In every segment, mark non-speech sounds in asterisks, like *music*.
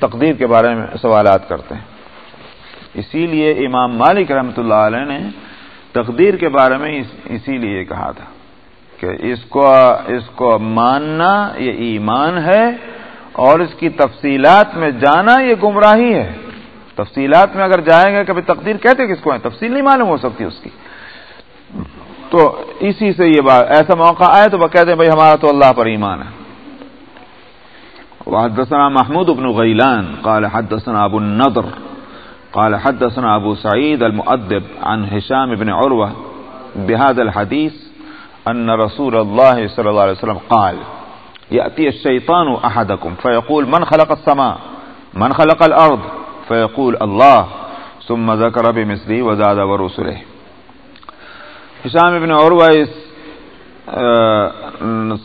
تقدیر کے بارے میں سوالات کرتے ہیں۔ اسی لیے امام مالک رحمۃ اللہ علیہ نے تقدیر کے بارے میں اسی لیے کہا تھا کہ اس کو اس کو ماننا یہ ایمان ہے اور اس کی تفصیلات میں جانا یہ گمراہی ہے۔ تفصیلات میں اگر جائیں گے کبھی تقدیر کہتے کس کو ہے تفصیل نہیں معلوم ہو سکتی اس کی۔ تو اسی سے یہ بات ایسا موقع آئے تو وہ کہتے ہیں بھائی ہمارا تو اللہ پر ایمان ہے۔ وحدثنا محمود بن غيلان قال حدثنا أبو النضر قال حدثنا أبو سعيد المؤدب عن هشام بن عروة بهذا الحديث أن رسول الله صلى الله عليه وسلم قال يأتي الشيطان أحدكم فيقول من خلق السماء؟ من خلق الأرض؟ فيقول الله، ثم ذكر بمثله وزاد ورسله. ہشام بن عروہ اس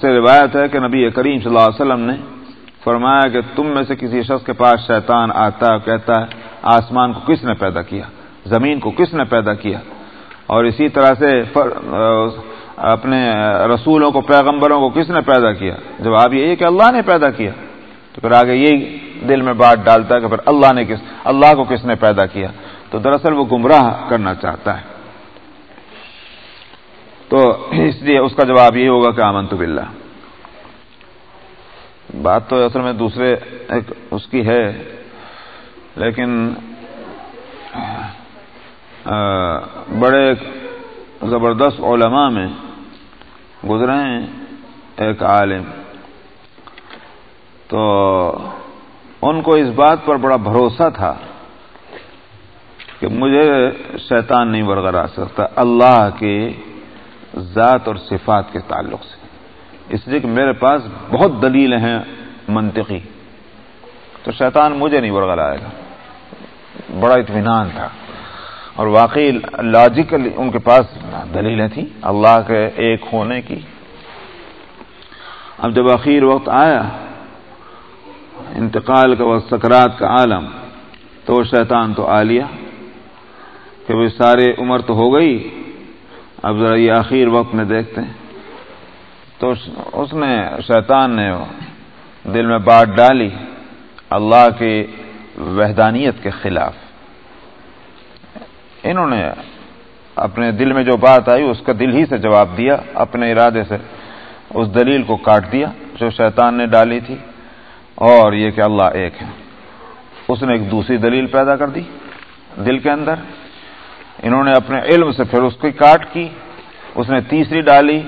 سے روایت ہے کہ نبی کریم صلی اللہ علیہ وسلم نے فرمایا کہ تم میں سے کسی شخص کے پاس شیطان آتا کہتا ہے، آسمان کو کس نے پیدا کیا؟ زمین کو کس نے پیدا کیا؟ اور اسی طرح سے اپنے رسولوں کو، پیغمبروں کو کس نے پیدا کیا؟ جواب یہ کہ اللہ نے پیدا کیا، تو پھر آگے یہی دل میں بات ڈالتا ہے کہ پھر اللہ نے کس اللہ کو کس نے پیدا کیا؟ تو دراصل وہ گمراہ کرنا چاہتا ہے۔ تو اس لیے اس کا جواب یہ ہوگا کہ آمن تو بلّہ بات تو اصل میں دوسرے ایک اس کی ہے، لیکن بڑے زبردست علماء میں گزرے ہیں ایک عالم۔ تو ان کو اس بات پر بڑا بھروسہ تھا کہ مجھے شیطان نہیں برقرار سکتا، اللہ کے ذات اور صفات کے تعلق سے۔ اس لیے کہ میرے پاس بہت دلیل ہیں منطقی۔ تو شیطان مجھے نہیں برغل آئے گا۔ بڑا اطمینان تھا۔ اور واقعی لاجیکل ان کے پاس دلیلیں تھیں۔ اللہ کے ایک ہونے کی۔ اب جب اخیر وقت آیا، انتقال کا وقت سکرات کا عالم، تو شیطان تو آ لیا کہ وہ سارے عمر تو ہو گئی۔ اب ذرا یہ آخر وقت میں دیکھتے ہیں۔ تو اس نے شیطان نے دل میں بات ڈالی اللہ کی وحدانیت کے خلاف۔ انہوں نے اپنے دل میں جو بات آئی، اس کا دل ہی سے جواب دیا، اپنے ارادے سے اس دلیل کو کاٹ دیا جو شیطان نے ڈالی تھی۔ اور یہ کہ اللہ ایک ہے۔ اس نے ایک دوسری دلیل پیدا کر دی دل کے اندر۔ انہوں نے اپنے علم سے پھر اس کی کاٹ کی۔ اس نے تیسری ڈالی۔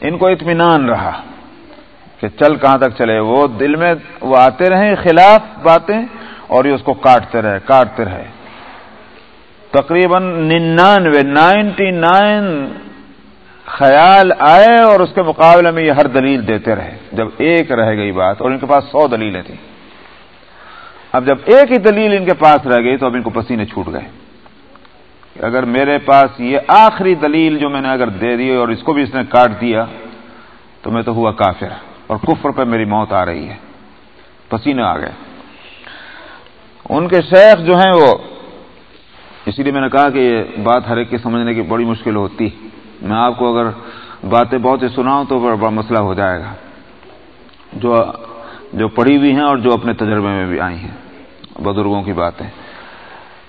ان کو اطمینان رہا کہ چل کہاں تک چلے؟ وہ دل میں وہ آتے رہے خلاف باتیں اور یہ اس کو کاٹتے رہے کاٹتے رہے۔ تقریباً ننانوے، نائنٹی نائن خیال آئے اور اس کے مقابلے میں یہ ہر دلیل دیتے رہے۔ جب ایک رہ گئی بات اور ان کے پاس سو دلیلیں تھیں۔ اب جب ایک ہی دلیل ان کے پاس رہ گئی تو اب ان کو پسینے چھوٹ گئے۔ اگر میرے پاس یہ آخری دلیل جو میں نے اگر دے دی اور اس کو بھی اس نے کاٹ دیا، تو میں تو ہوا کافر اور کفر پہ میری موت آ رہی ہے۔ پسینے آ گئے۔ ان کے شیخ جو ہیں وہ، اسی لیے میں نے کہا کہ یہ بات ہر ایک کے سمجھنے کی بڑی مشکل ہوتی۔ میں آپ کو اگر باتیں بہت ہی سناؤں تو بڑا مسئلہ ہو جائے گا۔ جو جو پڑھی ہوئی ہیں اور جو اپنے تجربے میں بھی آئی ہیں۔ بزرگوں کی باتیں۔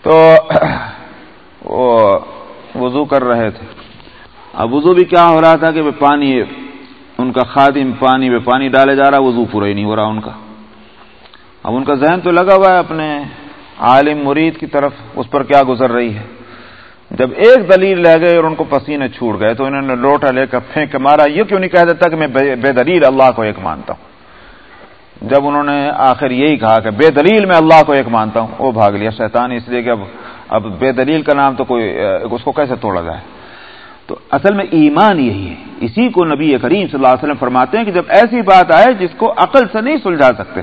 تو وہ وضو کر رہے تھے۔ اب وضو بھی کیا ہو رہا تھا کہ پانی ان کا خادم پانی پہ پانی ڈالے جا رہا، وضو پورا ہی نہیں ہو رہا ان کا۔ اب ان کا ذہن تو لگا ہوا ہے اپنے عالم مرید کی طرف، اس پر کیا گزر رہی ہے۔ جب ایک دلیل لے گئے اور ان کو پسینے چھوٹ گئے، تو انہوں نے لوٹا لے کر پھینک مارا۔ یہ کیوں نہیں کہہ دیتا کہ میں بے دلیل اللہ کو ایک مانتا ہوں؟ جب انہوں نے آخر یہی کہا کہ بے دلیل میں اللہ کو ایک مانتا ہوں، وہ بھاگ لیا۔ شیطان اس لیے کہ اب اب بے دلیل کا نام تو کوئی اس کو کیسے توڑا جائے؟ تو اصل میں ایمان یہی ہے۔ اسی کو نبی کریم صلی اللہ علیہ وسلم فرماتے ہیں کہ جب ایسی بات آئے جس کو عقل سے نہیں سلجھا سکتے،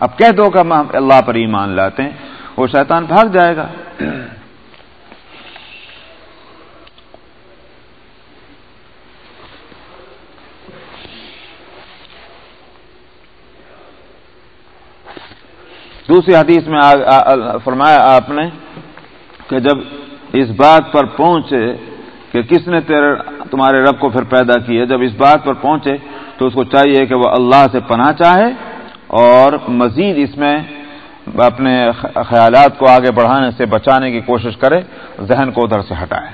اب کہہ دو کہ ہم اللہ پر ایمان لاتے ہیں، وہ شیطان بھاگ جائے گا۔ دوسری حدیث میں فرمایا آپ نے کہ جب اس بات پر پہنچے کہ کس نے تیرے تمہارے رب کو پھر پیدا کیا، جب اس بات پر پہنچے تو اس کو چاہیے کہ وہ اللہ سے پناہ چاہے اور مزید اس میں اپنے خیالات کو آگے بڑھانے سے بچانے کی کوشش کرے، ذہن کو ادھر سے ہٹائے۔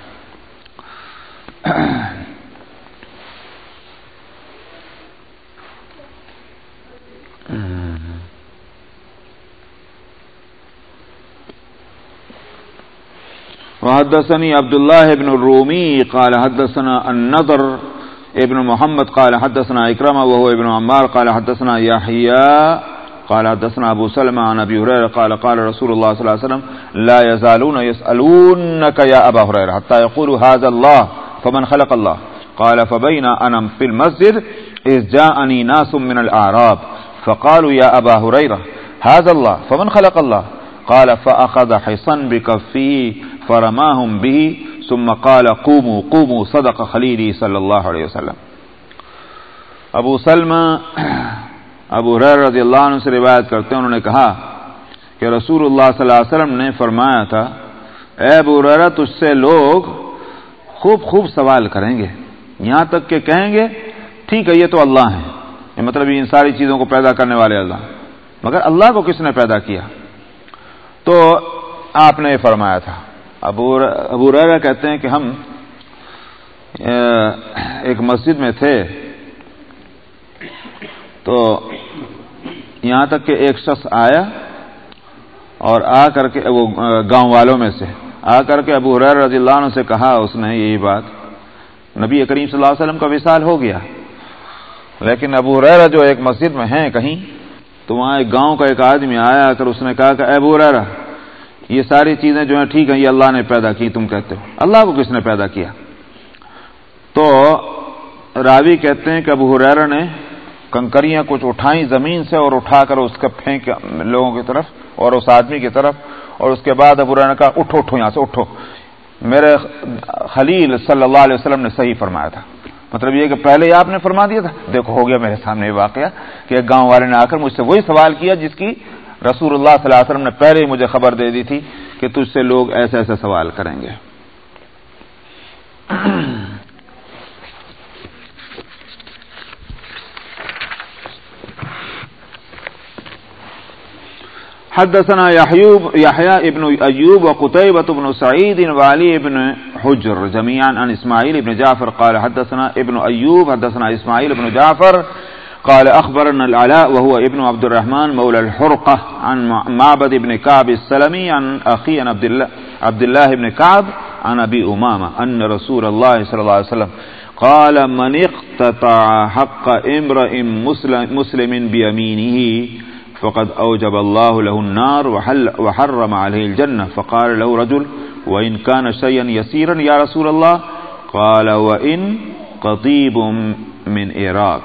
*clears throat* وحدثني عبد الله بن الرومي قال حدثنا النضر ابن محمد قال حدثنا اكرمه وهو ابن عمار قال حدثنا يحيى قال حدثنا ابو سلمة عن ابي هريره قال قال رسول الله صلى الله عليه وسلم لا يزالون يسالونك يا ابا هريره حتى يقولوا هذا الله فمن خلق الله قال فبين انا في المسجد اذ جاءني ناس من الاعراب فقالوا يا ابا هريره هذا الله فمن خلق الله قال فاخذ حصا بكفه فرماهم به ثم قال قوموا قوموا صدق خليلي صلى الله عليه وسلم۔ ابو سلمہ، ابو رضی اللہ عنہ سے روایت کرتے ہیں، انہوں نے کہا کہ رسول اللہ صلی اللہ علیہ وسلم نے فرمایا تھا، اے ابو تجھ سے لوگ خوب خوب سوال کریں گے۔ یہاں تک کہ کہیں گے، ٹھیک ہے، یہ تو اللہ ہیں۔ یہ مطلب ان ساری چیزوں کو پیدا کرنے والے اللہ۔ مگر اللہ کو کس نے پیدا کیا؟ تو آپ نے یہ فرمایا تھا۔ ابو ابو ریرا کہتے ہیں کہ ہم ایک مسجد میں تھے، تو یہاں تک کہ ایک شخص آیا اور آ کر کے، وہ گاؤں والوں میں سے، آ کر کے ابو حریر رضی اللہ عنہ سے کہا اس نے یہی بات۔ نبی کریم صلی اللہ علیہ وسلم کا وصال ہو گیا۔ لیکن ابو حریر جو ایک مسجد میں ہیں کہیں، تو وہاں ایک گاؤں کا ایک آدمی آیا کر اس نے کہا کہ ابو ریرا یہ ساری چیزیں جو ہیں ٹھیک ہیں، یہ اللہ نے پیدا کی، تم کہتے ہو۔ اللہ کو کس نے پیدا کیا؟ تو راوی کہتے ہیں کہ ابو حریرا نے کنکریاں کچھ اٹھائیں زمین سے اور اٹھا کر اس کا پھینک لوگوں کی طرف اور اس آدمی کی طرف اور اس کے بعد ابو نے کہا، اٹھو اٹھو یہاں سے، اٹھو۔ میرے خلیل صلی اللہ علیہ وسلم نے صحیح فرمایا تھا۔ مطلب یہ کہ پہلے ہی آپ نے فرما دیا تھا۔ دیکھو، ہو گیا میرے سامنے یہ واقعہ کہ ایک گاؤں والے نے آ کر مجھ سے وہی سوال کیا جس کی رسول اللہ صلی اللہ علیہ وسلم نے پہلے ہی مجھے خبر دے دی تھی کہ تجھ سے لوگ ایسے ایسے سوال کریں گے۔ حدثنا يحيوب يحيى ابن أيوب وقتيبة بن سعيد وعلي بن حجر جميعا عن إسماعيل بن جعفر قال حدثنا ابن أيوب حدثنا إسماعيل بن جعفر قال أخبرنا العلاء وهو ابن عبد الرحمن مولى الحرقة عن معبد بن كعب السلمي عن أخي عبد الله, عبد الله بن كعب عن أبي أمامة أن رسول الله صلى الله عليه وسلم قال من اقتطع حق امرئ مسلم مسلم بيمينه فقد اوجب الله له النار وحل وحرم عليه الجنة فقال له رجل وإن كان شيئا يسيرا يا رسول الله قال وإن قطيب من عراق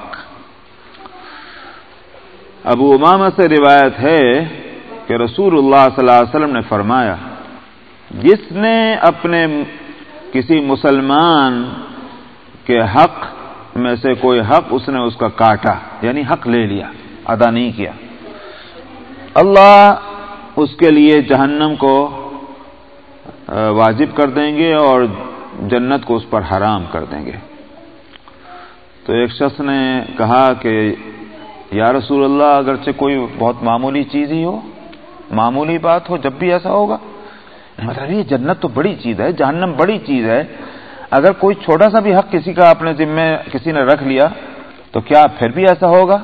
ابو امامہ سے روایت ہے کہ رسول اللہ صلی اللہ علیہ وسلم نے فرمایا، جس نے اپنے کسی مسلمان کے حق میں سے کوئی حق اس نے اس کا کاٹا یعنی حق لے لیا، ادا نہیں کیا۔ اللہ اس کے لیے جہنم کو واجب کر دیں گے اور جنت کو اس پر حرام کر دیں گے۔ تو ایک شخص نے کہا کہ یا رسول اللہ، اگرچہ کوئی بہت معمولی چیز ہی ہو، معمولی بات ہو، جب بھی ایسا ہوگا۔ مطلب یہ جنت تو بڑی چیز ہے، جہنم بڑی چیز ہے۔ اگر کوئی چھوٹا سا بھی حق کسی کا اپنے ذمے کسی نے رکھ لیا، تو کیا پھر بھی ایسا ہوگا؟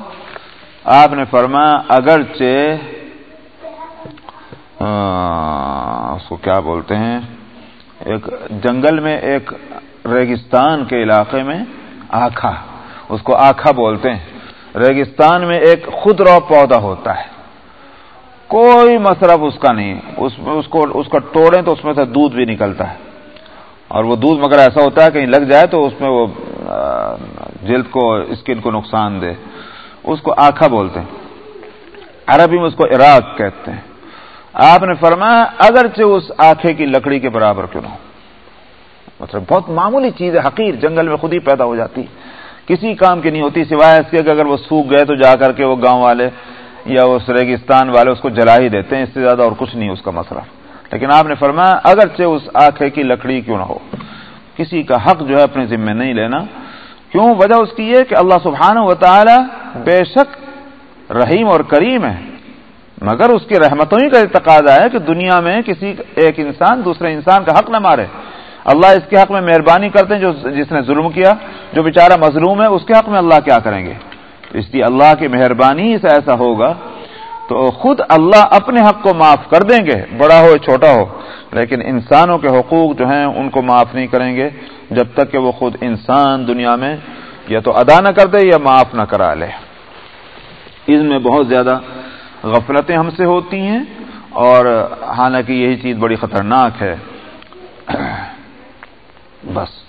آپ نے فرمایا، اگرچہ اس کو کیا بولتے ہیں؟ ایک جنگل میں، ایک ریگستان کے علاقے میں آکھا، اس کو آکھا بولتے ہیں۔ ریگستان میں ایک خود رو پودا ہوتا ہے۔ کوئی مصرف اس کا نہیں۔ اس میں اس کو، اس کا توڑیں تو اس میں سے دودھ بھی نکلتا ہے۔ اور وہ دودھ مگر ایسا ہوتا ہے کہیں لگ جائے تو اس میں وہ جلد کو، اسکن کو نقصان دے۔ اس کو آکھا بولتے ہیں۔ عربی میں اس کو عراق کہتے ہیں۔ آپ نے فرمایا، اگرچہ اس آنکھے کی لکڑی کے برابر کیوں نہ ہو۔ مطلب بہت معمولی چیز ہے، حقیر، جنگل میں خود ہی پیدا ہو جاتی کسی کام کی نہیں ہوتی سوائے اس کے کہ اگر وہ سوکھ گئے تو جا کر کے وہ گاؤں والے یا اس ریگستان والے اس کو جلا ہی دیتے ہیں، اس سے زیادہ اور کچھ نہیں، اس کا مسئلہ۔ لیکن آپ نے فرمایا، اگرچہ اس آنکھے کی لکڑی کیوں نہ ہو، کسی کا حق جو ہے اپنے ذمے نہیں لینا۔ کیوں؟ وجہ اس کی یہ کہ اللہ سبحانہ و تعالی بے شک رحیم اور کریم ہے۔ مگر اس کی رحمتوں ہی کا تقاضا ہے کہ دنیا میں کسی ایک انسان دوسرے انسان کا حق نہ مارے۔ اللہ اس کے حق میں مہربانی کرتے ہیں جو جس نے ظلم کیا، جو بیچارہ مظلوم ہے، اس کے حق میں اللہ کیا کریں گے؟ اس لیے اللہ کی مہربانی سے ایسا ہوگا تو خود اللہ اپنے حق کو معاف کر دیں گے، بڑا ہو، چھوٹا ہو، لیکن انسانوں کے حقوق جو ہیں، ان کو معاف نہیں کریں گے جب تک کہ وہ خود انسان دنیا میں یا تو ادا نہ کر دے یا معاف نہ کرا لے۔ اس میں بہت زیادہ غفلتیں ہم سے ہوتی ہیں اور حالانکہ یہی چیز بڑی خطرناک ہے۔ بس۔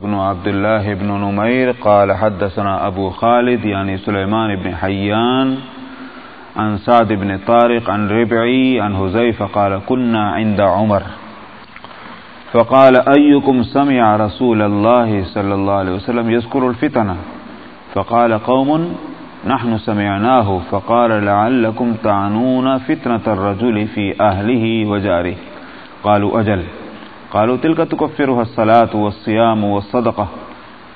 ابن عبد الله بن نمير قال حدثنا أبو خالد یعنی يعني سليمان بن حيان عن سعد بن طارق عن ربعي عن هزيف قال كنا عند عمر۔ فقال أيكم سمع رسول الله صلى الله عليه وسلم يذكر الفتنة فقال قوم نحن سمعناه فقال لعلكم تعنون فتنة الرجل في أهله وجاره قالوا أجل قالوا تلك تكفرها الصلاة والصيام والصدقة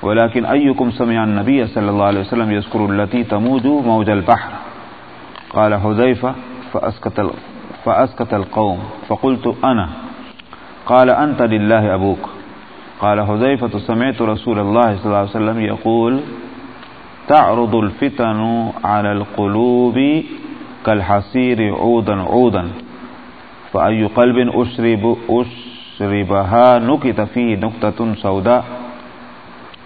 ولكن أيكم سمع النبي صلى الله عليه وسلم يذكر التي تموج موج البحر؟ قال حذيفة فأسكت, فأسكت القوم فقلت أنا قال أنت لله أبوك. قال حذيفة سمعت رسول الله صلى الله عليه وسلم يقول تعرض الفتن على القلوب كالحسير عودا عودا فأي قلب أشرب أشرب ربها نكت فيه نكتة سوداء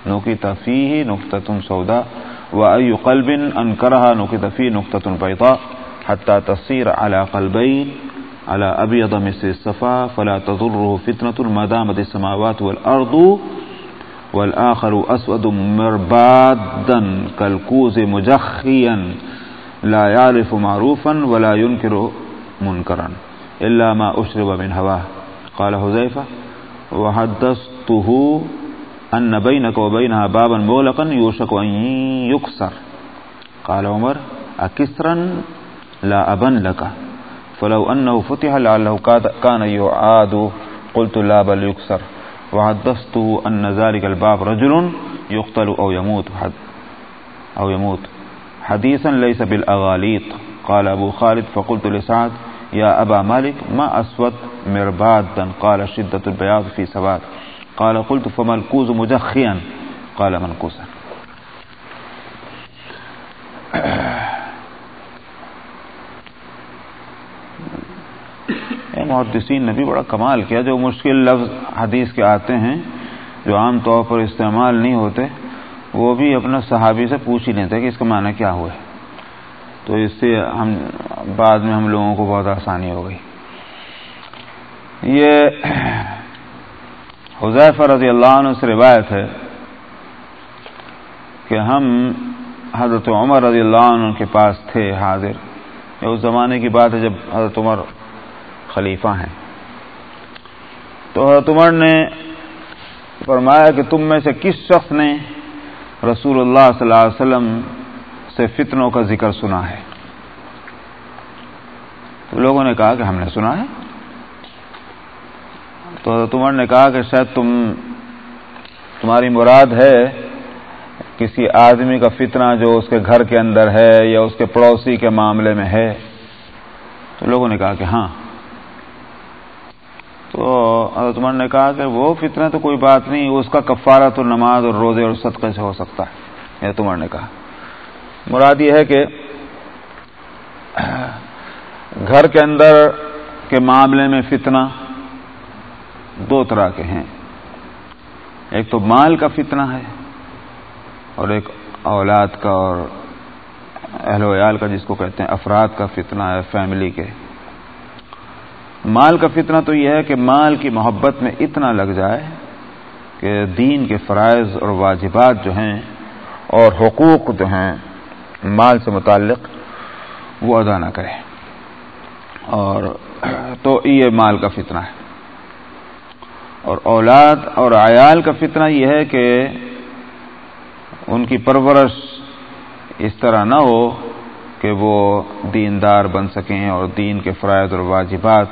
نكت فيه نكتة سوداء وأي قلب أنكرها نكت فيه نكتة بيضاء حتى تصير على قلبين على أبيض مثل الصفا. فلا تضره فتنة ما دامت السماوات والأرض. والآخر أسود مربادا كالكوز مجخيا. لا يعرف معروفا ولا ينكر منكرا. إلا ما أشرب من هواه. قال حذيفة وحدثته أن بينك وبينها بابا مغلقا يوشك أن يكسر۔ قال عمر، أكسرا لا أبن لك؟ فلو أنه فتح لعله كان يعاد، قلت لا بل يكسر۔ وحدثته أن ذلك الباب رجل يقتل أو يموت، حد أو يموت۔ حديثا ليس بالأغاليط۔ قال أبو خالد، فقلت لسعد يا أبا مالك ما أسود مربادا، قال شدة البياض في سواد. قال قلت فما الكوز قال منكوسا محدثین نے بھی بڑا کمال کیا جو مشکل لفظ حدیث کے آتے ہیں، جو عام طور پر استعمال نہیں ہوتے، وہ بھی اپنا صحابی سے پوچھ ہی لیتے کہ اس کا معنی کیا ہوا ہے۔ تو اس سے ہم بعد میں ہم لوگوں کو بہت آسانی ہو گئی۔ یہ حضیف رضی اللہ عنہ سے روایت ہے کہ ہم حضرت عمر رضی اللہ عنہ کے پاس تھے حاضر۔ یہ اس زمانے کی بات ہے جب حضرت عمر خلیفہ ہیں۔ تو حضرت عمر نے فرمایا کہ تم میں سے کس شخص نے رسول اللہ صلی اللہ علیہ وسلم سے فتنوں کا ذکر سنا ہے۔ تو لوگوں نے کہا کہ ہم نے سنا ہے۔ تو تمہر نے کہا کہ شاید تم، تمہاری مراد ہے کسی آدمی کا فتنہ جو اس کے گھر کے اندر ہے یا اس کے پڑوسی کے معاملے میں ہے۔ تو لوگوں نے کہا کہ ہاں۔ تو تمہر نے کہا کہ وہ فتنہ تو کوئی بات نہیں، اس کا کفارہ تو نماز اور روزے اور صدقے سے ہو سکتا ہے۔ یہ تمہر نے کہا۔ مراد یہ ہے کہ گھر کے اندر کے معاملے میں فتنہ دو طرح کے ہیں۔ ایک تو مال کا فتنہ ہے اور ایک اولاد کا اور اہل ویال کا جس کو کہتے ہیں افراد کا فتنہ ہے فیملی کے۔ مال کا فتنہ تو یہ ہے کہ مال کی محبت میں اتنا لگ جائے کہ دین کے فرائض اور واجبات جو ہیں اور حقوق جو ہیں مال سے متعلق وہ ادا نہ کرے۔ اور تو یہ مال کا فتنہ ہے۔ اور اولاد اور عیال کا فتنہ یہ ہے کہ ان کی پرورش اس طرح نہ ہو کہ وہ دیندار بن سکیں اور دین کے فرائض اور واجبات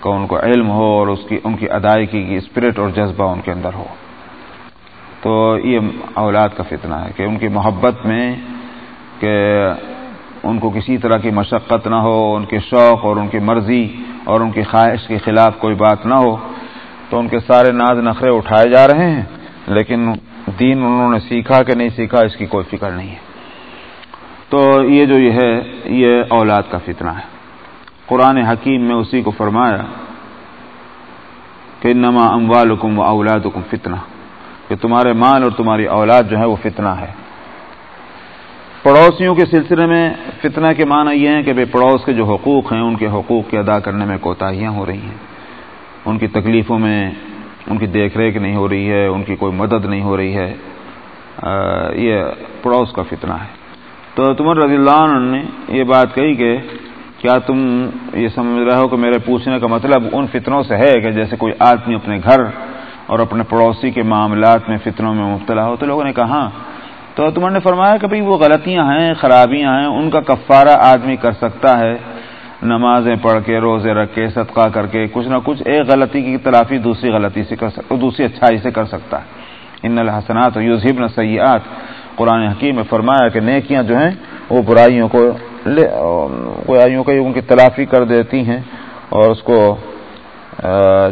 کا ان کو علم ہو اور اس کی، ان کی ادائیگی کی اسپرٹ اور جذبہ ان کے اندر ہو۔ تو یہ اولاد کا فتنہ ہے کہ ان کی محبت میں کہ ان کو کسی طرح کی مشقت نہ ہو، ان کے شوق اور ان کی مرضی اور ان کی خواہش کے خلاف کوئی بات نہ ہو، تو ان کے سارے ناز نخرے اٹھائے جا رہے ہیں۔ لیکن دین انہوں نے سیکھا کہ نہیں سیکھا، اس کی کوئی فکر نہیں ہے۔ تو یہ جو یہ ہے، یہ اولاد کا فتنہ ہے۔ قرآن حکیم میں اسی کو فرمایا کہ نما اموالکم و اولادکم فتنہ، کہ تمہارے مال اور تمہاری اولاد جو ہے وہ فتنہ ہے۔ پڑوسیوں کے سلسلے میں فتنہ کے معنی یہ ہیں کہ بے پڑوس کے جو حقوق ہیں، ان کے حقوق کے ادا کرنے میں کوتاہیاں ہو رہی ہیں۔ ان کی تکلیفوں میں ان کی دیکھ ریکھ نہیں ہو رہی ہے، ان کی کوئی مدد نہیں ہو رہی ہے۔ یہ پڑوس کا فتنہ ہے۔ تو تمر رضی اللہ عنہ نے یہ بات کہی کہ کیا تم یہ سمجھ رہے ہو کہ میرے پوچھنے کا مطلب ان فتنوں سے ہے کہ جیسے کوئی آدمی اپنے گھر اور اپنے پڑوسی کے معاملات میں فتنوں میں مبتلا ہو؟ تو لوگوں نے کہا ہاں، تو تمہر نے فرمایا کہ بھئی وہ غلطیاں ہیں، خرابیاں ہیں، ان کا کفارہ آدمی کر سکتا ہے۔ نمازیں پڑھ کے، روزے رکھ کے، صدقہ کر کے، کچھ نہ کچھ ایک غلطی کی تلافی دوسری غلطی سے کر سکتا دوسری اچھائی سے کر سکتا ہے۔ ان الحسنات اور یوزیب سیاحت قرآن حکیم میں فرمایا کہ نیکیاں جو ہیں، وہ برائیوں کو برائیوں کو ان کی تلافی کر دیتی ہیں اور اس کو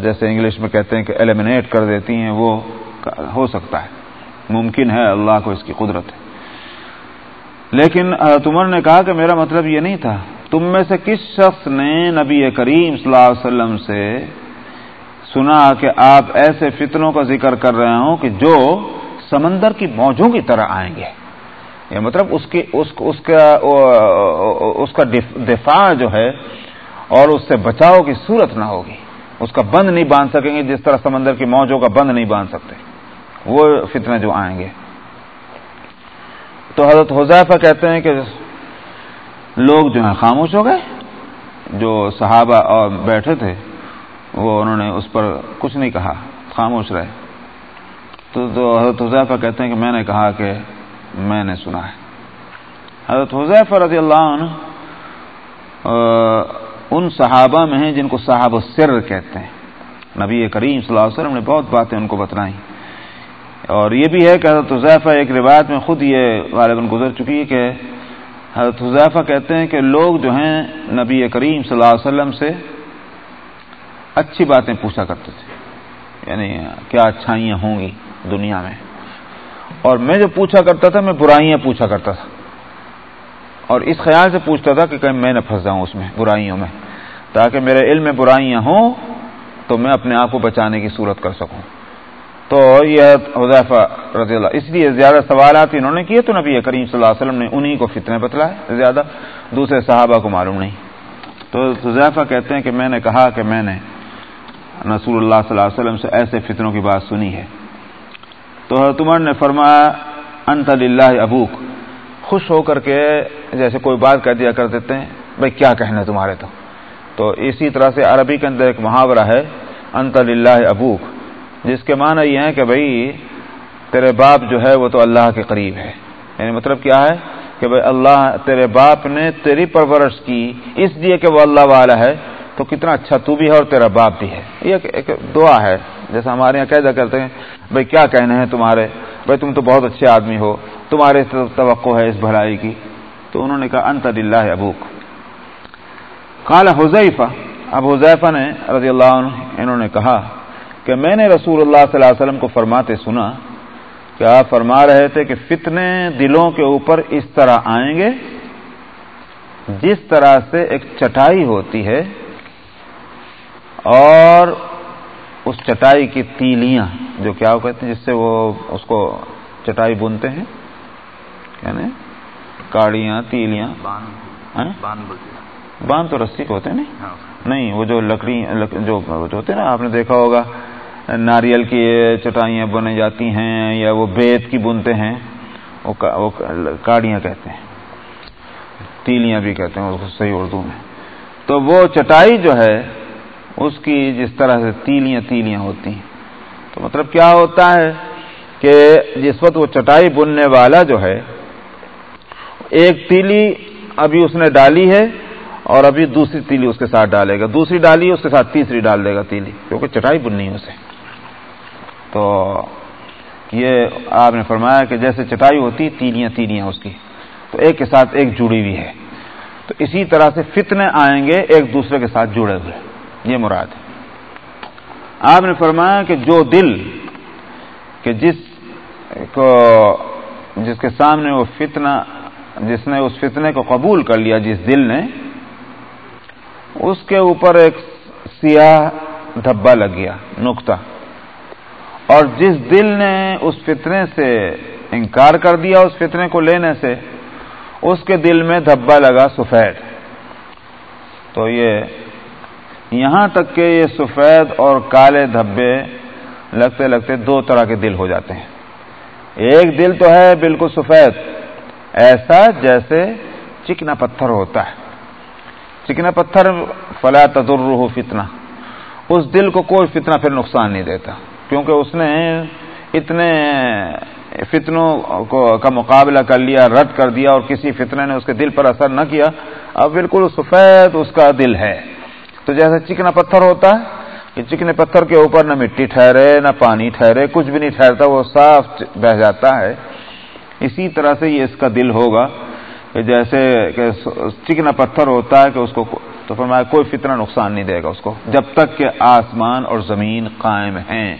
جیسے انگلش میں کہتے ہیں کہ ایلیمنیٹ کر دیتی ہیں، وہ ہو سکتا ہے۔ ممکن ہے، اللہ کو اس کی قدرت ہے۔ لیکن تمر نے کہا کہ میرا مطلب یہ نہیں تھا۔ تم میں سے کس شخص نے نبی کریم صلی اللہ علیہ وسلم سے سنا کہ آپ ایسے فتنوں کا ذکر کر رہے ہوں کہ جو سمندر کی موجوں کی طرح آئیں گے؟ یہ مطلب اس کی، اس اس کا اس کا دفاع جو ہے اور اس سے بچاؤ کی صورت نہ ہوگی۔ اس کا بند نہیں باندھ سکیں گے جس طرح سمندر کی موجوں کا بند نہیں باندھ سکتے۔ وہ فتنے جو آئیں گے۔ تو حضرت حضیفہ کہتے ہیں کہ لوگ جو ہیں خاموش ہو گئے۔ جو صحابہ اور بیٹھے تھے، وہ انہوں نے اس پر کچھ نہیں کہا، خاموش رہے۔ تو حضرت حضیفہ کہتے ہیں کہ میں نے کہا کہ میں نے سنا ہے۔ حضرت حضیفہ رضی اللہ عنہ ان صحابہ میں ہیں جن کو صحاب السر کہتے ہیں۔ نبی کریم صلی اللہ علیہ وسلم نے بہت باتیں ان کو بتلائیں۔ اور یہ بھی ہے کہ حضرت حضیفہ ایک روایت میں خود یہ غالباً گزر چکی ہے کہ حضرت حضیفہ کہتے ہیں کہ لوگ جو ہیں نبی کریم صلی اللہ علیہ وسلم سے اچھی باتیں پوچھا کرتے تھے۔ یعنی کیا اچھائیاں ہوں گی دنیا میں؟ اور میں جو پوچھا کرتا تھا، میں برائیاں پوچھا کرتا تھا۔ اور اس خیال سے پوچھتا تھا کہ کہیں میں نہ پھنس جاؤں اس میں، برائیوں میں، تاکہ میرے علم میں برائیاں ہوں تو میں اپنے آپ کو بچانے کی صورت کر سکوں۔ تو یہ حضیفہ رضی اللہ اس لیے زیادہ سوالات انہوں نے کیے تو نبی کریم صلی اللہ علیہ وسلم نے انہی کو فتنے بتلائے زیادہ، دوسرے صحابہ کو معلوم نہیں۔ تو حضیفہ کہتے ہیں کہ میں نے کہا کہ میں نے رسول اللہ صلی اللہ علیہ وسلم سے ایسے فتنوں کی بات سنی ہے۔ تو حضرت عمر نے فرمایا، انت اللہ ابوک۔ خوش ہو کر کے جیسے کوئی بات کہہ دیا کر دیتے ہیں، بھائی کیا کہنا تمہارے تو؟ تو اسی طرح سے عربی کے اندر ایک محاورہ ہے، انت اللہ ابوک۔ جس کے معنی یہ ہے کہ بھائی تیرے باپ جو ہے وہ تو اللہ کے قریب ہے۔ یعنی مطلب کیا ہے؟ کہ بھائی اللہ تیرے باپ نے تیری پرورش کی، اس لیے کہ وہ اللہ والا ہے۔ تو کتنا اچھا تو بھی ہے اور تیرا باپ بھی ہے۔ یہ ایک دعا ہے۔ جیسا ہمارے یہاں قیدا کرتے ہیں بھائی کیا کہنے ہیں تمہارے؟ بھائی تم تو بہت اچھے آدمی ہو، تمہارے توقع ہے اس بھلائی کی۔ تو انہوں نے کہا، انت اللہ ابوک۔ کال حضیفہ اب حضیفہ نے رضی اللہ عنہ، انہوں نے کہا کہ میں نے رسول اللہ صلی اللہ علیہ وسلم کو فرماتے سنا کہ آپ فرما رہے تھے کہ فتنے دلوں کے اوپر اس طرح آئیں گے جس طرح سے ایک چٹائی ہوتی ہے اور اس چٹائی کی تیلیاں جو کیا کہتے ہیں جس سے وہ اس کو چٹائی بنتے ہیں یعنی کاڑیاں تیلیاں باندھ تو رسی کے ہوتے ہیں ہاں۔ نہیں وہ جو لکڑی جو ہوتے ہیں نا آپ نے دیکھا ہوگا ناریل کی چٹائیاں بنی جاتی ہیں یا وہ بیت کی بنتے ہیں، وہ کاڑیاں کہتے ہیں۔ تیلیاں بھی کہتے ہیں صحیح اردو میں۔ تو وہ چٹائی جو ہے، اس کی جس طرح سے تیلیاں تیلیاں ہوتی ہیں۔ تو مطلب کیا ہوتا ہے کہ جس وقت وہ چٹائی بننے والا جو ہے، ایک تیلی ابھی اس نے ڈالی ہے اور ابھی دوسری تیلی اس کے ساتھ ڈالے گا۔ دوسری ڈالی اس کے ساتھ تیسری ڈال دے گا تیلی، کیونکہ چٹائی بننی ہے اسے۔ تو یہ آپ نے فرمایا کہ جیسے چٹائی ہوتی تیلیاں تیلیاں اس کی۔ تو ایک کے ساتھ ایک جڑی ہوئی ہے۔ تو اسی طرح سے فتنے آئیں گے، ایک دوسرے کے ساتھ جڑے ہوئے۔ یہ مراد ہے۔ آپ نے فرمایا کہ جو دل کہ جس کو جس کے سامنے وہ فتنہ، جس نے اس فتنے کو قبول کر لیا، جس دل نے، اس کے اوپر ایک سیاہ دھبا لگ گیا، نقطہ۔ اور جس دل نے اس فتنے سے انکار کر دیا، اس فتنے کو لینے سے، اس کے دل میں دھبا لگا سفید۔ تو یہ یہاں تک کہ یہ سفید اور کالے دھبے لگتے لگتے دو طرح کے دل ہو جاتے ہیں۔ ایک دل تو ہے بالکل سفید، ایسا جیسے چکنا پتھر ہوتا ہے۔ چکنا پتھر فلا تدر فتنہ، اس دل کو کوئی فتنہ پھر نقصان نہیں دیتا۔ کیونکہ اس نے اتنے فتنوں کو کا مقابلہ کر لیا، رد کر دیا اور کسی فتنے نے اس کے دل پر اثر نہ کیا۔ اب بالکل سفید اس کا دل ہے۔ تو جیسے چکنا پتھر ہوتا ہے کہ چکنے پتھر کے اوپر نہ مٹی ٹھہرے، نہ پانی ٹھہرے، کچھ بھی نہیں ٹھہرتا، وہ صاف بہ جاتا ہے۔ اسی طرح سے یہ اس کا دل ہوگا کہ جیسے کہ چکنا پتھر ہوتا ہے کہ اس کو تو فرمایا کوئی فتنہ نقصان نہیں دے گا اس کو، جب تک کہ آسمان اور زمین قائم ہیں۔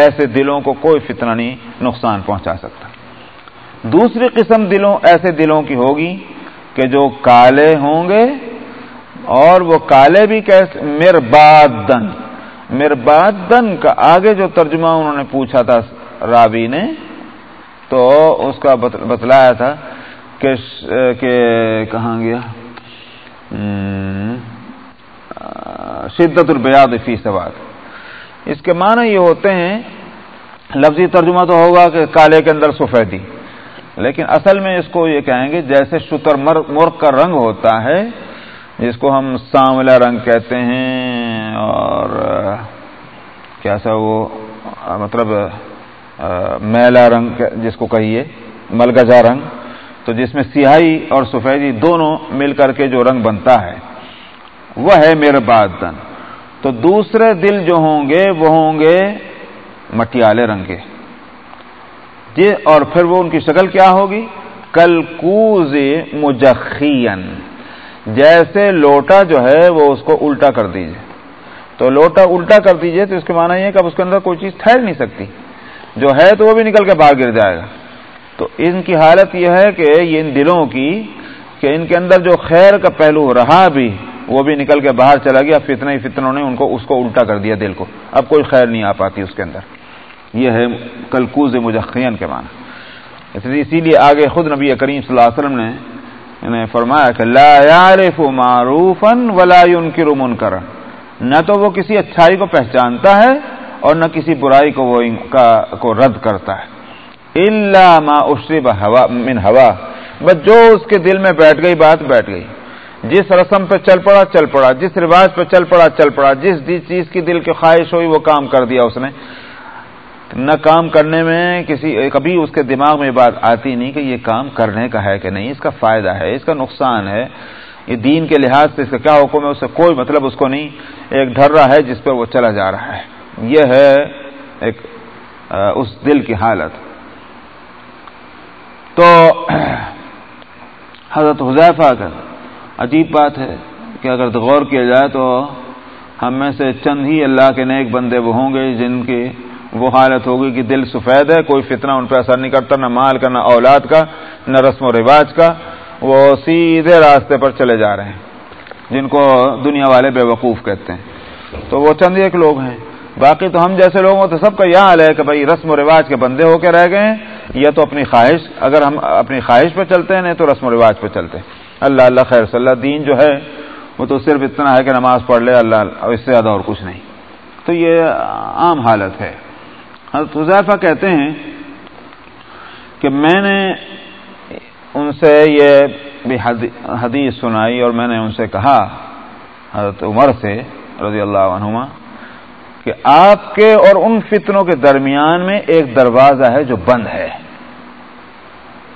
ایسے دلوں کو کوئی فتنہ نہیں نقصان پہنچا سکتا۔ دوسری قسم دلوں ایسے دلوں کی ہوگی کہ جو کالے ہوں گے اور وہ کالے بھی کیسے مربادن۔ مربادن کا آگے جو ترجمہ انہوں نے پوچھا تھا رابی نے، تو اس کا بتلایا تھا کہ کہاں گیا؟ شدت البیاد فی سواد۔ اس کے معنی یہ ہوتے ہیں، لفظی ترجمہ تو ہوگا کہ کالے کے اندر سفیدی، لیکن اصل میں اس کو یہ کہیں گے جیسے شتر مرغ کا رنگ ہوتا ہے، جس کو ہم سانولا رنگ کہتے ہیں، اور کیسا وہ مطلب میلا رنگ جس کو کہیے، ملگجا رنگ، تو جس میں سیاہی اور سفیدی دونوں مل کر کے جو رنگ بنتا ہے، وہ ہے میرے بادن تو دوسرے دل جو ہوں گے وہ ہوں گے مٹیالے رنگ کے۔ جی اور پھر وہ ان کی شکل کیا ہوگی؟ کل کوز مجخین جیسے لوٹا جو ہے وہ اس کو الٹا کر دیجیے تو لوٹا الٹا کر دیجیے تو اس کے معنی یہ کہ اب اس کے اندر کوئی چیز ٹھہر نہیں سکتی۔ جو ہے تو وہ بھی نکل کے باہر گر جائے گا۔ تو ان کی حالت یہ ہے کہ یہ ان دلوں کی، کہ ان کے اندر جو خیر کا پہلو رہا بھی وہ بھی نکل کے باہر چلا گیا، فتنہ ہی فتنوں نے ان کو، اس کو الٹا کر دیا دل کو۔ اب کوئی خیر نہیں آ پاتی اس کے اندر۔ یہ ہے کلکوز مجخین کے معنی۔ اسی لیے آگے خود نبی کریم صلی اللہ علیہ وسلم نے فرمایا کہ لا يعرف معروفا ولا ينكر منکرا۔ نہ تو وہ کسی اچھائی کو پہچانتا ہے اور نہ کسی برائی کو وہ کو رد کرتا ہے۔ اللہ ما اشرب ہوا من ہوا۔ بس جو اس کے دل میں بیٹھ گئی، بات بیٹھ گئی۔ جس رسم پہ چل پڑا چل پڑا۔ جس رواج پہ چل پڑا چل پڑا۔ جس چیز کی دل کی خواہش ہوئی، وہ کام کر دیا اس نے۔ نہ کام کرنے میں کسی، کبھی اس کے دماغ میں بات آتی نہیں کہ یہ کام کرنے کا ہے کہ نہیں، اس کا فائدہ ہے، اس کا نقصان ہے۔ یہ دین کے لحاظ سے اس کا کیا حکم ہے، اس سے کوئی مطلب اس کو نہیں۔ ایک ڈھرا ہے جس پہ وہ چلا جا رہا ہے۔ یہ ہے ایک اس دل کی حالت۔ تو *clears throat* حضرت حضیفہ کا عجیب بات ہے کہ اگر غور کیا جائے تو ہم میں سے چند ہی اللہ کے نیک بندے وہ ہوں گے جن کی وہ حالت ہوگی کہ دل سفید ہے، کوئی فتنہ ان پہ اثر نہیں کرتا، نہ مال کا، نہ اولاد کا، نہ رسم و رواج کا۔ وہ سیدھے راستے پر چلے جا رہے ہیں، جن کو دنیا والے بے وقوف کہتے ہیں۔ تو وہ چند ایک لوگ ہیں۔ باقی تو ہم جیسے لوگوں تو سب کا یہ حال ہے کہ بھائی رسم و رواج کے بندے ہو کے رہ گئے ہیں، یا تو اپنی خواہش، اگر ہم اپنی خواہش پہ چلتے ہیں، نہیں تو رسم و رواج پہ چلتے ہیں۔ اللہ اللہ خیر صلی اللہ دین جو ہے وہ تو صرف اتنا ہے کہ نماز پڑھ لے اللہ اور اس سے زیادہ اور کچھ نہیں۔ تو یہ عام حالت ہے۔ حضرت حضیفہ کہتے ہیں کہ میں نے ان سے یہ حدیث سنائی اور میں نے ان سے کہا حضرت عمر سے رضی اللہ عنہما کہ آپ کے اور ان فتنوں کے درمیان میں ایک دروازہ ہے جو بند ہے۔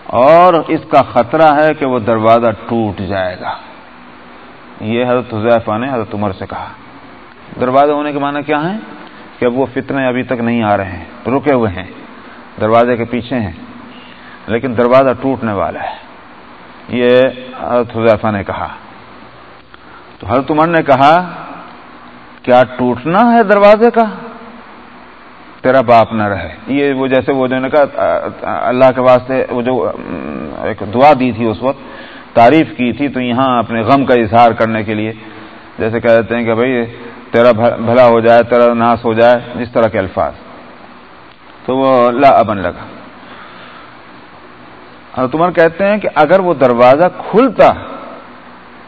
اور اس کا خطرہ ہے کہ وہ دروازہ ٹوٹ جائے گا۔ یہ حضرت حضیفہ نے حضرت عمر سے کہا۔ دروازہ ہونے کے معنی کیا ہے کہ اب وہ فتنے ابھی تک نہیں آ رہے ہیں، رکے ہوئے ہیں، دروازے کے پیچھے ہیں، لیکن دروازہ ٹوٹنے والا ہے۔ یہ حضرت حضیفہ نے کہا۔ تو حضرت عمر نے کہا، کیا ٹوٹنا ہے دروازے کا؟ تیرا باپ نہ رہے۔ یہ وہ جیسے وہ جو نے کہا اللہ کے واسطے وہ جو ایک دعا دی تھی اس وقت، تعریف کی تھی تو یہاں اپنے غم کا اظہار کرنے کے لیے۔ جیسے کہہ دیتے ہیں کہ بھائی، تیرا بھلا ہو جائے، تیرا ناس ہو جائے، اس طرح کے الفاظ۔ تو وہ لا ابن لگا۔ تمہر کہتے ہیں کہ اگر وہ دروازہ کھلتا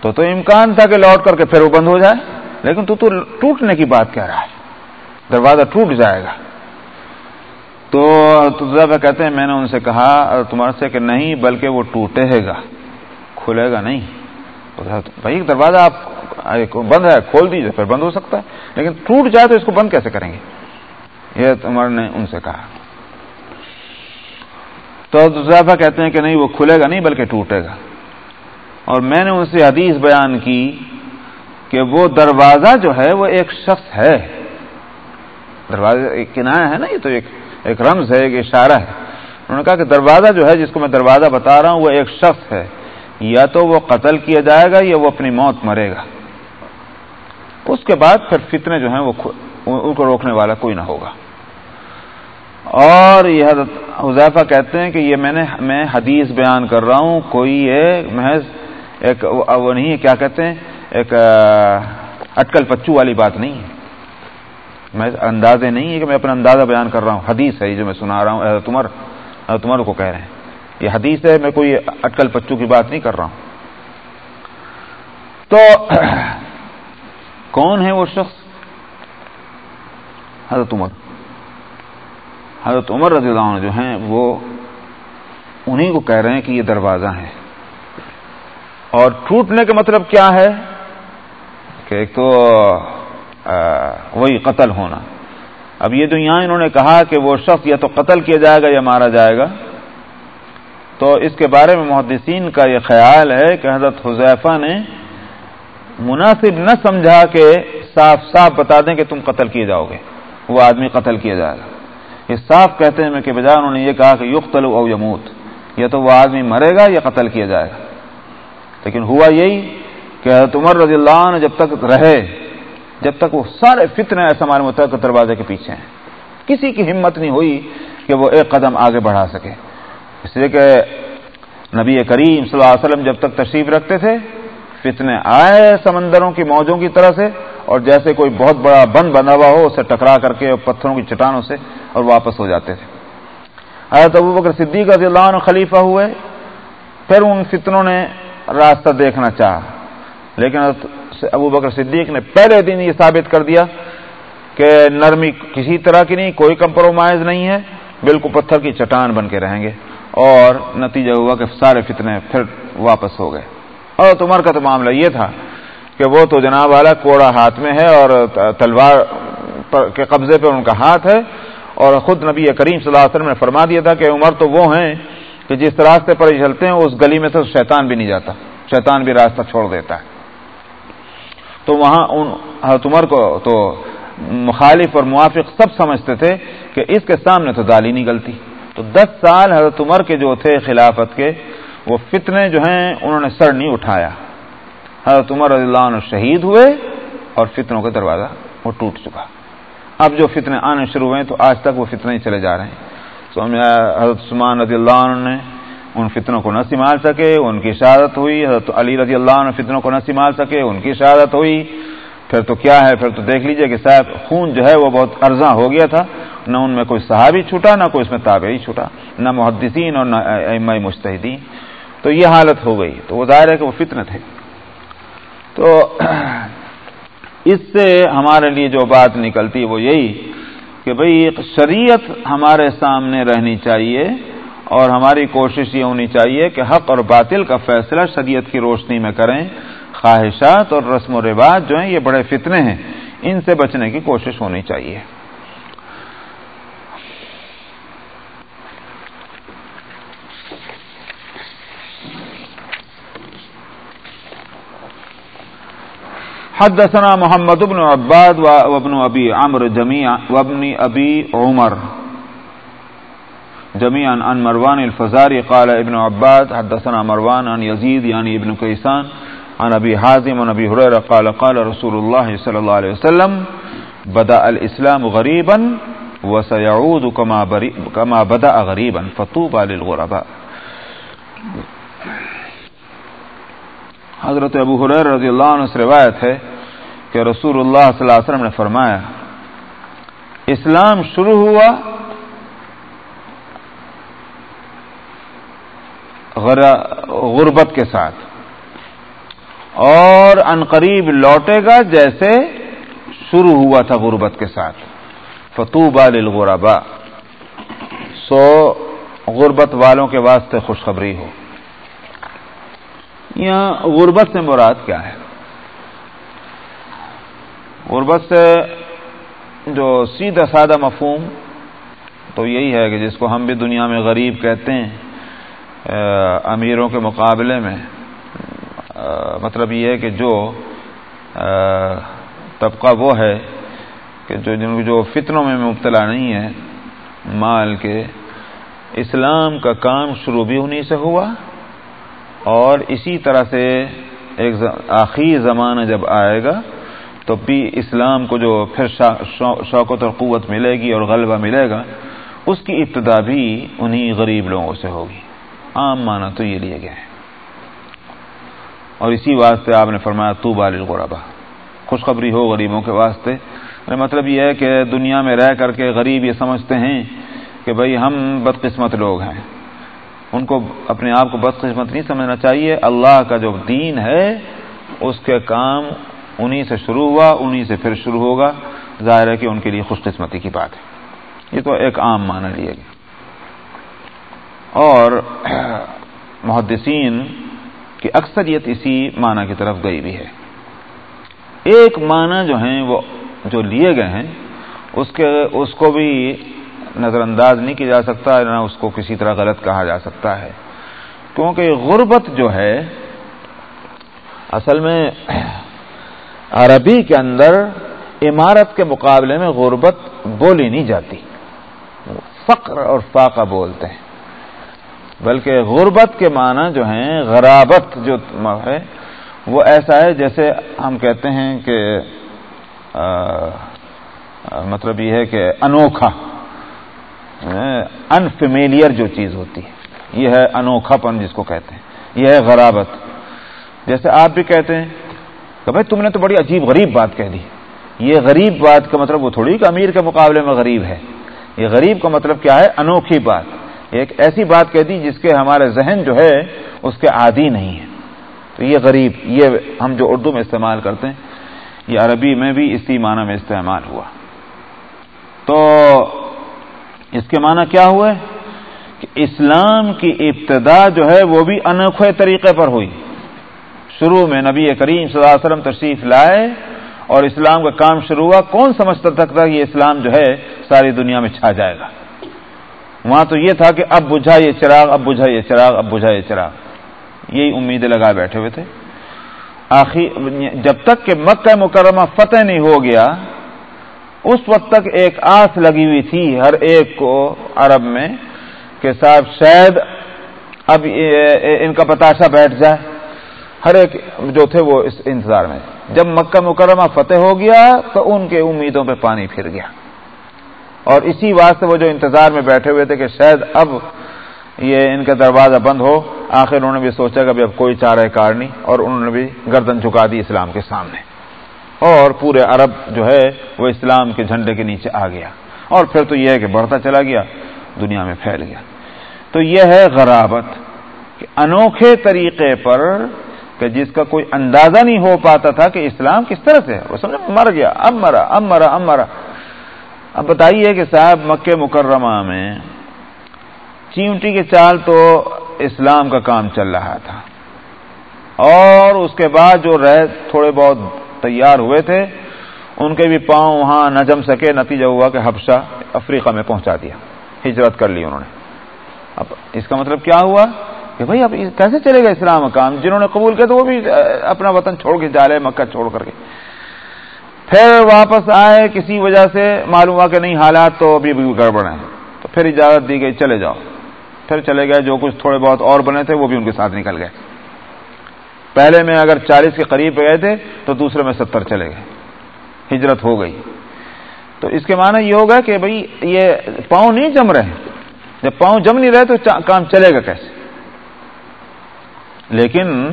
تو تو امکان تھا کہ لوٹ کر کے پھر وہ بند ہو جائے، لیکن تو تو ٹوٹنے کی بات کہہ رہا ہے۔ دروازہ ٹوٹ جائے گا۔ تو کہتے ہیں، میں نے ان سے کہا، تمہارے سے کہ نہیں، بلکہ وہ ٹوٹے گا، کھلے گا نہیں۔ بھائی، دروازہ آپ بند ہے، کھول دیجیے پھر بند ہو سکتا ہے۔ لیکن ٹوٹ جائے تو اس کو بند کیسے کریں گے؟ یہ تمہارے نے ان سے کہا۔ تو زیادہ کہتے ہیں کہ نہیں، وہ کھلے گا نہیں، بلکہ ٹوٹے گا۔ اور میں نے ان سے حدیث بیان کی کہ وہ دروازہ جو ہے، وہ ایک شخص ہے۔ دروازہ ایک کنایا ہے نا، یہ تو ایک ایک رمز ہے، ایک اشارہ ہے۔ انہوں نے کہا کہ دروازہ جو ہے، جس کو میں دروازہ بتا رہا ہوں، وہ ایک شخص ہے۔ یا تو وہ قتل کیا جائے گا یا وہ اپنی موت مرے گا۔ اس کے بعد پھر فتنے جو ہیں، وہ ان کو روکنے والا کوئی نہ ہوگا۔ اور یہ حضرت حضیفہ کہتے ہیں کہ یہ میں نے، میں حدیث بیان کر رہا ہوں۔ کوئی یہ محض ایک وہ نہیں ہے، کیا کہتے ہیں؟ ایک اٹکل پچو والی بات نہیں ہے۔ میں اندازے نہیں ہے کہ میں اپنا اندازہ بیان کر رہا ہوں۔ حدیث ہے جو میں سنا رہا ہوں حضرت عمر حضرت عمر کو کہہ رہے ہیں۔ یہ حدیث ہے، میں کوئی اٹکل پچو کی بات نہیں کر رہا ہوں۔ تو *clears throat* کون ہے وہ شخص؟ حضرت عمر۔ حضرت عمر رضی اللہ عنہ جو ہیں، وہ انہیں کو کہہ رہے ہیں کہ یہ دروازہ ہے۔ اور ٹوٹنے کا مطلب کیا ہے؟ کہ ایک تو وہی قتل ہونا۔ اب یہ جو یہاں انہوں نے کہا کہ وہ شخص یا تو قتل کیا جائے گا یا مارا جائے گا، تو اس کے بارے میں محدثین کا یہ خیال ہے کہ حضرت حذیفہ نے مناسب نہ سمجھا کہ صاف صاف بتا دیں کہ تم قتل کیے جاؤ گے، وہ آدمی قتل کیا جائے گا۔ یہ صاف کہتے ہیں کہ بجائے انہوں نے یہ کہا کہ یقتل او یموت، یا تو وہ آدمی مرے گا یا قتل کیا جائے گا۔ لیکن ہوا یہی کہ حضرت عمر رضی اللہ عنہ جب تک رہے جب تک وہ سارے فتنے ایسا ہمارے متحد دروازے کے پیچھے ہیں۔ کسی کی ہمت نہیں ہوئی کہ وہ ایک قدم آگے بڑھا سکے۔ اس لیے کہ نبی کریم صلی اللہ علیہ وسلم جب تک تشریف رکھتے تھے، فتنے آئے سمندروں کی موجوں کی طرح سے، اور جیسے کوئی بہت بڑا بند بنا ہوا ہو، اسے ٹکرا کر کے پتھروں کی چٹانوں سے اور واپس ہو جاتے تھے۔ حضرت ابو بکر صدیق رضی اللہ عنہ خلیفہ ہوئے۔ پھر ان فتنوں نے راستہ دیکھنا چاہا۔ لیکن ابو بکر صدیق نے پہلے دن یہ ثابت کر دیا کہ نرمی کسی طرح کی نہیں، کوئی کمپرومائز نہیں ہے، بالکل پتھر کی چٹان بن کے رہیں گے اور نتیجہ ہوا کہ سارے فتنے پھر واپس ہو گئے۔ اور تمہر کا تو معاملہ یہ تھا کہ وہ تو جناب والا کوڑا ہاتھ میں ہے اور تلوار کے قبضے پہ ان کا ہاتھ ہے اور خود نبی کریم صلی اللہ علیہ وسلم نے فرما دیا تھا کہ عمر تو وہ ہیں کہ جس راستے پر چلتے ہیں، اس گلی میں سے شیطان بھی نہیں جاتا، شیطان بھی راستہ چھوڑ دیتا ہے۔ تو وہاں ان حضرت عمر کو تو مخالف اور موافق سب سمجھتے تھے کہ اس کے سامنے تو دالی نہیں گلتی۔ تو دس سال حضرت عمر کے جو تھے خلافت کے، وہ فتنے جو ہیں انہوں نے سر نہیں اٹھایا۔ حضرت عمر رضی اللہ عنہ شہید ہوئے اور فتنوں کا دروازہ وہ ٹوٹ چکا۔ اب جو فتنے آنے شروع ہوئے تو آج تک وہ فتنے ہی چلے جا رہے ہیں۔ تو حضرت عثمان رضی اللہ عنہ نے ان فتنوں کو نہ سنبھال سکے، ان کی شہادت ہوئی، حضرت علی رضی اللہ عنہ فتنوں کو نہ سنبھال سکے، ان کی شہادت ہوئی۔ پھر تو کیا ہے؟ پھر تو دیکھ لیجیے کہ صاحب خون جو ہے وہ بہت ارزاں ہو گیا تھا۔ نہ ان میں کوئی صحابی چھوٹا نہ کوئی اس میں تابعی چھوٹا نہ محدثین اور نہ مشتحدین تو یہ حالت ہو گئی۔ تو وہ ظاہر ہے کہ وہ فتن تھے۔ تو اس سے ہمارے لیے جو بات نکلتی وہ یہی کہ بھئی شریعت ہمارے سامنے رہنی چاہیے۔ اور ہماری کوشش یہ ہونی چاہیے کہ حق اور باطل کا فیصلہ شریعت کی روشنی میں کریں۔ خواہشات اور رسم و رواج جو ہیں، یہ بڑے فتنے ہیں۔ ان سے بچنے کی کوشش ہونی چاہیے۔ حدثنا محمد بن عباد وابن ابي عمرو جميع وابن ابي عمر۔ جميعا عن مروان الفزاري قال ابن عباد حدثنا مروان عن يزيد يعني ابن كيسان عن أبي حازم عن أبي هريرة قال قال رسول الله صلى الله عليه وسلم بدأ الإسلام غريبا وسيعود كما, كما بدأ غريبا فطوبى للغرباء. حضرت ابو حریر رضی اللہ عنہ سے روایت ہے کہ رسول اللہ صلی اللہ علیہ وسلم نے فرمایا اسلام شروع ہوا غربت کے ساتھ۔ اور قریب لوٹے گا جیسے شروع ہوا تھا غربت کے ساتھ۔ فتوبہ للغرباء۔ سو غربت والوں کے واسطے خوشخبری ہو۔ یہاں غربت سے مراد کیا ہے؟ غربت سے جو سیدھا سادہ مفہوم تو یہی ہے کہ جس کو ہم بھی دنیا میں غریب کہتے ہیں۔ امیروں کے مقابلے میں مطلب یہ ہے کہ جو طبقہ وہ ہے کہ جو جن جو فتنوں میں مبتلا نہیں ہے، مال کے، اسلام کا کام شروع بھی انہیں سے ہوا اور اسی طرح سے ایک آخری زمانہ جب آئے گا تو بھی اسلام کو جو پھر شوقت اور قوت ملے گی اور غلبہ ملے گا، اس کی ابتدا بھی انہی غریب لوگوں سے ہوگی۔ عام معنی تو یہ لیے گئے ہیں۔ اور اسی واسطے آپ نے فرمایا، تو بال الغربا خوشخبری ہو غریبوں کے واسطے۔ مطلب یہ ہے کہ دنیا میں رہ کر کے غریب یہ سمجھتے ہیں کہ بھئی ہم بدقسمت لوگ ہیں۔ ان کو اپنے آپ کو بدقسمت نہیں سمجھنا چاہیے۔ اللہ کا جو دین ہے، اس کے کام انہی سے شروع ہوا، انہی سے پھر شروع ہوگا۔ ظاہر ہے کہ ان کے لیے خوش قسمتی کی بات ہے۔ یہ تو ایک عام معنی لیا گیا اور محدثین کی اکثریت اسی معنی کی طرف گئی بھی ہے۔ ایک معنی جو ہیں وہ جو لیے گئے ہیں، اس کے، اس کو بھی نظر انداز نہیں کیا جا سکتا، نہ اس کو کسی طرح غلط کہا جا سکتا ہے۔ کیونکہ غربت جو ہے، اصل میں عربی کے اندر عمارت کے مقابلے میں غربت بولی نہیں جاتی۔ فقر اور فاقہ بولتے ہیں۔ بلکہ غربت کے معنی جو ہیں، غرابت جو ہے، وہ ایسا ہے جیسے ہم کہتے ہیں کہ مطلب یہ ہے کہ انوکھا انفیمیلیئر جو چیز ہوتی ہے۔ یہ ہے انوکھا پن جس کو کہتے ہیں۔ یہ ہے غرابت۔ جیسے آپ بھی کہتے ہیں کہ بھائی تم نے تو بڑی عجیب غریب بات کہہ دی۔ یہ غریب بات کا مطلب وہ تھوڑی کہ امیر کے مقابلے میں غریب ہے۔ یہ غریب کا مطلب کیا ہے؟ انوکھی بات۔ ایک ایسی بات کہہ دی جس کے ہمارے ذہن جو ہے اس کے عادی نہیں ہے تو یہ غریب، یہ ہم جو اردو میں استعمال کرتے ہیں، یہ عربی میں بھی اسی معنی میں استعمال ہوا۔ تو اس کے معنی کیا ہوا ہے کہ اسلام کی ابتدا جو ہے وہ بھی انوکھے طریقے پر ہوئی۔ شروع میں نبی کریم صلی اللہ علیہ وسلم تشریف لائے اور اسلام کا کام شروع ہوا۔ کون سمجھتا تک تھا یہ اسلام جو ہے ساری دنیا میں چھا جائے گا؟ وہاں تو یہ تھا کہ اب بجھا یہ چراغ، اب بجھا یہ چراغ، اب بجھا یہ چراغ۔ یہی امیدیں لگا بیٹھے ہوئے تھے۔ آخر جب تک کہ مکہ مکرمہ فتح نہیں ہو گیا، اس وقت تک ایک آس لگی ہوئی تھی ہر ایک کو عرب میں کہ صاحب شاید اب ان کا بتاشا بیٹھ جائے۔ ہر ایک جو تھے وہ اس انتظار میں جب مکہ مکرمہ فتح ہو گیا تو ان کے امیدوں پہ پانی پھر گیا۔ اور اسی واسطے وہ جو انتظار میں بیٹھے ہوئے تھے کہ شاید اب یہ ان کا دروازہ بند ہو، آخر انہوں نے بھی سوچا کہ اب کوئی چارہ کار نہیں، اور انہوں نے بھی گردن جھکا دی اسلام کے سامنے۔ اور پورے عرب جو ہے وہ اسلام کے جھنڈے کے نیچے آ گیا۔ اور پھر تو یہ ہے کہ بڑھتا چلا گیا، دنیا میں پھیل گیا۔ تو یہ ہے غرابت کہ انوکھے طریقے پر کہ جس کا کوئی اندازہ نہیں ہو پاتا تھا کہ اسلام کس طرح سے وہ سمجھ مر گیا، اب مرا اب مرا اب مرا۔ اب بتائیے کہ صاحب مکہ مکرمہ میں چیمٹی کے چال تو اسلام کا کام چل رہا تھا۔ اور اس کے بعد جو رہ تھوڑے بہت تیار ہوئے تھے، ان کے بھی پاؤں وہاں نہ جم سکے، نتیجہ ہوا کہ حبشہ افریقہ میں پہنچا دیا، ہجرت کر لی انہوں نے۔ اب اس کا مطلب کیا ہوا؟ کہ بھائی اب کیسے چلے گا اسلام کا کام؟ جنہوں نے قبول کیا تو وہ بھی اپنا وطن چھوڑ کے جا رہے مکہ چھوڑ کر کے۔ پھر واپس آئے، کسی وجہ سے معلوم ہوا کہ نہیں، حالات تو ابھی بھی گڑبڑ ہیں۔ تو پھر اجازت دی گئی، چلے جاؤ۔ پھر چلے گئے، جو کچھ تھوڑے بہت اور بنے تھے، وہ بھی ان کے ساتھ نکل گئے۔ پہلے میں اگر چالیس کے قریب گئے تھے، تو دوسرے میں ستر چلے گئے۔ ہجرت ہو گئی۔ تو اس کے معنی یہ ہوگا کہ بھئی یہ پاؤں نہیں جم رہے۔ جب پاؤں جم نہیں رہے تو کام چلے گا کیسے؟ لیکن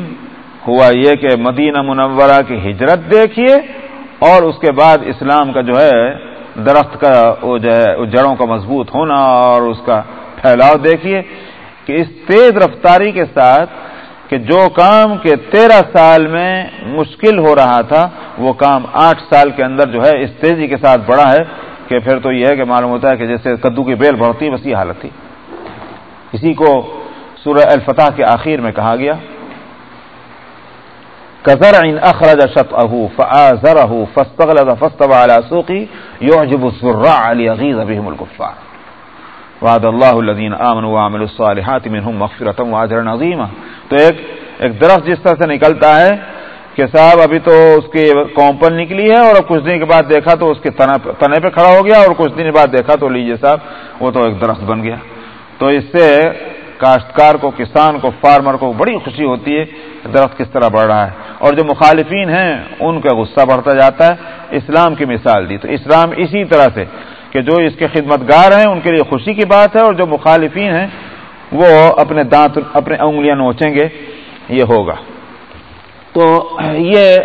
ہوا یہ کہ مدینہ منورہ کی ہجرت دیکھیے اور اس کے بعد اسلام کا جو ہے، درخت کا وہ جو ہے جڑوں کا مضبوط ہونا اور اس کا پھیلاؤ دیکھیے کہ اس تیز رفتاری کے ساتھ کہ جو کام کے تیرہ سال میں مشکل ہو رہا تھا، وہ کام آٹھ سال کے اندر جو ہے، اس تیزی کے ساتھ بڑا ہے کہ پھر تو یہ ہے کہ معلوم ہوتا ہے کہ جیسے کدو کی بیل بڑھتی، بس یہ حالت تھی۔ اسی کو سورہ الفتح کے آخر میں کہا گیا۔ کزر ان اخرج شط اہو فضر اہو فستغل فستب سوقی یوجب السرا علی وعد اللہ الدین امن وعمل الصالحات منهم مغفرتا واجرا عظیما تو ایک ایک درخت جس طرح سے نکلتا ہے کہ صاحب ابھی تو اس کی کومپل نکلی ہے اور اب کچھ دن کے بعد دیکھا تو اس کے تنے پہ کھڑا ہو گیا اور کچھ دن بعد دیکھا تو لیجیے صاحب وہ تو ایک درخت بن گیا۔ تو اس سے کاشتکار کو، کسان کو، فارمر کو بڑی خوشی ہوتی ہے کہ درخت کس طرح بڑھ رہا ہے۔ اور جو مخالفین ہیں، ان کا غصہ بڑھتا جاتا ہے۔ اسلام کی مثال دی۔ تو اسلام اسی طرح سے کہ جو اس کے خدمت گار ہیں، ان کے لیے خوشی کی بات ہے، اور جو مخالفین ہیں، وہ اپنے دانت، اپنے انگلیاں نوچیں گے، یہ ہوگا۔ تو یہ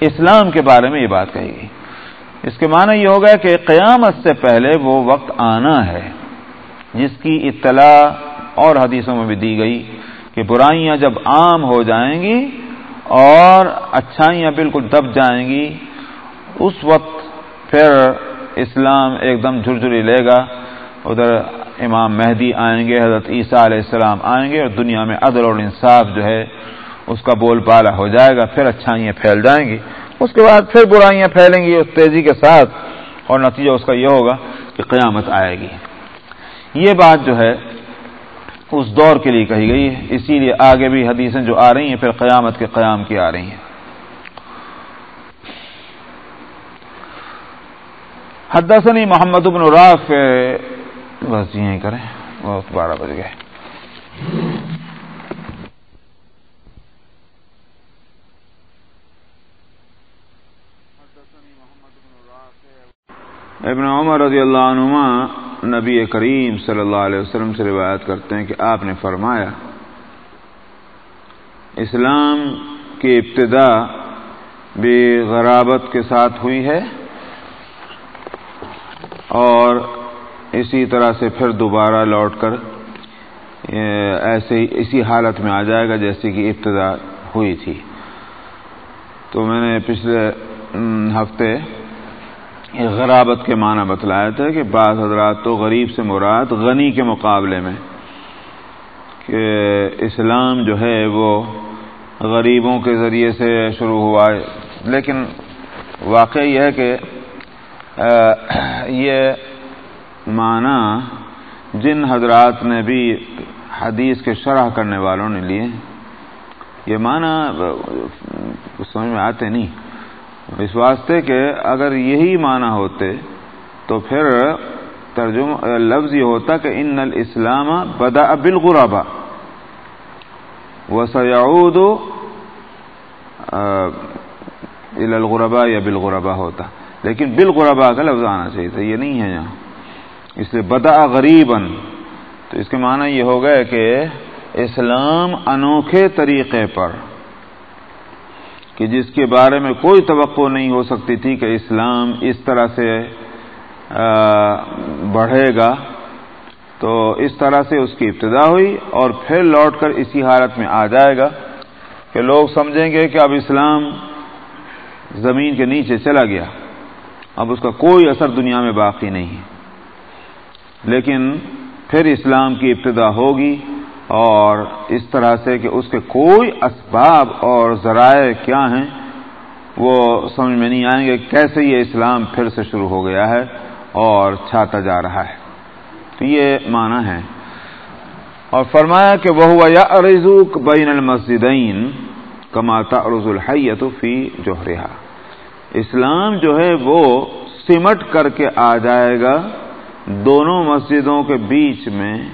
اسلام کے بارے میں یہ بات کہی گئی۔ اس کے معنی یہ ہوگا کہ قیامت سے پہلے وہ وقت آنا ہے، جس کی اطلاع اور حدیثوں میں بھی دی گئی کہ برائیاں جب عام ہو جائیں گی اور اچھائیاں بالکل دب جائیں گی، اس وقت پھر اسلام ایک دم جھرجھری لے گا۔ ادھر امام مہدی آئیں گے، حضرت عیسیٰ علیہ السلام آئیں گے اور دنیا میں عدل اور انصاف جو ہے، اس کا بول بالا ہو جائے گا، پھر اچھائیاں پھیل جائیں گی۔ اس کے بعد پھر برائیاں پھیلیں گی اس تیزی کے ساتھ اور نتیجہ اس کا یہ ہوگا کہ قیامت آئے گی۔ یہ بات جو ہے اس دور کے لیے کہی گئی ہے۔ اسی لیے آگے بھی حدیثیں جو آ رہی ہیں، پھر قیامت کے قیام کی آ رہی ہیں۔ حدثني محمد بن رافع بس جی یہیں کریں۔ بہت بارہ بج گئے۔ ابن عمر رضی اللہ عنہما نبی کریم صلی اللہ علیہ وسلم سے روایت کرتے ہیں کہ آپ نے فرمایا، اسلام کی ابتدا بھی غرابت کے ساتھ ہوئی ہے اور اسی طرح سے پھر دوبارہ لوٹ کر ایسے اسی حالت میں آ جائے گا جیسے کہ ابتدا ہوئی تھی۔ تو میں نے پچھلے ہفتے غرابت کے معنی بتلایا تھا کہ بعض حضرات تو غریب سے مراد غنی کے مقابلے میں کہ اسلام جو ہے وہ غریبوں کے ذریعے سے شروع ہوا ہے۔ لیکن واقع یہ ہے کہ یہ معنی جن حضرات نے بھی حدیث کے شرح کرنے والوں نے لیے، یہ معنی سمجھ میں آتے نہیں۔ اس واسطے کہ اگر یہی معنی ہوتے تو پھر ترجمہ لفظ یہ ہوتا کہ ان الاسلام بدا بالغربا و سعود الغربا یا بالغربا ہوتا۔ لیکن بالغربا کا لفظ آنا چاہیے تھا، یہ نہیں ہے یہاں۔ اس لیے بدا غریباً۔ تو اس کے معنی یہ ہو گیا کہ اسلام انوکھے طریقے پر کہ جس کے بارے میں کوئی توقع نہیں ہو سکتی تھی کہ اسلام اس طرح سے بڑھے گا۔ تو اس طرح سے اس کی ابتدا ہوئی اور پھر لوٹ کر اسی حالت میں آ جائے گا کہ لوگ سمجھیں گے کہ اب اسلام زمین کے نیچے چلا گیا۔ اب اس کا کوئی اثر دنیا میں باقی نہیں ہے۔ لیکن پھر اسلام کی ابتدا ہوگی۔ اور اس طرح سے کہ اس کے کوئی اسباب اور ذرائع کیا ہیں، وہ سمجھ میں نہیں آئیں گے کیسے یہ اسلام پھر سے شروع ہو گیا ہے اور چھاتا جا رہا ہے۔ تو یہ معنی ہے۔ اور فرمایا کہ وہ یا بین المسجدین کماتا ارز الحیت فی جوہرہ اسلام جو ہے وہ سمٹ کر کے آ جائے گا دونوں مسجدوں کے بیچ میں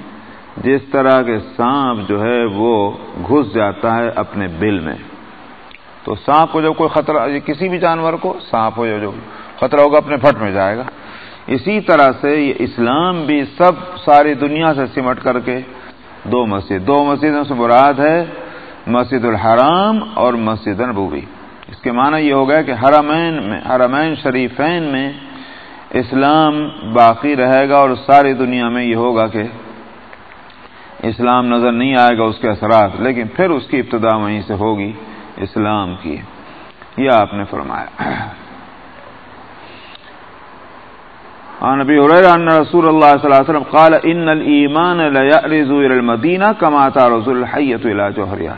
جس طرح کے سانپ جو ہے وہ گھس جاتا ہے اپنے بل میں۔ تو سانپ کو جب کوئی خطرہ کسی بھی جانور کو سانپ ہو جو خطرہ ہوگا اپنے پھٹ میں جائے گا۔ اسی طرح سے یہ اسلام بھی سب ساری دنیا سے سمٹ کر کے دو مسجد، دو مسجدوں سے مراد ہے مسجد الحرام اور مسجد نبوی۔ اس کے معنی یہ ہو گیا کہ حرمین میں، حرمین شریفین میں اسلام باقی رہے گا اور ساری دنیا میں یہ ہوگا کہ اسلام نظر نہیں آئے گا اس کے اثرات، لیکن پھر اس کی ابتدا وہیں سے ہوگی اسلام کی۔ یہ آپ نے فرمایا۔ عن ابي هريره ان رسول الله صلى الله عليه وسلم قال، ان الايمان لا يعرض الى المدينه كما تعرض الحيه الى جوهرها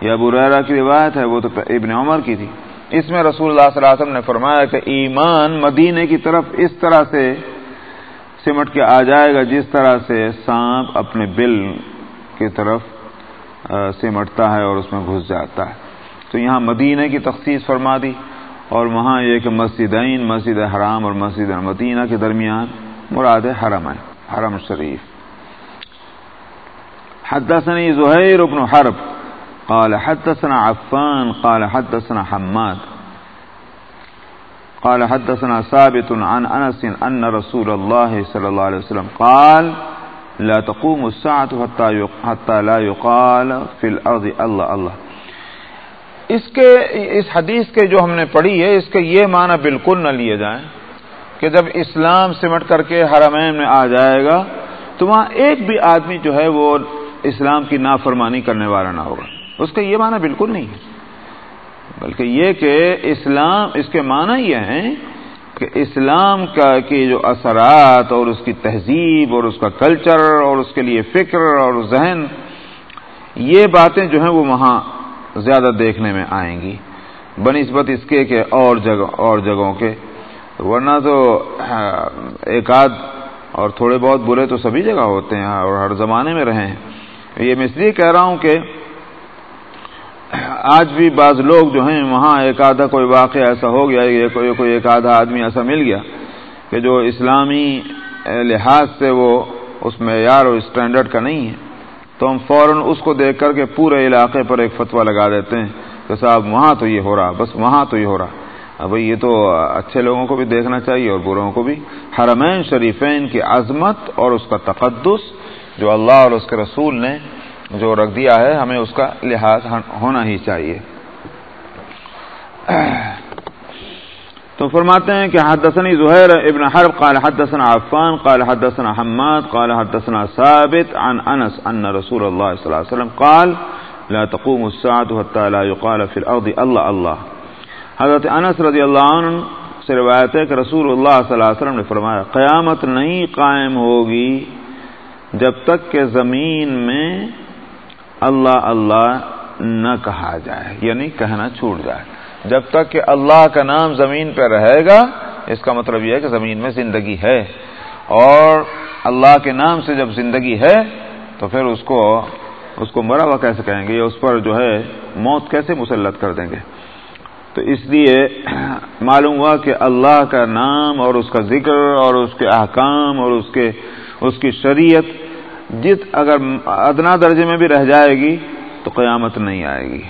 یہ ابو ہریرہ کی روایت ہے، وہ تو ابن عمر کی تھی۔ اس میں رسول اللہ صلی اللہ علیہ وسلم نے فرمایا کہ ایمان مدینے کی طرف اس طرح سے سمٹ کے آ جائے گا جس طرح سے سانپ اپنے بل کی طرف سمٹتا ہے اور اس میں گھس جاتا ہے۔ تو یہاں مدینہ کی تخصیص فرما دی اور وہاں یہ کہ مسجدین، مسجد حرام اور مسجد مدینہ کے درمیان مراد حرم ہے، حرم شریف۔ حدثني زهير بن حرب، قال حدثنا عفان، قال حدثنا حماد۔ قال حدثنا ثابت عن انس ان رسول الله صلى الله عليه وسلم قال لا تقوم الساعه حتى حتى لا يقال في الارض الله الله. اس کے اس حدیث کے جو ہم نے پڑھی ہے، اس کے یہ معنی بالکل نہ لیے جائیں کہ جب اسلام سمٹ کر کے حرمین میں آ جائے گا، تو وہاں ایک بھی آدمی جو ہے وہ اسلام کی نافرمانی کرنے والا نہ ہوگا۔ اس کا یہ معنی بالکل نہیں ہے۔ بلکہ یہ کہ اسلام، اس کے معنی یہ ہیں کہ اسلام کا، کی جو اثرات اور اس کی تہذیب اور اس کا کلچر اور اس کے لیے فکر اور ذہن، یہ باتیں جو ہیں وہ وہاں زیادہ دیکھنے میں آئیں گی۔ بنسبت اس کے کہ اور جگہ، اور جگہوں کے۔ ورنہ تو، ایک آدھ اور تھوڑے بہت برے تو سبھی جگہ ہوتے ہیں اور ہر زمانے میں رہے ہیں۔ یہ میں اس لیے کہہ رہا ہوں کہ آج بھی بعض لوگ جو ہیں وہاں ایک آدھا کوئی واقعہ ایسا ہو گیا کوئی کوئی ایک آدھا آدمی ایسا مل گیا کہ جو اسلامی لحاظ سے وہ اس معیار اور اسٹینڈرڈ کا نہیں ہے۔ تو ہم فوراً اس کو دیکھ کر کے پورے علاقے پر ایک فتویٰ لگا دیتے ہیں کہ صاحب وہاں تو یہ ہو رہا، بس وہاں تو یہ ہو رہا۔ بھائی یہ تو اچھے لوگوں کو بھی دیکھنا چاہیے اور بروں کو بھی۔ حرمین شریفین کی عظمت اور اس کا تقدس جو اللہ اور اس کے رسول نے جو رکھ دیا ہے، ہمیں اس کا لحاظ ہونا ہی چاہیے۔ *clears throat* تو فرماتے ہیں کہ حدثني زهير ابن حرب، قال حدثنا عفان، قال حدثنا حماد، قال حدثنا ثابت عن انس ان رسول الله صلى الله عليه وسلم قال لا تقوم الساعه حتى لا يقال في الارض الله الله. حضرت انس رضی اللہ عنہ سے روایت ہے کہ رسول اللہ صلی اللہ علیہ وسلم نے فرمایا، قیامت نہیں قائم ہوگی جب تک کہ زمین میں اللہ اللہ نہ کہا جائے یعنی کہنا چھوٹ جائے۔ جب تک کہ اللہ کا نام زمین پہ رہے گا، اس کا مطلب یہ ہے کہ زمین میں زندگی ہے۔ اور اللہ کے نام سے جب زندگی ہے، تو پھر اس کو اس کو مرا ہوا کیسے کہیں گے؟ یا اس پر جو ہے موت کیسے مسلط کر دیں گے؟ تو اس لیے معلوم ہوا کہ اللہ کا نام اور اس کا ذکر اور اس کے احکام اور اس کے، اس کی شریعت جت اگر ادنا درجے میں بھی رہ جائے گی تو قیامت نہیں آئے گی۔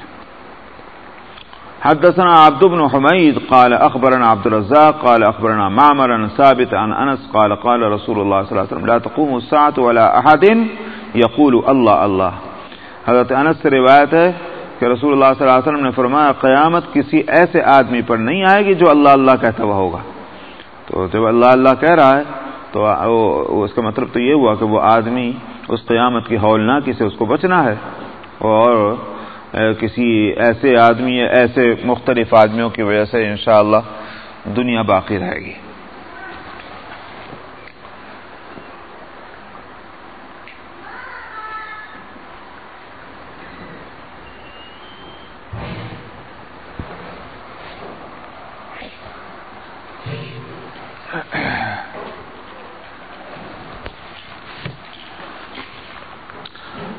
حدثنا عبد بن حميد قال أخبرنا عبد الرزاق قال أخبرنا معمر عن ثابت عن أنس قال قال رسول الله صلى الله عليه وسلم لا تقوم الساعة ولا أحد يقول الله الله حضرت انس سے روایت ہے کہ رسول اللہ صلی اللہ علیہ وسلم نے فرمایا قیامت کسی ایسے آدمی پر نہیں آئے گی جو اللہ اللہ کہتا ہوا ہوگا۔ تو جب اللہ اللہ کہہ رہا ہے تو اس کا مطلب تو یہ ہوا کہ وہ آدمی اس قیامت کی ہولناکی سے اس کو بچنا ہے اور کسی ایسے آدمی یا ایسے مختلف آدمیوں کی وجہ سے انشاءاللہ دنیا باقی رہے گی۔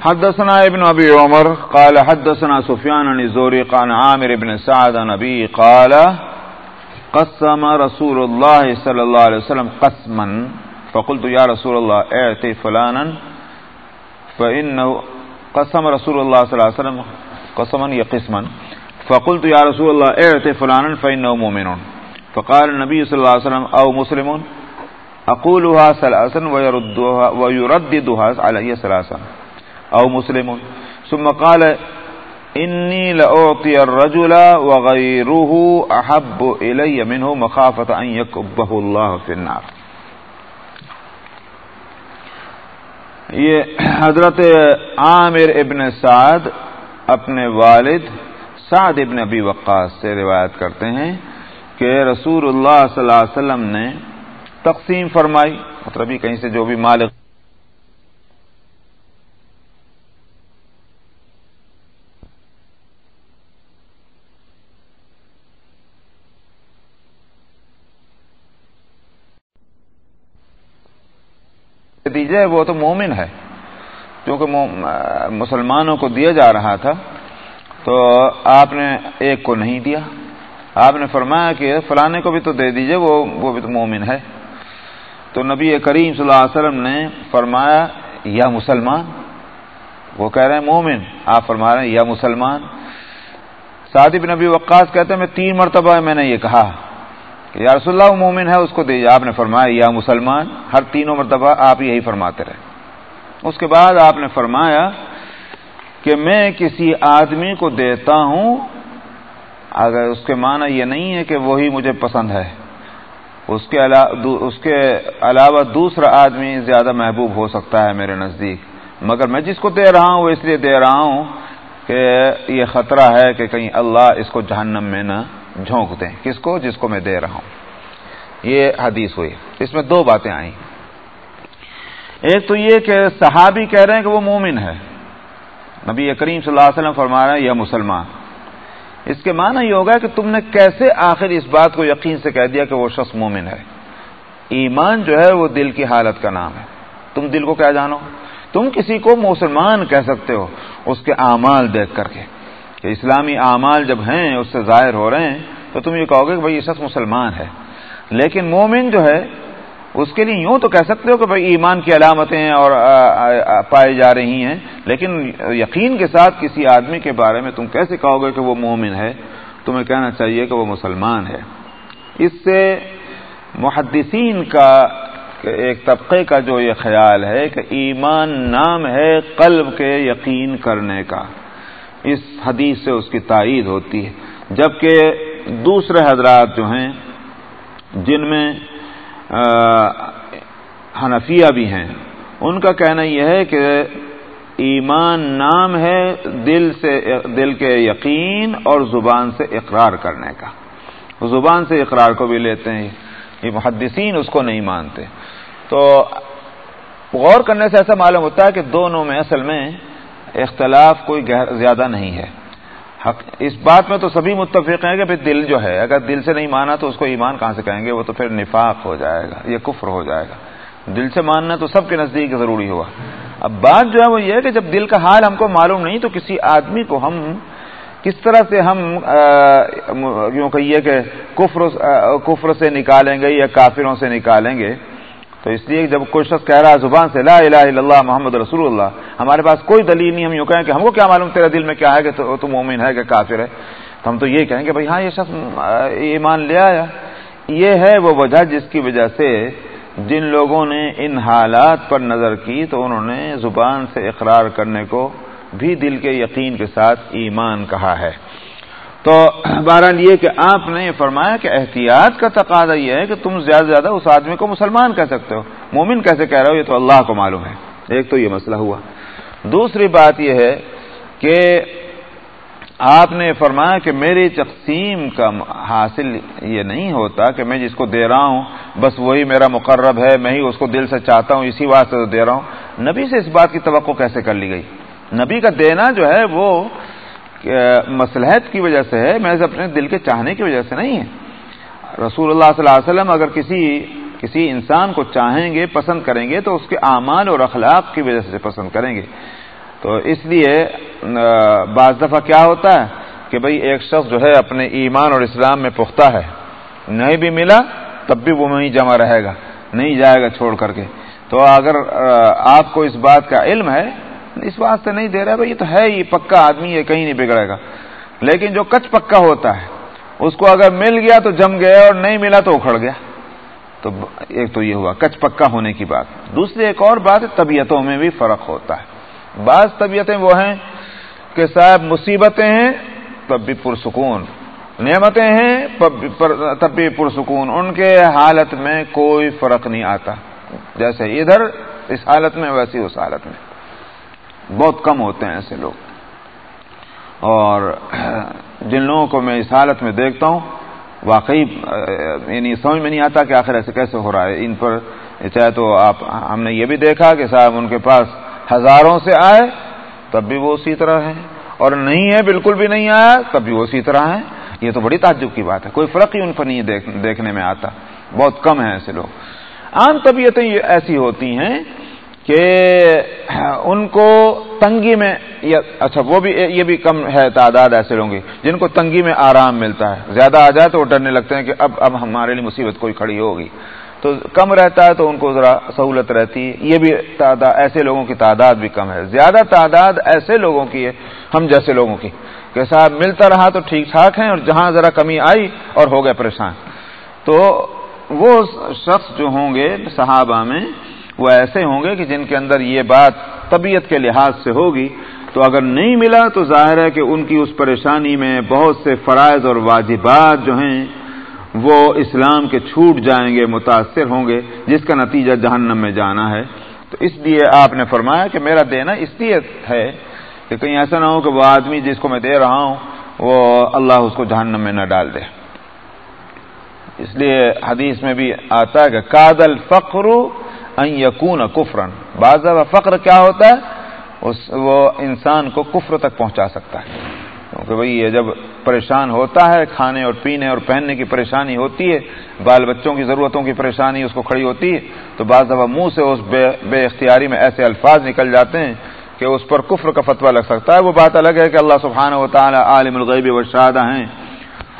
حدثنا ابن ابي عمر قال حدثنا سفيان بن زوري قال عامر بن سعد نبي قال قسم رسول الله صلى الله عليه وسلم قسما فقلت یا رسول اللہ اعطی فلانا فإنه قسم رسول اللہ صلی اللہ علیہ وسلم قسما یا قسما فقلت یا رسول اللہ اعطی فلانا فإنه مؤمن فقال النبي صلی اللہ علیہ وسلم او مسلم اقولها ثلاثا ويردها ويرددها علي ثلاثا او مسلم. ثم قال انی لأعطی الرجل وغیره احب الی منه مخافت ان یکبه اللہ فی النار. یہ حضرت عامر ابن سعد اپنے والد سعد ابن ابی وقاص سے روایت کرتے ہیں کہ رسول اللہ صلی اللہ علیہ وسلم نے تقسیم فرمائی مطلب کہیں سے جو بھی مالک دیجیے وہ تو مومن ہے۔ کیونکہ مسلمانوں کو دیا جا رہا تھا، تو آپ نے ایک کو نہیں دیا۔ آپ نے فرمایا کہ فلانے کو بھی تو دے دیجیے وہ وہ بھی تو مومن ہے۔ تو نبی کریم صلی اللہ علیہ وسلم نے فرمایا، یا مسلمان۔ وہ کہہ رہے ہیں، مومن۔ آپ فرما رہے ہیں، یا مسلمان۔ بن نبی وقاص کہتے ہیں، میں تین مرتبہ میں نے یہ کہا۔ کہ یا رسول اللہ مومن ہے، اس کو دیجیے آپ نے فرمایا، یا مسلمان، ہر تینوں مرتبہ آپ یہی فرماتے رہے۔ اس کے بعد آپ نے فرمایا کہ میں کسی آدمی کو دیتا ہوں، اگر اس کے معنی یہ نہیں ہے کہ وہی مجھے پسند ہے۔ اس کے اس کے علاوہ دوسرا آدمی زیادہ محبوب ہو سکتا ہے میرے نزدیک۔ مگر میں جس کو دے رہا ہوں، وہ اس لیے دے رہا ہوں کہ یہ خطرہ ہے کہ کہیں اللہ اس کو جہنم میں نہ جھونک دیں۔ کس کو؟ جس کو میں دے رہا ہوں۔ یہ حدیث ہوئی۔ اس میں دو باتیں آئیں۔ ایک تو یہ کہ صحابی کہہ رہے ہیں کہ وہ مومن ہے۔ نبی کریم صلی اللہ علیہ وسلم فرما رہے ہیں یہ مسلمان۔ اس کے معنی یہ ہوگا کہ تم نے کیسے آخر اس بات کو یقین سے کہہ دیا کہ وہ شخص مومن ہے۔ ایمان جو ہے وہ دل کی حالت کا نام ہے۔ تم دل کو کیا جانو؟ تم کسی کو مسلمان کہہ سکتے ہو۔ اس کے اعمال دیکھ کر کے۔ کہ اسلامی اعمال جب ہیں، اس سے ظاہر ہو رہے ہیں، تو تم یہ کہو گے کہ بھائی یہ شخص مسلمان ہے۔ لیکن مومن جو ہے، اس کے لیے یوں تو کہہ سکتے ہو کہ بھائی ایمان کی علامتیں اور پائی جا رہی ہیں، لیکن یقین کے ساتھ کسی آدمی کے بارے میں تم کیسے کہو گے کہ وہ مومن ہے؟ تمہیں کہنا چاہیے کہ وہ مسلمان ہے۔ اس سے محدثین کا ایک طبقے کا جو یہ خیال ہے کہ ایمان نام ہے قلب کے یقین کرنے کا۔ اس حدیث سے اس کی تائید ہوتی ہے۔ جبکہ دوسرے حضرات جو ہیں، جن میں حنفیہ بھی ہیں، ان کا کہنا یہ ہے کہ ایمان نام ہے دل سے، دل کے یقین اور زبان سے اقرار کرنے کا۔ زبان سے اقرار کو بھی لیتے ہیں۔ یہ محدثین اس کو نہیں مانتے۔ تو غور کرنے سے ایسا معلوم ہوتا ہے کہ دونوں میں، اصل میں اختلاف کوئی زیادہ نہیں ہے۔ حق اس بات میں تو سبھی متفق ہیں کہ پھر دل جو ہے، اگر دل سے نہیں مانا تو اس کو ایمان کہاں سے کہیں گے؟ وہ تو پھر نفاق ہو جائے گا، یہ کفر ہو جائے گا۔ دل سے ماننا تو سب کے نزدیک ضروری ہوا۔ اب بات جو ہے وہ یہ ہے کہ جب دل کا حال ہم کو معلوم نہیں تو کسی آدمی کو ہم کس طرح سے ہم یوں کہیے کہ کفر کفر سے نکالیں گے یا کافروں سے نکالیں گے۔ تو اس لیے جب کوئی شخص کہہ رہا ہے زبان سے لا الہ الا اللہ محمد رسول اللہ، ہمارے پاس کوئی دلیل نہیں، ہم یوں کہیں کہ ہم کو کیا معلوم تیرا دل میں کیا ہے کہ تو مومن ہے کہ کافر ہے؟ تو ہم تو یہ کہیں گے بھائی ہاں یہ شخص ایمان لے آیا۔ یہ ہے وہ وجہ جس کی وجہ سے جن لوگوں نے ان حالات پر نظر کی تو انہوں نے زبان سے اقرار کرنے کو بھی دل کے یقین کے ساتھ ایمان کہا ہے۔ تو بہرحال یہ کہ آپ نے یہ فرمایا کہ احتیاط کا تقاضا یہ ہے کہ تم زیادہ سے زیادہ اس آدمی کو مسلمان کہہ سکتے ہو۔ مومن کیسے کہہ رہے ہو یہ تو اللہ کو معلوم ہے۔ ایک تو یہ مسئلہ ہوا۔ دوسری بات یہ ہے کہ آپ نے فرمایا کہ میری تقسیم کا حاصل یہ نہیں ہوتا کہ میں جس کو دے رہا ہوں، بس وہی میرا مقرب ہے، میں ہی اس کو دل سے چاہتا ہوں، اسی واسطے تو دے رہا ہوں۔ نبی سے اس بات کی توقع کیسے کر لی گئی؟ نبی کا دینا جو ہے وہ مسلحت کی وجہ سے ہے، محض اپنے دل کے چاہنے کی وجہ سے نہیں ہے۔ رسول اللہ صلی اللہ علیہ وسلم اگر کسی کسی انسان کو چاہیں گے، پسند کریں گے، تو اس کے اعمال اور اخلاق کی وجہ سے پسند کریں گے۔ تو اس لیے بعض دفعہ کیا ہوتا ہے کہ بھئی ایک شخص جو ہے اپنے ایمان اور اسلام میں پختہ ہے، نہیں بھی ملا تب بھی وہ وہیں جمع رہے گا، نہیں جائے گا چھوڑ کر کے۔ تو اگر آپ کو اس بات کا علم ہے اس بات سے نہیں دے رہا بھائی یہ تو ہے یہ پکا آدمی ہے، کہیں نہیں بگڑے گا۔ لیکن جو کچ پکا ہوتا ہے، اس کو اگر مل گیا تو جم گیا اور نہیں ملا تو اکھڑ گیا۔ تو ایک تو یہ ہوا کچ پکا ہونے کی بات۔ دوسری ایک اور بات، طبیعتوں میں بھی فرق ہوتا ہے۔ بعض طبیعتیں وہ ہیں کہ صاحب مصیبتیں ہیں، تب بھی پرسکون۔ نعمتیں ہیں تب بھی پرسکون۔ ان کے حالت میں کوئی فرق نہیں آتا۔ جیسے ادھر، اس حالت میں ویسی اس حالت میں۔ بہت کم ہوتے ہیں ایسے لوگ۔ اور جن لوگوں کو میں اس حالت میں دیکھتا ہوں، واقعی یعنی سمجھ میں نہیں آتا کہ آخر ایسے کیسے ہو رہا ہے۔ ان پر چاہے تو آپ، ہم نے یہ بھی دیکھا کہ صاحب ان کے پاس ہزاروں سے آئے، تب بھی وہ اسی طرح ہیں۔ اور نہیں ہے، بالکل بھی نہیں آیا، تب بھی وہ اسی طرح ہیں۔ یہ تو بڑی تعجب کی بات ہے، کوئی فرق ہی ان پر نہیں دیکھنے میں آتا۔ بہت کم ہیں ایسے لوگ۔ عام طبیعتیں ایسی ہوتی ہیں کہ ان کو تنگی میں اچھا وہ بھی یہ بھی کم ہے تعداد ایسے لوگوں کی، جن کو تنگی میں آرام ملتا ہے۔ زیادہ آ جائے تو وہ ڈرنے لگتے ہیں کہ اب اب ہمارے لیے مصیبت کوئی کھڑی ہوگی۔ تو کم رہتا ہے تو ان کو ذرا سہولت رہتی ہے۔ یہ بھی تعداد ایسے لوگوں کی تعداد بھی کم ہے۔ زیادہ تعداد ایسے لوگوں کی ہے، ہم جیسے لوگوں کی۔ کہ صاحب، ملتا رہا تو ٹھیک ٹھاک ہیں اور جہاں ذرا کمی آئی اور ہو گئے پریشان۔ تو وہ شخص جو ہوں گے صحابہ میں وہ ایسے ہوں گے کہ جن کے اندر یہ بات طبیعت کے لحاظ سے ہوگی، تو اگر نہیں ملا تو ظاہر ہے کہ ان کی اس پریشانی میں بہت سے فرائض اور واجبات جو ہیں، وہ اسلام کے چھوٹ جائیں گے، متاثر ہوں گے، جس کا نتیجہ جہنم میں جانا ہے۔ تو اس لیے آپ نے فرمایا کہ میرا دینا اس لیے ہے کہ کہیں ایسا نہ ہو کہ وہ آدمی جس کو میں دے رہا ہوں، وہ اللہ اس کو جہنم میں نہ ڈال دے۔ اس لیے حدیث میں بھی آتا ہے کہ کادل فخر یقون کفرن بعض فخر کیا ہوتا ہے؟ اس وہ انسان کو کفر تک پہنچا سکتا ہے۔ کیونکہ بھائی یہ جب پریشان ہوتا ہے، کھانے اور پینے اور پہننے کی پریشانی ہوتی ہے، بال بچوں کی ضرورتوں کی پریشانی اس کو کھڑی ہوتی ہے، تو بعض دفعہ منہ سے اس بے بے اختیاری میں ایسے الفاظ نکل جاتے ہیں کہ اس پر کفر کا فتویٰ لگ سکتا ہے۔ وہ بات الگ ہے کہ اللہ سبحانہ و تعالیٰ عالم الغیب و شادہ ہیں۔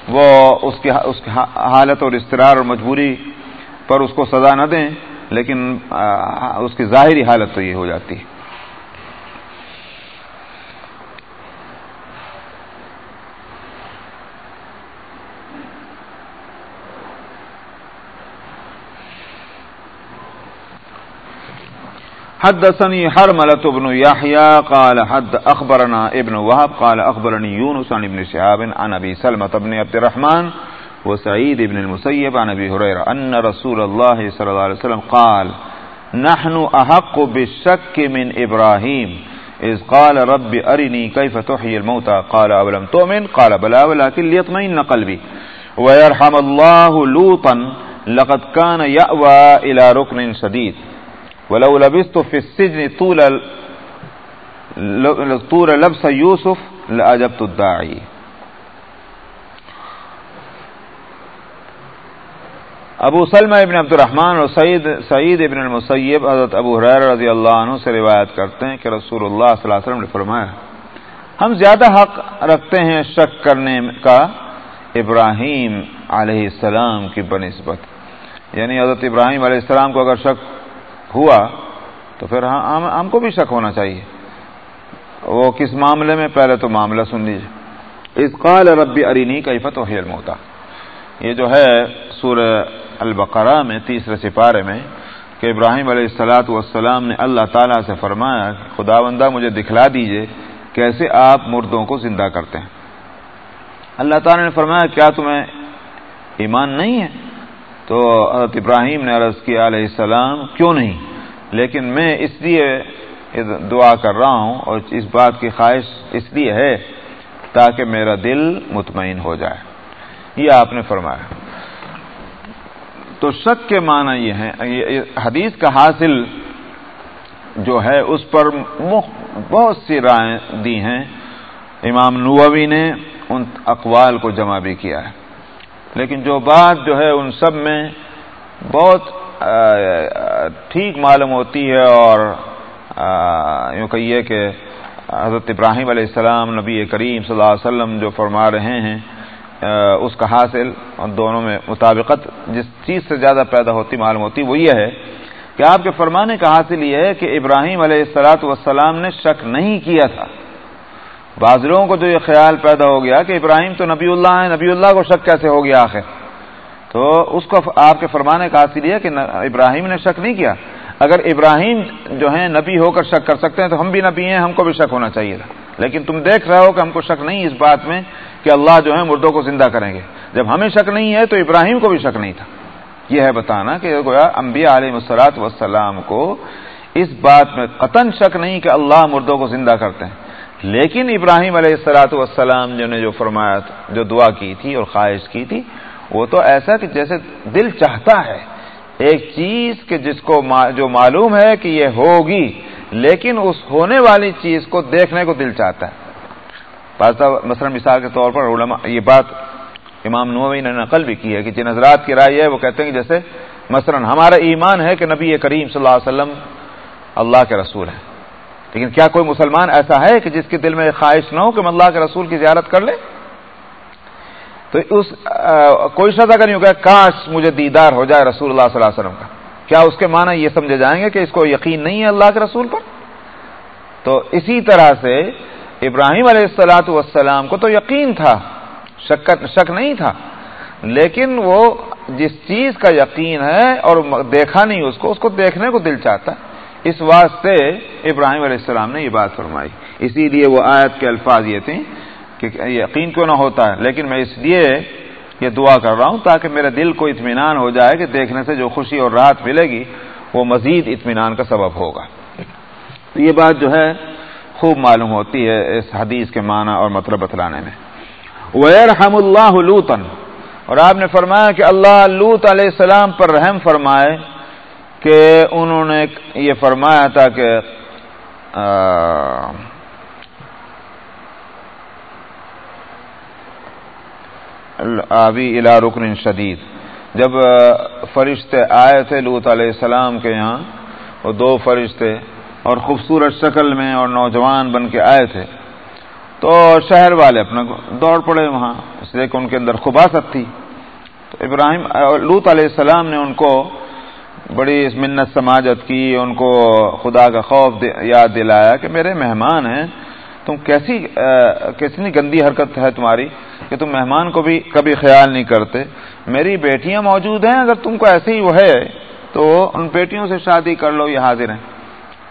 وہ اس کی اس کی حالت اور استرار اور مجبوری پر اس کو سزا نہ دیں۔ لیکن اس کی ظاہری حالت تو یہ ہو جاتی ہے۔ حدثني حرملة بن يحيى قال حد أخبرنا ابن وهب قال أخبرني يونس عن ابن شهاب عن أبي سلمة بن عبد الرحمن وسعيد بن المسيب عن أبي هريرة أن رسول الله صلى الله عليه وسلم قال، نحن أحق بالشك من إبراهيم. إذ قال رب أرني كيف تحيي الموتى. قال، أولم تؤمن؟ قال بلا ولكن ليطمئن قلبي. ويرحم الله لوطا، لقد كان يأوى إلى ركن شديد. ولو لبست في السجن طول طول لبس يوسف لأجبت الداعي. ابو سلمہ ابن عبد الرحمن اور سعید سعید ابن المسیب حضرت ابو حریر رضی اللہ عنہ سے روایت کرتے ہیں کہ رسول اللہ صلی اللہ علیہ وسلم نے فرمایا، ہم زیادہ حق رکھتے ہیں شک کرنے کا ابراہیم علیہ السلام کی بنسبت۔ یعنی حضرت ابراہیم علیہ السلام کو اگر شک ہوا تو پھر ہاں، ہم ہم کو بھی شک ہونا چاہیے۔ وہ کس معاملے میں؟ پہلے تو معاملہ سن لیجیے اس قال ربی ارینی کا عفت و حیل موتا یہ جو ہے سورہ البقرہ میں، تیسرے سپارے میں، کہ ابراہیم علیہ السلاۃ والسلام نے اللہ تعالیٰ سے فرمایا خدا بندہ مجھے دکھلا دیجیے کیسے آپ مردوں کو زندہ کرتے ہیں. اللہ تعالیٰ نے فرمایا، کیا تمہیں ایمان نہیں ہے؟ تو حضرت ابراہیم نے عرض کیا، علیہ السلام، کیوں نہیں؟ لیکن میں اس لیے دعا کر رہا ہوں اور اس بات کی خواہش اس لیے ہے تاکہ میرا دل مطمئن ہو جائے۔ یہ آپ نے فرمایا۔ تو شک کے معنی یہ ہیں حدیث کا حاصل جو ہے، اس پر بہت سی رائے دی ہیں۔ امام نووی نے ان اقوال کو جمع بھی کیا ہے۔ لیکن جو بات جو ہے، ان سب میں بہت ٹھیک معلوم ہوتی ہے اور یوں کہیے کہ حضرت ابراہیم علیہ السلام، نبی کریم صلی اللہ علیہ وسلم جو فرما رہے ہیں اس کا حاصل اور دونوں میں مطابقت جس چیز سے زیادہ پیدا ہوتی، معلوم ہوتی، وہ یہ ہے کہ آپ کے فرمانے کا حاصل یہ ہے کہ ابراہیم علیہ السلاۃ والسلام نے شک نہیں کیا تھا۔ بعض لوگوں کو جو یہ خیال پیدا ہو گیا کہ ابراہیم تو نبی اللہ ہے نبی اللہ کو شک کیسے ہو گیا آخر؟ تو اس کو آپ کے فرمانے کا حاصل یہ ہے کہ ابراہیم نے شک نہیں کیا۔ اگر ابراہیم جو ہیں نبی ہو کر شک کر سکتے ہیں تو ہم بھی نبی ہیں، ہم کو بھی شک ہونا چاہیے تھا۔ لیکن تم دیکھ رہے ہو کہ ہم کو شک نہیں اس بات میں کہ اللہ جو ہے مردوں کو زندہ کریں گے۔ جب ہمیں شک نہیں ہے تو ابراہیم کو بھی شک نہیں تھا۔ یہ ہے بتانا کہ گویا انبیاء علیہ مسلاط وسلام کو اس بات میں قطن شک نہیں کہ اللہ مردوں کو زندہ کرتے ہیں۔ لیکن ابراہیم علیہ السلاۃ والسلام جو نے جو فرمایا جو دعا کی تھی اور خواہش کی تھی، وہ تو ایسا کہ جیسے دل چاہتا ہے۔ ایک چیز کہ جس کو جو معلوم ہے کہ یہ ہوگی، لیکن اس ہونے والی چیز کو دیکھنے کو دل چاہتا ہے۔ مثلا مثال کے طور پر علماء یہ بات امام نووی نے نقل بھی کی ہے کہ جن حضرات کی رائے ہے، وہ کہتے ہیں کہ جیسے مثلا ہمارا ایمان ہے کہ نبی کریم صلی اللہ علیہ وسلم اللہ کے رسول ہیں۔ لیکن کیا کوئی مسلمان ایسا ہے کہ جس کے دل میں خواہش نہ ہو کہ میں اللہ کے رسول کی زیارت کر لے تو اس کوئی شخص اگر نہیں ہوگا کاش مجھے دیدار ہو جائے رسول اللہ صلی اللہ علیہ وسلم کا۔ کیا اس کے معنی یہ سمجھے جائیں گے کہ اس کو یقین نہیں ہے اللہ کے رسول پر؟ تو اسی طرح سے ابراہیم علیہ السلاۃ والسلام کو تو یقین تھا، شک شک نہیں تھا، لیکن وہ جس چیز کا یقین ہے اور دیکھا نہیں اس کو اس کو دیکھنے کو دل چاہتا ہے۔ اس واسطے ابراہیم علیہ السلام نے یہ بات فرمائی۔ اسی لیے وہ آیت کے الفاظ یہ تھے کہ یقین کیوں نہ ہوتا ہے، لیکن میں اس لیے یہ دعا کر رہا ہوں تاکہ میرے دل کو اطمینان ہو جائے کہ دیکھنے سے جو خوشی اور راحت ملے گی، وہ مزید اطمینان کا سبب ہوگا۔ تو یہ بات جو ہے خوب معلوم ہوتی ہے اس حدیث کے معنی اور مطلب بتلانے میں. ویرحم اللہ لوتن اور آپ نے فرمایا کہ اللہ لوت علیہ السلام پر رحم فرمائے کہ انہوں نے یہ فرمایا تھا کہ آبی الا رکن شدید. جب فرشتے آئے تھے لوت علیہ السلام کے یہاں، وہ دو فرشتے اور خوبصورت شکل میں اور نوجوان بن کے آئے تھے۔ تو شہر والے اپنا دوڑ پڑے وہاں، اس لیے کہ ان کے اندر خباست تھی۔ تو ابراہیم لوت علیہ السلام نے ان کو بڑی منت سماجت کی، ان کو خدا کا خوف یاد دلایا کہ میرے مہمان ہیں، تم کیسی کتنی گندی حرکت ہے تمہاری کہ تم مہمان کو بھی کبھی خیال نہیں کرتے۔ میری بیٹیاں موجود ہیں، اگر تم کو ایسے ہی وہ ہے تو ان بیٹیوں سے شادی کر لو، یہ حاضر ہیں۔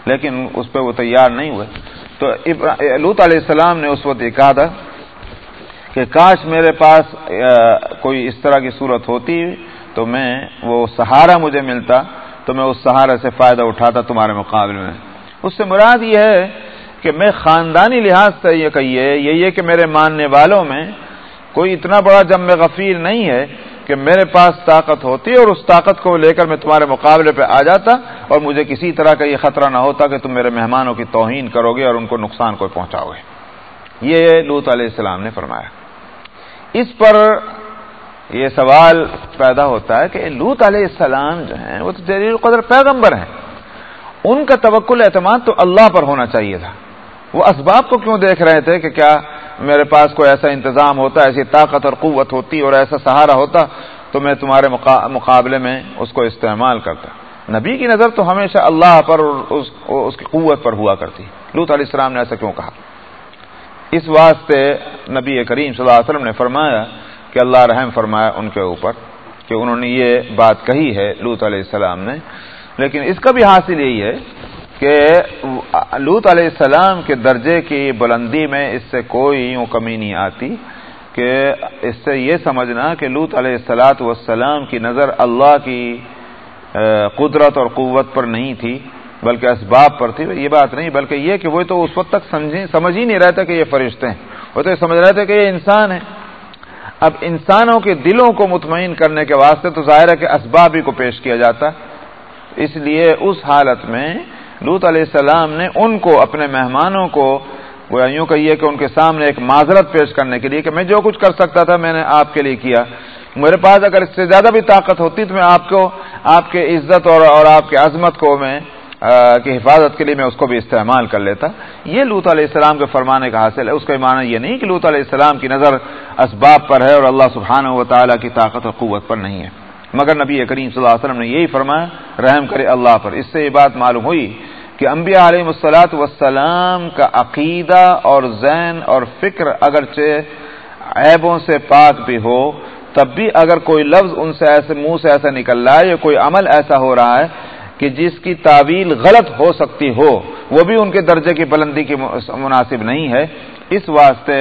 لیکن اس پہ وہ تیار نہیں ہوئے۔ تو لوت علیہ السلام نے اس وقت یہ کہا تھا کہ کاش میرے پاس کوئی اس طرح کی صورت ہوتی تو میں وہ سہارا مجھے ملتا، تو میں اس سہارا سے فائدہ اٹھاتا تمہارے مقابلے میں۔ اس سے مراد یہ ہے کہ میں خاندانی لحاظ سے یہ کہیے، یہ یہ کہ میرے ماننے والوں میں کوئی اتنا بڑا جب میں غفیر نہیں ہے کہ میرے پاس طاقت ہوتی اور اس طاقت کو لے کر میں تمہارے مقابلے پہ آ جاتا اور مجھے کسی طرح کا یہ خطرہ نہ ہوتا کہ تم میرے مہمانوں کی توہین کرو گے اور ان کو نقصان کو پہنچاؤ گے۔ یہ لوت علیہ السلام نے فرمایا۔ اس پر یہ سوال پیدا ہوتا ہے کہ لوت علیہ السلام جو ہیں، وہ تو جلیل قدر پیغمبر ہیں۔ ان کا توکل اعتماد تو اللہ پر ہونا چاہیے تھا۔ وہ اسباب کو کیوں دیکھ رہے تھے کہ کیا میرے پاس کوئی ایسا انتظام ہوتا، ایسی طاقت اور قوت ہوتی اور ایسا سہارا ہوتا تو میں تمہارے مقابلے میں اس کو استعمال کرتا۔ نبی کی نظر تو ہمیشہ اللہ پر اور اس کی قوت پر ہوا کرتی۔ لوت علیہ السلام نے ایسا کیوں کہا؟ اس واسطے نبی کریم صلی اللہ علیہ وسلم نے فرمایا کہ اللہ رحم فرمایا ان کے اوپر کہ انہوں نے یہ بات کہی ہے لوت علیہ السلام نے، لیکن اس کا بھی حاصل یہی ہے کہ لوت علیہ السلام کے درجے کی بلندی میں اس سے کوئی یوں کمی نہیں آتی کہ اس سے یہ سمجھنا کہ لوت علیہ السلاۃ والسلام کی نظر اللہ کی قدرت اور قوت پر نہیں تھی، بلکہ اسباب پر تھی، یہ بات نہیں، بلکہ یہ کہ وہ تو اس وقت تک سمجھ ہی نہیں رہتا کہ یہ فرشتے ہیں۔ وہ تو یہ سمجھ رہے تھے کہ یہ انسان ہے اب انسانوں کے دلوں کو مطمئن کرنے کے واسطے تو ظاہر ہے کہ اسباب ہی کو پیش کیا جاتا۔ اس لیے اس حالت میں لوت علیہ السلام نے ان کو، اپنے مہمانوں کو وہ یوں کہیے کہ ان کے سامنے ایک معذرت پیش کرنے کے لیے کہ میں جو کچھ کر سکتا تھا میں نے آپ کے لیے کیا۔ میرے پاس اگر اس سے زیادہ بھی طاقت ہوتی تو میں آپ کو، آپ کے عزت اور اور آپ کے عظمت کو میں کی حفاظت کے لیے میں اس کو بھی استعمال کر لیتا۔ یہ لوت علیہ السلام کے فرمانے کا حاصل ہے۔ اس کا معنی یہ نہیں کہ لوت علیہ السلام کی نظر اسباب پر ہے اور اللہ سبحانہ و تعالیٰ کی طاقت اور قوت پر نہیں ہے۔ مگر نبی کریم صلی اللہ علیہ وسلم نے یہی فرمایا، رحم کرے اللہ پر۔ اس سے یہ بات معلوم ہوئی کہ انبیاء علیہ السلاۃ وسلام کا عقیدہ اور ذہن اور فکر اگرچہ عیبوں سے پاک بھی ہو، تب بھی اگر کوئی لفظ ان سے ایسے منہ سے ایسا نکل رہا ہے یا کوئی عمل ایسا ہو رہا ہے کہ جس کی تعویل غلط ہو سکتی ہو، وہ بھی ان کے درجے کی بلندی کی مناسب نہیں ہے۔ اس واسطے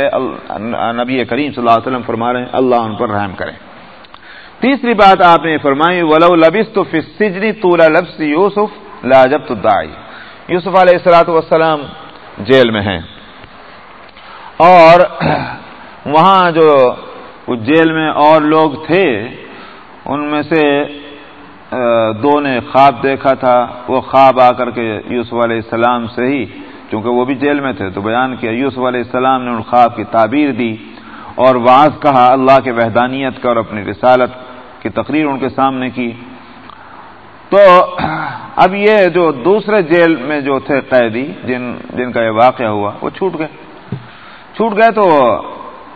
نبی کریم صلی اللہ علیہ وسلم فرما رہے ہیں، اللہ ان پر رحم کرے۔ تیسری بات آپ نے فرمائی، ولو لبس تو فسجنی طول لبس یوسف لاجب تو دائی یوسف علیہ السلاۃ والسلام جیل میں ہیں۔ اور وہاں جو جیل میں اور لوگ تھے، ان میں سے دو نے خواب دیکھا تھا۔ وہ خواب آ کر کے یوسف علیہ السلام سے ہی، چونکہ وہ بھی جیل میں تھے، تو بیان کیا، یوسف علیہ السلام نے ان خواب کی تعبیر دی اور بعض کہا اللہ کے وحدانیت کا اور اپنی رسالت کی تقریر ان کے سامنے کی۔ تو اب یہ جو دوسرے جیل میں جو تھے قیدی، جن جن کا یہ واقعہ ہوا، وہ چھوٹ گئے۔ چھوٹ گئے تو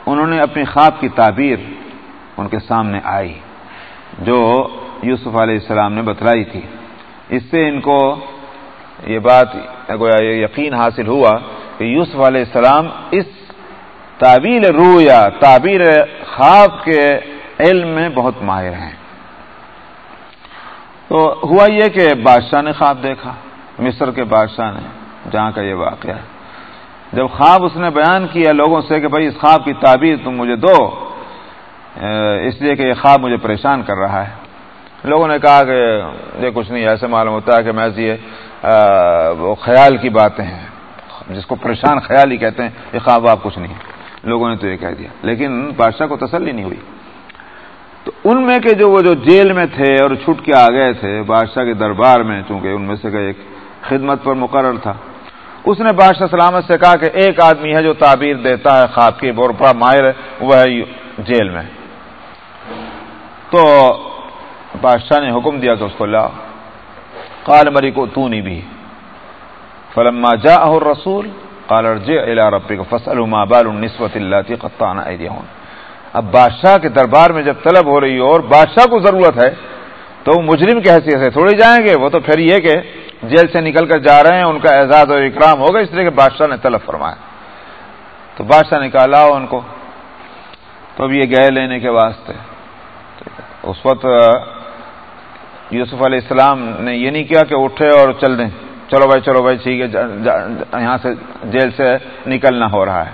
انہوں نے اپنی خواب کی تعبیر ان کے سامنے آئی، جو یوسف علیہ السلام نے بتلائی تھی۔ اس سے ان کو یہ بات گویا یہ یقین حاصل ہوا کہ یوسف علیہ السلام اس تعبیر روح یا تعبیر خواب کے علم میں بہت ماہر ہیں۔ تو ہوا یہ کہ بادشاہ نے خواب دیکھا، مصر کے بادشاہ نے، جہاں کا یہ واقعہ۔ ہے جب خواب اس نے بیان کیا لوگوں سے کہ بھائی اس خواب کی تعبیر تم مجھے دو اس لیے کہ یہ خواب مجھے پریشان کر رہا ہے۔ لوگوں نے کہا کہ یہ کچھ نہیں، ایسے معلوم ہوتا ہے کہ میں یہ وہ خیال کی باتیں ہیں۔ جس کو پریشان خیال ہی کہتے ہیں، یہ خواب آپ کچھ نہیں۔ لوگوں نے تو یہ کہہ دیا۔ لیکن بادشاہ کو تسلی نہیں ہوئی۔ تو ان میں کے جو وہ جو جیل میں تھے اور چھٹ کے آ گئے تھے، بادشاہ کے دربار میں، چونکہ ان میں سے ایک خدمت پر مقرر تھا، اس نے بادشاہ سلامت سے کہا کہ ایک آدمی ہے جو تعبیر دیتا ہے، خواب کی بہت بڑا ماہر ہے، وہ ہے جیل میں۔ تو بادشاہ نے حکم دیا کہ اس کو لا کال مری کو تو نہیں بھی۔ فلما جا رسول کالر جے ربی کو فصل بال نسبت اللہ قطان اب بادشاہ کے دربار میں جب طلب ہو رہی ہو اور بادشاہ کو ضرورت ہے، تو وہ مجرم کی حیثیت سے تھوڑے جائیں گے۔ وہ تو پھر یہ کہ جیل سے نکل کر جا رہے ہیں، ان کا اعزاز اور اکرام ہوگا، اس لیے کہ بادشاہ نے طلب فرمایا۔ تو بادشاہ نے کہا، لاؤ ان کو۔ تو اب یہ گئے لینے کے واسطے۔ اس وقت یوسف علیہ السلام نے یہ نہیں کیا کہ اٹھے اور چل دیں۔ چلو بھائی چلو بھائی، ٹھیک ہے یہاں سے جیل سے نکلنا ہو رہا ہے۔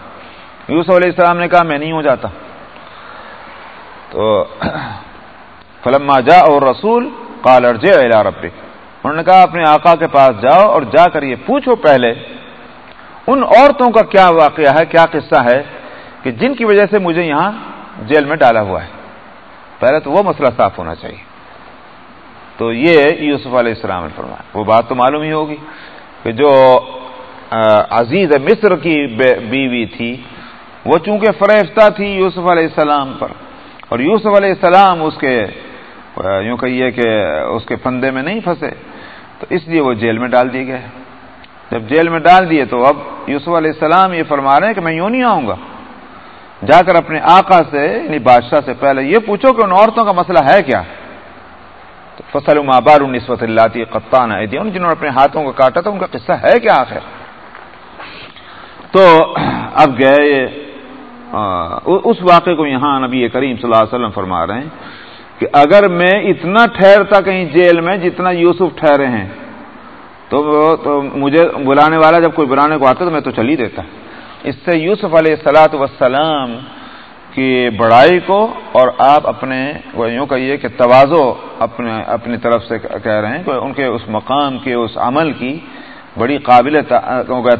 یوسف علیہ السلام نے کہا، میں نہیں ہو جاتا۔ تو فلما جا اور رسول کالر جے ربک انہوں نے کہا، اپنے آقا کے پاس جاؤ اور جا کر یہ پوچھو پہلے، ان عورتوں کا کیا واقعہ ہے، کیا قصہ ہے کہ جن کی وجہ سے مجھے یہاں جیل میں ڈالا ہوا ہے۔ پہلے تو وہ مسئلہ صاف ہونا چاہیے۔ تو یہ یوسف علیہ السلام نے فرمایا۔ وہ بات تو معلوم ہی ہوگی کہ جو عزیز مصر کی بیوی تھی، وہ چونکہ فریفتہ تھی یوسف علیہ السلام پر اور یوسف علیہ السلام اس کے یوں کہیے کہ اس کے پندے میں نہیں پھنسے، تو اس لیے وہ جیل میں ڈال دیے گئے۔ جب جیل میں ڈال دیے تو اب یوسف علیہ السلام یہ فرما رہے ہیں کہ میں یوں نہیں آؤں گا۔ جا کر اپنے آقا سے یعنی بادشاہ سے پہلے یہ پوچھو کہ ان عورتوں کا مسئلہ ہے کیا؟ تو فصل مابار نسبت اللہ قطان جنہوں نے اپنے ہاتھوں کو کاٹا تھا، ان کا قصہ ہے کیا آخر؟ تو اب گئے اس واقعے کو یہاں نبی کریم صلی اللہ علیہ وسلم فرما رہے ہیں کہ اگر میں اتنا ٹھہرتا کہیں جیل میں جتنا یوسف ٹھہرے ہیں، تو تو مجھے بلانے والا جب کوئی بلانے کو آتا تو میں تو چل ہی دیتا۔ اس سے یوسف علیہ السلاۃ وسلام کی بڑائی کو اور آپ اپنے یوں کہیے کہ توازو اپنے اپنی طرف سے کہہ رہے ہیں کہ ان کے اس مقام کے اس عمل کی بڑی قابل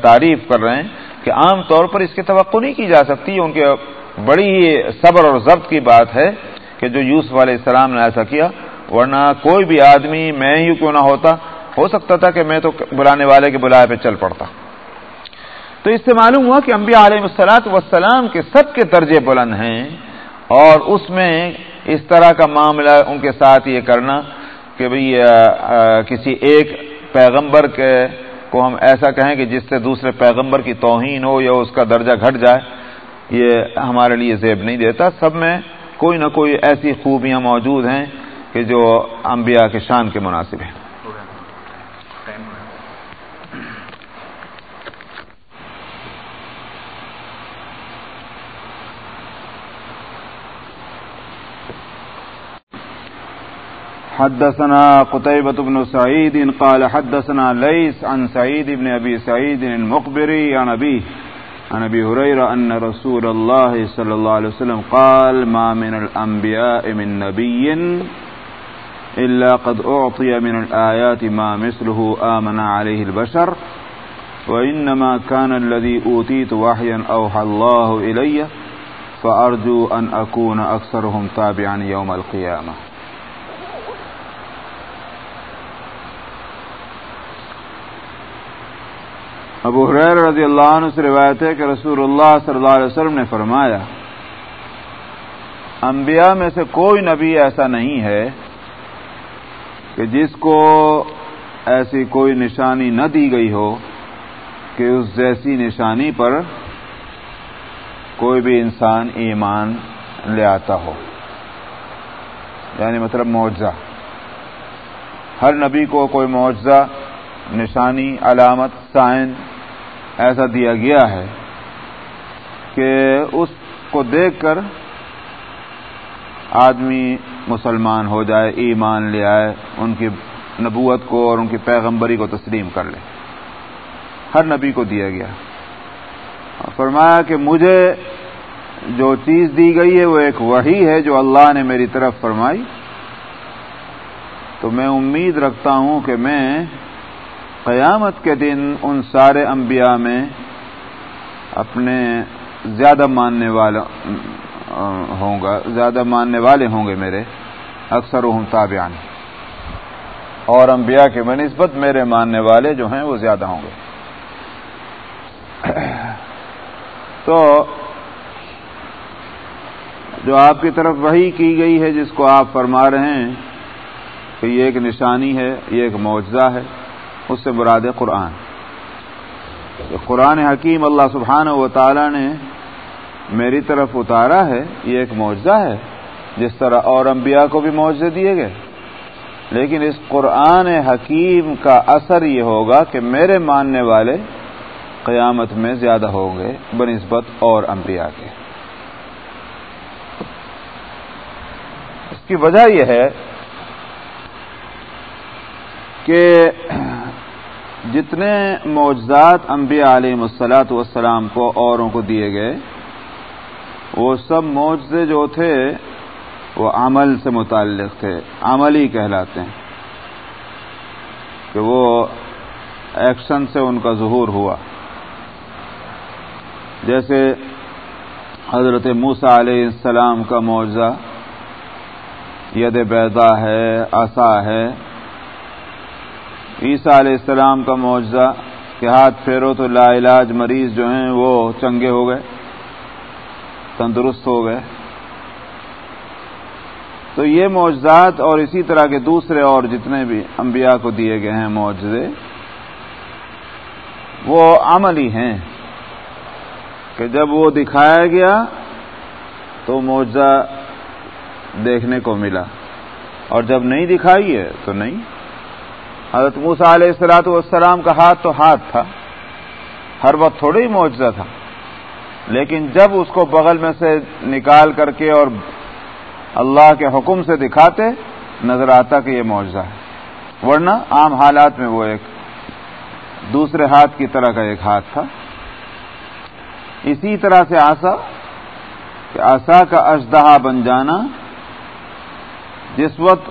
تعریف کر رہے ہیں کہ عام طور پر اس کی توقع نہیں کی جا سکتی، ان کے بڑی ہی صبر اور ضبط کی بات ہے کہ جو یوسف علیہ السلام نے ایسا کیا، ورنہ کوئی بھی آدمی میں ہی کیوں نہ ہوتا، ہو سکتا تھا کہ میں تو بلانے والے کے بلائے پہ چل پڑتا۔ تو اس سے معلوم ہوا کہ انبیاء علیہ السلاط وسلام کے سب کے درجے بلند ہیں اور اس میں اس طرح کا معاملہ ان کے ساتھ یہ کرنا کہ بھئی کسی ایک پیغمبر کے کو ہم ایسا کہیں کہ جس سے دوسرے پیغمبر کی توہین ہو یا اس کا درجہ گھٹ جائے، یہ ہمارے لیے زیب نہیں دیتا۔ سب میں کوئی نہ کوئی ایسی خوبیاں موجود ہیں کہ جو انبیاء کے شان کے مناسب ہیں۔ حدثنا قتيبة بن سعيد قال حدثنا ليس عن سعيد بن أبي سعيد المقبري عن أبيه. عن أبي هريرة أن رسول الله صلى الله عليه وسلم قال ما من الأنبياء من نبي إلا قد أعطي من الآيات ما مثله آمن عليه البشر، وإنما كان الذي أوتيت وحيا أوحى الله إلي، فأرجو أن أكون أكثرهم تابعا يوم القيامة. ابو حریر رضی اللہ عنہ سے روایت ہے کہ رسول اللہ صلی اللہ علیہ وسلم نے فرمایا، انبیاء میں سے کوئی نبی ایسا نہیں ہے کہ جس کو ایسی کوئی نشانی نہ دی گئی ہو کہ اس جیسی نشانی پر کوئی بھی انسان ایمان لے آتا ہو۔ یعنی مطلب معاوضہ ہر نبی کو کوئی معاوضہ نشانی، علامت، سائن ایسا دیا گیا ہے کہ اس کو دیکھ کر آدمی مسلمان ہو جائے، ایمان لے آئے، ان کی نبوت کو اور ان کی پیغمبری کو تسلیم کر لے۔ ہر نبی کو دیا گیا۔ فرمایا کہ مجھے جو چیز دی گئی ہے وہ ایک وہی ہے جو اللہ نے میری طرف فرمائی۔ تو میں امید رکھتا ہوں کہ میں قیامت کے دن ان سارے انبیاء میں اپنے زیادہ ماننے والا ہوں گا، زیادہ ماننے والے ہوں گے میرے اکثر ہوں تابعان۔ اور انبیاء کے بنسبت میرے ماننے والے جو ہیں وہ زیادہ ہوں گے۔ تو جو آپ کی طرف وہی کی گئی ہے، جس کو آپ فرما رہے ہیں کہ یہ ایک نشانی ہے، یہ ایک معجزہ ہے۔ اس سے مراد قرآن۔ قرآن حکیم اللہ سبحانہ و تعالی نے میری طرف اتارا ہے، یہ ایک معجزہ ہے، جس طرح اور انبیاء کو بھی معاوضے دیے گئے۔ لیکن اس قرآن حکیم کا اثر یہ ہوگا کہ میرے ماننے والے قیامت میں زیادہ ہوں گے بنسبت اور انبیاء کے۔ اس کی وجہ یہ ہے کہ جتنے معجزات انبیاء علیہ مسلاط والسلام کو اوروں کو دیے گئے، وہ سب معجزے جو تھے، وہ عمل سے متعلق تھے، عمل ہی کہلاتے ہیں۔ کہ وہ ایکشن سے ان کا ظہور ہوا۔ جیسے حضرت موسا علیہ السلام کا معجزہ، ید بیدا ہے آسا ہے عیسیٰ علیہ السلام کا معجزہ کہ ہاتھ پھیرو تو لا علاج مریض جو ہیں وہ چنگے ہو گئے، تندرست ہو گئے۔ تو یہ معجزات اور اسی طرح کے دوسرے اور جتنے بھی انبیاء کو دیے گئے ہیں معجزے، وہ عملی ہیں۔ کہ جب وہ دکھایا گیا تو معجزہ دیکھنے کو ملا۔ اور جب نہیں دکھائی ہے تو نہیں۔ حضرت موسا علیہ السلاۃ والسلام کا ہاتھ تو ہاتھ تھا۔ ہر وقت تھوڑا ہی معجزہ تھا۔ لیکن جب اس کو بغل میں سے نکال کر کے اور اللہ کے حکم سے دکھاتے، نظر آتا کہ یہ معجزہ ہے۔ ورنہ عام حالات میں وہ ایک دوسرے ہاتھ کی طرح کا ایک ہاتھ تھا۔ اسی طرح سے آسا، کہ آسا کا اشدہا بن جانا، جس وقت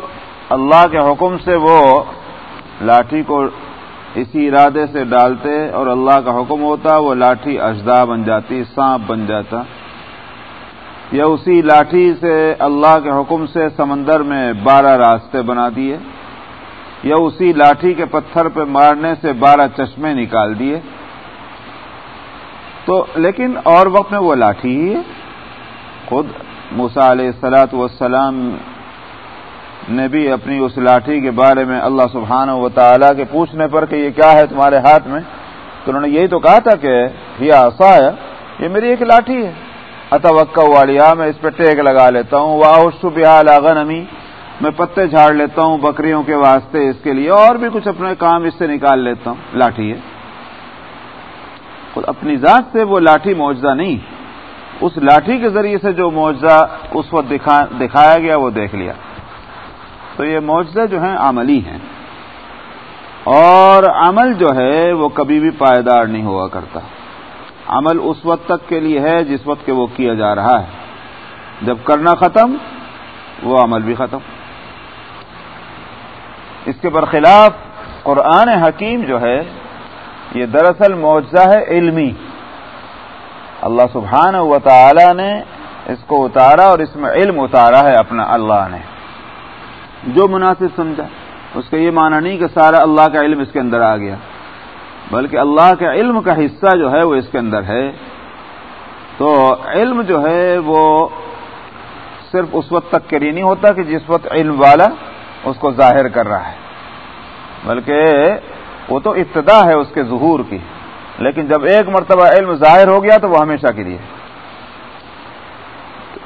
اللہ کے حکم سے وہ لاٹھی کو اسی ارادے سے ڈالتے اور اللہ کا حکم ہوتا، وہ لاٹھی اجدا بن جاتی، سانپ بن جاتا۔ یا اسی لاٹھی سے اللہ کے حکم سے سمندر میں بارہ راستے بنا دیے۔ یا اسی لاٹھی کے پتھر پہ مارنے سے بارہ چشمے نکال دیے۔ تو لیکن اور وقت میں وہ لاٹھی ہی ہے۔ خود موسا علیہ السلاۃ والسلام نے بھی اپنی اس لاٹھی کے بارے میں اللہ سبحانہ و تعالیٰ کے پوچھنے پر کہ یہ کیا ہے تمہارے ہاتھ میں؟ تو انہوں نے یہی تو کہا تھا کہ یہ آسا ہے یہ میری ایک لاٹھی ہے۔ اتوقع والیا، میں اس پہ ٹیک لگا لیتا ہوں۔ واہ بحال آغن امی میں پتے جھاڑ لیتا ہوں بکریوں کے واسطے اس کے لیے، اور بھی کچھ اپنے کام اس سے نکال لیتا ہوں۔ لاٹھی ہے۔ اپنی ذات سے وہ لاٹھی معجزہ نہیں۔ اس لاٹھی کے ذریعے سے جو معجزہ اس وقت دکھایا گیا، وہ دیکھ لیا۔ تو یہ معجزے جو ہیں عملی ہیں۔ اور عمل جو ہے وہ کبھی بھی پائیدار نہیں ہوا کرتا۔ عمل اس وقت تک کے لیے ہے جس وقت کہ وہ کیا جا رہا ہے۔ جب کرنا ختم، وہ عمل بھی ختم۔ اس کے برخلاف قرآن حکیم جو ہے، یہ دراصل معجزہ ہے علمی۔ اللہ سبحانہ و تعالی نے اس کو اتارا اور اس میں علم اتارا ہے اپنا اللہ نے۔ جو مناسب سمجھا۔ اس کا یہ معنی نہیں کہ سارا اللہ کا علم اس کے اندر آ گیا، بلکہ اللہ کے علم کا حصہ جو ہے وہ اس کے اندر ہے۔ تو علم جو ہے وہ صرف اس وقت تک کے لیے نہیں ہوتا کہ جس وقت علم والا اس کو ظاہر کر رہا ہے، بلکہ وہ تو ابتدا ہے اس کے ظہور کی۔ لیکن جب ایک مرتبہ علم ظاہر ہو گیا تو وہ ہمیشہ کے لیے۔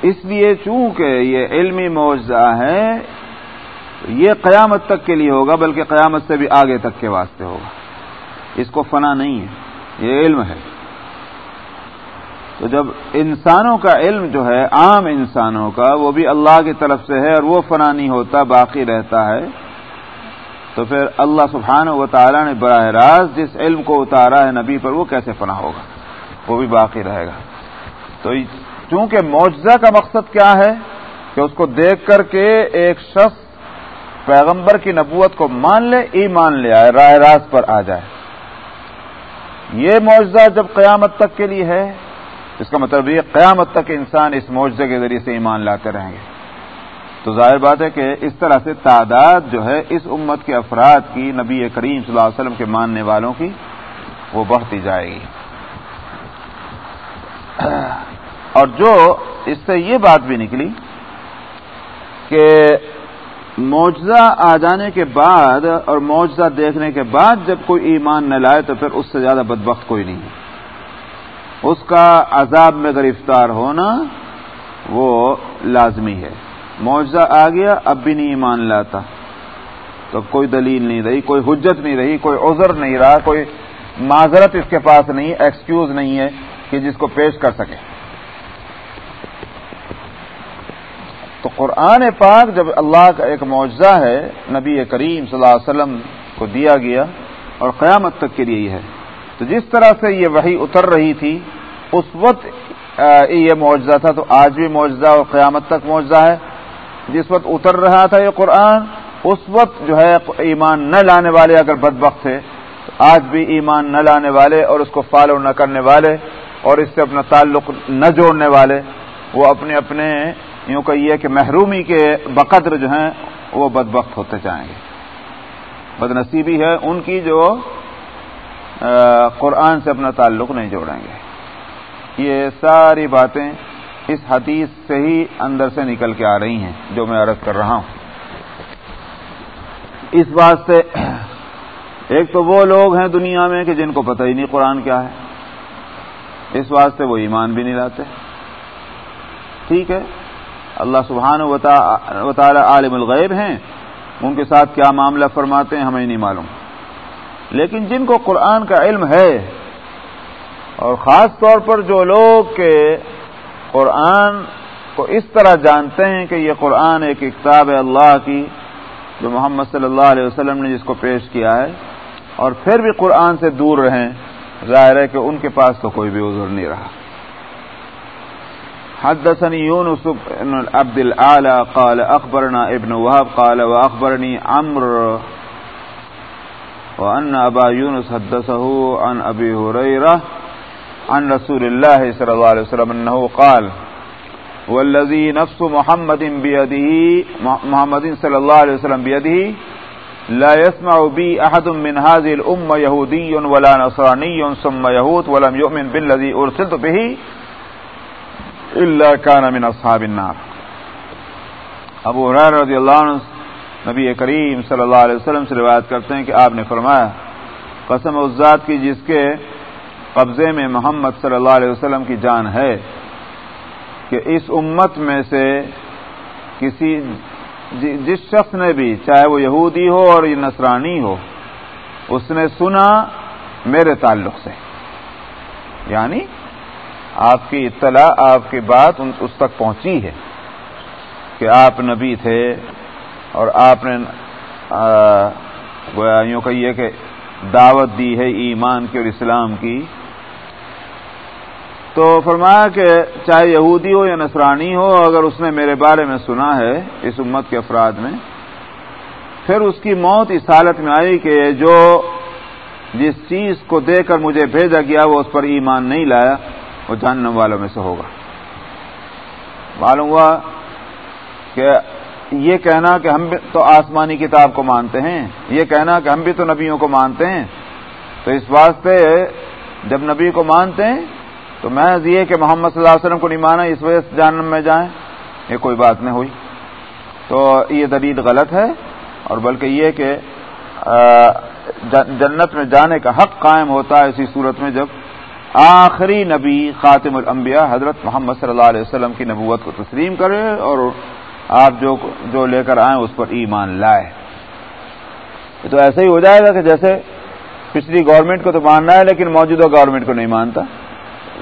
اس لیے چونکہ یہ علمی معاوضہ ہے یہ قیامت تک کے لیے ہوگا، بلکہ قیامت سے بھی آگے تک کے واسطے ہوگا۔ اس کو فنا نہیں ہے، یہ علم ہے۔ تو جب انسانوں کا علم جو ہے، عام انسانوں کا، وہ بھی اللہ کی طرف سے ہے اور وہ فنا نہیں ہوتا، باقی رہتا ہے، تو پھر اللہ سبحانہ و تعالیٰ نے براہ راست جس علم کو اتارا ہے نبی پر، وہ کیسے فنا ہوگا؟ وہ بھی باقی رہے گا۔ تو چونکہ معجزہ کا مقصد کیا ہے کہ اس کو دیکھ کر کے ایک شخص پیغمبر کی نبوت کو مان لے، ایمان لے آئے، راہ راست پر آ جائے۔ یہ معجزہ جب قیامت تک کے لیے ہے، اس کا مطلب یہ قیامت تک انسان اس معجزے کے ذریعے سے ایمان لاتے رہیں گے۔ تو ظاہر بات ہے کہ اس طرح سے تعداد جو ہے، اس امت کے افراد کی، نبی کریم صلی اللہ علیہ وسلم کے ماننے والوں کی، وہ بڑھتی جائے گی۔ اور جو اس سے یہ بات بھی نکلی کہ معجزہ آ جانے کے بعد اور معجزہ دیکھنے کے بعد جب کوئی ایمان نہ لائے تو پھر اس سے زیادہ بدبخت کوئی نہیں ہے۔ اس کا عذاب میں گرفتار ہونا وہ لازمی ہے۔ معاوضہ آ گیا، اب بھی نہیں ایمان لاتا۔ تو کوئی دلیل نہیں رہی، کوئی حجت نہیں رہی، کوئی عذر نہیں رہا، کوئی معذرت اس کے پاس نہیں ایکسکیوز نہیں ہے کہ جس کو پیش کر سکے۔ تو قرآن پاک جب اللہ کا ایک معاوضہ ہے، نبی کریم صلی اللہ علیہ وسلم کو دیا گیا، اور قیامت تک کے لیے ہے۔ تو جس طرح سے یہ وہی اتر رہی تھی، اس وقت یہ معاوضہ تھا، تو آج بھی معاوضہ اور قیامت تک معاوضہ ہے۔ جس وقت اتر رہا تھا یہ قرآن، اس وقت جو ہے ایمان نہ لانے والے اگر بد تھے تو آج بھی ایمان نہ لانے والے اور اس کو فالو نہ کرنے والے اور اس سے اپنا تعلق نہ جوڑنے والے، وہ اپنے اپنے یوں کہیے کہ محرومی کے بقدر جو ہیں وہ بد وقت ہوتے جائیں گے۔ بد نصیبی ہے ان کی جو قرآن سے اپنا تعلق نہیں جوڑیں گے۔ یہ ساری باتیں اس حدیث سے ہی اندر سے نکل کے آ رہی ہیں جو میں عرض کر رہا ہوں۔ اس بات سے ایک تو وہ لوگ ہیں دنیا میں کہ جن کو پتہ ہی نہیں قرآن کیا ہے۔ اس واسطے وہ ایمان بھی نہیں لاتے۔ ٹھیک ہے؟ اللہ سبحان و تعالی عالم الغیب ہیں، ان کے ساتھ کیا معاملہ فرماتے ہیں ہمیں نہیں معلوم۔ لیکن جن کو قرآن کا علم ہے، اور خاص طور پر جو لوگ کے قرآن کو اس طرح جانتے ہیں کہ یہ قرآن ایک کتاب ہے اللہ کی، جو محمد صلی اللہ علیہ وسلم نے جس کو پیش کیا ہے، اور پھر بھی قرآن سے دور رہیں، ظاہر ہے کہ ان کے پاس تو کوئی بھی عذر نہیں رہا۔ حدثني يونس بن عبد العالى قال اخبرنا ابن وهب قال واخبرني عمرو وان ابا يونس حدثه عن ابي هريره عن رسول الله صلى الله عليه وسلم انه قال والذي نفس محمد بيده محمد صلى الله عليه وسلم بيده لا يسمع بي احد من هذه الامه يهودي ولا نصراني ثم يهود ولم يؤمن بالذي ارسلت به الا كان من اصحاب النار. ابو هريره رضي الله عنه نبی کریم صلی اللہ علیہ وسلم سے روایت کرتے ہیں کہ آپ نے فرمایا، قسم ذات کی جس کے قبضے میں محمد صلی اللہ علیہ وسلم کی جان ہے کہ اس امت میں سے کسی جی- جس شخص نے بھی، چاہے وہ یہودی ہو اور یہ نصرانی ہو، اس نے سنا میرے تعلق سے۔ یعنی آپ کی اطلاع آپ کی بات اس تک پہنچی ہے کہ آپ نبی تھے اور آپ نے یوں کہیے کہ دعوت دی ہے ایمان کی اور اسلام کی۔ تو فرمایا کہ چاہے یہودی ہو یا نصرانی ہو، اگر اس نے میرے بارے میں سنا ہے اس امت کے افراد میں، پھر اس کی موت اس حالت میں آئی کہ جو جس چیز کو دے کر مجھے بھیجا گیا وہ اس پر ایمان نہیں لایا۔ وہ جاننے والوں میں سے ہوگا۔ معلوم ہوا کہ یہ کہنا کہ ہم بھی تو آسمانی کتاب کو مانتے ہیں، یہ کہنا کہ ہم بھی تو نبیوں کو مانتے ہیں۔ تو اس واسطے جب نبی کو مانتے ہیں، تو میں یہ کہ محمد صلی اللہ علیہ وسلم کو نہیں مانا، اس وجہ سے جانم میں جائیں۔ یہ کوئی بات نہیں ہوئی۔ تو یہ دلیل غلط ہے، اور بلکہ یہ کہ جنت میں جانے کا حق قائم ہوتا ہے اسی صورت میں جب آخری نبی خاتم الانبیاء حضرت محمد صلی اللہ علیہ وسلم کی نبوت کو تسلیم کرے اور آپ جو جو لے کر آئیں اس پر ایمان لائے۔ تو ایسا ہی ہو جائے گا کہ جیسے پچھلی گورنمنٹ کو تو ماننا ہے لیکن موجودہ گورنمنٹ کو نہیں مانتا۔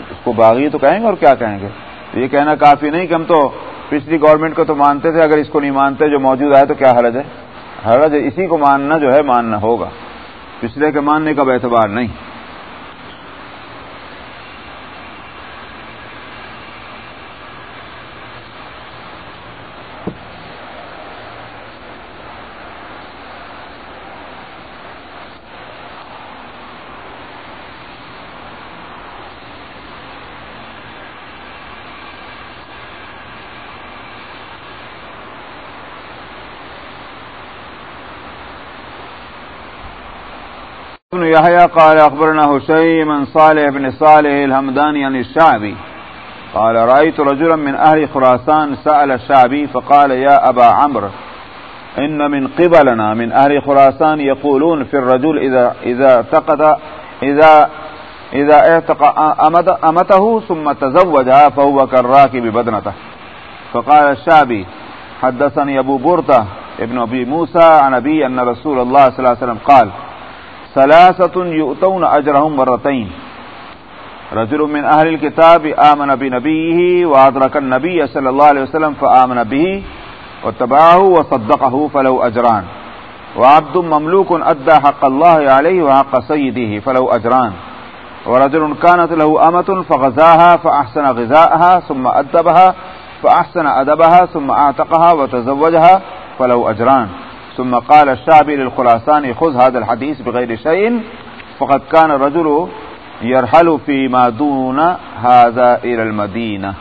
اس کو باغی تو کہیں گے اور کیا کہیں گے؟ یہ کہنا کافی نہیں کہ ہم تو پچھلی گورنمنٹ کو تو مانتے تھے، اگر اس کو نہیں مانتے جو موجود ہے تو کیا حرج ہے؟ حرج اسی کو ماننا جو ہے، ماننا ہوگا۔ پچھلے کے ماننے کا اعتبار نہیں۔ يحيى قال أخبرنا هشيم من صالح بن صالح الهمداني عن الشعبي قال رأيت رجلا من أهل خراسان سأل الشعبي فقال يا أبا عمرو إن من قبلنا من أهل خراسان يقولون في الرجل إذا, إذا اعتقد إذا إذا اعتق أمته ثم تزوجها فهو كالراكب بدنته. فقال الشعبي حدثني أبو بورتة ابن أبي موسى عن أبي أن رسول الله صلى الله عليه وسلم قال ثلاثه يؤتون اجرهم مرتين. رجل من اهل الكتاب امن بنبيه وادرك النبي صلى الله عليه وسلم فامن به واتبعه وصدقه فلو اجران وعبد مملوك ادى حق الله عليه وحق سيده فلو اجران ورجل كانت له امه فغزاها فاحسن غذاءها ثم ادبها فاحسن ادبها ثم اعتقها وتزوجها فلو اجران ثم قال الشعبي للخراسان، خذ هذا الحديث بغير شيء، فقد كان الرجل يرحل فيما دون هذا إلى المدينة.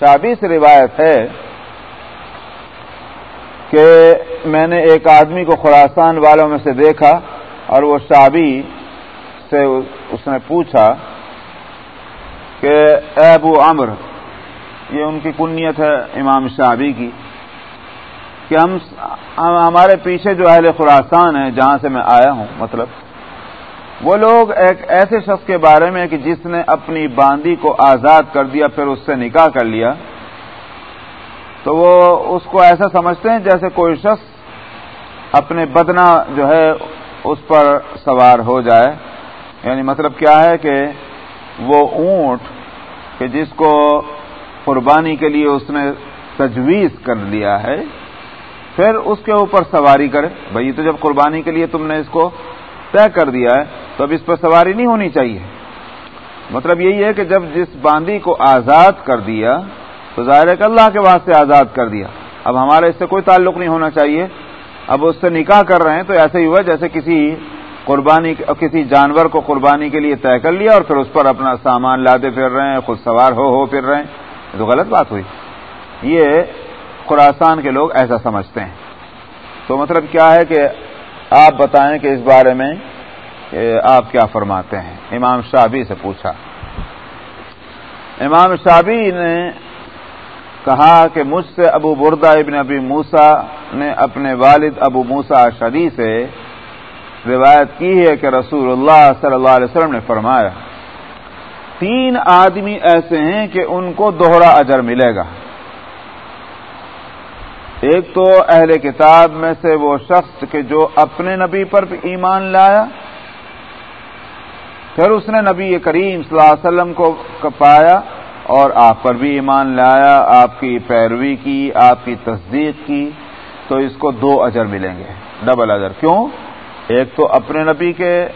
شعبی سے روایت ہے کہ میں نے ایک آدمی کو خراسان والوں میں سے دیکھا اور وہ شعبی سے اس نے پوچھا کہ اے ابو عمر یہ ان کی کنیت ہے امام شعبی کی کہ ہم ہمارے پیچھے جو اہل خراسان ہیں، جہاں سے میں آیا ہوں مطلب وہ لوگ ایک ایسے شخص کے بارے میں کہ جس نے اپنی باندی کو آزاد کر دیا، پھر اس سے نکاح کر لیا، تو وہ اس کو ایسا سمجھتے ہیں جیسے کوئی شخص اپنے بدنا جو ہے اس پر سوار ہو جائے۔ یعنی مطلب کیا ہے کہ وہ اونٹ کہ جس کو قربانی کے لیے اس نے تجویز کر لیا ہے، پھر اس کے اوپر سواری کرے۔ بھائی تو جب قربانی کے لیے تم نے اس کو طے کر دیا ہے، تو اب اس پر سواری نہیں ہونی چاہیے۔ مطلب یہی ہے کہ جب جس باندی کو آزاد کر دیا، تو ظاہر ہے کہ اللہ کے واسطے آزاد کر دیا۔ اب ہمارا اس سے کوئی تعلق نہیں ہونا چاہیے۔ اب اس سے نکاح کر رہے ہیں تو ایسے ہی ہوا جیسے کسی قربانی کسی جانور کو قربانی کے لیے طے کر لیا اور پھر اس پر اپنا سامان لاتے پھر رہے ہیں، خود سوار ہو ہو پھر رہے ہیں۔ تو غلط بات ہوئی۔ یہ خوراسان کے لوگ ایسا سمجھتے ہیں۔ تو مطلب کیا ہے کہ آپ بتائیں کہ اس بارے میں آپ کیا فرماتے ہیں؟ امام شابی سے پوچھا۔ امام شابی نے کہا کہ مجھ سے ابو بردا ابن ابی موسا نے اپنے والد ابو موسا شدی سے روایت کی ہے کہ رسول اللہ صلی اللہ علیہ وسلم نے فرمایا تین آدمی ایسے ہیں کہ ان کو دوہرا اجر ملے گا۔ ایک تو اہل کتاب میں سے وہ شخص کہ جو اپنے نبی پر بھی ایمان لایا، پھر اس نے نبی کریم صلی اللہ علیہ وسلم کو پایا اور آپ پر بھی ایمان لایا، آپ کی پیروی کی، آپ کی تصدیق کی، تو اس کو دو اجر ملیں گے۔ ڈبل اجر۔ کیوں؟ ایک تو اپنے نبی کے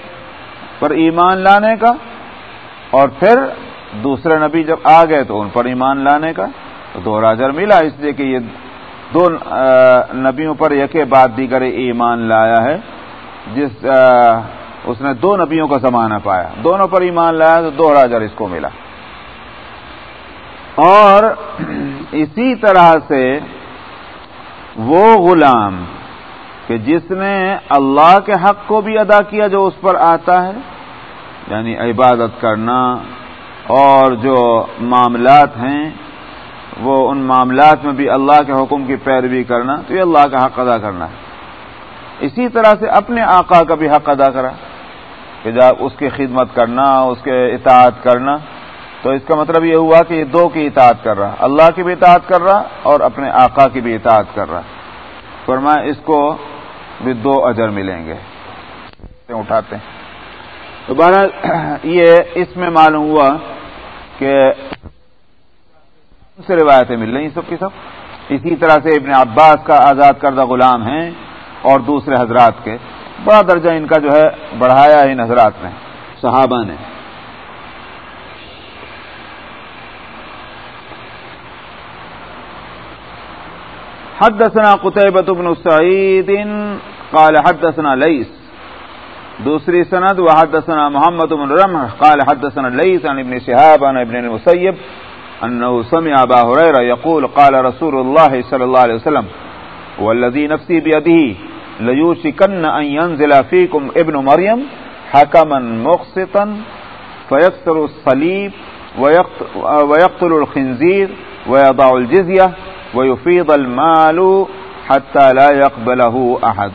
پر ایمان لانے کا اور پھر دوسرے نبی جب آ گئے تو ان پر ایمان لانے کا تو دو اجر ملا اس لیے کہ یہ دو نبیوں پر یکے بعد دیگر ایمان لایا ہے، جس اس نے دو نبیوں کا زمانہ پایا۔ دونوں پر ایمان لایا تو دو اجر اس کو ملا۔ اور اسی طرح سے وہ غلام کہ جس نے اللہ کے حق کو بھی ادا کیا جو اس پر آتا ہے یعنی عبادت کرنا اور جو معاملات ہیں، وہ ان معاملات میں بھی اللہ کے حکم کی پیروی کرنا، تو یہ اللہ کا حق ادا کرنا ہے۔ اسی طرح سے اپنے آقا کا بھی حق ادا کرا، کہ جب اس کی خدمت کرنا، اس کے اطاعت کرنا، تو اس کا مطلب یہ ہوا کہ یہ دو کی اطاعت کر رہا، اللہ کی بھی اطاعت کر رہا اور اپنے آقا کی بھی اطاعت کر رہا۔ فرمایا اس کو بھی دو اجر ملیں گے۔ اٹھاتے ہیں۔ تو بہرحال یہ اس میں معلوم ہوا کہ سے روایتیں مل رہی ہیں سب کی سب۔ اسی طرح سے ابن عباس کا آزاد کردہ غلام ہیں اور دوسرے حضرات کے۔ بڑا درجہ ان کا جو ہے بڑھایا ان حضرات نے صحابہ نے۔ حدثنا قتيبة بن سعيد، قال حدثنا ليس۔ دوسری سند، وحدثنا محمد بن رمح قال، حدثنا ليس عن ابن شهاب، عن ابن المسيب أنه سمع أبا هريرة يقول، قال رسول الله صلى الله عليه وسلم، والذي نفسي بيده ليوشكن أن ينزل فيكم ابن مريم حكما مقسطا فيكسر الصليب ويقتل الخنزير، ويضع الجزية، ويفيض المال حتى لا يقبله احد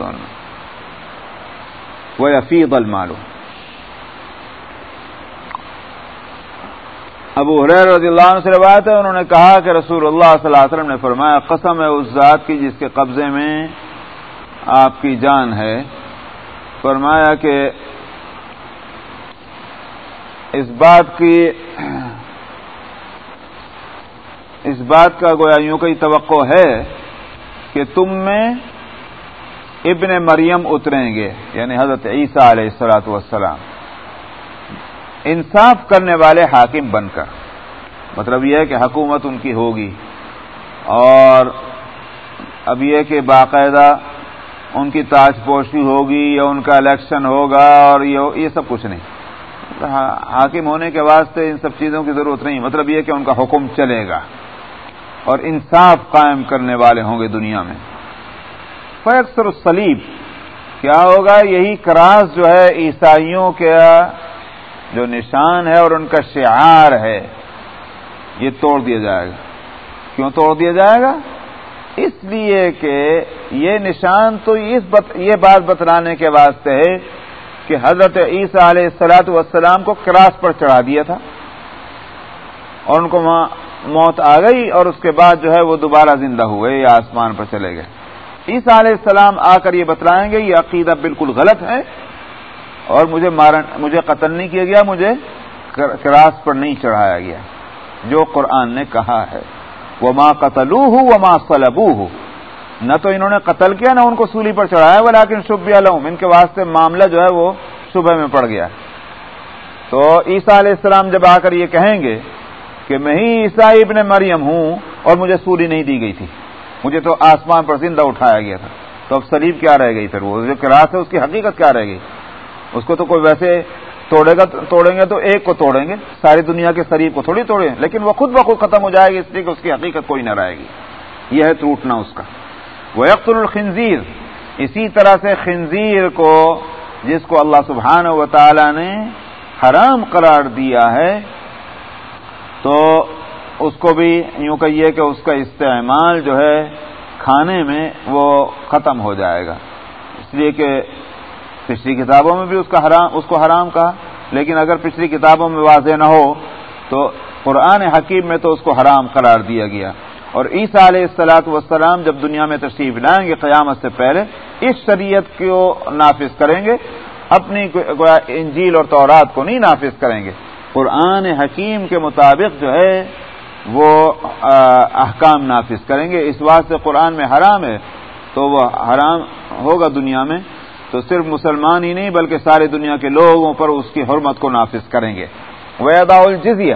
أحد ويفيض المال۔ ابو حریر رضی اللہ عنہ سے روایت ہے، انہوں نے کہا کہ رسول اللہ صلی اللہ علیہ وسلم نے فرمایا، قسم ہے اس ذات کی جس کے قبضے میں آپ کی جان ہے۔ فرمایا کہ اس بات کی اس بات کا گویا یوں کی توقع ہے کہ تم میں ابن مریم اتریں گے یعنی حضرت عیسیٰ علیہ السلاۃ والسلام۔ انصاف کرنے والے حاکم بن کر۔ مطلب یہ ہے کہ حکومت ان کی ہوگی۔ اور اب یہ کہ باقاعدہ ان کی تاج پوشی ہوگی یا ان کا الیکشن ہوگا اور یہ سب کچھ نہیں۔ ہاں، حاکم ہونے کے واسطے ان سب چیزوں کی ضرورت نہیں۔ مطلب یہ کہ ان کا حکم چلے گا۔ اور انصاف قائم کرنے والے ہوں گے دنیا میں۔ فیکسر سلیب کیا ہوگا؟ یہی کراس جو ہے عیسائیوں کا جو نشان ہے اور ان کا شعار ہے۔ یہ توڑ دیا جائے گا۔ کیوں توڑ دیا جائے گا؟ اس لیے کہ یہ نشان تو اس بت یہ بات بتلانے کے واسطے ہے کہ حضرت عیسیٰ علیہ السلاۃ والسلام کو کراس پر چڑھا دیا تھا۔ اور ان کو موت آ گئی اور اس کے بعد جو ہے وہ دوبارہ زندہ ہوئے یا آسمان پر چلے گئے۔ عیسیٰ علیہ السلام آ کر یہ بتلائیں گے، یہ عقیدہ بالکل غلط ہے اور مجھے مارن، مجھے قتل نہیں کیا گیا، مجھے کراس پر نہیں چڑھایا گیا۔ جو قرآن نے کہا ہے وہ ماں قتلو ہوں وہ ماں سلبو ہوں نہ تو انہوں نے قتل کیا، نہ ان کو سولی پر چڑھایا وہ لیکن شبیہ علوم ان کے واسطے معاملہ جو ہے وہ صبح میں پڑ گیا۔ تو عیسیٰ علیہ السلام جب آ کر یہ کہیں گے کہ میں ہی عیسائی ابن مریم ہوں اور مجھے سوری نہیں دی گئی تھی۔ مجھے تو آسمان پر زندہ اٹھایا گیا تھا۔ تو اب سلیب کیا رہ گئی پھر؟ وہ جو کراس ہے، اس کی حقیقت کیا رہ گئی؟ اس کو تو کوئی ویسے توڑے گا توڑیں گے تو ایک کو توڑیں گے۔ ساری دنیا کے شریف کو تھوڑی توڑیں، لیکن وہ خود بخود ختم ہو جائے گی، اس لیے کہ اس کی حقیقت کوئی نہ رہے گی۔ یہ ہے ٹوٹنا اس کا۔ وہ یقل الخنزیر اسی طرح سے خنزیر کو، جس کو اللہ سبحانہ و تعالی نے حرام قرار دیا ہے، تو اس کو بھی یوں کہیے کہ اس کا استعمال جو ہے کھانے میں وہ ختم ہو جائے گا۔ اس لیے کہ پچھلی کتابوں میں بھی اس کا حرام، اس کو حرام کہا، لیکن اگر پچھلی کتابوں میں واضح نہ ہو تو قرآن حکیم میں تو اس کو حرام قرار دیا گیا۔ اور عیسیٰ علیہ السلاط وسلام جب دنیا میں تشریف لائیں گے قیامت سے پہلے، اس شریعت کو نافذ کریں گے۔ اپنی انجیل اور تورات کو نہیں نافذ کریں گے۔ قرآن حکیم کے مطابق جو ہے وہ احکام نافذ کریں گے۔ اس بات سے قرآن میں حرام ہے، تو وہ حرام ہوگا دنیا میں۔ تو صرف مسلمان ہی نہیں، بلکہ ساری دنیا کے لوگوں پر اس کی حرمت کو نافذ کریں گے۔ وہ ادا الجزیہ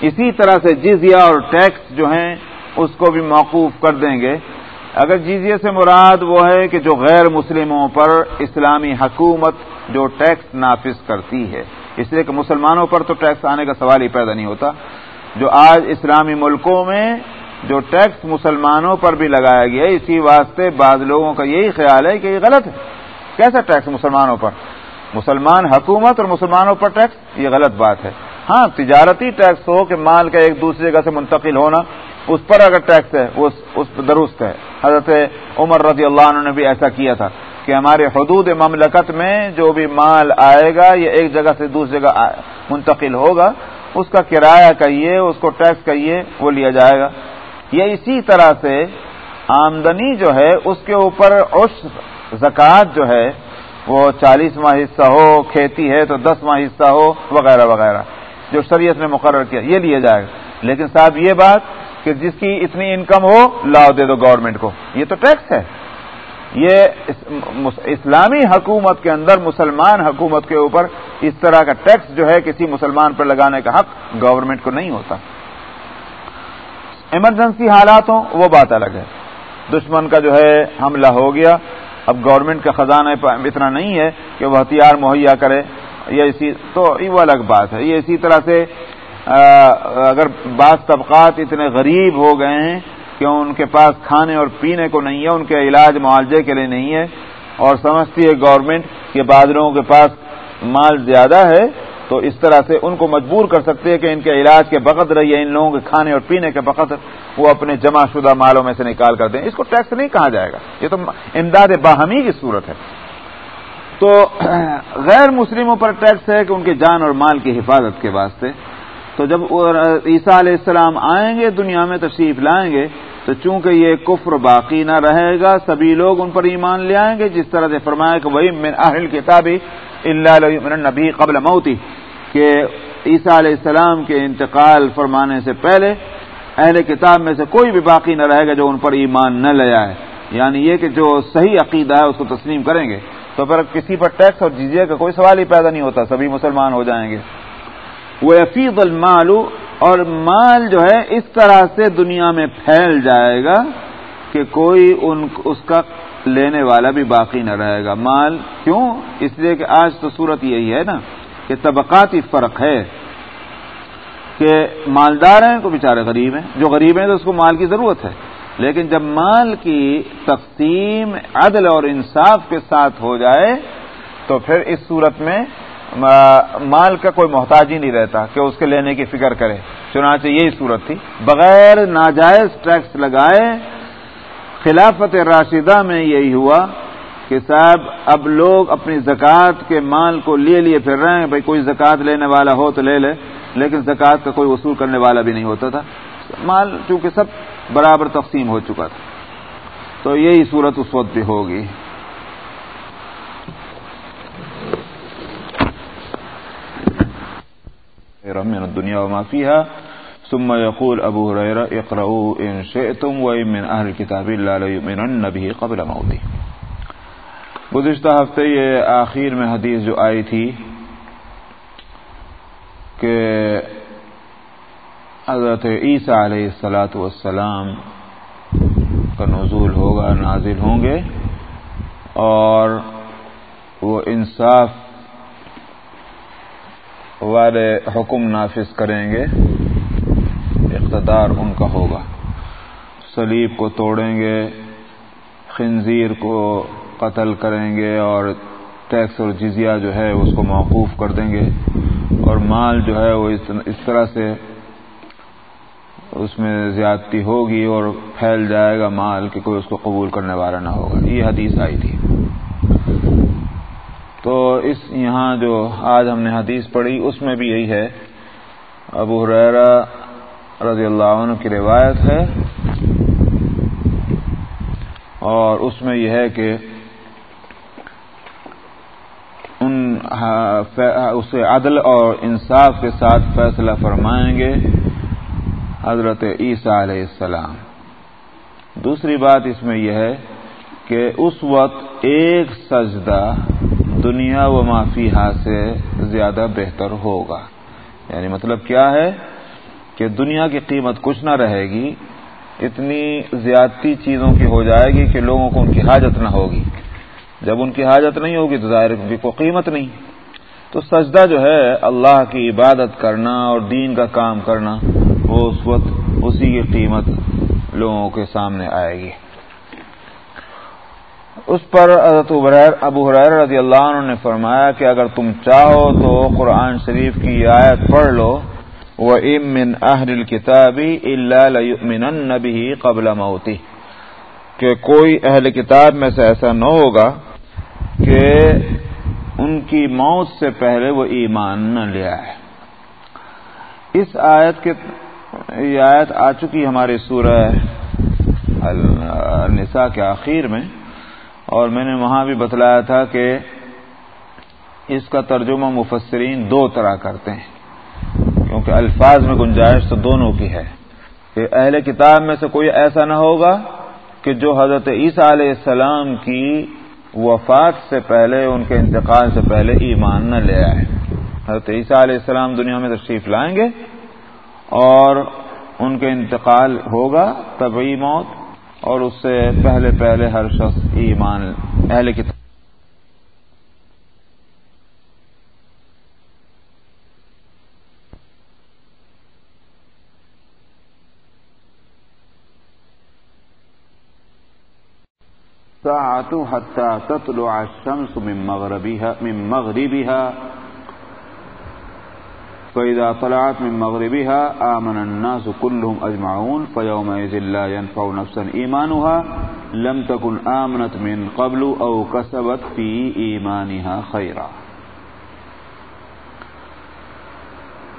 اسی طرح سے جزیہ اور ٹیکس جو ہیں، اس کو بھی موقوف کر دیں گے۔ اگر جزیہ سے مراد وہ ہے کہ جو غیر مسلموں پر اسلامی حکومت جو ٹیکس نافذ کرتی ہے۔ اس لیے کہ مسلمانوں پر تو ٹیکس آنے کا سوال ہی پیدا نہیں ہوتا۔ جو آج اسلامی ملکوں میں جو ٹیکس مسلمانوں پر بھی لگایا گیا اسی واسطے بعض لوگوں کا یہی خیال ہے کہ یہ غلط ہے۔ کیسا ٹیکس مسلمانوں پر؟ مسلمان حکومت اور مسلمانوں پر ٹیکس؟ یہ غلط بات ہے۔ ہاں تجارتی ٹیکس ہو کہ مال کا ایک دوسری جگہ سے منتقل ہونا، اس پر اگر ٹیکس ہے، وہ درست ہے۔ حضرت عمر رضی اللہ عنہ نے بھی ایسا کیا تھا کہ ہمارے حدود مملکت میں جو بھی مال آئے گا یا ایک جگہ سے دوسری جگہ منتقل ہوگا۔ اس کا کرایہ کہیے، اس کو ٹیکس کہیے، وہ لیا جائے گا۔ یہ اسی طرح سے آمدنی جو ہے، اس کے اوپر عشر زکوٰۃ جو ہے، وہ چالیس ماہ حصہ ہو، کھیتی ہے تو دس ماہ حصہ ہو، وغیرہ وغیرہ، جو شریعت نے مقرر کیا، یہ لیا جائے گا۔ لیکن صاحب، یہ بات کہ جس کی اتنی انکم ہو، لاؤ دے دو گورنمنٹ کو۔ یہ تو ٹیکس ہے۔ یہ اسلامی حکومت کے اندر مسلمان حکومت کے اوپر اس طرح کا ٹیکس جو ہے کسی مسلمان پر لگانے کا حق گورنمنٹ کو نہیں ہوتا۔ ایمرجنسی حالات ہوں وہ بات الگ ہے۔ دشمن کا جو ہے حملہ ہو گیا۔ اب گورنمنٹ کا خزانہ اتنا نہیں ہے کہ وہ ہتھیار مہیا کرے۔ یا اسی، تو وہ الگ بات ہے۔ یہ اسی طرح سے اگر بعض طبقات اتنے غریب ہو گئے ہیں کہ ان کے پاس کھانے اور پینے کو نہیں ہے؟ ان کے علاج معالجے کے لیے نہیں ہے۔ اور سمجھتی ہے گورنمنٹ کہ بعض لوگوں کے پاس مال زیادہ ہے، تو اس طرح سے ان کو مجبور کر سکتے ہیں کہ ان کے علاج کے بقد رہیے ان لوگوں کے کھانے اور پینے کے بقد وہ اپنے جمع شدہ مالوں میں سے نکال کر دیں۔ اس کو ٹیکس نہیں کہا جائے گا۔ یہ تو امداد باہمی کی صورت ہے۔ تو *clears throat* غیر مسلموں پر ٹیکس ہے کہ ان کے جان اور مال کی حفاظت کے واسطے۔ تو جب عیسیٰ علیہ السلام آئیں گے دنیا میں تشریف لائیں گے تو چونکہ یہ کفر باقی نہ رہے گا، سبھی لوگ ان پر ایمان لے آئیں گے۔ جس طرح سے فرمایا کہ وہی من اہل کتابی اللہ نبی قبل موتی کہ عیسیٰ علیہ السلام کے انتقال فرمانے سے پہلے اہل کتاب میں سے کوئی بھی باقی نہ رہے گا جو ان پر ایمان نہ لے آئے۔ یعنی یہ کہ جو صحیح عقیدہ ہے، اس کو تسلیم کریں گے۔ تو پھر کسی پر ٹیکس اور جزیے کا کوئی سوال ہی پیدا نہیں ہوتا، سبھی مسلمان ہو جائیں گے۔ وہ عفیظ المال، اور مال جو ہے اس طرح سے دنیا میں پھیل جائے گا کہ کوئی ان اس کا لینے والا بھی باقی نہ رہے گا۔ مال کیوں؟ اس لیے کہ آج تو صورت یہی ہے نا کہ طبقاتی فرق ہے کہ مالدار ہیں تو بیچارے غریب ہیں، جو غریب ہیں تو اس کو مال کی ضرورت ہے۔ لیکن جب مال کی تقسیم عدل اور انصاف کے ساتھ ہو جائے، تو پھر اس صورت میں مال کا کوئی محتاج ہی نہیں رہتا کہ اس کے لینے کی فکر کرے۔ چنانچہ یہی صورت تھی۔ بغیر ناجائز ٹیکس لگائے خلافت راشدہ میں یہی ہوا کہ صاحب، اب لوگ اپنی زکوٰۃ کے مال کو لیے لیے پھر رہے ہیں، بھائی کوئی زکوٰۃ لینے والا ہو تو لے لے، لیکن زکوٰۃ کا کوئی وصول کرنے والا بھی نہیں ہوتا تھا۔ مال چونکہ سب برابر تقسیم ہو چکا تھا۔ تو یہی صورت اس وقت بھی ہوگی۔ من الدنيا وما فيها. ثم يقول أبو هريرة، اقرأوا إن شئتم وإن من أهل الكتاب لا ليؤمنن به قبل موته. گزشتہ ہفتے یہ آخر میں حدیث جو آئی تھی کہ حضرت عیسیٰ علیہ السلاۃ والسلام کا نزول ہوگا، نازل ہوں گے اور وہ انصاف والے حکم نافذ کریں گے، اقتدار ان کا ہوگا۔ سلیب کو توڑیں گے، خنزیر کو قتل کریں گے اور ٹیکس اور جزیہ جو ہے اس کو موقوف کر دیں گے۔ اور مال جو ہے وہ اس طرح سے اس میں زیادتی ہوگی اور پھیل جائے گا مال کہ کوئی اس کو قبول کرنے والا نہ ہوگا۔ یہ حدیث آئی تھی۔ تو اس یہاں جو آج ہم نے حدیث پڑھی، اس میں بھی یہی ہے۔ ابو حریرا رضی اللہ عنہ کی روایت ہے۔ اور اس میں یہ ہے کہ ان اسے عدل اور انصاف کے ساتھ فیصلہ فرمائیں گے۔ حضرت عیسیٰ علیہ السلام۔ دوسری بات اس میں یہ ہے کہ اس وقت ایک سجدہ دنیا و معافی سے زیادہ بہتر ہوگا۔ یعنی مطلب کیا ہے کہ دنیا کی قیمت کچھ نہ رہے گی، اتنی زیادتی چیزوں کی ہو جائے گی کہ لوگوں کو ان کی حاجت نہ ہوگی۔ جب ان کی حاجت نہیں ہوگی تو ظاہر بھی کوئی قیمت نہیں۔ تو سجدہ جو ہے، اللہ کی عبادت کرنا اور دین کا کام کرنا، وہ اس وقت اسی کی قیمت لوگوں کے سامنے آئے گی۔ اس پر حضرت ابو حریر رضی اللہ عنہ نے فرمایا کہ اگر تم چاہو تو قرآن شریف کی آیت پڑھ لو۔ وہ امن اہل کتابی اللہ نبی قبل موتی کہ کوئی اہل کتاب میں سے ایسا نہ ہوگا کہ ان کی موت سے پہلے وہ ایمان نہ لے آئے۔ اس آیت کے یہ آیت آ چکی ہماری سورہ النساء کے آخر میں۔ اور میں نے وہاں بھی بتلایا تھا کہ اس کا ترجمہ مفسرین دو طرح کرتے ہیں۔ کیونکہ الفاظ میں گنجائش تو دونوں کی ہے۔ کہ اہل کتاب میں سے کوئی ایسا نہ ہوگا کہ جو حضرت عیسیٰ علیہ السلام کی وفات سے پہلے، ان کے انتقال سے پہلے ایمان نہ لے آئے۔ حضرت عیسیٰ علیہ السلام دنیا میں تشریف لائیں گے اور ان کے انتقال ہوگا طبعی موت اور اس سے پہلے پہلے ہر شخص ایمان اہل کی ساعة حتى تطلع الشمس من مغربها من مغربها فإذا طلعت من مغربها آمن الناس كلهم أجمعون فيومئذ لا ينفع نفسا إيمانها لم تكن آمنت من قبل أو كسبت في إيمانها خيرا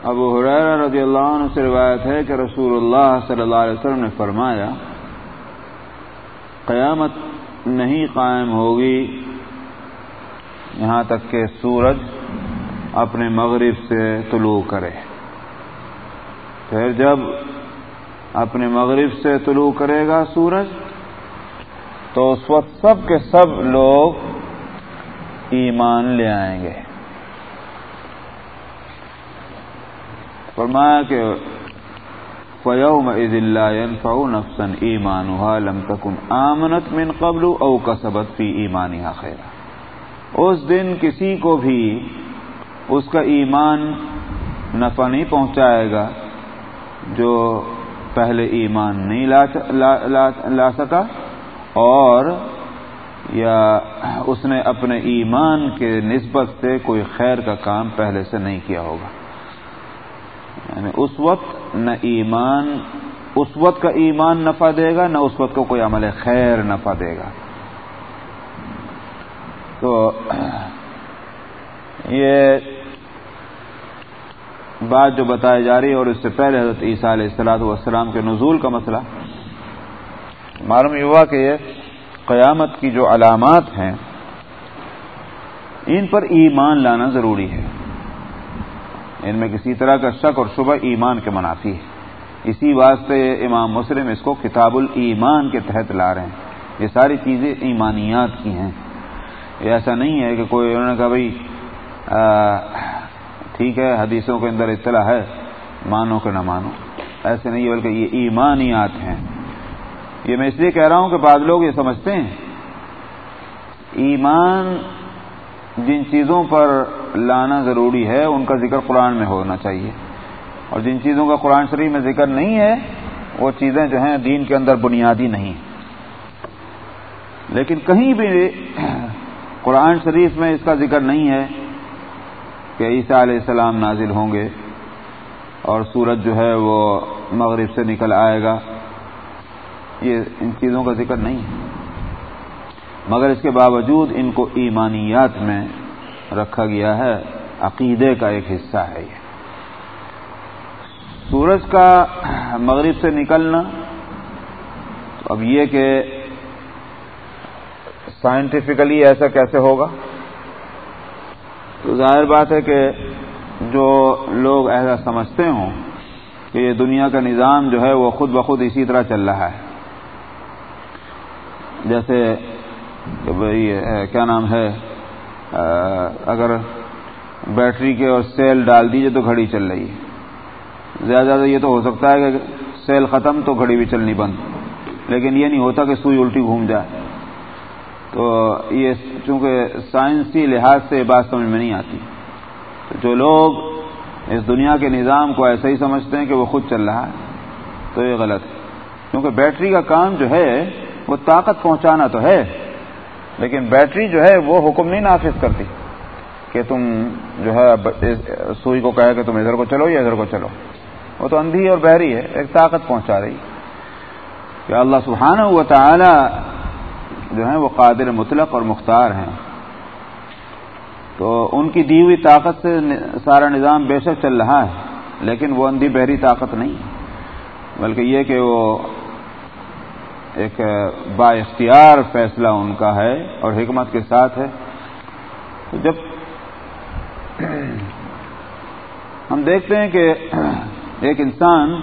ابو حریر رضی اللہ عنہ سے روایت ہے کہ رسول اللہ صلی اللہ علیہ وسلم نے فرمایا، قیامت نہیں قائم ہوگی یہاں تک کہ سورج اپنے مغرب سے طلوع کرے۔ پھر جب اپنے مغرب سے طلوع کرے گا سورج، تو اس وقت سب کے سب لوگ ایمان لے آئیں گے۔ فرمایا کہ فیوم عز اللہ نفسن ایمان لم تکن آمنت من قبل او کا سبق فی ایمانی خیر اس دن کسی کو بھی اس کا ایمان نفع نہیں پہنچائے گا جو پہلے ایمان نہیں لا لا, لا, لا سکا اور یا اس نے اپنے ایمان کے نسبت سے کوئی خیر کا کام پہلے سے نہیں کیا ہوگا۔ یعنی اس وقت نہ ایمان اس وقت کا ایمان نفع دے گا نہ اس وقت کو کوئی عمل خیر نفع دے گا۔ تو یہ بات جو بتائی جا رہی ہے اور اس سے پہلے حضرت عیسیٰ علیہ السلاۃ والسلام کے نزول کا مسئلہ، معلوم یہ ہوا کہ یہ قیامت کی جو علامات ہیں، ان پر ایمان لانا ضروری ہے۔ ان میں کسی طرح کا شک اور شبہ ایمان کے منافی ہے۔ اسی واسطے امام مسلم اس کو کتاب الایمان کے تحت لا رہے ہیں۔ یہ ساری چیزیں ایمانیات کی ہیں۔ یہ ایسا نہیں ہے کہ کوئی انہوں نے کہا بھائی ٹھیک ہے، حدیثوں کے اندر اطلاع ہے، مانو کہ نہ مانو۔ ایسے نہیں، بلکہ یہ ایمانیات ہیں۔ یہ میں اس لیے کہہ رہا ہوں کہ بعض لوگ یہ سمجھتے ہیں۔ ایمان جن چیزوں پر لانا ضروری ہے، ان کا ذکر قرآن میں ہونا چاہیے۔ اور جن چیزوں کا قرآن شریف میں ذکر نہیں ہے، وہ چیزیں جو ہیں دین کے اندر بنیادی نہیں۔ لیکن کہیں بھی قرآن شریف میں اس کا ذکر نہیں ہے کہ عیسیٰ علیہ السلام نازل ہوں گے اور سورج جو ہے وہ مغرب سے نکل آئے گا۔ یہ ان چیزوں کا ذکر نہیں ہے۔ مگر اس کے باوجود ان کو ایمانیات میں رکھا گیا ہے۔ عقیدے کا ایک حصہ ہے یہ۔ سورج کا مغرب سے نکلنا تو اب یہ کہ سائنٹیفکلی ایسا کیسے ہوگا؟ تو ظاہر بات ہے کہ جو لوگ ایسا سمجھتے ہوں کہ یہ دنیا کا نظام جو ہے وہ خود بخود اسی طرح چل رہا ہے۔ جیسے کہ بھائی کیا نام ہے؟ اگر بیٹری کے اور سیل ڈال دیجیے تو گھڑی چل رہی ہے۔ زیادہ زیادہ یہ تو ہو سکتا ہے کہ سیل ختم تو گھڑی بھی چلنی بند۔ لیکن یہ نہیں ہوتا کہ سوئی الٹی گھوم جائے۔ تو یہ چونکہ سائنسی لحاظ سے بات سمجھ میں نہیں آتی۔ تو جو لوگ اس دنیا کے نظام کو ایسا ہی سمجھتے ہیں کہ وہ خود چل رہا ہے، تو یہ غلط ہے۔ کیونکہ بیٹری کا کام جو ہے، وہ طاقت پہنچانا تو ہے، لیکن بیٹری جو ہے، وہ حکم نہیں نافذ کرتی کہ تم جو ہے سوئی کو کہے کہ تم ادھر کو چلو یا ادھر کو چلو۔ وہ تو اندھی اور بحری ہے، ایک طاقت پہنچا رہی۔ کہ اللہ سبحانہ ہوا تعالی جو ہیں وہ قادر مطلق اور مختار ہیں۔ تو ان کی دی ہوئی طاقت سے سارا نظام بے شک چل رہا ہے، لیکن وہ اندھی بحری طاقت نہیں۔ بلکہ یہ کہ وہ ایک با اختیار فیصلہ ان کا ہے اور حکمت کے ساتھ ہے۔ تو جب ہم دیکھتے ہیں کہ ایک انسان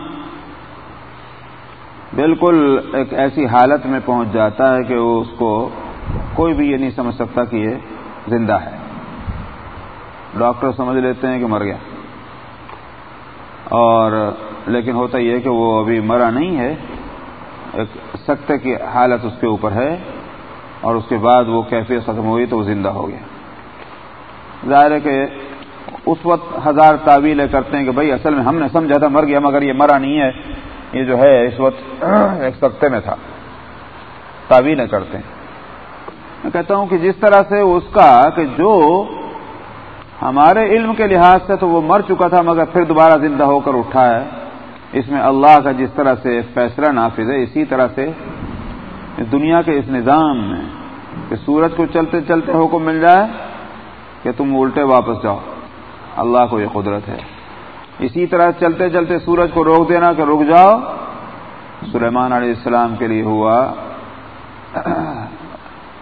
بالکل ایک ایسی حالت میں پہنچ جاتا ہے کہ وہ اس کو کوئی بھی یہ نہیں سمجھ سکتا کہ یہ زندہ ہے۔ ڈاکٹر سمجھ لیتے ہیں کہ مر گیا۔ اور لیکن ہوتا یہ کہ وہ ابھی مرا نہیں ہے۔ ایک سخت کی حالت اس کے اوپر ہے اور اس کے بعد وہ کیفیت ختم ہوئی تو وہ زندہ ہو گیا۔ ظاہر ہے کہ اس وقت ہزار تعویلیں کرتے ہیں کہ بھائی اصل میں ہم نے سمجھا تھا مر گیا مگر یہ مرا نہیں ہے۔ یہ جو ہے اس وقت *clears throat* ایک سختے میں تھا۔ تعویلیں کرتے ہیں میں کہتا ہوں کہ جس طرح سے اس کا کہ جو ہمارے علم کے لحاظ سے تو وہ مر چکا تھا، مگر پھر دوبارہ زندہ ہو کر اٹھا ہے۔ اس میں اللہ کا جس طرح سے فیصلہ نافذ ہے، اسی طرح سے دنیا کے اس نظام میں کہ سورج کو چلتے چلتے حکم مل جائے کہ تم الٹے واپس جاؤ۔ اللہ کو یہ قدرت ہے۔ اسی طرح چلتے چلتے سورج کو روک دینا کہ رک جاؤ، سلیمان علیہ السلام کے لیے ہوا۔ *clears throat*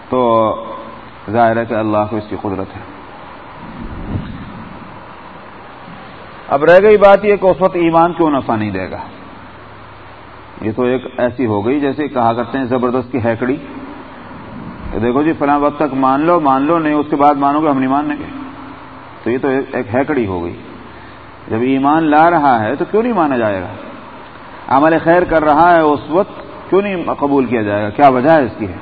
تو ظاہر ہے کہ اللہ کو اس کی قدرت ہے۔ اب رہ گئی بات یہ کہ اس وقت ایمان کیوں نفع نہیں دے گا؟ یہ تو ایک ایسی ہو گئی جیسے کہا کرتے ہیں زبردست کی ہیکڑی۔ دیکھو جی فلاں وقت تک مان لو مان لو، نہیں، اس کے بعد مانو گے، ہم نہیں ماننے گے۔ تو یہ تو ایک ہیکڑی ہو گئی۔ جب ایمان لا رہا ہے تو کیوں نہیں مانا جائے گا؟ عمل خیر کر رہا ہے اس وقت کیوں نہیں قبول کیا جائے گا؟ کیا وجہ ہے اس کی؟ ہے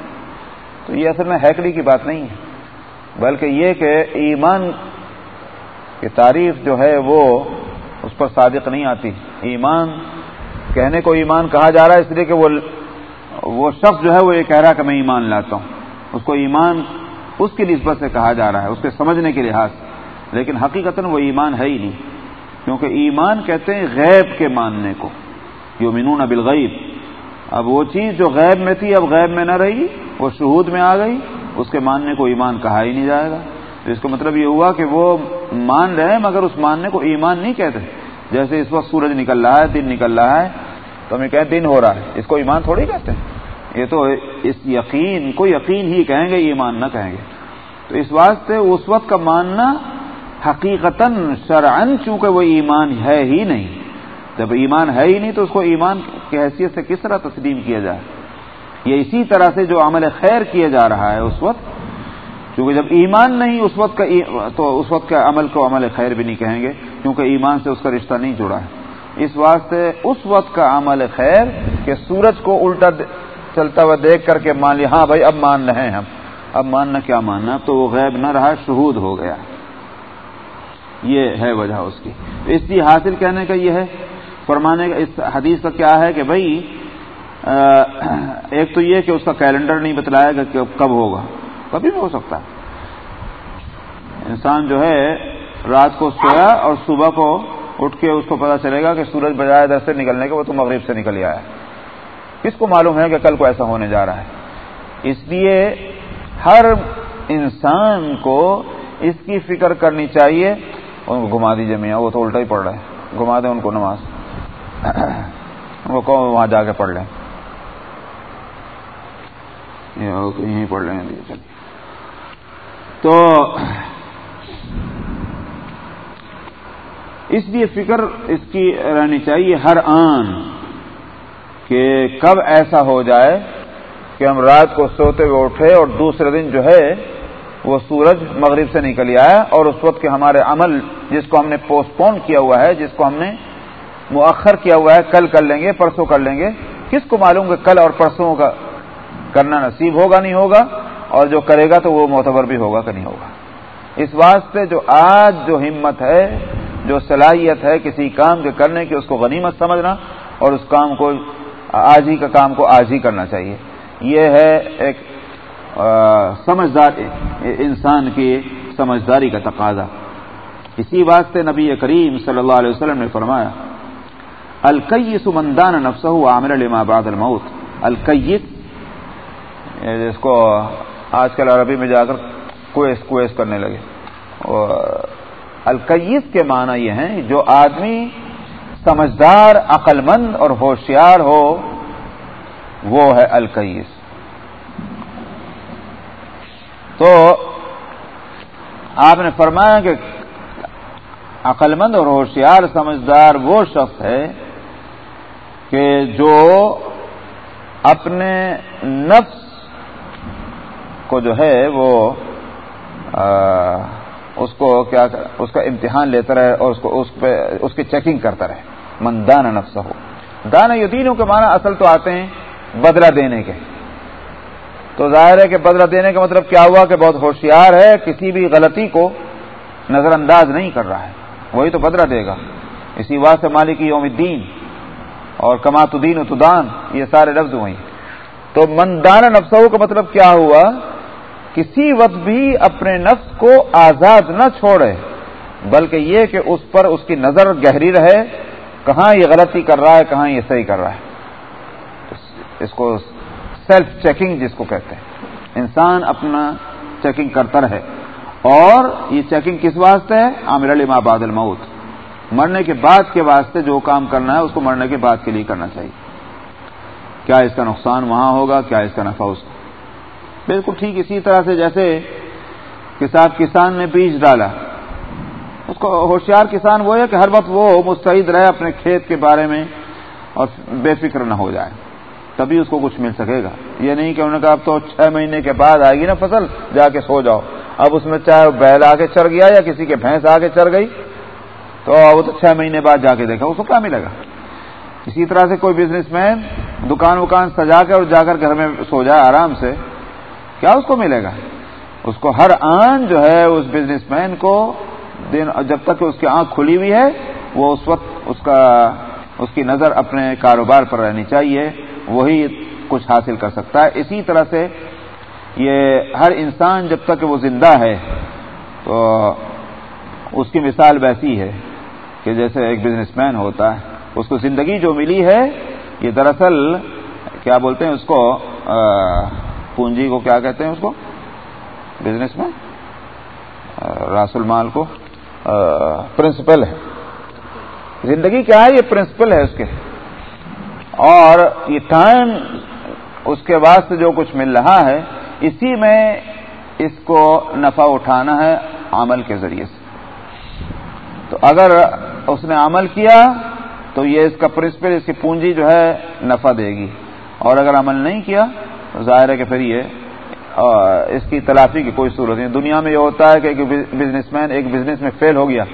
تو یہ اصل میں ہیکڑی کی بات نہیں ہے، بلکہ یہ کہ ایمان کی تعریف جو ہے وہ اس پر صادق نہیں آتی۔ ایمان، کہنے کو ایمان کہا جا رہا ہے، اس لیے کہ وہ وہ شخص جو ہے وہ یہ کہہ رہا کہ میں ایمان لاتا ہوں۔ اس کو ایمان اس کی نسبت سے کہا جا رہا ہے، اس کے سمجھنے کے لحاظ سے۔ لیکن حقیقت وہ ایمان ہے ہی نہیں۔ کیونکہ ایمان کہتے ہیں غیب کے ماننے کو۔ یومنون بالغیب۔ اب وہ چیز جو غیب میں تھی، اب غیب میں نہ رہی، وہ شہود میں آ گئی، اس کے ماننے کو ایمان کہا ہی نہیں جائے گا۔ تو اس کا مطلب یہ ہوا کہ وہ مان رہے ہیں، مگر اس ماننے کو ایمان نہیں کہتے۔ جیسے اس وقت سورج نکل رہا ہے، دن نکل رہا ہے، تو ہمیں کہیں دن ہو رہا ہے۔ اس کو ایمان تھوڑی کہتے ہیں۔ یہ تو اس یقین کو یقین ہی کہیں گے، ایمان نہ کہیں گے۔ تو اس واسطے اس وقت کا ماننا حقیقتا شرعن چونکہ وہ ایمان ہے ہی نہیں۔ جب ایمان ہے ہی نہیں تو اس کو ایمان کی حیثیت سے کس طرح تسلیم کیا جائے؟ یہ اسی طرح سے جو عمل خیر کیا جا رہا ہے اس وقت کیونکہ جب ایمان نہیں اس وقت کا تو اس وقت کا عمل کو عمل خیر بھی نہیں کہیں گے، کیونکہ ایمان سے اس کا رشتہ نہیں جڑا ہے۔ اس واسطے اس وقت کا عمل خیر کہ سورج کو الٹا چلتا ہوا دیکھ کر کے مان لیا ہاں بھائی، اب مان رہے ہیں ہم، اب ماننا کیا ماننا، تو وہ غیب نہ رہا، شہود ہو گیا۔ یہ ہے وجہ اس کی۔ اس لیے حاصل کہنے کا یہ ہے، فرمانے کا اس حدیث کا کیا ہے کہ بھائی ایک تو یہ کہ اس کا کیلنڈر نہیں بتلایا گا کہ کب ہوگا۔ کبھی بھی ہو سکتا ہے۔ انسان جو ہے، رات کو سویا اور صبح کو اٹھ کے اس کو پتا چلے گا کہ سورج بجائے در سے نکلنے کے وہ تو مغرب سے نکل آیا کس کو معلوم ہے کہ کل کو ایسا ہونے جا رہا ہے؟ اس لیے ہر انسان کو اس کی فکر کرنی چاہیے ان کو گھما دیجیے میاں، وہ تو الٹا ہی پڑ رہا ہے۔ گھما دیں ان کو نماز۔ وہ کون وہاں جا کے پڑھ لیں؟ یہیں پڑھ لیں۔ چلیے تو اس لیے فکر اس کی رہنی چاہیے ہر آن کہ کب ایسا ہو جائے کہ ہم رات کو سوتے ہوئے اٹھے اور دوسرے دن جو ہے وہ سورج مغرب سے نکل آیا اور اس وقت کے ہمارے عمل جس کو ہم نے پوسٹ پون کیا ہوا ہے، جس کو ہم نے مؤخر کیا ہوا ہے، کل کر لیں گے، پرسوں کر لیں گے، کس کو معلوم کہ کل اور پرسوں کا کرنا نصیب ہوگا نہیں ہوگا؟ اور جو کرے گا تو وہ معتبر بھی ہوگا کہ نہیں ہوگا؟ اس واسطے جو آج جو ہمت ہے، جو صلاحیت ہے کسی کام کے کرنے کی، اس کو غنیمت سمجھنا اور اس کام کو، آج ہی کا کام کو آج ہی کرنا چاہیے۔ یہ ہے ایک سمجھدار انسان کی سمجھداری کا تقاضا۔ اسی واسطے نبی کریم صلی اللہ علیہ وسلم نے فرمایا، الکیس مندان نفسہ عامر لما بعد الموت۔ الکیس جس کو آج کل عربی میں جا کر کویس کویس کرنے لگے۔ الکیس کے معنی یہ ہیں، جو آدمی سمجھدار عقل مند اور ہوشیار ہو، وہ ہے الکیس۔ تو آپ نے فرمایا کہ عقل مند اور ہوشیار سمجھدار وہ شخص ہے کہ جو اپنے نفس کو جو ہے وہ اس کو کیا اس کا امتحان لیتا رہے اور اس کو، اس پہ، اس کی چیکنگ کرتا رہے۔ من دانا نفس ہو دانا یدینوں کے معنی اصل تو آتے ہیں بدلہ دینے کے۔ تو ظاہر ہے کہ بدلہ دینے کا مطلب کیا ہوا کہ بہت ہوشیار ہے، کسی بھی غلطی کو نظر انداز نہیں کر رہا ہے۔ وہی تو بدلہ دے گا۔ اسی واسطے مالک یوم الدین اور کمات الدین و تدان، یہ سارے لفظ وہیں تو مندان نفسوں کا مطلب کیا ہوا؟ کسی وقت بھی اپنے نفس کو آزاد نہ چھوڑے، بلکہ یہ کہ اس پر اس کی نظر گہری رہے، کہاں یہ غلطی کر رہا ہے، کہاں یہ صحیح کر رہا ہے۔ اس کو سیلف چیکنگ جس کو کہتے ہیں۔ انسان اپنا چیکنگ کرتا رہے۔ اور یہ چیکنگ کس واسطے ہے؟ عامر علی آباد الموت۔ مرنے کے بعد کے واسطے جو کام کرنا ہے، اس کو مرنے کے بعد کے لیے کرنا چاہیے۔ کیا اس کا نقصان وہاں ہوگا؟ کیا اس کا نفع اس کو؟ بالکل ٹھیک، اسی طرح سے جیسے کسان کسان نے بیج ڈالا۔ اس کو ہوشیار کسان وہ ہے کہ ہر وقت وہ مستعد رہے اپنے کھیت کے بارے میں اور بے فکر نہ ہو جائے۔ تبھی اس کو کچھ مل سکے گا۔ یہ نہیں کہ انہوں نے کہا اب تو چھ مہینے کے بعد آئے گی نا فصل، جا کے سو جاؤ۔ اب اس میں چاہے بیل آ کے چڑھ گیا یا کسی کے بھینس آ کے چڑھ گئی؟ تو وہ تو چھ مہینے بعد جا کے دیکھا، اس کو کیا ملے گا؟ اسی طرح سے کوئی بزنس مین دکان وکان سجا کے اور جا کر گھر میں سو جائے آرام سے، کیا اس کو ملے گا؟ اس کو ہر آن جو ہے اس بزنس مین کو دن، جب تک اس کی آنکھ کھلی ہوئی ہے، وہ اس وقت اس کا، اس کی نظر اپنے کاروبار پر رہنی چاہیے۔ وہی کچھ حاصل کر سکتا ہے۔ اسی طرح سے یہ ہر انسان جب تک وہ زندہ ہے، تو اس کی مثال ویسی ہے کہ جیسے ایک بزنس مین ہوتا ہے، اس کو زندگی جو ملی ہے، یہ دراصل کیا بولتے ہیں اس کو پونجی کو کیا کہتے ہیں اس کو؟ بزنس میں راس المال کو پرنسپل ہے۔ زندگی کیا ہے؟ یہ پرنسپل ہے اس کے۔ اور یہ ٹائم اس کے واسطے جو کچھ مل رہا ہے، اسی میں اس کو نفع اٹھانا ہے عمل کے ذریعے سے۔ تو اگر اس نے عمل کیا، تو یہ اس کا پرنسپل، اس کی پونجی جو ہے، نفع دے گی۔ اور اگر عمل نہیں کیا، تو ظاہر ہے کہ پھر یہ اس کی تلافی کی کوئی صورت نہیں۔ دنیا میں یہ ہوتا ہے کہ ایک بزنس مین ایک بزنس میں فیل ہو گیا۔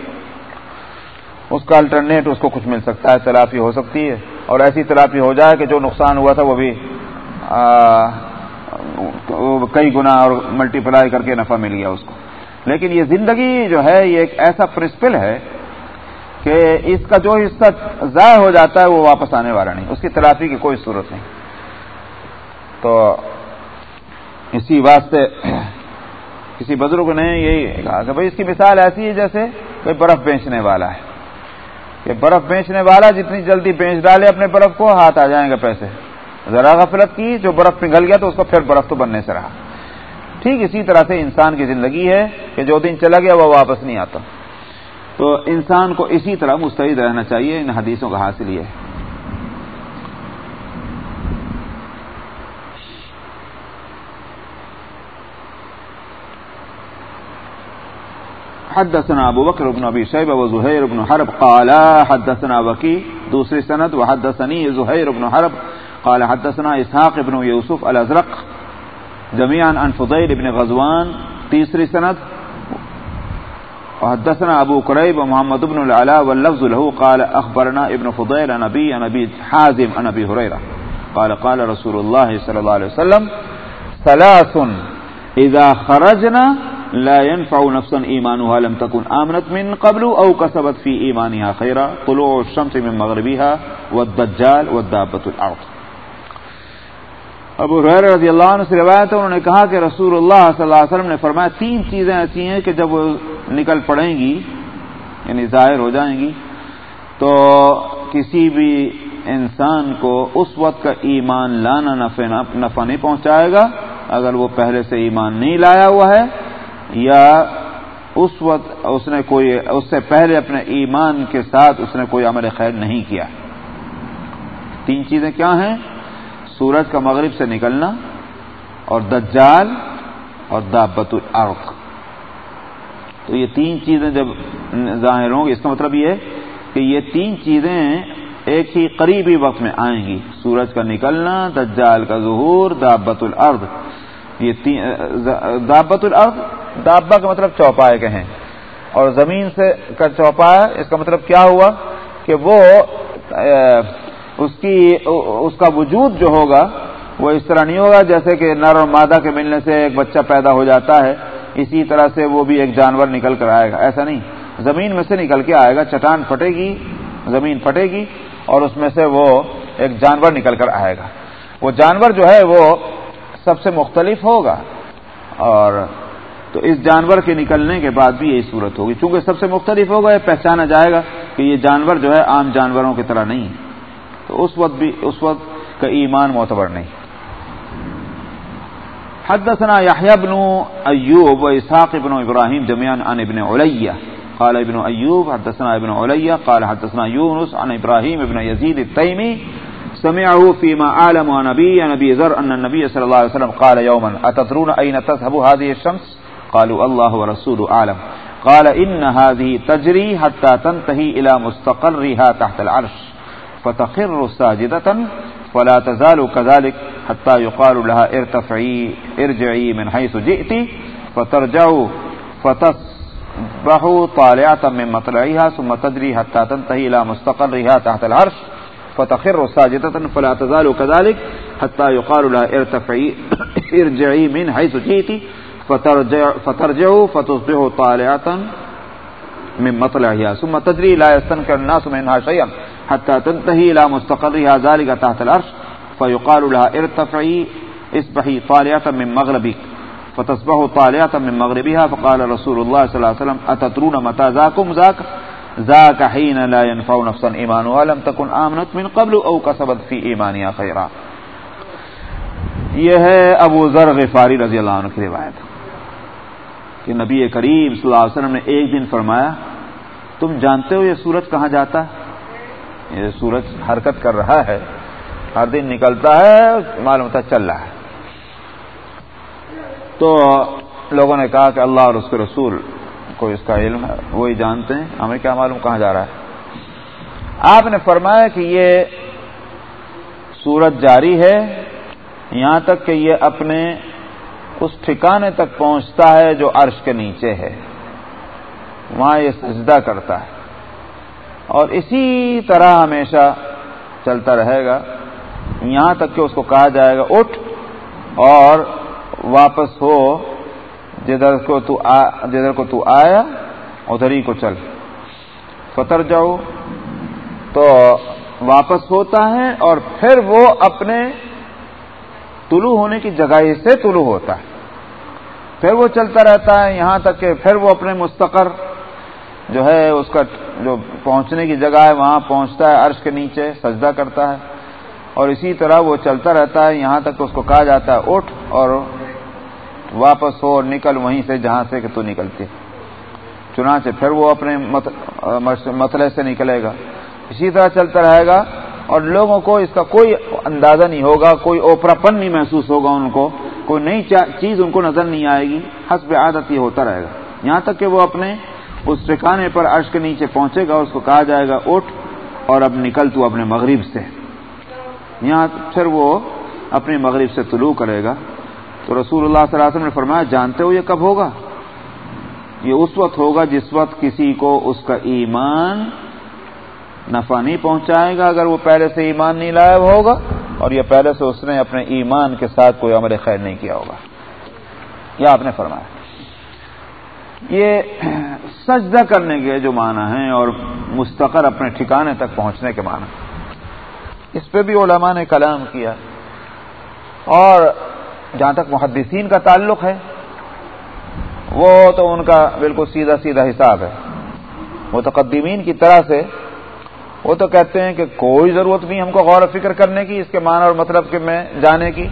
اس کا الٹرنیٹ اس کو کچھ مل سکتا ہے تلافی ہو سکتی ہے۔ اور ایسی تلافی ہو جائے کہ جو نقصان ہوا تھا وہ بھی کئی گنا اور ملٹی پلائی کر کے نفع مل گیا اس کو۔ لیکن یہ زندگی جو ہے، یہ ایک ایسا پرنسپل ہے کہ اس کا جو حصہ ضائع ہو جاتا ہے، وہ واپس آنے والا نہیں۔ اس کی تلافی کی کوئی صورت نہیں۔ تو اسی واسطے کسی بزرگ نے یہی کہا کہ بھائی اس کی مثال ایسی ہے جیسے کوئی برف بیچنے والا ہے۔ کہ برف بیچنے والا جتنی جلدی بیچ ڈالے اپنے برف کو، ہاتھ آ جائیں گے پیسے۔ ذرا غفلت کی، جو برف پگھل گیا تو اس کو پھر برف تو بننے سے رہا۔ ٹھیک، اسی طرح سے انسان کی زندگی ہے کہ جو دن چلا گیا وہ واپس نہیں آتا۔ تو انسان کو اسی طرح مستعد رہنا چاہیے ان حدیثوں کا حاصل یہ ہے۔ حدثنا ابو بکر بن ابی شیبہ و زہیر بن حرب قال حدثنا وکی، دوسری سند، وحدثنی زہیر بن حرب قال حدثنا اسحاق بن یوسف الازرق جميعا عن فضيل بن غزوان، تیسری سند، وحدثنا ابو قریب ومحمد بن العلاء واللفظ له، قال، اخبرنا ابن فضيل عن ابي عن ابي حازم، عن ابي هريره قال قال رسول الله صلى الله عليه وسلم، ثلاث، اذا خرجنا لا ينفع نفسا ايمانها لم تكن امنت من قبل او كسبت في ايمانها خيرا. طلوع الشمس من مغربها والدجال والدابه الارض ابو حیر رضی اللہ عنہ سے روایت ہے، انہوں نے کہا کہ رسول اللہ صلی اللہ علیہ وسلم نے فرمایا، تین چیزیں ایسی ہیں کہ جب وہ نکل پڑیں گی یعنی ظاہر ہو جائیں گی، تو کسی بھی انسان کو اس وقت کا ایمان لانا نفع نہیں پہنچائے گا۔ اگر وہ پہلے سے ایمان نہیں لایا ہوا ہے یا اس وقت اس نے کوئی اس سے پہلے اپنے ایمان کے ساتھ اس نے کوئی عمل خیر نہیں کیا۔ تین چیزیں کیا ہیں؟ سورج کا مغرب سے نکلنا اور دجال اور دابت الارض۔ تو یہ تین چیزیں جب ظاہر ہوں گی، اس کا مطلب یہ ہے کہ یہ تین چیزیں ایک ہی قریبی وقت میں آئیں گی۔ سورج کا نکلنا، دجال کا ظہور، دابت الارض۔ یہ دابت الارض دابا کا مطلب چوپائے کے ہیں اور زمین سے کا چوپایا، اس کا مطلب کیا ہوا؟ کہ وہ اس کی، اس کا وجود جو ہوگا، وہ اس طرح نہیں ہوگا جیسے کہ نر اور مادہ کے ملنے سے ایک بچہ پیدا ہو جاتا ہے، اسی طرح سے وہ بھی ایک جانور نکل کر آئے گا۔ ایسا نہیں۔ زمین میں سے نکل کے آئے گا، چٹان پھٹے گی، زمین پھٹے گی، اور اس میں سے وہ ایک جانور نکل کر آئے گا۔ وہ جانور جو ہے، وہ سب سے مختلف ہوگا۔ اور تو اس جانور کے نکلنے کے بعد بھی یہی صورت ہوگی۔ چونکہ سب سے مختلف ہوگا، یہ پہچانا جائے گا کہ یہ جانور جو ہے عام جانوروں کی طرح نہیں تو اس وقت بھی، اس وقت کا ایمان معتبر نہیں۔ حدثنا يحيى بن ايوب واسحاق بن ابراهيم جميعا عن ابن عليا قال ابن ايوب حدثنا ابن عليا قال حدثنا يونس عن ابراهيم بن يزيد التيمي سمعه فيما عالم عن نبي نبي ذر ان النبي صلى الله عليه وسلم قال يوما اتدرون اين تذهب هذه الشمس؟ قالوا الله ورسوله أعلم. قال إن هذه تجري حتى تنتهي إلى مستقرها تحت العرش. فتخر ساجدة فلا تزال كذلك حتى يقال لها ارتفعي، ارجعي من حيث جئت. فترجع فتصبح طالعة من مطلعها ثم تجري حتى تنتهي إلى مستقرها تحت العرش. فتخر ساجدة فلا تزال كذلك حتى يقال لها ارتفعي ارجعي من حيث جئت فترجعوا فتصبحوا طالعة من مطلعها. ثم تدري لا يستنكر الناس منها شيئا حتى تنتهي إلى مستقرها ذلك تحت العرش. فيقال لها ارتفعي، اصبحي طالعة من مغربك فتصبح طالعة من مغربها. فقال رسول الله صلى الله عليه وسلم أتدرون متى ذاكم ذاك؟ ذاك حين لا ينفع نفسا إيمانها لم تكن آمنت من قبل أو كسبت في إيمانها خيرا. یہ ہے ابو ذر غفاری رضی اللہ عنہ کی روایت. کہ نبی کریم صلی اللہ علیہ وسلم نے ایک دن فرمایا، تم جانتے ہو یہ سورج کہاں جاتا ہے؟ یہ سورج حرکت کر رہا ہے، ہر دن نکلتا ہے، معلوم ہوتا چل رہا ہے۔ تو لوگوں نے کہا کہ اللہ اور اس کے رسول کو اس کا علم ہے، وہی جانتے ہیں، ہمیں کیا معلوم کہاں جا رہا ہے۔ آپ نے فرمایا کہ یہ سورج جاری ہے، یہاں تک کہ یہ اپنے اس ٹھکانے تک پہنچتا ہے جو عرش کے نیچے ہے۔ وہاں یہ سجدہ کرتا ہے۔ اور اسی طرح ہمیشہ چلتا رہے گا۔ یہاں تک کہ اس کو کہا جائے گا، اٹھ اور واپس ہو۔ جدھر کو تو جدھر کو تو آیا ادھر ہی کو چل۔ فتر جاؤ۔ تو واپس ہوتا ہے اور پھر وہ اپنے طلوع ہونے کی جگہ سے طلوع ہوتا ہے۔ پھر وہ چلتا رہتا ہے۔ یہاں تک کہ پھر وہ اپنے مستقر جو ہے اس کا جو پہنچنے کی جگہ ہے، وہاں پہنچتا ہے، عرش کے نیچے سجدہ کرتا ہے۔ اور اسی طرح وہ چلتا رہتا ہے۔ یہاں تک اس کو کہا جاتا ہے، اٹھ اور واپس ہو اور نکل وہیں سے جہاں سے کہ تو نکلتی۔ چنانچہ پھر وہ اپنے مسئلے سے نکلے گا۔ اسی طرح چلتا رہے گا اور لوگوں کو اس کا کوئی اندازہ نہیں ہوگا، کوئی اوپرا پن نہیں محسوس ہوگا ان کو۔ کوئی نئی چیز ان کو نظر نہیں آئے گی۔ حسب عادت یہ ہوتا رہے گا۔ یہاں تک کہ وہ اپنے اس ٹھکانے پر عرش کے نیچے پہنچے گا، اس کو کہا جائے گا، اٹھ اور اب نکل تو اپنے مغرب سے۔ یہاں پھر وہ اپنے مغرب سے طلوع کرے گا۔ تو رسول اللہ صلی اللہ علیہ وسلم نے فرمایا، جانتے ہو یہ کب ہوگا؟ یہ اس وقت ہوگا جس وقت کسی کو اس کا ایمان نفع نہیں پہنچائے گا، اگر وہ پہلے سے ایمان نہیں لایا ہوگا اور یہ پہلے سے اس نے اپنے ایمان کے ساتھ کوئی عمل خیر نہیں کیا ہوگا۔ یہ آپ نے فرمایا۔ یہ سجدہ کرنے کے جو معنی ہیں اور مستقر اپنے ٹھکانے تک پہنچنے کے معنی اس پہ بھی علماء نے کلام کیا اور جہاں تک محدثین کا تعلق ہے، وہ تو ان کا بالکل سیدھا سیدھا حساب ہے۔ متقدمین کی طرح سے وہ تو کہتے ہیں کہ کوئی ضرورت نہیں ہم کو غور و فکر کرنے کی، اس کے معنی اور مطلب کے میں جانے کی۔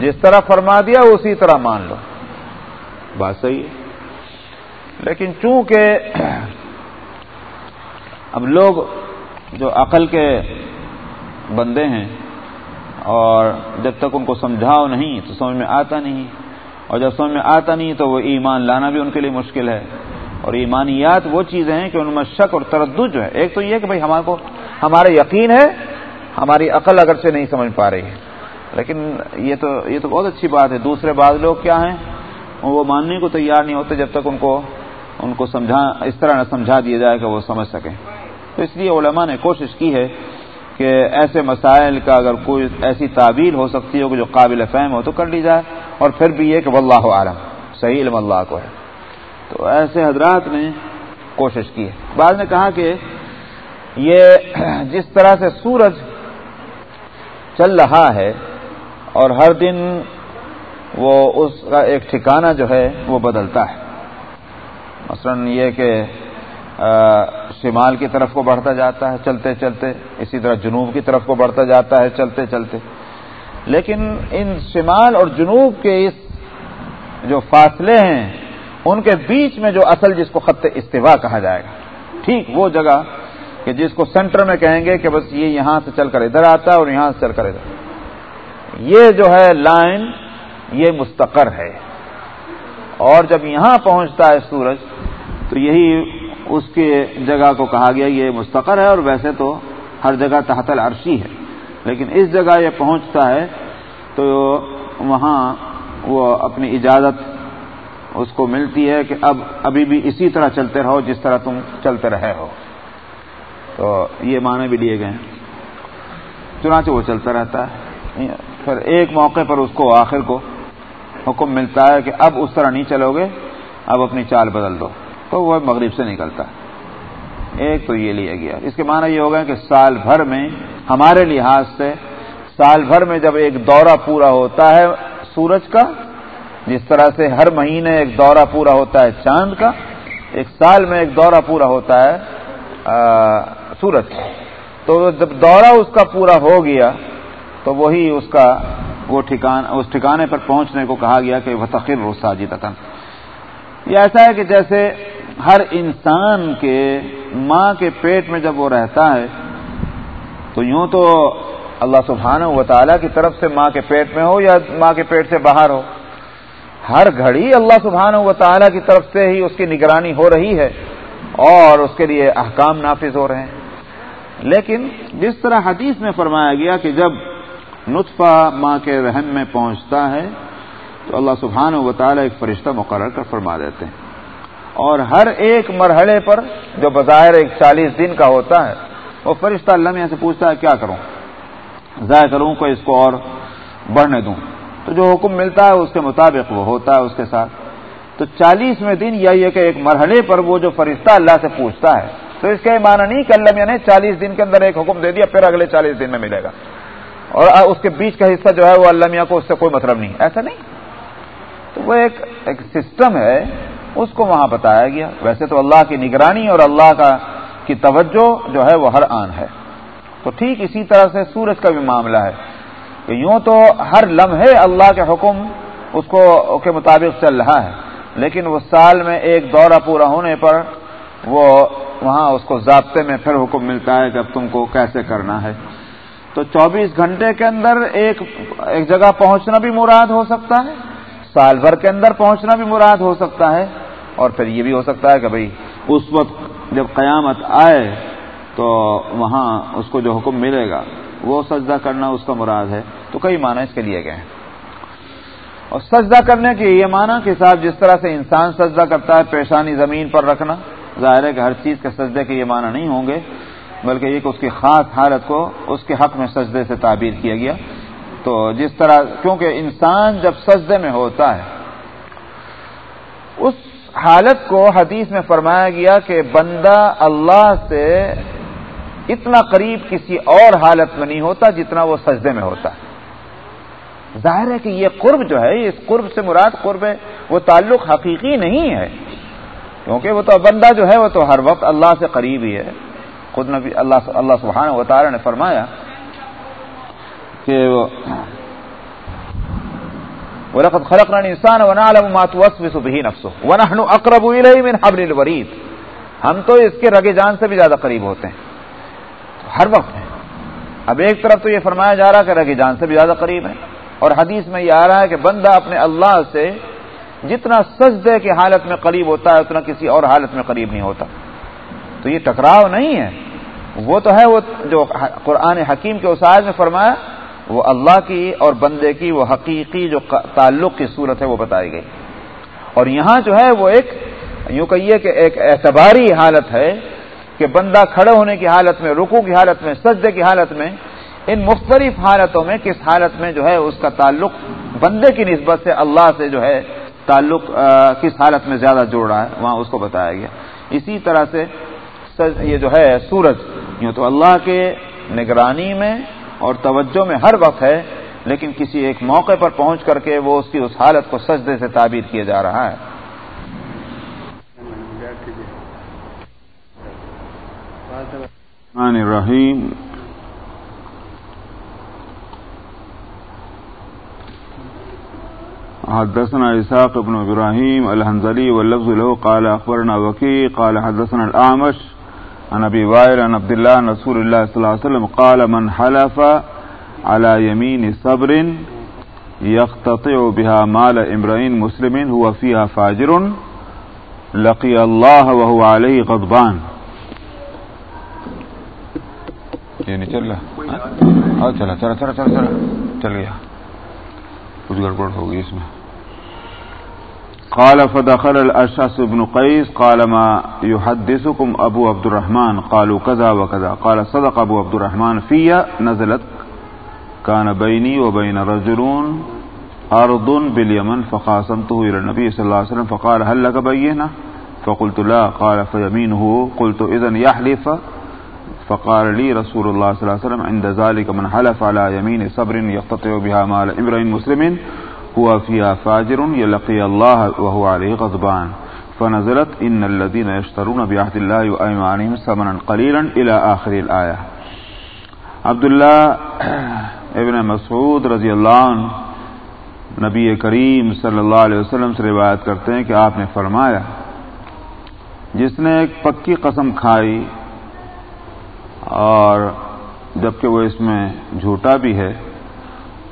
جس طرح فرما دیا، اسی طرح مان لو۔ بات صحیح ہے۔ لیکن چونکہ اب لوگ جو عقل کے بندے ہیں اور جب تک ان کو سمجھاؤ نہیں تو سمجھ میں آتا نہیں اور جب سمجھ میں آتا نہیں تو وہ ایمان لانا بھی ان کے لیے مشکل ہے اور ایمانیات وہ چیزیں ہیں کہ ان میں شک اور تردد جو ہے، ایک تو یہ کہ بھائی ہمارے کو ہمارا یقین ہے، ہماری عقل اگر سے نہیں سمجھ پا رہی ہے۔ لیکن یہ تو یہ تو بہت اچھی بات ہے۔ دوسرے بعض لوگ کیا ہیں؟ وہ ماننے کو تیار نہیں ہوتے جب تک ان کو ان کو سمجھا اس طرح نہ سمجھا دیا جائے کہ وہ سمجھ سکیں۔ تو اس لیے علماء نے کوشش کی ہے کہ ایسے مسائل کا اگر کوئی ایسی تعبیر ہو سکتی ہو کہ جو قابل فہم ہو تو کر لی جائے اور پھر بھی یہ کہ واللہ عالم صحیح علم اللہ کو ہے۔ تو ایسے حضرات نے کوشش کی۔ ہے بعد نے کہا کہ یہ جس طرح سے سورج چل رہا ہے اور ہر دن وہ اس کا ایک ٹھکانہ جو ہے وہ بدلتا ہے۔ مثلا یہ کہ شمال کی طرف کو بڑھتا جاتا ہے، چلتے چلتے، اسی طرح جنوب کی طرف کو بڑھتا جاتا ہے، چلتے چلتے۔ لیکن ان شمال اور جنوب کے اس جو فاصلے ہیں، ان کے بیچ میں جو اصل جس کو خط استوا کہا جائے گا۔ ٹھیک، وہ جگہ کہ جس کو سینٹر میں کہیں گے کہ بس یہ یہاں سے چل کر ادھر آتا ہے اور یہاں سے چل کر ادھر۔ یہ جو ہے لائن، یہ مستقر ہے۔ اور جب یہاں پہنچتا ہے سورج، تو یہی اس کے جگہ کو کہا گیا یہ مستقر ہے اور ویسے تو ہر جگہ تحت العرشی ہے۔ لیکن اس جگہ یہ پہنچتا ہے تو وہاں وہ اپنی اجازت اس کو ملتی ہے کہ اب ابھی بھی اسی طرح چلتے رہو جس طرح تم چلتے رہے ہو۔ تو یہ معنی بھی لیے گئے چنانچہ وہ چلتا رہتا ہے۔ پھر ایک موقع پر اس کو آخر کو حکم ملتا ہے کہ اب اس طرح نہیں چلو گے، اب اپنی چال بدل دو۔ تو وہ مغرب سے نکلتا ہے۔ ایک تو یہ لیا گیا۔ اس کے معنی یہ ہوگا کہ سال بھر میں ہمارے لحاظ سے سال بھر میں جب ایک دورہ پورا ہوتا ہے سورج کا، جس طرح سے ہر مہینے ایک دورہ پورا ہوتا ہے چاند کا، ایک سال میں ایک دورہ پورا ہوتا ہے سورج۔ تو جب دورہ اس کا پورا ہو گیا تو وہی اس کا، وہ ٹھکان، اس ٹھکانے پر پہنچنے کو کہا گیا کہ وہ تقرر ساجی یہ ایسا ہے کہ جیسے ہر انسان کے ماں کے پیٹ میں جب وہ رہتا ہے، تو یوں تو اللہ سبحانہ و تعالیٰ کی طرف سے ماں کے پیٹ میں ہو یا ماں کے پیٹ سے باہر ہو، ہر گھڑی اللہ سبحانہ و تعالیٰ کی طرف سے ہی اس کی نگرانی ہو رہی ہے اور اس کے لیے احکام نافذ ہو رہے ہیں۔ لیکن جس طرح حدیث میں فرمایا گیا کہ جب نطفہ ماں کے رحم میں پہنچتا ہے، تو اللہ سبحانہ و تعالیٰ ایک فرشتہ مقرر کر فرما دیتے ہیں۔ اور ہر ایک مرحلے پر جو بظاہر ایک چالیس دن کا ہوتا ہے، وہ فرشتہ اللہ میں سے پوچھتا ہے، کیا کروں؟ ضائع کروں کو اس کو اور بڑھنے دوں۔ تو جو حکم ملتا ہے، اس کے مطابق وہ ہوتا ہے اس کے ساتھ۔ تو چالیسویں دن یا یہ کہ ایک مرحلے پر وہ جو فرشتہ اللہ سے پوچھتا ہے، تو اس کا یہ معنی نہیں کہ اللہ نے چالیس دن کے اندر ایک حکم دے دیا، پھر اگلے چالیس دن میں ملے گا۔ اور اس کے بیچ کا حصہ جو ہے، وہ اللہ میاں کو اس سے کوئی مطلب نہیں۔ ایسا نہیں۔ تو وہ ایک ایک سسٹم ہے اس کو وہاں بتایا گیا۔ ویسے تو اللہ کی نگرانی اور اللہ کا کی توجہ جو ہے وہ ہر آن ہے۔ تو ٹھیک اسی طرح سے سورج کا بھی معاملہ ہے۔ کہ یوں تو ہر لمحے اللہ کے حکم اس کو کے مطابق چل رہا ہے۔ لیکن وہ سال میں ایک دورہ پورا ہونے پر وہ وہاں اس کو ضابطے میں پھر حکم ملتا ہے کہ اب تم کو کیسے کرنا ہے۔ تو چوبیس گھنٹے کے اندر ایک ایک جگہ پہنچنا بھی مراد ہو سکتا ہے۔ سال بھر کے اندر پہنچنا بھی مراد ہو سکتا ہے اور پھر یہ بھی ہو سکتا ہے کہ بھائی اس وقت جب قیامت آئے تو وہاں اس کو جو حکم ملے گا، وہ سجدہ کرنا اس کا مراد ہے۔ تو کئی معنی اس کے لیے گئے ہیں۔ اور سجدہ کرنے کے یہ معنی کہ صاحب جس طرح سے انسان سجدہ کرتا ہے، پیشانی زمین پر رکھنا، ظاہر ہے کہ ہر چیز کے سجدے کے یہ معنی نہیں ہوں گے، بلکہ ایک اس کی خاص حالت کو، اس کے حق میں سجدے سے تعبیر کیا گیا۔ تو جس طرح کیونکہ انسان جب سجدے میں ہوتا ہے، اس حالت کو حدیث میں فرمایا گیا کہ بندہ اللہ سے اتنا قریب کسی اور حالت میں نہیں ہوتا جتنا وہ سجدے میں ہوتا ہے۔ ظاہر ہے کہ یہ قرب جو ہے، اس قرب سے مراد قرب ہے، وہ تعلق حقیقی نہیں ہے۔ کیونکہ وہ تو بندہ جو ہے، وہ تو ہر وقت اللہ سے قریب ہی ہے۔ خود نبی، اللہ اللہ سبحانہ و تعالی نے فرمایا کہ وَلَقَدْ خَلَقْنَا الْإِنسَانَ وَنَعْلَمُ مَا تُوَسْوِسُ بِهِ نَفْسُهُ وَنَحْنُ أَقْرَبُ إِلَيْهِ مِنْ حَبْلِ الْوَرِيدِ ہم تو اس کے رگے جان سے بھی زیادہ قریب ہوتے ہیں۔ ہر وقت ہیں۔ اب ایک طرف تو یہ فرمایا جا رہا کہ رگے جان سے بھی زیادہ قریب ہے اور حدیث میں یہ آ رہا ہے کہ بندہ اپنے اللہ سے جتنا سجدے کی حالت میں قریب ہوتا ہے، اتنا کسی اور حالت میں قریب نہیں ہوتا۔ تو یہ ٹکراؤ نہیں ہے۔ وہ تو ہے وہ جو قرآن حکیم کے اسائد میں فرمایا وہ اللہ کی اور بندے کی وہ حقیقی جو تعلق کی صورت ہے وہ بتائی گئی۔ اور یہاں جو ہے وہ ایک یوں کہیے کہ ایک اعتباری حالت ہے کہ بندہ کھڑے ہونے کی حالت میں رکو کی حالت میں، سجدے کی حالت میں، ان مختلف حالتوں میں کس حالت میں جو ہے اس کا تعلق بندے کی نسبت سے اللہ سے جو ہے تعلق کس حالت میں زیادہ جوڑ رہا ہے، وہاں اس کو بتایا گیا۔ اسی طرح سے یہ جو ہے سورج، یوں تو اللہ کے نگرانی میں اور توجہ میں ہر وقت ہے، لیکن کسی ایک موقع پر پہنچ کر کے وہ اس کی اس حالت کو سجدے سے تعبیر کیا جا رہا ہے۔ الرحیم۔ حدثنا إساق بن إبراهيم الهنزلي واللفظ له، قال أخبرنا وكي قال حدثنا الأعمش عن أبي وائل عن عبد الله عن رسول الله صلى الله عليه وسلم قال من حلف على يمين صبر يقتطع بها مال امرئ مسلم هو فيها فاجر لقي الله وهو عليه غضبان یہ نہیں چل رہا چلا چلا چلا چلا چلا چل گیا۔ کچھ گڑبڑ ہوگی اس میں۔ قال فدخل الأشعث بن قيس قال ما يحدثكم أبو عبد الرحمن؟ قالوا كذا وكذا. قال صدق أبو عبد الرحمن في نزلت. كان بيني وبين رجلون أرض باليمن فقاسمته إلى النبي صلى الله عليه وسلم فقال هل لك بينه فقلت لا. قال فيمينه. قلت إذن يحلف. فقال لي رسول الله صلى الله عليه وسلم عند ذلك من حلف على يمين صبر يقتطع بها مال امرئ مسلم هو فيها فاجر يلقي الله وهو عليه غضبان. فنزلت إن الذين يشترون بعهد الله وأيمانهم ثمنا قليلا إلى آخر الآية عبداللہ ابن مسعود رضی اللہ عنہ نبی کریم صلی اللہ علیہ وسلم سے روایت کرتے ہیں کہ آپ نے فرمایا، جس نے ایک پکی قسم کھائی اور جبکہ وہ اس میں جھوٹا بھی ہے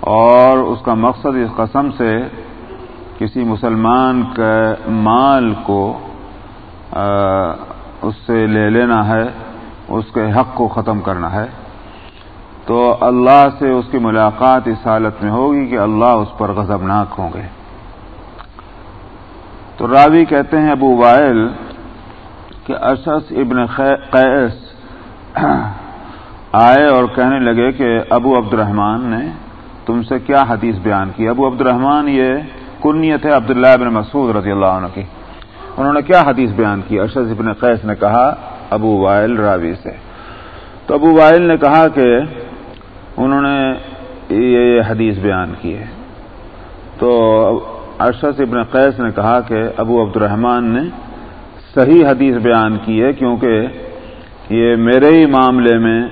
اور اس کا مقصد اس قسم سے کسی مسلمان کے مال کو اس سے لے لینا ہے، اس کے حق کو ختم کرنا ہے۔ تو اللہ سے اس کی ملاقات اس حالت میں ہوگی کہ اللہ اس پر غضبناک ہوں گے۔ تو راوی کہتے ہیں ابو وائل کہ اشس ابن قیس آئے اور کہنے لگے کہ ابو عبد الرحمان نے تم سے کیا حدیث بیان کی؟ ابو عبد الرحمان یہ کنیت ہے عبداللہ ابن مسعود رضی اللہ عنہ کی۔ انہوں نے کیا حدیث بیان کی؟ ارشد ابن قیس نے کہا ابو وائل راوی سے۔ تو ابو وائل نے کہا کہ انہوں نے یہ حدیث بیان کی ہے۔ تو ارشد ابن قیس نے کہا کہ ابو عبد الرحمان نے صحیح حدیث بیان کی ہے کیونکہ یہ میرے ہی معاملے میں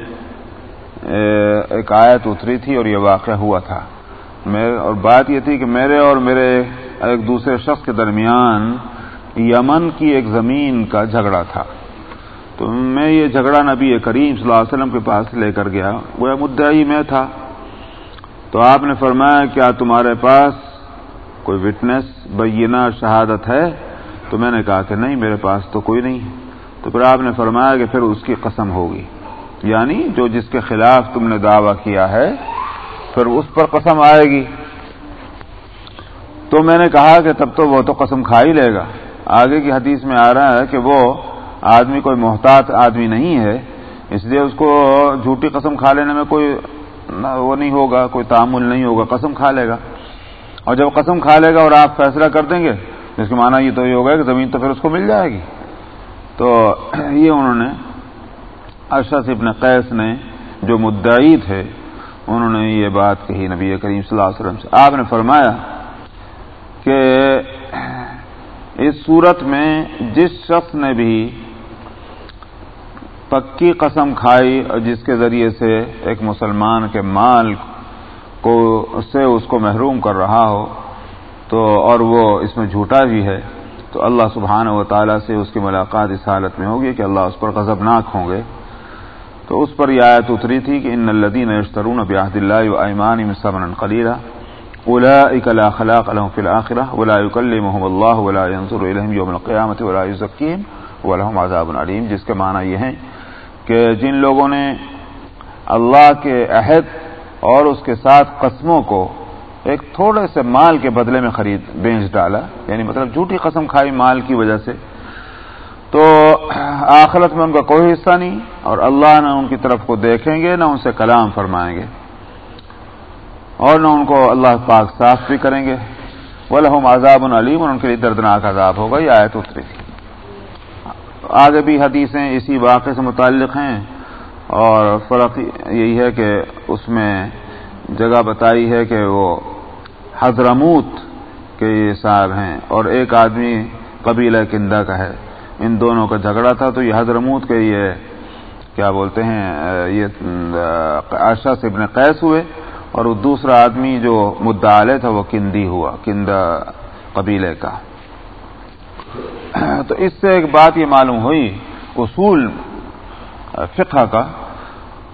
ایک آیت اتری تھی اور یہ واقعہ ہوا تھا۔ اور بات یہ تھی کہ میرے اور میرے ایک دوسرے شخص کے درمیان یمن کی ایک زمین کا جھگڑا تھا۔ تو میں یہ جھگڑا نبی کریم صلی اللہ علیہ وسلم کے پاس لے کر گیا۔ وہ مدعی میں تھا۔ تو آپ نے فرمایا، کیا تمہارے پاس کوئی وٹنس بینہ شہادت ہے؟ تو میں نے کہا کہ نہیں، میرے پاس تو کوئی نہیں۔ تو پھر آپ نے فرمایا کہ پھر اس کی قسم ہوگی۔ یعنی جو جس کے خلاف تم نے دعویٰ کیا ہے، پھر اس پر قسم آئے گی۔ تو میں نے کہا کہ تب تو وہ تو قسم کھا ہی لے گا۔ آگے کی حدیث میں آ رہا ہے کہ وہ آدمی کوئی محتاط آدمی نہیں ہے، اس لیے اس کو جھوٹی قسم کھا لینے میں کوئی وہ نہیں ہوگا، کوئی تعمل نہیں ہوگا، قسم کھا لے گا۔ اور جب قسم کھا لے گا اور آپ فیصلہ کر دیں گے، جس کے معنی یہ تو یہ ہوگا کہ زمین تو پھر اس کو مل جائے گی۔ تو یہ انہوں نے ارشد ابن قیس نے جو مدعی تھے، انہوں نے یہ بات کہی نبی کریم صلی اللہ علیہ وسلم سے۔ آپ نے فرمایا کہ اس صورت میں جس شخص نے بھی پکی قسم کھائی اور جس کے ذریعے سے ایک مسلمان کے مال کو سے اس کو محروم کر رہا ہو، تو اور وہ اس میں جھوٹا بھی ہے، تو اللہ سبحانہ و تعالیٰ سے اس کی ملاقات اس حالت میں ہوگی کہ اللہ اس پر غضبناک ہوں گے۔ تو اس پر یہ آیت اتری تھی کہ ان الدین اشترون بیاحد اللہ و ایمان صبر قلیرہ اولئك لا خلاق لهم في الاخره ولا يكلمهم الله ولا ينظر اليهم يوم القيامه ولا يزكيهم ولهم عذاب عليم جس کے معنی یہ ہیں کہ جن لوگوں نے اللہ کے عہد اور اس کے ساتھ قسموں کو ایک تھوڑے سے مال کے بدلے میں خرید بیچ ڈالا یعنی مطلب جھوٹی قسم کھائی مال کی وجہ سے، تو آخرت میں ان کا کوئی حصہ نہیں اور اللہ نہ ان کی طرف کو دیکھیں گے، نہ ان سے کلام فرمائیں گے۔ اور نہ ان کو اللہ پاک صاف بھی کریں گے۔ وہ لحم عذاب العلیم اور ان کے لیے دردناک عذاب ہوگا۔ یہ آیت اتری۔ آگے بھی حدیثیں اسی واقعے سے متعلق ہیں۔ اور فرق یہی ہے کہ اس میں جگہ بتائی ہے کہ وہ حضرموت کے یہ صاحب ہیں۔ اور ایک آدمی قبیلہ کندہ کا ہے۔ ان دونوں کا جھگڑا تھا تو یہ حضرموت کے یہ کیا بولتے ہیں یہ عرشہ سے ابن قیس ہوئے اور وہ دوسرا آدمی جو مدعالے تھا وہ کندی ہوا کندہ قبیلے کا۔ تو اس سے ایک بات یہ معلوم ہوئی، اصول فقہ کا۔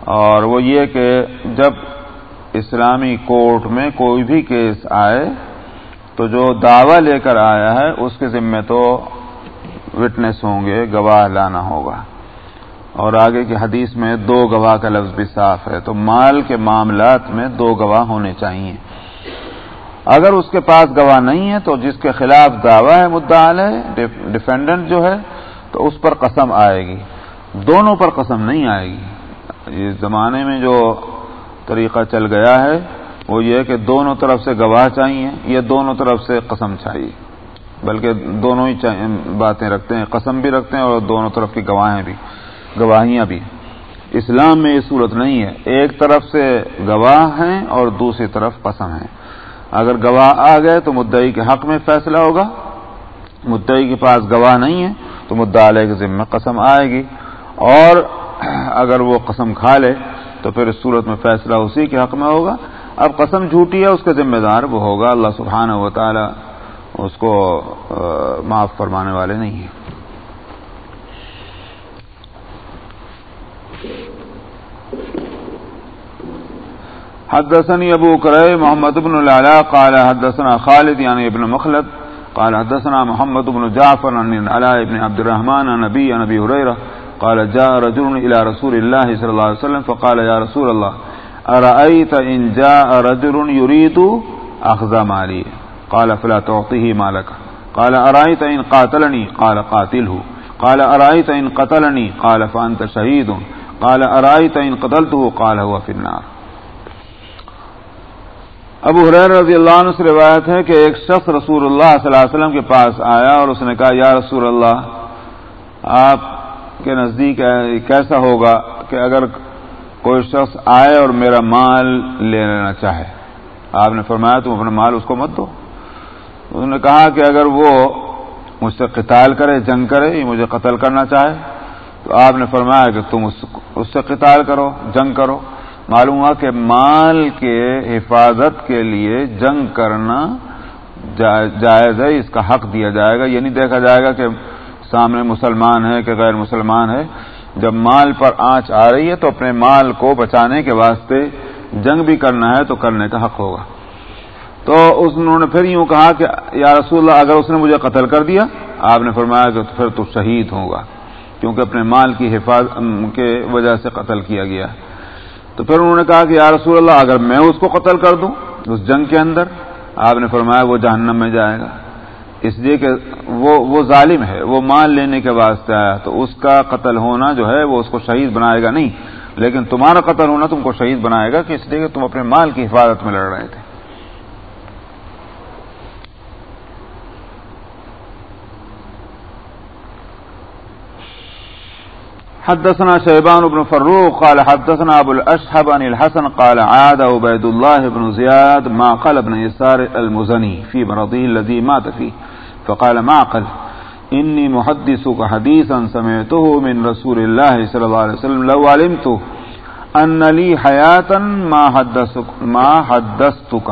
اور وہ یہ کہ جب اسلامی کورٹ میں کوئی بھی کیس آئے، تو جو دعوی لے کر آیا ہے، اس کے ذمے تو وٹنس ہوں گے، گواہ لانا ہوگا۔ اور آگے کی حدیث میں دو گواہ کا لفظ بھی صاف ہے۔ تو مال کے معاملات میں دو گواہ ہونے چاہیے۔ اگر اس کے پاس گواہ نہیں ہے تو جس کے خلاف دعویٰ ہے، مدعا ہے ڈیفینڈنٹ جو ہے، تو اس پر قسم آئے گی۔ دونوں پر قسم نہیں آئے گی۔ اس زمانے میں جو طریقہ چل گیا ہے، وہ یہ کہ دونوں طرف سے گواہ چاہیے یا دونوں طرف سے قسم چاہیے۔ بلکہ دونوں ہی باتیں رکھتے ہیں، قسم بھی رکھتے ہیں اور دونوں طرف کی گواہیں بھی۔ گواہیاں بھی اسلام میں یہ صورت نہیں ہے۔ ایک طرف سے گواہ ہیں اور دوسری طرف قسم ہے اگر گواہ آ گئے تو مدعی کے حق میں فیصلہ ہوگا۔ مدعی کے پاس گواہ نہیں ہے تو مدعا علیہ کے ذمہ قسم آئے گی۔ اور اگر وہ قسم کھا لے تو پھر اس صورت میں فیصلہ اسی کے حق میں ہوگا۔ اب قسم جھوٹی ہے، اس کا ذمہ دار وہ ہوگا۔ اللہ سبحانہ و تعالی اس کو معاف فرمانے والے نہیں ہیں۔ حدثني أبو كريم محمد بن العلاء قال حدثنا خالد يعني ابن مخلد قال حدثنا محمد بن جعفر عن العلاء بن عبد الرحمن عن نبي هريرة قال جاء رجل إلى رسول الله صلى الله عليه وسلم فقال يا رسول الله، أرأيت إن جاء رجل يريد أخذ مالي؟ قال فلا تعطيه مالك. قال أرأيت إن قاتلني؟ قال قاتله. قال أرأيت إن قتلني؟ قال فأنت شهيد. قال أرأيت إن قتلته قال هو في النار. ابو حریر رضی اللہ عنہ سے روایت ہے کہ ایک شخص رسول اللہ صلی اللہ علیہ وسلم کے پاس آیا اور اس نے کہا، یا رسول اللہ، آپ کے نزدیک کیسا ہوگا کہ اگر کوئی شخص آئے اور میرا مال لے لینا چاہے؟ آپ نے فرمایا، تم اپنا مال اس کو مت دو انہوں نے کہا کہ اگر وہ مجھ سے قتال کرے، جنگ کرے، یہ مجھے قتل کرنا چاہے تو آپ نے فرمایا کہ تم اس سے قتال کرو، جنگ کرو۔ معلوم ہوا کہ مال کے حفاظت کے لیے جنگ کرنا جائز ہے، اس کا حق دیا جائے گا۔ یہ نہیں دیکھا جائے گا کہ سامنے مسلمان ہے کہ غیر مسلمان ہے۔ جب مال پر آنچ آ رہی ہے تو اپنے مال کو بچانے کے واسطے جنگ بھی کرنا ہے تو کرنے کا حق ہوگا۔ تو اس انہوں نے پھر یوں کہا کہ یا رسول اللہ، اگر اس نے مجھے قتل کر دیا، آپ نے فرمایا کہ پھر تو شہید ہوگا کیونکہ اپنے مال کی حفاظت کے وجہ سے قتل کیا گیا۔ تو پھر انہوں نے کہا کہ یا رسول اللہ، اگر میں اس کو قتل کر دوں، اس جنگ کے اندر، آپ نے فرمایا وہ جہنم میں جائے گا۔ اس لیے کہ وہ وہ ظالم ہے، وہ مال لینے کے واسطے آیا۔ تو اس کا قتل ہونا جو ہے، وہ اس کو شہید بنائے گا نہیں۔ لیکن تمہارا قتل ہونا تم کو شہید بنائے گا، کہ اس لیے کہ تم اپنے مال کی حفاظت میں لڑ رہے تھے۔ حدثنا شيبان بن فروق قال حدثنا أبو الأشهب عن الحسن قال عاد عبيد الله بن زياد معقل بن يسار المزني في مرضه الذي مات فيه. فقال معقل إني محدثك حديثا سمعته من رسول الله صلى الله عليه وسلم، لو علمت أن لي حياة ما حدثك، ما حدثتك.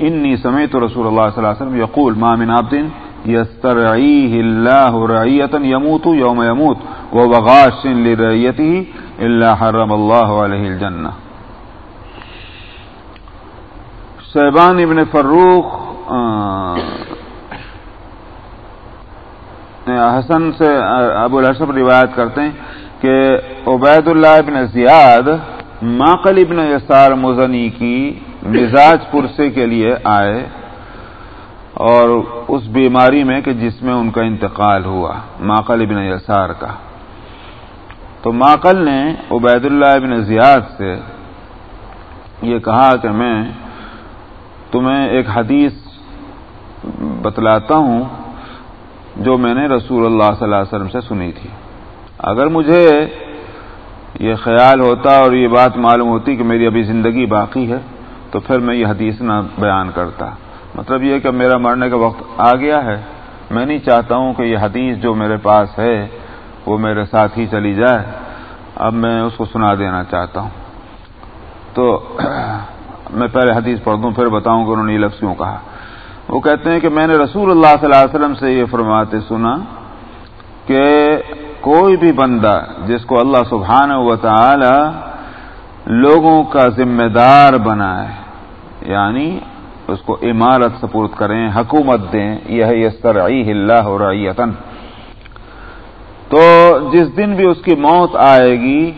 إني سمعت رسول الله صلى الله عليه وسلم يقول، ما من عبد يسترعيه الله رعية يموت يوم يموت وغاش لرعيته إلا حرم الله عليه الجنة. شیبان ابن فروخ حسن سے ابو الحسب روایت کرتے ہیں کہ عبید اللہ ابن زیاد ماقل ابن یسار مزنی کی مزاج پرسے کے لیے آئے۔ اور اس بیماری میں کہ جس میں ان کا انتقال ہوا، ماقل ابن یسار کا۔ تو ماقل نے عبید اللہ ابن زیاد سے یہ کہا کہ میں تمہیں ایک حدیث بتلاتا ہوں جو میں نے رسول اللہ صلی اللہ علیہ وسلم سے سنی تھی۔ اگر مجھے یہ خیال ہوتا اور یہ بات معلوم ہوتی کہ میری ابھی زندگی باقی ہے، تو پھر میں یہ حدیث نہ بیان کرتا۔ مطلب یہ کہ میرا مرنے کا وقت آ گیا ہے۔ میں نہیں چاہتا ہوں کہ یہ حدیث جو میرے پاس ہے، وہ میرے ساتھ ہی چلی جائے۔ اب میں اس کو سنا دینا چاہتا ہوں۔ تو *clears throat* میں پہلے حدیث پڑھ دوں، پھر بتاؤں کہ انہوں نے یہ لفظ کیوں کہا۔ وہ کہتے ہیں کہ میں نے رسول اللہ صلی اللہ علیہ وسلم سے یہ فرماتے سنا کہ کوئی بھی بندہ جس کو اللہ سبحانہ و تعالی لوگوں کا ذمہ دار بنائے یعنی اس کو عمارت سپورٹ کریں، حکومت دیں، یہ یستر اللہ رعیتن تو جس دن بھی اس کی موت آئے گی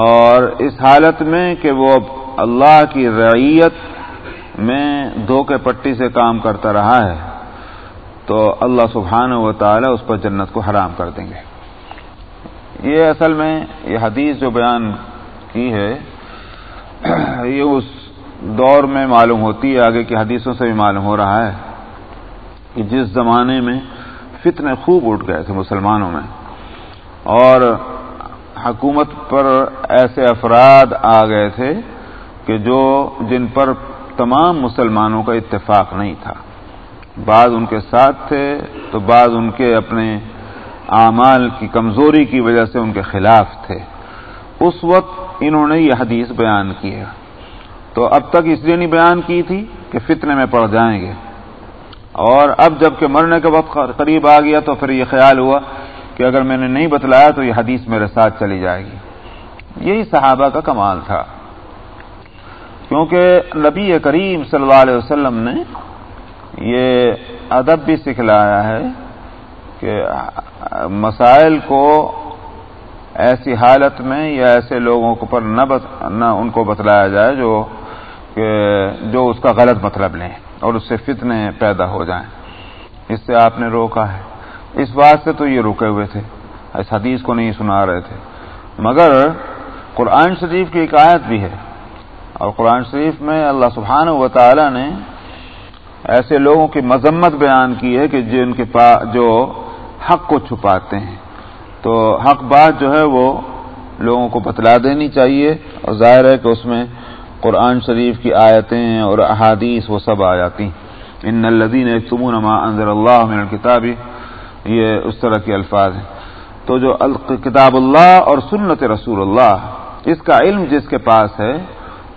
اور اس حالت میں کہ وہ اللہ کی رعیت میں دھوکے پٹی سے کام کرتا رہا ہے، تو اللہ سبحانہ و تعالی اس پر جنت کو حرام کر دیں گے۔ یہ اصل میں یہ حدیث جو بیان کی ہے، یہ اس دور میں معلوم ہوتی ہے، آگے کی حدیثوں سے بھی معلوم ہو رہا ہے کہ جس زمانے میں فتنے خوب اٹھ گئے تھے مسلمانوں میں، اور حکومت پر ایسے افراد آ گئے تھے کہ جو جن پر تمام مسلمانوں کا اتفاق نہیں تھا۔ بعض ان کے ساتھ تھے تو بعض ان کے اپنے اعمال کی کمزوری کی وجہ سے ان کے خلاف تھے۔ اس وقت انہوں نے یہ حدیث بیان کی ہے۔ تو اب تک اس لیے نہیں بیان کی تھی کہ فتنے میں پڑ جائیں گے۔ اور اب جبکہ مرنے کے وقت قریب آ گیا تو پھر یہ خیال ہوا کہ اگر میں نے نہیں بتلایا تو یہ حدیث میرے ساتھ چلی جائے گی۔ یہی صحابہ کا کمال تھا۔ کیونکہ نبی کریم صلی اللہ علیہ وسلم نے یہ ادب بھی سکھلایا ہے کہ مسائل کو ایسی حالت میں یا ایسے لوگوں پر نہ بت، نہ ان کو بتلایا جائے جو کہ جو اس کا غلط مطلب لیں اور اس سے فتنے پیدا ہو جائیں۔ اس سے آپ نے روکا ہے۔ اس بات سے تو یہ رکے ہوئے تھے۔ اس حدیث کو نہیں سنا رہے تھے۔ مگر قرآن شریف کی ایک آیت بھی ہے۔ اور قرآن شریف میں اللہ سبحانہ و تعالی نے ایسے لوگوں کی مذمت بیان کی ہے کہ جن کے پاس جو حق کو چھپاتے ہیں۔ تو حق بات جو ہے وہ لوگوں کو بتلا دینی چاہیے۔ اور ظاہر ہے کہ اس میں قرآن شریف کی آیتیں اور احادیث وہ سب آ جاتی ان الدین تمون ما انضر اللہ من الکتابی یہ اس طرح کے الفاظ ہیں۔ تو جو کتاب اللہ اور سنت رسول اللہ، اس کا علم جس کے پاس ہے،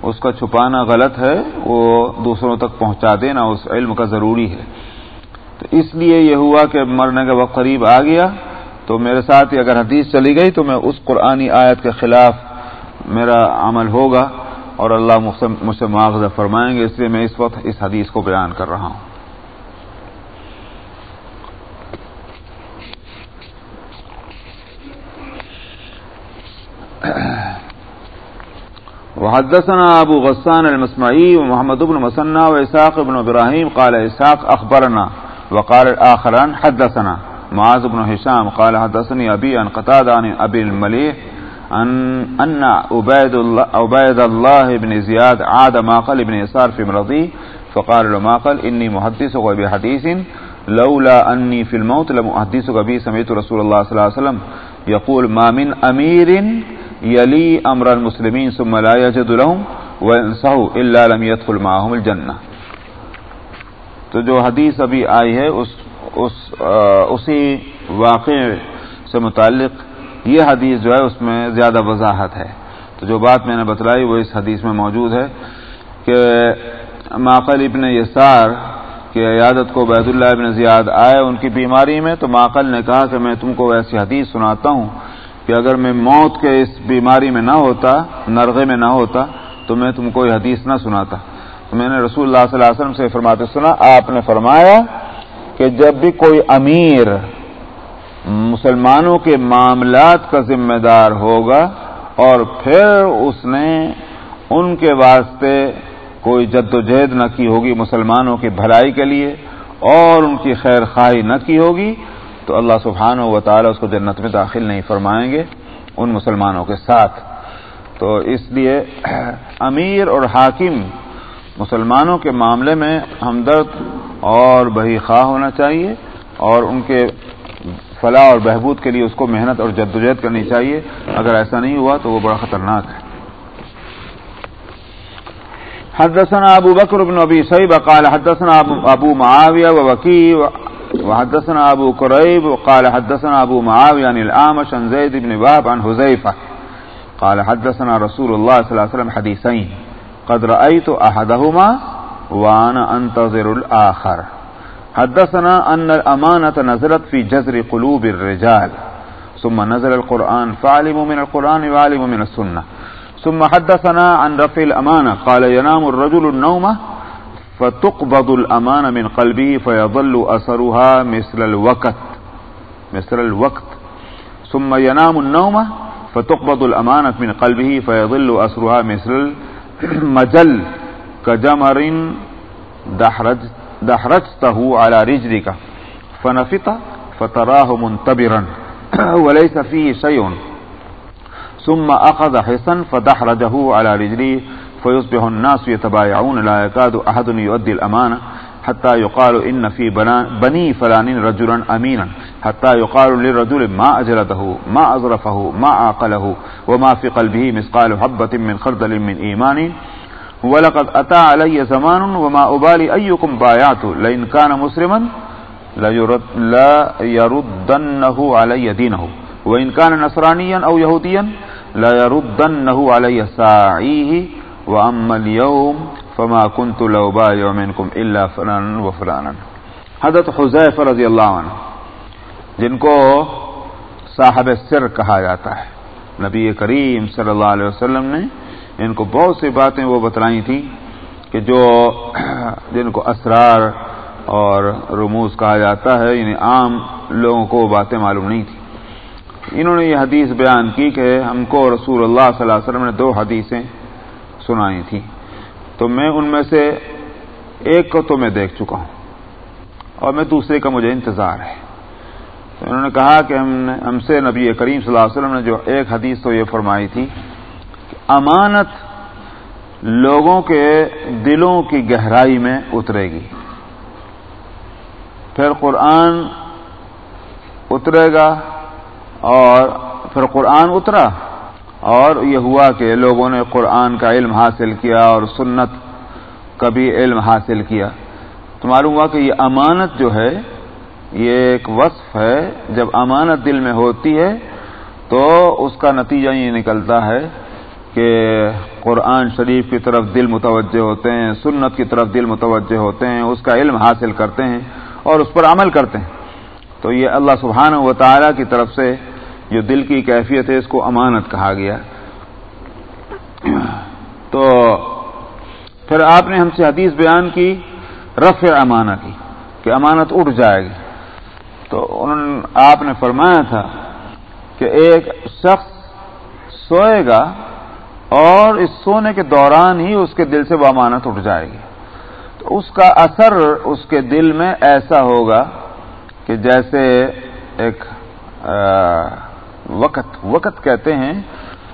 اس کا چھپانا غلط ہے، وہ دوسروں تک پہنچا دینا اس علم کا ضروری ہے۔ تو اس لیے یہ ہوا کہ مرنے کا وقت قریب آ گیا۔ تو میرے ساتھ ہی اگر حدیث چلی گئی تو میں اس قرآنی آیت کے خلاف میرا عمل ہوگا۔ اور اللہ مجھ سے معاوضہ فرمائیں گے، اس لیے میں اس وقت اس حدیث کو بیان کر رہا ہوں۔ وحدثنا ابو غسان المسمعي ومحمد بن مسنى واسحاق بن ابراهيم قال، اسحاق اخبرنا وقال الاخران حدثنا معاذ بن هشام قال، حدثني ابي ان قتاده عن ابي المليح ان ان عبيد الله عبيد الله بن زياد عاد ما قال ابن يسار في مرضي فقال له ما قال اني محدثك بحديث، لولا اني في الموت لم احدثك به سمعت رسول الله صلى الله عليه وسلم يقول، ما من امير یلی امر المسلمین ثم لا يجد لهم وانصحوا الا لم يدخل معهم الجنہ تو جو حدیث ابھی آئی ہے، اس اس اسی واقع سے متعلق یہ حدیث جو ہے اس میں زیادہ وضاحت ہے۔ تو جو بات میں نے بتلائی وہ اس حدیث میں موجود ہے کہ ماقل ابن یسار کی عیادت کو بیت اللہ ابن زیاد آئے ان کی بیماری میں تو ماقل نے کہا کہ میں تم کو ایسی حدیث سناتا ہوں کہ اگر میں موت کے اس بیماری میں نہ ہوتا، نرغے میں نہ ہوتا، تو میں تم کو یہ حدیث نہ سناتا۔ تو میں نے رسول اللہ صلی اللہ علیہ وسلم سے فرماتے سنا، آپ نے فرمایا کہ جب بھی کوئی امیر مسلمانوں کے معاملات کا ذمہ دار ہوگا اور پھر اس نے ان کے واسطے کوئی جد و جہد نہ کی ہوگی مسلمانوں کی بھلائی کے لیے اور ان کی خیر خواہی نہ کی ہوگی تو اللہ سبحانہ و تعالی اس کو جنت میں داخل نہیں فرمائیں گے ان مسلمانوں کے ساتھ۔ تو اس لیے *clears throat* امیر اور حاکم مسلمانوں کے معاملے میں ہمدرد اور بہی خواہ ہونا چاہیے اور ان کے فلاح اور بہبود کے لیے اس کو محنت اور جدوجہد کرنی چاہیے۔ اگر ایسا نہیں ہوا تو وہ بڑا خطرناک ہے۔ حدثنا ابو بکر بن ابی صحیح قال حدثنا ابو معاویہ و وکی وحدثنا ابو قريب وقال حدثنا ابو معاويه عن الاعمش عن زيد بن وهب عن حذيفه قال حدثنا رسول الله صلى الله عليه وسلم حديثين قد رايت احدهما وانا انتظر الاخر حدثنا ان الامانه نزلت في جذر قلوب الرجال. ثم نزل القران فعلموا من القران وعلموا من السنه ثم حدثنا عن رفع الامانه قال ينام الرجل النومه فتقبض الأمان من قلبه فيظل أثرها مثل الوقت. مثل الوقت. ثم ينام النوم فتقبض الأمانة من قلبه فيظل أثرها مثل المجل كجمر دحرج دحرجته على رجلك فنفط فتراه منتبرا *clears throat* وليس فيه شيء. ثم أخذ حسا فدحرجه على رجليه فيصبح الناس يتبايعون لا يكاد أحد يؤدي الأمانة حتى يقال إن في بني فلان رجلا أمينا حتى يقال للرجل ما أجلده ما أظرفه ما عاقله وما في قلبه مسقال حبة من خردل من إيمان ولقد أتى علي زمان وما أبالي أيكم بايعت. لئن كان مسلما لا يردنه علي دينه. وإن كان نصرانيا أو يهوديا لا يردنه علي ساعيه. اليوم فما كنت لو بايع منكم الا فلانا وفلانا. حضرت حذیفہ رضی اللہ عنہ، جن کو صاحب سر کہا جاتا ہے، نبی کریم صلی اللہ علیہ وسلم نے ان کو بہت سی باتیں وہ بتلائی تھیں کہ جو *clears throat* جن کو اسرار اور رموز کہا جاتا ہے یعنی عام لوگوں کو وہ باتیں معلوم نہیں تھیں۔ انہوں نے یہ حدیث بیان کی کہ ہم کو رسول اللہ صلی اللہ علیہ وسلم نے دو حدیثیں سنائی تھی تو میں ان میں سے ایک کو تو میں دیکھ چکا ہوں اور میں دوسرے کا مجھے انتظار ہے۔ تو انہوں نے کہا کہ ہم نے ہم سے نبی کریم صلی اللہ علیہ وسلم نے جو ایک حدیث تو یہ فرمائی تھی امانت لوگوں کے دلوں کی گہرائی میں اترے گی۔ پھر قرآن اترے گا اور پھر قرآن اترا اور یہ ہوا کہ لوگوں نے قرآن کا علم حاصل کیا اور سنت کا بھی علم حاصل کیا۔ تو معلوم ہوا کہ یہ امانت جو ہے، یہ ایک وصف ہے۔ جب امانت دل میں ہوتی ہے تو اس کا نتیجہ یہ نکلتا ہے کہ قرآن شریف کی طرف دل متوجہ ہوتے ہیں، سنت کی طرف دل متوجہ ہوتے ہیں، اس کا علم حاصل کرتے ہیں اور اس پر عمل کرتے ہیں۔ تو یہ اللہ سبحانہ و تعالیٰ کی طرف سے جو دل کی کیفیت ہے، اس کو امانت کہا گیا۔ تو پھر آپ نے ہم سے حدیث بیان کی، رفع امانہ کی، کہ امانت اٹھ جائے گی۔ تو انہوں نے، آپ نے فرمایا تھا کہ ایک شخص سوئے گا اور اس سونے کے دوران ہی اس کے دل سے وہ امانت اٹھ جائے گی۔ تو اس کا اثر اس کے دل میں ایسا ہوگا کہ جیسے ایک وقت وقت کہتے ہیں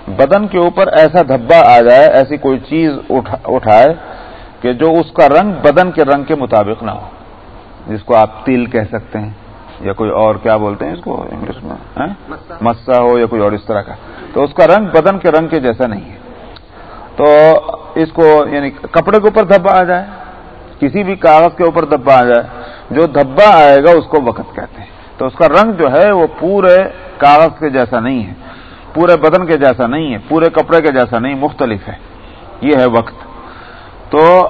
بدن کے اوپر ایسا دھبا آ جائے ایسی کوئی چیز اٹھائے کہ جو اس کا رنگ بدن کے رنگ کے مطابق نہ ہو جس کو آپ تل کہہ سکتے ہیں یا کوئی اور کیا بولتے ہیں اس کو انگلش میں مسا ہو یا کوئی اور اس طرح کا۔ تو اس کا رنگ بدن کے رنگ کے جیسا نہیں ہے۔ تو اس کو یعنی کپڑے کے اوپر دھبا آ جائے، کسی بھی کاغذ کے اوپر دھبا آ جائے، جو دھبا آئے گا اس کو وقت کہتے ہیں۔ تو اس کا رنگ جو ہے وہ پورے کاغذ کے جیسا نہیں ہے، پورے بدن کے جیسا نہیں ہے، پورے کپڑے کے جیسا نہیں، مختلف ہے۔ یہ ہے وقت۔ تو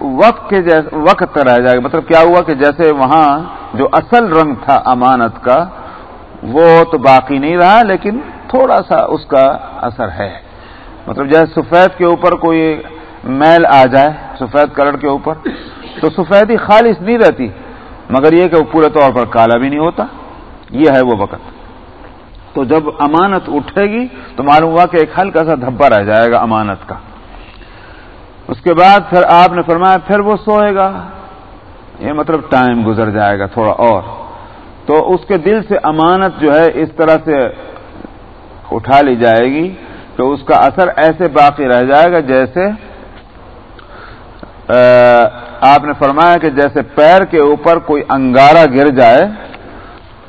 وقت کے جیسے وقت رہ جائے گا۔ مطلب کیا ہوا کہ جیسے وہاں جو اصل رنگ تھا امانت کا، وہ تو باقی نہیں رہا، لیکن تھوڑا سا اس کا اثر ہے۔ مطلب جیسے سفید کے اوپر کوئی میل آ جائے، سفید کلر کے اوپر، تو سفیدی خالص نہیں رہتی، مگر یہ کہ وہ پورے طور پر کالا بھی نہیں ہوتا، یہ ہے وہ وقت۔ تو جب امانت اٹھے گی، تو معلوم ہوا کہ ایک ہلکا سا دھبا رہ جائے گا امانت کا۔ اس کے بعد پھر آپ نے فرمایا، پھر وہ سوئے گا۔ یہ مطلب ٹائم گزر جائے گا تھوڑا اور۔ تو اس کے دل سے امانت جو ہے، اس طرح سے اٹھا لی جائے گی۔ کہ اس کا اثر ایسے باقی رہ جائے گا جیسے آپ نے فرمایا کہ جیسے پیر کے اوپر کوئی انگارا گر جائے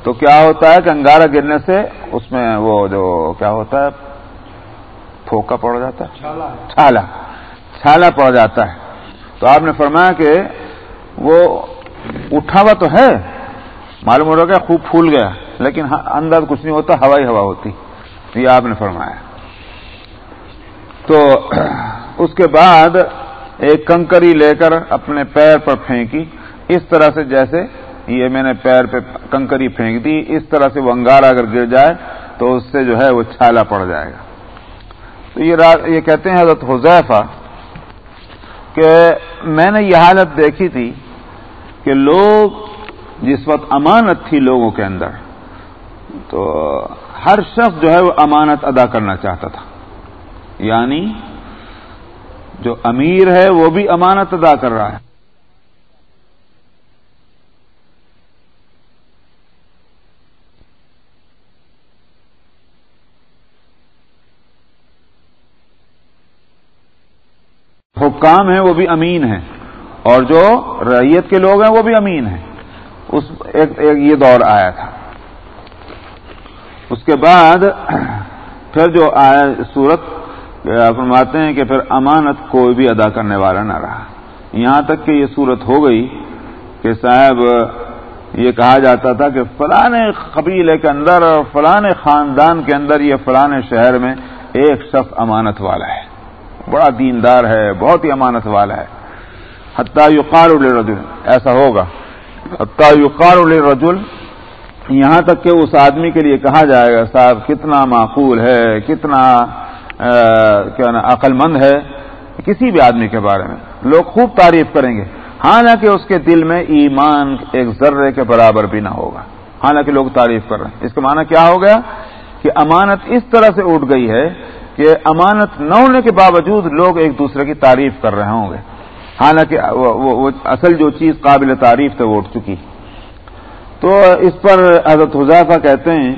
تو کیا ہوتا ہے کہ انگارا گرنے سے اس میں وہ جو کیا ہوتا ہے پھوکا پڑ جاتا ہے؟ چھالا چھالا پڑ جاتا ہے۔ تو آپ نے فرمایا کہ وہ اٹھا ہوا تو ہے معلوم ہو رہا کہ خوب پھول گیا لیکن ہاں، اندر کچھ نہیں ہوتا ہوائی ہوا ہوتی۔ یہ آپ نے فرمایا۔ تو اس کے بعد ایک کنکری لے کر اپنے پیر پر پھینکی۔ اس طرح سے جیسے یہ میں نے پیر پہ کنکری پھینک دی، اس طرح سے وہ انگارا اگر گر جائے تو اس سے جو ہے وہ چھالا پڑ جائے گا۔ تو یہ یہ کہتے ہیں حضرت حضیفہ کہ میں نے یہ حالت دیکھی تھی کہ لوگ جس وقت امانت تھی لوگوں کے اندر تو ہر شخص جو ہے وہ امانت ادا کرنا چاہتا تھا۔ یعنی جو امیر ہے وہ بھی امانت ادا کر رہا ہے۔ حکام ہیں وہ بھی امین ہیں اور جو ریت کے لوگ ہیں وہ بھی امین ہیں۔ اس ایک ایک یہ دور آیا تھا۔ اس کے بعد پھر جو آیا صورت فرماتے ہیں کہ پھر امانت کوئی بھی ادا کرنے والا نہ رہا۔ یہاں تک کہ یہ صورت ہو گئی کہ صاحب، یہ کہا جاتا تھا کہ فلاں قبیلے کے اندر اور فلاں خاندان کے اندر، یہ فلاں شہر میں ایک شخص امانت والا ہے۔ بڑا دیندار ہے، بہت ہی امانت والا ہے۔ حتیٰ یقار الرجل ایسا ہوگا۔ حتیٰ یقار الرجل یہاں تک کہ اس آدمی کے لیے کہا جائے گا، صاحب، کتنا معقول ہے، کتنا کیا نا عقل مند ہے کسی بھی آدمی کے بارے میں۔ لوگ خوب تعریف کریں گے۔ حالانکہ اس کے دل میں ایمان ایک ذرے کے برابر بھی نہ ہوگا۔ حالانکہ لوگ تعریف کر رہے ہیں۔ اس کا معنی کیا ہو گیا؟ کہ امانت اس طرح سے اٹھ گئی ہے کہ امانت نہ ہونے کے باوجود لوگ ایک دوسرے کی تعریف کر رہے ہوں گے۔ حالانکہ وہ اصل جو چیز قابل تعریف تھے وہ اٹھ چکی۔ تو اس پر حضرت حضافہ کہتے ہیں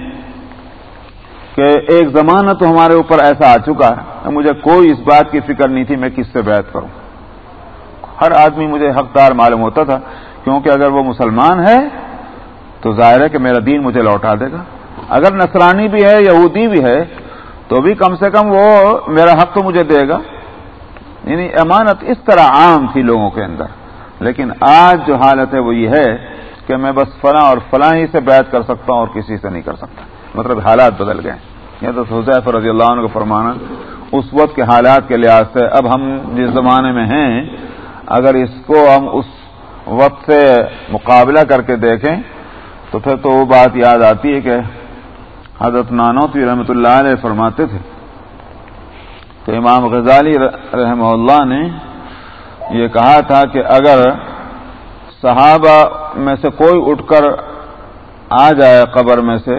کہ ایک زمانہ تو ہمارے اوپر ایسا آ چکا ہے مجھے کوئی اس بات کی فکر نہیں تھی میں کس سے بیعت کروں۔ ہر آدمی مجھے حقدار معلوم ہوتا تھا، کیونکہ اگر وہ مسلمان ہے تو ظاہر ہے کہ میرا دین مجھے لوٹا دے گا۔ اگر نصرانی بھی ہے، یہودی بھی ہے، تو بھی کم سے کم وہ میرا حق تو مجھے دے گا۔ یعنی امانت اس طرح عام تھی لوگوں کے اندر۔ لیکن آج جو حالت ہے وہ یہ ہے کہ میں بس فلاں اور فلاں ہی سے بیعت کر سکتا ہوں اور کسی سے نہیں کر سکتا۔ مطلب حالات بدل گئے یہ تو حضیف رضی اللہ عنہ کا فرمانا، اس وقت کے حالات کے لحاظ سے اب ہم جس زمانے میں ہیں، اگر اس کو ہم اس وقت سے مقابلہ کر کے دیکھیں، تو پھر تو وہ بات یاد آتی ہے کہ حضرت نانوتی رحمۃ اللہ علیہ فرماتے تھے تو امام غزالی رحمہ اللہ نے یہ کہا تھا کہ اگر صحابہ میں سے کوئی اٹھ کر آ جائے قبر میں سے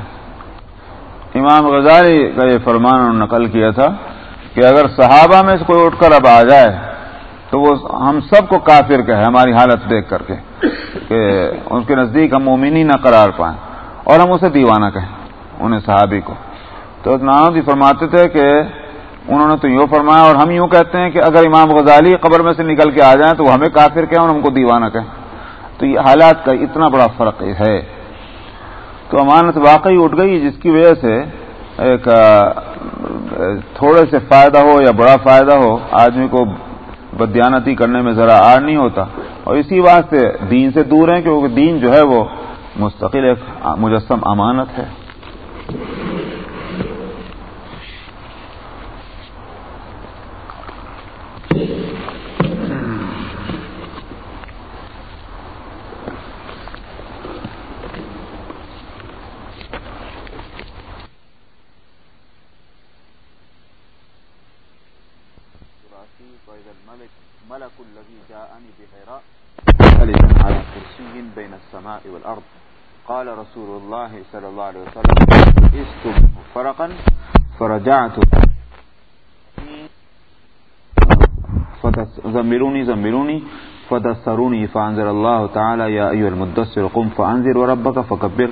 امام غزالی کا یہ فرمان نقل کیا تھا کہ اگر صحابہ میں سے کوئی اٹھ کر اب آ جائے تو وہ ہم سب کو کافر کہے، ہماری حالت دیکھ کر کے، کہ ان کے نزدیک ہم مومنی نہ قرار پائیں اور ہم اسے دیوانہ کہیں، انہیں صحابی کو۔ تو نانو جی فرماتے تھے کہ انہوں نے تو یوں فرمایا اور ہم یوں کہتے ہیں کہ اگر امام غزالی قبر میں سے نکل کے آ جائیں تو وہ ہمیں کافر کہیں اور ہم کو دیوانہ کہیں۔ تو یہ حالات کا اتنا بڑا فرق ہے۔ تو امانت واقعی اٹھ گئی جس کی وجہ سے ایک تھوڑے سے فائدہ ہو یا بڑا فائدہ ہو، آدمی کو بدیانتی کرنے میں ذرا آر نہیں ہوتا۔ اور اسی واسطے دین سے دور ہیں کیونکہ دین جو ہے وہ مستقل ایک مجسم امانت ہے۔ بين السماء والأرض. قال رسول الله صلى الله عليه وسلم استم فرقا فرجعت. زملوني زملوني فدسروني فانزل الله تعالى، يا أيها المدسر قم فانزر وربك فكبر،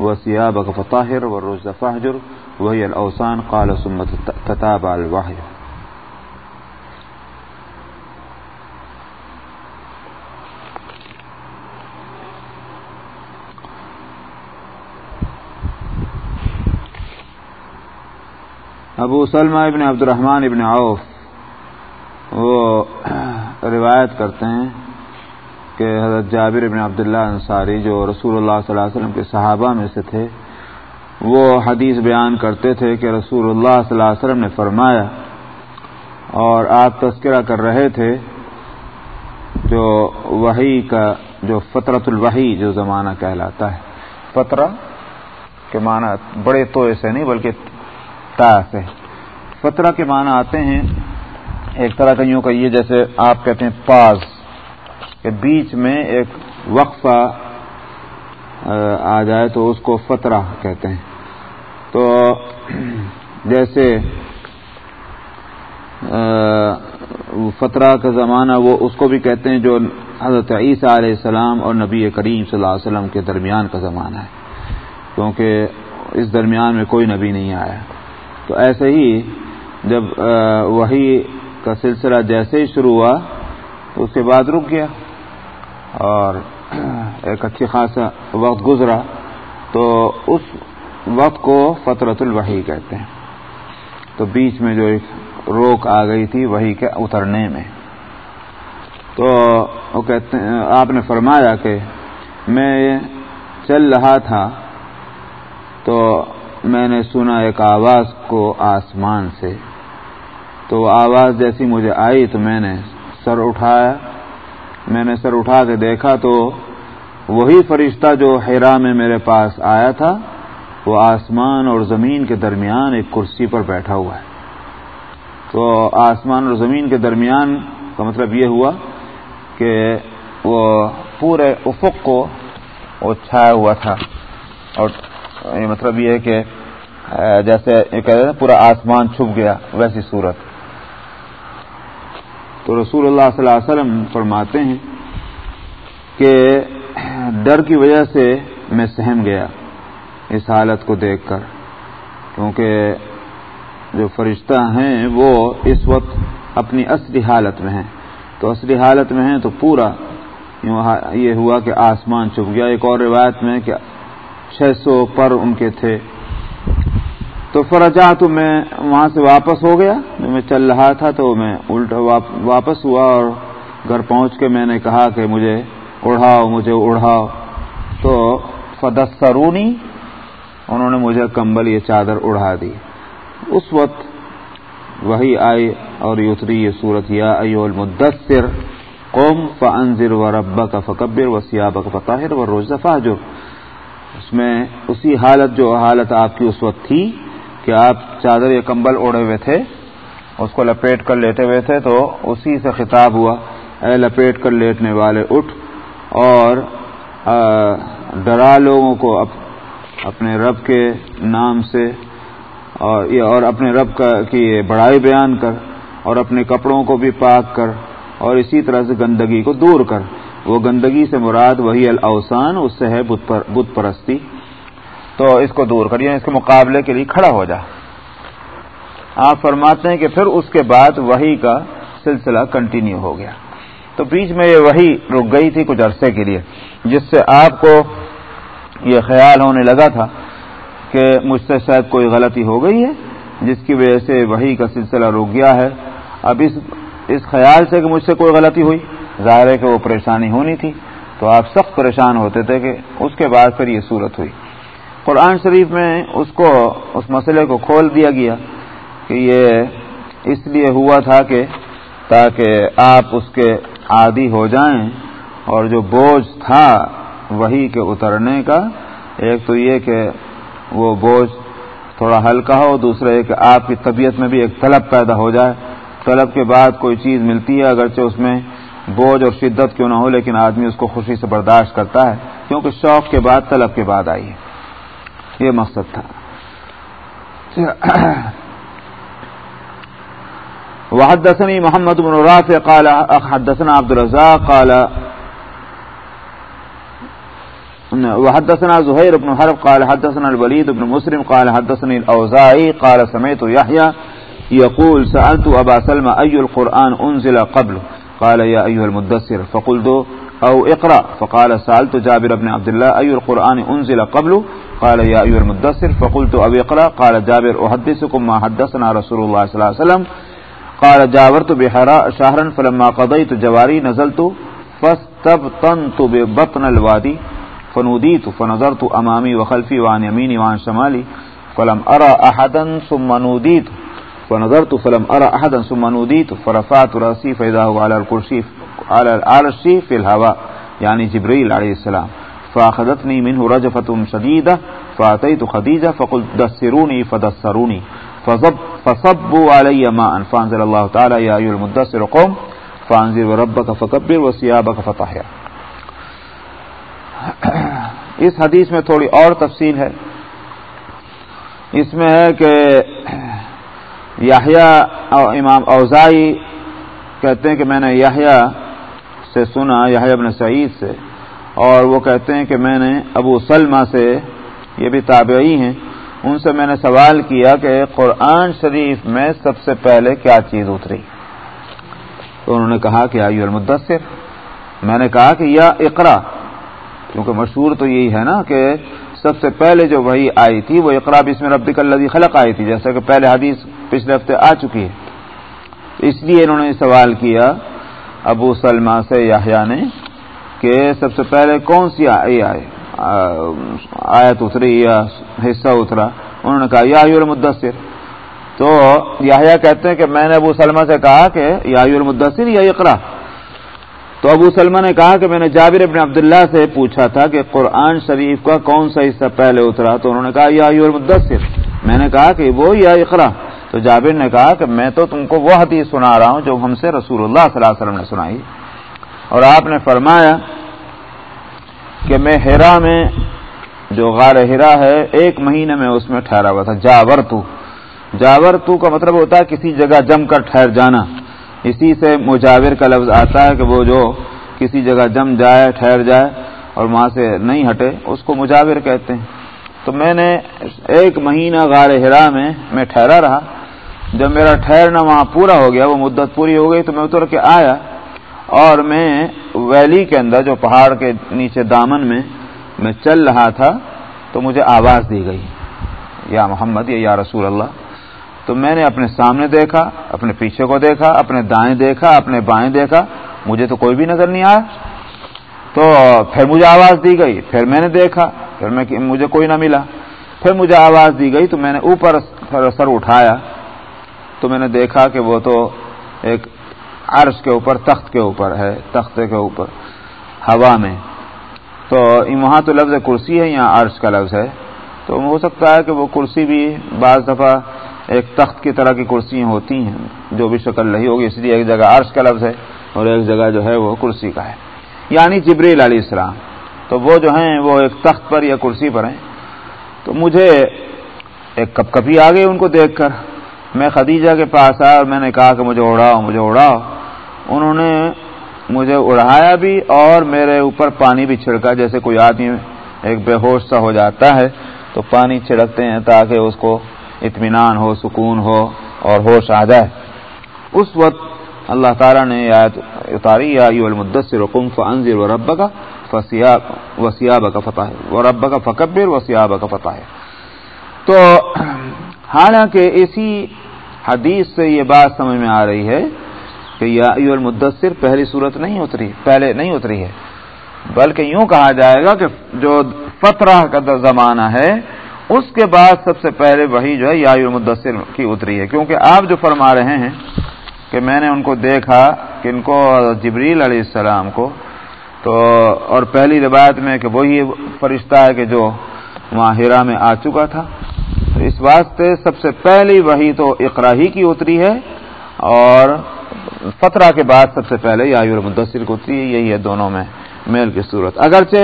وثيابك فطاهر والرجز فاهجر، وهي الأوسان قال، ثم تتابع الوحي. ابو سلمہ ابن عبد الرحمن ابن عوف وہ روایت کرتے ہیں کہ حضرت جابر ابن عبداللہ انصاری جو رسول اللہ صلی اللہ علیہ وسلم کے صحابہ میں سے تھے، وہ حدیث بیان کرتے تھے کہ رسول اللہ صلی اللہ علیہ وسلم نے فرمایا اور آپ تذکرہ کر رہے تھے جو وہی کا، جو فطرت الوحی جو زمانہ کہلاتا ہے۔ فطرہ کے معنی بڑے تو ایسے نہیں، بلکہ سے فترہ کے معنی آتے ہیں، ایک طرح کا یوں کہیے جیسے آپ کہتے ہیں پاز، کہ بیچ میں ایک وقفہ، آ جائے تو اس کو فترہ کہتے ہیں۔ تو جیسے فترہ کا زمانہ، وہ اس کو بھی کہتے ہیں جو حضرت عیسیٰ علیہ السلام اور نبی کریم صلی اللہ علیہ وسلم کے درمیان کا زمانہ ہے۔ کیونکہ اس درمیان میں کوئی نبی نہیں آیا۔ تو ایسے ہی جب وہی کا سلسلہ جیسے ہی شروع ہوا تو اس کے بعد رک گیا اور ایک اچھی خاصا وقت گزرا۔ تو اس وقت کو فطرت الوحی کہتے ہیں۔ تو بیچ میں جو ایک روک آ گئی تھی وہی کے اترنے میں۔ تو وہ کہتے ہیں، آپ نے فرمایا کہ میں چل رہا تھا، تو میں نے سنا ایک آواز کو آسمان سے۔ تو آواز جیسی مجھے آئی تو میں نے سر اٹھایا۔ میں نے سر اٹھا کے دیکھا تو وہی فرشتہ جو ہیرا میں میرے پاس آیا تھا، وہ آسمان اور زمین کے درمیان ایک کرسی پر بیٹھا ہوا ہے۔ تو آسمان اور زمین کے درمیان کا مطلب یہ ہوا کہ وہ پورے افق کو وہ چھایا ہوا تھا اور یعنی مطلب یہ ہے کہ جیسے کہہ رہے پورا آسمان چھپ گیا، ویسی صورت۔ تو رسول اللہ صلی اللہ علیہ وسلم فرماتے ہیں کہ، ڈر کی وجہ سے میں سہم گیا اس حالت کو دیکھ کر، کیونکہ جو فرشتہ ہیں وہ اس وقت اپنی اصلی حالت میں ہیں۔ تو اصلی حالت میں ہیں تو پورا یہ ہوا کہ آسمان چھپ گیا۔ ایک اور روایت میں کہ چھ سو پر ان کے تھے۔ تو فرجا تو میں وہاں سے واپس ہو گیا۔ جو میں چل رہا تھا تو میں الٹا واپس ہوا اور گھر پہنچ کے میں نے کہا کہ مجھے اڑھاؤ مجھے اڑھاؤ تو فدسترونی انہوں نے مجھے کمبل یہ چادر اڑا دی۔ اس وقت وہی آئی اور یہ اتری یہ صورت، یا ایو المدثر قوم فانذر و ربا فکبر و سیاب فطاہر و روز فاجر۔ اس میں اسی حالت جو حالت آپ کی اس وقت تھی کہ آپ چادر یا کمبل اوڑے ہوئے تھے، اس کو لپیٹ کر لیٹے ہوئے تھے، تو اسی سے خطاب ہوا، اے لپیٹ کر لیٹنے والے، اٹھ اور ڈرا لوگوں کو اپنے رب کے نام سے، اور اور اپنے رب کا، کی بڑائی بیان کر، اور اپنے کپڑوں کو بھی پاک کر، اور اسی طرح سے گندگی کو دور کر۔ وہ گندگی سے مراد وہی الاوسان، اس سے ہے بت پرستی۔ تو اس کو دور کریے یعنی اس کے مقابلے کے لیے کھڑا ہو جا۔ آپ فرماتے ہیں کہ پھر اس کے بعد وہی کا سلسلہ کنٹینیو ہو گیا۔ تو بیچ میں یہ وہی رک گئی تھی کچھ عرصے کے لیے، جس سے آپ کو یہ خیال ہونے لگا تھا کہ مجھ سے شاید کوئی غلطی ہو گئی ہے، جس کی وجہ سے وہی کا سلسلہ رک گیا ہے۔ اب اس اس خیال سے کہ مجھ سے کوئی غلطی ہوئی۔ ظاہر ہے کہ وہ پریشانی ہونی تھی تو آپ سخت پریشان ہوتے تھے کہ اس کے بعد پھر یہ صورت ہوئی۔ قرآن شریف میں اس کو، اس مسئلے کو کھول دیا گیا کہ یہ اس لیے ہوا تھا کہ، تاکہ آپ اس کے عادی ہو جائیں اور جو بوجھ تھا وہی کے اترنے کا، ایک تو یہ کہ وہ بوجھ تھوڑا ہلکا ہو، دوسرا یہ کہ آپ کی طبیعت میں بھی ایک طلب پیدا ہو جائے۔ طلب کے بعد کوئی چیز ملتی ہے، اگرچہ اس میں بوجھ اور شدت کیوں نہ ہو، لیکن آدمی اس کو خوشی سے برداشت کرتا ہے، کیونکہ شوق کے بعد، طلب کے بعد آئی ہے۔ یہ مقصد تھا۔ وحدثني محمد بن رافع قال، حدثنا عبد الرزاق قال، وحدثنا زهير بن حرب قال، حدثنا الوليد بن مسلم قال، حدثني الأوزاعي قال، سمعت يحيى يقول، سألت أبا سلمى أي القرآن أنزل قبله؟ قال يا أيها المدثر، فقلت أو اقرأ. فقال، سألت جابر بن عبد الله، أي القرآن أنزل قبله قال، يا أيها المدثر، فقلت أو اقرأ. قال، جابر، أحدثكم ما حدثنا رسول الله صلى الله عليه وسلم. قال، جاورت بحراء شهرا، فلما قضيت جواري نزلت، فاستبطنت ببطن الوادي، فنوديت، فنظرت أمامي وخلفي، وعن يميني وعن شمالي، فلم أرى أحدا، ثم نوديت. فنظرت فلم أرى أحدا ثم نوديت فرفعت رأسي فإذا هو على الكرسي على العرش في الهواء، يعني جبريل عليه السلام. فأخذتني منه رجفة شديدة، فأتيت خديجة فقلت دسروني فدسروني. فصب فصبوا علي ماء فانزل الله تعالى يا أيها المدسر قوم فانزل ربك فكبر وسيابك فطهر. اس حدیث میں تھوڑی اور تفصیل ہے۔ اس میں ہے کہ یاہیا امام اوزائی کہتے ہیں کہ میں نے یاہیا سے سنا یاہیا ابن سعید سے، اور وہ کہتے ہیں کہ میں نے ابو سلمہ سے، یہ بھی تابعی ہیں، ان سے میں نے سوال کیا کہ قرآن شریف میں سب سے پہلے کیا چیز اتری؟ تو انہوں نے کہا کہ آئی المدثر، میں نے کہا کہ یا اقرا کیونکہ مشہور تو یہی ہے نا کہ سب سے پہلے جو وہی آئی تھی وہ اقرا بسم ربک الذی خلق آئی تھی، جیسا کہ پہلے حدیث پچھلے ہفتے آ چکی ہے۔ اس لیے انہوں نے سوال کیا ابو سلمہ سے یاہیا نے کہ سب سے پہلے کون سی آئے آیت اتری یا حصہ اترا؟ انہوں نے کہا، یا المدثر۔ تو یاہیا کہتے ہیں کہ میں نے ابو سلمہ سے کہا کہ یا المدثر یا اقرا۔ تو ابو سلمہ نے کہا کہ میں نے جابر ابن عبداللہ سے پوچھا تھا کہ قرآن شریف کا کون سا حصہ پہلے اترا، تو انہوں نے کہا، یا المدثر۔ میں نے کہا کہ وہ یا اقرا تو جابر نے کہا کہ میں تو تم کو وہ حدیث سنا رہا ہوں جو ہم سے رسول اللہ صلی اللہ علیہ وسلم نے سنائی۔ اور آپ نے فرمایا کہ میں ہیرا میں، جو غار ہیرا ہے، ایک مہینے میں اس میں ٹھہرا ہوا تھا جاور تو جاور تو کا مطلب ہوتا ہے کسی جگہ جم کر ٹھہر جانا۔ اسی سے مجاور کا لفظ آتا ہے کہ وہ جو کسی جگہ جم جائے، ٹھہر جائے اور وہاں سے نہیں ہٹے، اس کو مجاور کہتے ہیں۔ تو میں نے ایک مہینہ غار ہرا میں میں ٹھہرا رہا۔ جب میرا ٹھہرنا وہاں پورا ہو گیا، وہ مدت پوری ہو گئی، تو میں اتر کے آیا اور میں ویلی کے اندر، جو پہاڑ کے نیچے دامن میں میں چل رہا تھا، تو مجھے آواز دی گئی، یا محمد، یا یا رسول اللہ۔ تو میں نے اپنے سامنے دیکھا، اپنے پیچھے کو دیکھا، اپنے دائیں دیکھا، اپنے بائیں دیکھا، مجھے تو کوئی بھی نظر نہیں آیا۔ تو پھر مجھے آواز دی گئی، پھر میں نے دیکھا، پھر میں مجھے کوئی نہ ملا۔ پھر مجھے آواز دی گئی، تو میں نے اوپر سر اٹھایا۔ تو میں نے دیکھا کہ وہ تو ایک عرش کے اوپر، تخت کے اوپر ہے تختے کے اوپر، ہوا میں۔ تو وہاں تو لفظ کرسی ہے، یہاں عرش کا لفظ ہے۔ تو ہو سکتا ہے کہ وہ کرسی بھی بعض دفعہ ایک تخت کی طرح کی کرسیاں ہوتی ہیں، جو بھی شکل رہی ہوگی، اس لیے ایک جگہ عرش کا لفظ ہے اور ایک جگہ جو ہے وہ کرسی کا ہے۔ یعنی جبریل علیہ السلام۔ تو وہ جو ہیں، وہ ایک تخت پر یا کرسی پر ہیں۔ تو مجھے ایک کپ کپی آ گئی ان کو دیکھ کر۔ میں خدیجہ کے پاس آیا اور میں نے کہا کہ مجھے اڑاؤ مجھے اڑاؤ۔ انہوں نے مجھے اڑایا بھی اور میرے اوپر پانی بھی چھڑکا۔ جیسے کوئی آدمی ایک بے ہوش سا ہو جاتا ہے تو پانی چھڑکتے ہیں تاکہ اس کو اطمینان ہو، سکون ہو اور ہوش آ جائے۔ اس وقت اللہ تعالیٰ نے اتاری، یا المدثر رقم فنزر و رب کا وسیاب کا فتح و رب کا فکبر وسیاب کا فتح۔ تو حالانکہ اسی حدیث سے یہ بات سمجھ میں آ رہی ہے کہ یا المدثر پہلی صورت نہیں اتری، پہلے نہیں اتری ہے، بلکہ یوں کہا جائے گا کہ جو فترہ کا زمانہ ہے اس کے بعد سب سے پہلے وہی جو ہے یا المدثر کی اتری ہے۔ کیونکہ آپ جو فرما رہے ہیں کہ میں نے ان کو دیکھا کہ ان کو جبریل علیہ السلام کو، تو اور پہلی روایت میں کہ وہی فرشتہ ہے کہ جو وہاں ہیرا میں آ چکا تھا۔ تو اس واسطے سب سے پہلی وہی تو اقراہی کی اتری ہے اور فترہ کے بعد سب سے پہلے یا مدثر کو اتری ہے، یہی ہے دونوں میں میل کی صورت۔ اگرچہ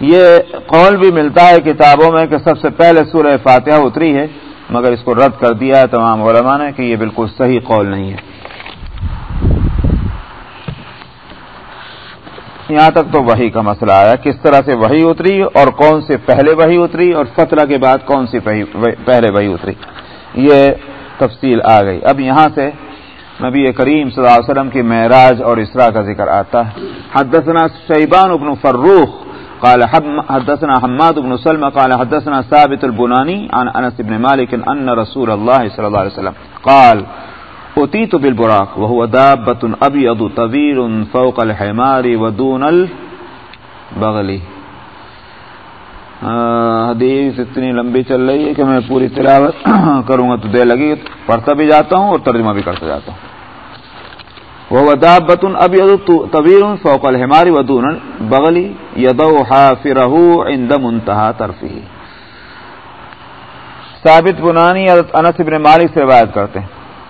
یہ قول بھی ملتا ہے کتابوں میں کہ سب سے پہلے سورہ فاتحہ اتری ہے، مگر اس کو رد کر دیا ہے تمام علماء نے کہ یہ بالکل صحیح قول نہیں ہے۔ یہاں تک تو وہی کا مسئلہ آیا کس طرح سے وہی اتری اور کون سے پہلے وہی اتری اور فترہ کے بعد کون سی پہلے وہی اتری۔ یہ تفصیل آ گئی۔ اب یہاں سے نبی کریم صلی اللہ علیہ وسلم کی معراج اور اسرا کا ذکر آتا ہے۔ حدثنا شیبان ابن فروخ قال حدثنا حماد بن سلمة قال حدثنا ثابت البناني عن أنس بن مالك أن رسول الله صلى الله عليه وسلم قال، أتيت بالبراق وهو دابة أبيض طويل فوق الحمار ودون البغل. حدیث اتنی لمبی چل رہی ہے کہ میں پوری تلاوت *coughs* کروں گا تو دے لگی پڑھتا بھی جاتا ہوں اور ترجمہ بھی کرتا جاتا ہوں۔ وہ دابت ابیض طویل فوق الحمار ودون بغلی یدو حافرہ عند منتہا ترفی ثابت بنانی انس ابن مالک سے روایت کرتے ہیں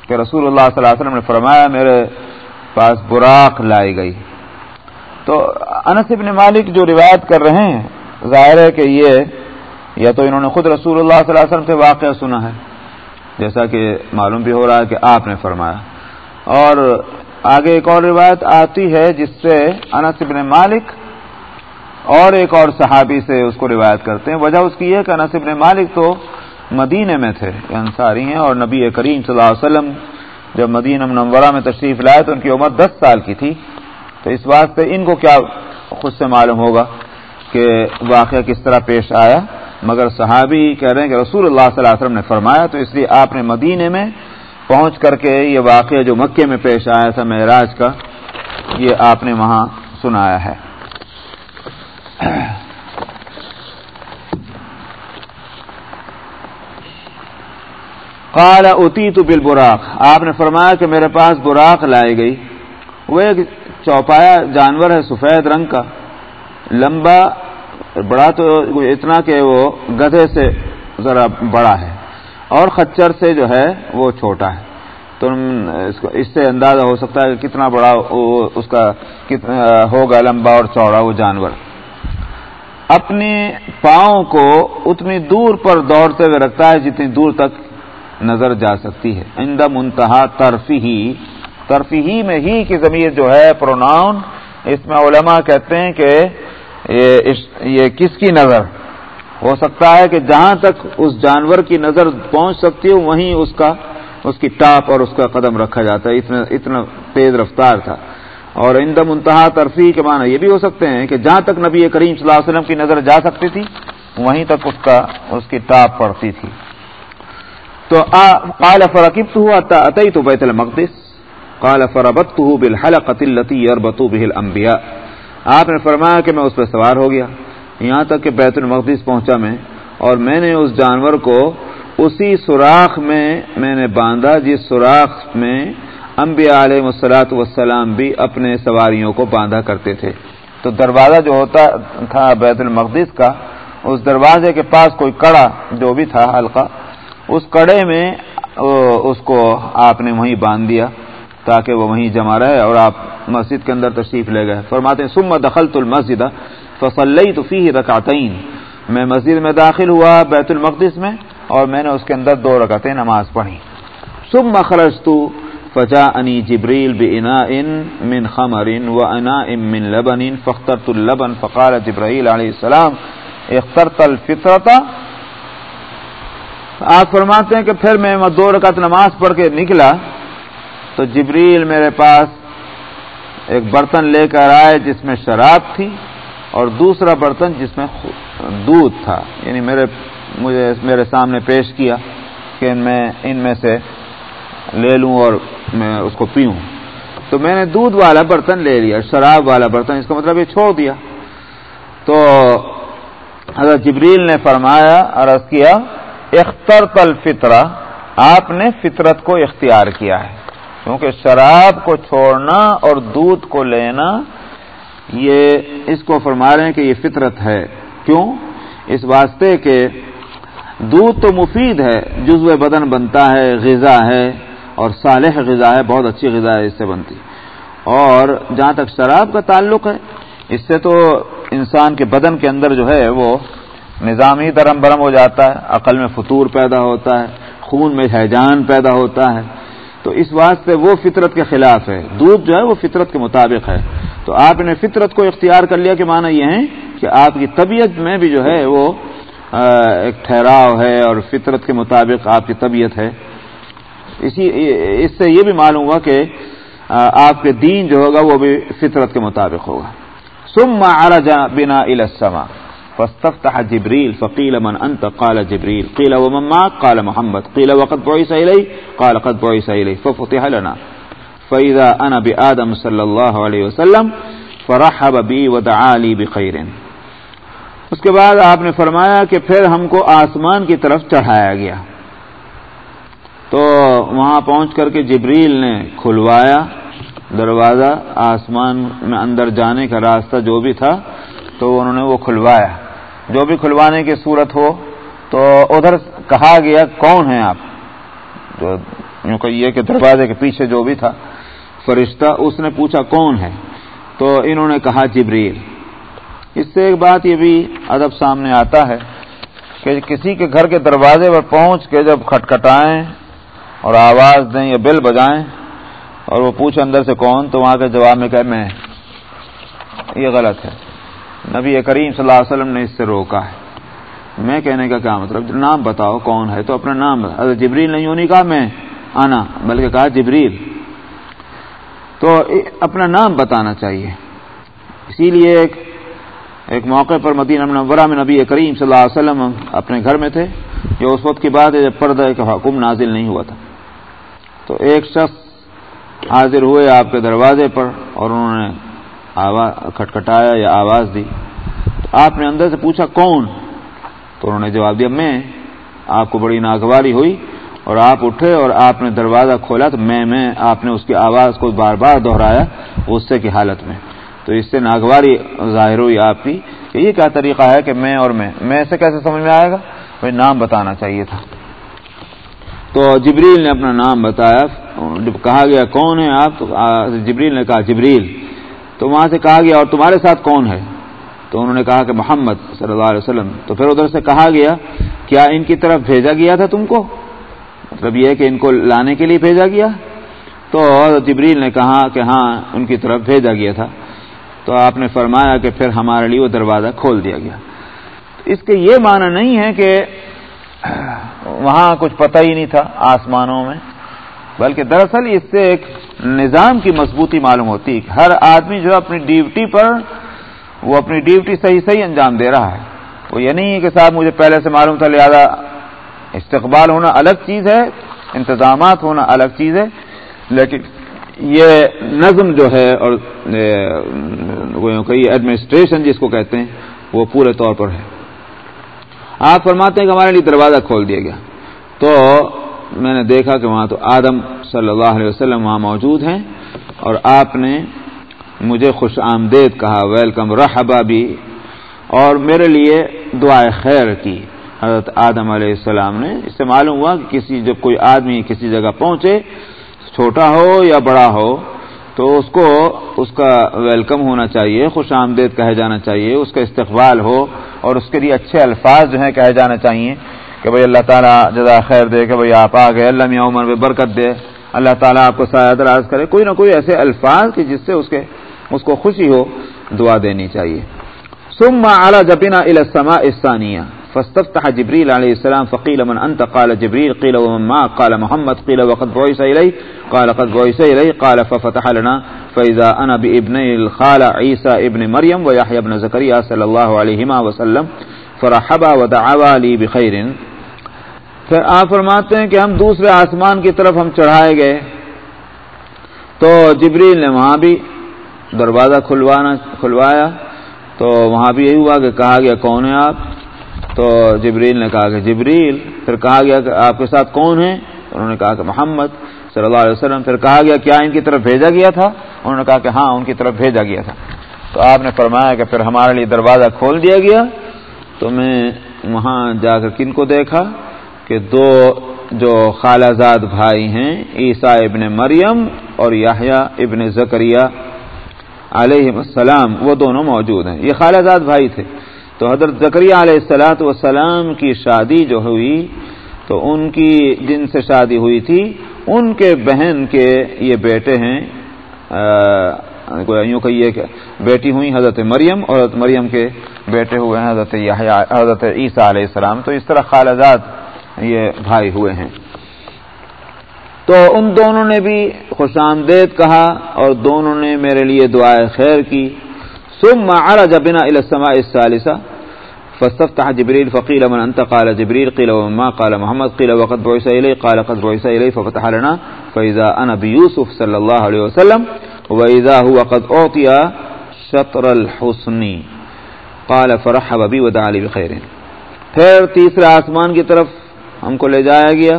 کہ رسول اللہ صلی اللہ علیہ وسلم نے فرمایا، میرے پاس براق لائی گئی۔ تو انس ابن مالک جو روایت کر رہے ہیں، ظاہر ہے کہ یہ یا تو انہوں نے خود رسول اللہ صلی اللہ علیہ وسلم سے واقعہ سنا ہے، جیسا کہ معلوم بھی ہو رہا ہے کہ آپ نے فرمایا۔ اور آگے ایک اور روایت آتی ہے جس سے انس ابن مالک اور ایک اور صحابی سے اس کو روایت کرتے ہیں۔ وجہ اس کی یہ کہ انس ابن مالک تو مدینے میں تھے انصاری ہیں اور نبی کریم صلی اللہ علیہ وسلم جب مدینہ منورہ میں تشریف لائے تو ان کی عمر دس سال کی تھی۔ تو اس واسطے ان کو کیا خود سے معلوم ہوگا کہ واقعہ کس طرح پیش آیا۔ مگر صحابی کہہ رہے ہیں کہ رسول اللہ صلی اللہ علیہ وسلم نے فرمایا تو اس لیے آپ نے مدینے میں پہنچ کر کے یہ واقعہ جو مکے میں پیش آیا تھا معراج کا، یہ آپ نے وہاں سنایا ہے۔ قال اتی تو بل آپ نے فرمایا کہ میرے پاس براق لائی گئی۔ وہ ایک چوپایا جانور ہے، سفید رنگ کا۔ لمبا، بڑا تو اتنا کہ وہ گدھے سے ذرا بڑا ہے۔ اور خچر سے جو ہے وہ چھوٹا ہے۔ تو اس سے اندازہ ہو سکتا ہے کہ کتنا بڑا اس کا ہوگا لمبا اور چوڑا وہ جانور۔ اپنے پاؤں کو اتنی دور پر دوڑتے ہوئے رکھتا ہے جتنی دور تک نظر جا سکتی ہے۔ منتہا ترفی ہی ترفیحی میں ہی کی ضمیر جو ہے پروناؤن اس میں علماء کہتے ہیں کہ یہ کس کی نظر؟ ہو سکتا ہے کہ جہاں تک اس جانور کی نظر پہنچ سکتی ہو، وہیں اس کا، اس کی ٹاپ اور اس کا قدم رکھا جاتا ہے۔ اتنا اتنا تیز رفتار تھا۔ اور اندم انتہا ترفیح کے معنی یہ بھی ہو سکتے ہیں کہ جہاں تک نبی کریم صلی اللہ علیہ وسلم کی نظر جا سکتی تھی، وہیں تک اس کا، اس کی ٹاپ پڑتی تھی۔ تو قال فرقبت ہوا اتیت بیت المقدس قال فربته بالحلقه التي يربط به الانبياء آپ نے فرمایا کہ میں اس پہ سوار ہو گیا۔ یہاں تک کہ بیت المقدس پہنچا میں اور میں نے اس جانور کو اسی سوراخ میں میں نے باندھا، جس سوراخ میں انبیاء علیہ مسلاط وسلام بھی اپنے سواریوں کو باندھا کرتے تھے۔ تو دروازہ جو ہوتا تھا بیت المقدس کا، اس دروازے کے پاس کوئی کڑا جو بھی تھا ہلکا اس کڑے میں اس کو آپ نے وہیں باندھ دیا تاکہ وہ وہیں جمع رہے اور آپ مسجد کے اندر تشریف لے گئے۔ فرماتے ہیں سم دخلت المسجد فصلی تو فی رکعتین۔ میں مسجد میں داخل ہوا، بیت المقدس میں، اور میں نے اس کے اندر دو رکعتیں نماز پڑھی۔ سم خرجت فجاءني جبريل بإناء من خمر وإناء من لبن، فاخترت اللبن، فقال جبرائيل عليه السلام، اخترت الفطرة آپ فرماتے ہیں کہ پھر میں دو رکعت نماز پڑھ کے نکلا، تو جبریل میرے پاس ایک برتن لے کر آئے، جس میں شراب تھی۔ اور دوسرا برتن جس میں دودھ تھا یعنی میرے مجھے میرے سامنے پیش کیا کہ میں ان میں سے لے لوں اور میں اس کو پیوں۔ تو میں نے دودھ والا برتن لے لیا، شراب والا برتن، اس کا مطلب یہ چھوڑ دیا۔ تو حضرت جبریل نے فرمایا، عرض کیا اختر الفطرہ، آپ نے فطرت کو اختیار کیا ہے۔ کیونکہ شراب کو چھوڑنا اور دودھ کو لینا یہ اس کو فرما رہے ہیں کہ یہ فطرت ہے۔ کیوں؟ اس واسطے کہ دودھ تو مفید ہے، جزو بدن بنتا ہے، غذا ہے، اور صالح غذا ہے، بہت اچھی غذا ہے، اس سے بنتی۔ اور جہاں تک شراب کا تعلق ہے، اس سے تو انسان کے بدن کے اندر جو ہے، وہ نظام ہی درم برم ہو جاتا ہے، عقل میں فطور پیدا ہوتا ہے، خون میں حیجان پیدا ہوتا ہے۔ تو اس واسطے وہ فطرت کے خلاف ہے۔ دودھ جو ہے، وہ فطرت کے مطابق ہے۔ تو آپ نے فطرت کو اختیار کر لیا کہ معنی یہ ہے کہ آپ کی طبیعت میں بھی جو ہے وہ ایک ٹھہراؤ ہے اور فطرت کے مطابق آپ کی طبیعت ہے۔ اسی، اس سے یہ بھی معلوم ہوا کہ آپ کے دین جو ہوگا وہ بھی فطرت کے مطابق ہوگا۔ سم عرجا بنا السما فاستفتح جبريل فقيل من انت؟ قال جبريل قيل ومن معك؟ قال محمد قيل وقد بعث الي قال قد بعث الي ففتح لنا۔ فاذا انا بادم صلى الله عليه وسلم فرحب بي ودعا لي بخير۔ اس کے بعد آپ نے فرمایا کہ پھر ہم کو آسمان کی طرف چڑھایا گیا۔ تو وہاں پہنچ کر کے جبریل نے کھلوایا دروازہ، آسمان میں اندر جانے کا راستہ جو بھی تھا، تو انہوں نے وہ کھلوایا۔ جو بھی کھلوانے کی صورت ہو، تو ادھر کہا گیا، کون ہیں آپ؟ جو یوں کہیے کہ دروازے کے پیچھے جو بھی تھا، فرشتہ، اس نے پوچھا کون ہے؟ تو انہوں نے کہا جبریل۔ اس سے ایک بات یہ بھی ادب سامنے آتا ہے کہ کسی کے گھر کے دروازے پر پہنچ کے جب کھٹکھٹائیں اور آواز دیں یا بل بجائیں اور وہ پوچھ اندر سے کون، تو وہاں کے جواب میں کہ میں۔ یہ غلط ہے۔ نبی کریم صلی اللہ علیہ وسلم نے اس سے روکا ہے۔ میں کہنے کا کیا مطلب؟ نام بتاؤ کون ہے؟ تو اپنا نام بتا۔ جبریل نہیں ہونی کہا، میں۔ آنا، بلکہ کہا جبریل۔ تو اپنا نام بتانا چاہیے۔ اسی لیے ایک ایک موقع پر مدینہ منورہ میں نبی کریم صلی اللہ علیہ وسلم اپنے گھر میں تھے یہ اس وقت کی بات ہے جب پردہ کا حکم نازل نہیں ہوا تھا۔ تو ایک شخص حاضر ہوئے آپ کے دروازے پر اور انہوں نے آواز کھٹکھٹایا یا آواز دی۔ تو آپ نے اندر سے پوچھا، کون؟ تو انہوں نے جواب دیا، میں۔ آپ کو بڑی ناگواری ہوئی۔ اور آپ اٹھے اور آپ نے دروازہ کھولا تو میں میں آپ نے اس کی آواز کو بار بار دہرایا غصے کی حالت میں۔ تو اس سے ناگواری ظاہر ہوئی آپ کی کہ یہ کیا طریقہ ہے کہ میں اور میں میں سے کیسے سمجھ میں آئے گا؟ بھائی نام بتانا چاہیے تھا۔ تو جبریل نے اپنا نام بتایا۔ جب کہا گیا کون ہے آپ؟ تو جبریل نے کہا جبریل۔ تو وہاں سے کہا گیا اور تمہارے ساتھ کون ہے؟ تو انہوں نے کہا کہ محمد صلی اللہ علیہ وسلم۔ تو پھر ادھر سے کہا گیا، کیا ان کی طرف بھیجا گیا تھا تم کو؟ مطلب یہ کہ ان کو لانے کے لیے بھیجا گیا تو جبریل نے کہا کہ ہاں ان کی طرف بھیجا گیا تھا۔ تو آپ نے فرمایا کہ پھر ہمارے لیے وہ دروازہ کھول دیا گیا۔ اس کے یہ معنی نہیں ہے کہ وہاں کچھ پتہ ہی نہیں تھا آسمانوں میں، بلکہ دراصل اس سے ایک نظام کی مضبوطی معلوم ہوتی ہے۔ ہر آدمی جو اپنی ڈیوٹی پر، وہ اپنی ڈیوٹی صحیح صحیح انجام دے رہا ہے۔ وہ یہ نہیں ہے کہ صاحب مجھے پہلے سے معلوم تھا، لہذا استقبال ہونا الگ چیز ہے، انتظامات ہونا الگ چیز ہے، لیکن یہ نظم جو ہے اور ایڈمنسٹریشن جس کو کہتے ہیں، وہ پورے طور پر ہے۔ آپ فرماتے ہیں کہ ہمارے لیے دروازہ کھول دیا گیا۔ تو میں نے دیکھا کہ وہاں تو آدم صلی اللہ علیہ وسلم وہاں موجود ہیں اور آپ نے مجھے خوش آمدید کہا ویلکم رحبا بھی۔ اور میرے لیے دعائیں خیر کی۔ حضرت آدم علیہ السلام نے، اس سے معلوم ہوا کہ کسی، جب کوئی آدمی کسی جگہ پہنچے، چھوٹا ہو یا بڑا ہو، تو اس کو اس کا ویلکم ہونا چاہیے، خوش آمدید کہے جانا چاہیے، اس کا استقبال ہو، اور اس کے لیے اچھے الفاظ جو ہیں کہے جانا چاہیے کہ بھائی اللہ تعالیٰ جزا خیر دے کہ بھائی آپ آ گئے، اللہ میاں عمر میں برکت دے، اللہ تعالیٰ آپ کو سایہ دراز کرے۔ کوئی نہ کوئی ایسے الفاظ کہ جس سے اس کے، اس کو خوشی ہو، دعا دینی چاہیے۔ سم اعلیٰ جبینا السما اسانیہ فاستفتح جبريل عليه السلام فقيل من أنت؟ قال جبريل، قيل ومن ما؟ قال محمد، قيل وقد بعث إليه قال قد بعث إليه قال ففتح لنا. فإذا أنا بابن الخال عيسى ابن مريم ويحيى بن زكريا صلى الله عليهما وسلم، فرحبا ودعوا لي بخير. پھر آپ فرماتے ہیں کہ ہم دوسرے آسمان کی طرف ہم چڑھائے گئے۔ تو جبریل نے وہاں بھی دروازہ کھلوانا، کھلوایا۔ تو وہاں بھی یہی ہوا کہ کہا گیا، کون ہے آپ؟ تو جبریل نے کہا کہ جبریل، پھر کہا گیا کہ آپ کے ساتھ کون ہیں؟ انہوں نے کہا کہ محمد صلی اللہ علیہ وسلم۔ پھر کہا گیا کیا ان کی طرف بھیجا گیا تھا؟ انہوں نے کہا کہ ہاں ان کی طرف بھیجا گیا تھا۔ تو آپ نے فرمایا کہ پھر ہمارے لیے دروازہ کھول دیا گیا۔ تو میں وہاں جا کر کن کو دیکھا کہ دو جو خالہ زاد بھائی ہیں، عیسیٰ ابن مریم اور یاہیا ابن زکریہ علیہ السلام، وہ دونوں موجود ہیں۔ یہ خالہ زاد بھائی تھے۔ تو حضرت زکریہ علیہ السلاۃ والسلام کی شادی جو ہوئی، تو ان کی جن سے شادی ہوئی تھی، ان کے بہن کے یہ بیٹے ہیں یوں کہیے کہ بیٹی ہوئی حضرت مریم اور حضرت مریم کے بیٹے ہوئے ہیں حضرت حضرت عیسیٰ علیہ السلام۔ تو اس طرح خالدات یہ بھائی ہوئے ہیں۔ تو ان دونوں نے بھی خوش آمدید کہا اور دونوں نے میرے لیے دعائیں خیر کی۔ ثم عرج بنا الى السماء الثالثه فاستفتح جبريل فقيل من انت قال جبريل، قيل وما قال محمد، قيل وقد بعث الي قال قد بعث الي ففتح لنا. فاذا انا بيوسف صلى الله عليه وسلم واذا هو قد اعطي شطر الحسن. قال فرحب بي ودعا لي بخير. پھر تیسرے آسمان کی طرف ہم کو لے جایا گیا،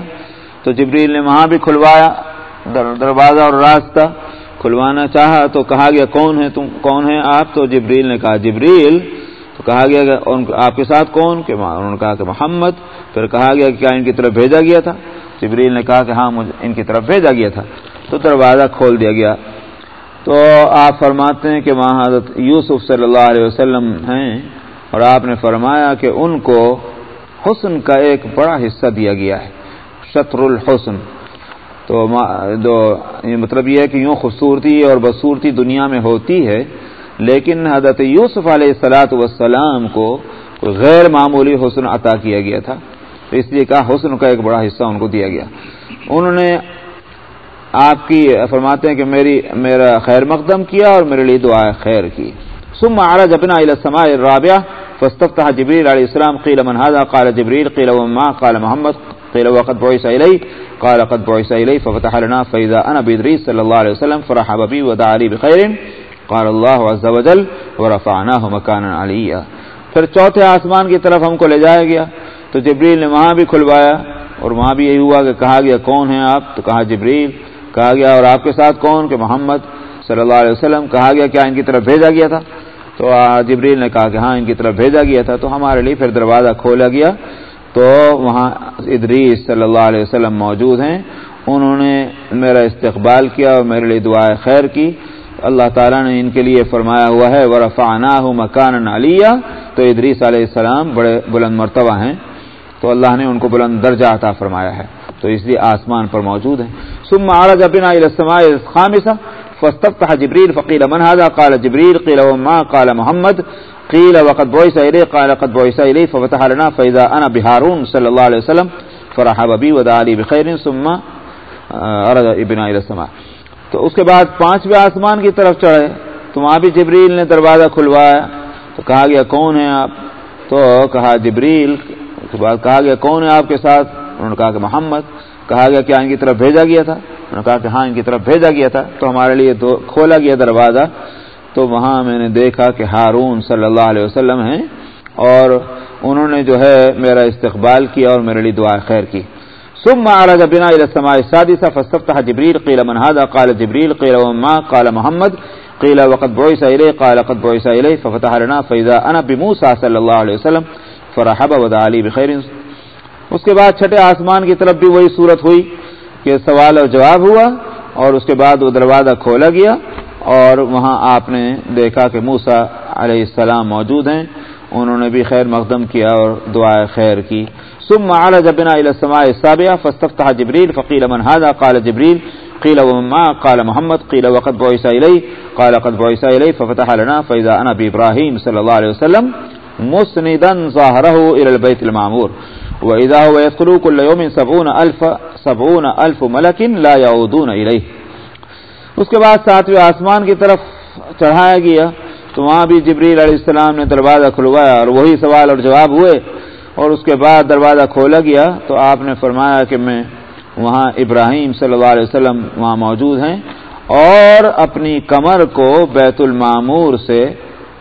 تو جبریل نے وہاں بھی کھلوایا دروازہ اور راستہ. کھلوانا چاہا تو کہا گیا، کون ہے تم؟ کون ہے آپ؟ تو جبریل نے کہا، جبریل؟ تو کہا گیا کہ آپ کے ساتھ کون؟ کہ انہوں نے کہا کہ محمد۔ پھر کہا گیا کہ کیا ان کی طرف بھیجا گیا تھا؟ جبریل نے کہا کہ ہاں مجھے ان کی طرف بھیجا گیا تھا۔ تو دروازہ کھول دیا گیا۔ تو آپ فرماتے ہیں کہ وہاں حضرت یوسف صلی اللہ علیہ وسلم ہیں اور آپ نے فرمایا کہ ان کو حسن کا ایک بڑا حصہ دیا گیا ہے شطر الحسن تو مطلب یہ ہے کہ یوں خوبصورتی اور بصورتی دنیا میں ہوتی ہے، لیکن حضرت یوسف علیہ السلاۃ والسلام کو غیر معمولی حسن عطا کیا گیا تھا۔ تو اس لیے کہا حسن کا ایک بڑا حصہ ان کو دیا گیا۔ انہوں نے آپ کی فرماتے ہیں کہ میری میرا خیر مقدم کیا اور میرے لیے دعا خیر کی۔ ثم عرج بنا الى السماء الرابعه فاستفتح جبريل عليه السلام قيل من هذا؟ قال جبريل قيل وما قال محمد۔ قيل وقد بعث الي قال قد بعث الي ففتح لنا فاذا انا بادريس صلى الله عليه وسلم فرحب بي ودعا لي بخير. قال الله عز وجل ورفعناه مكانا عليا. پھر چوتھے آسمان کی طرف ہم کو لے جایا گیا. تو جبریل نے وہاں بھی کھلوایا اور وہاں بھی یہی ہوا کہ کہا گیا کون ہیں آپ؟ تو کہا جبریل. کہا گیا اور آپ کے ساتھ کون؟ کہ محمد صلی اللہ علیہ وسلم. کہا گیا کیا ان کی طرف بھیجا گیا تھا؟ تو جبریل نے کہا کہ ہاں ان کی طرف بھیجا گیا تھا. تو ہمارے لیے پھر دروازہ کھولا گیا. تو وہاں ادریس صلی اللہ علیہ وسلم موجود ہیں۔ انہوں نے میرا استقبال کیا اور میرے لیے دعائیں خیر کی۔ اللہ تعالیٰ نے ان کے لیے فرمایا ہوا ہے ورفانہ مکان علیہ تو ادریس علیہ السلام بڑے بلند مرتبہ ہیں۔ تو اللہ نے ان کو بلند درجہ عطا فرمایا ہے۔ تو اس لیے آسمان پر موجود ہیں۔ ثم عرج بنا الى السماء الخامسه فاستفتح جبريل فقيل من هذا؟ قال جبريل، قيل وما؟ قال محمد. قيل وقد بعث اليه قال قد بعث اليه ففتح لنا فاذا انا بهارون صلى الله عليه وسلم، فرحب بي ودعا لي بخير، ثم عرج ابن الى السماء. تو اس کے بعد پانچویں آسمان کی طرف چڑھے. تو وہاں بھی جبریل نے دروازہ کھلوایا. تو کہا گیا، کون ہے آپ؟ تو کہا جبریل کے بعد کہا گیا، کون ہے آپ کے ساتھ؟ انہوں نے کہا کہ محمد. کہا گیا کیا ان کی طرف بھیجا گیا تھا۔ انہوں نے کہا کہ ہاں ان کی طرف بھیجا گیا تھا۔ تو ہمارے لیے کھولا گیا دروازہ۔ تو وہاں میں نے دیکھا کہ ہارون صلی اللہ علیہ وسلم ہیں اور انہوں نے جو ہے میرا استقبال کیا اور میرے لیے دعا خیر کی۔ ثم عرج بنا الى السماء السادسه فاستفتح جبريل قيل من هذا؟ قال جبريل قيل وما قال محمد قيل وقد بعث اليه قال قد بعث اليه ففتح لنا، فاذا انا بموسى صلى الله عليه وسلم، فرحب ودعا لي بخير اس کے بعد چھٹے آسمان کی طرف بھی وہی صورت ہوئی کہ سوال اور جواب ہوا اور اس کے بعد وہ دروازہ کھولا گیا اور وہاں آپ نے دیکھا کہ موسا علیہ السلام موجود ہیں، انہوں نے بھی خیر مقدم کیا اور دعا خیر کی۔ ثم عرج بنا الى السماء السابعه فاستفتح جبريل فقيل من هذا؟ قال جبريل قيل وما قال محمد۔ قيل وقد بعث اليه قال قد بعث اليه ففتح لنا، فاذا انا بابراهيم صلى الله عليه وسلم مسندا ظاهره الى البيت المعمور۔ واذا هو يدخل كل يوم 70 الف 70 الف ملك لا يعودون اليه اس کے بعد ساتویں آسمان کی طرف چڑھایا گیا۔ تو وہاں بھی جبریل علیہ السلام نے دروازہ کھلوایا اور وہی سوال اور جواب ہوئے۔ اور اس کے بعد دروازہ کھولا گیا۔ تو آپ نے فرمایا کہ میں وہاں ابراہیم صلی اللہ علیہ وسلم وہاں موجود ہیں اور اپنی کمر کو بیت المعمور سے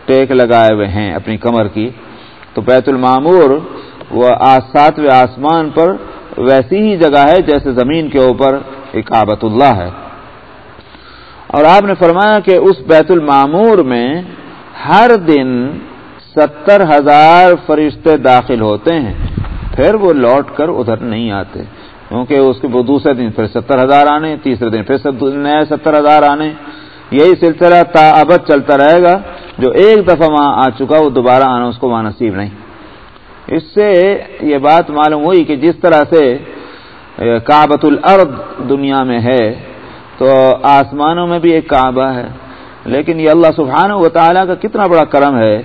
ٹیک لگائے ہوئے ہیں، اپنی کمر کی۔ تو بیت المعمور وہ ساتویں آسمان پر ویسی ہی جگہ ہے جیسے زمین کے اوپر ایک آبت اللہ ہے۔ اور آپ نے فرمایا کہ اس بیت المعمور میں ہر دن ستر ہزار فرشتے داخل ہوتے ہیں۔ پھر وہ لوٹ کر ادھر نہیں آتے، کیونکہ اس کے وہ دوسرے دن پھر ستر ہزار آنے، تیسرے دن پھر نئے ستر ہزار آنے۔ یہی سلسلہ تا ابد چلتا رہے گا، جو ایک دفعہ وہاں آ چکا، وہ دوبارہ آنا اس کو وہاں نصیب نہیں۔ اس سے یہ بات معلوم ہوئی کہ جس طرح سے کابت الارض دنیا میں ہے، تو آسمانوں میں بھی ایک کعبہ ہے۔ لیکن یہ اللہ سبحانہ و تعالیٰ کا کتنا بڑا کرم ہے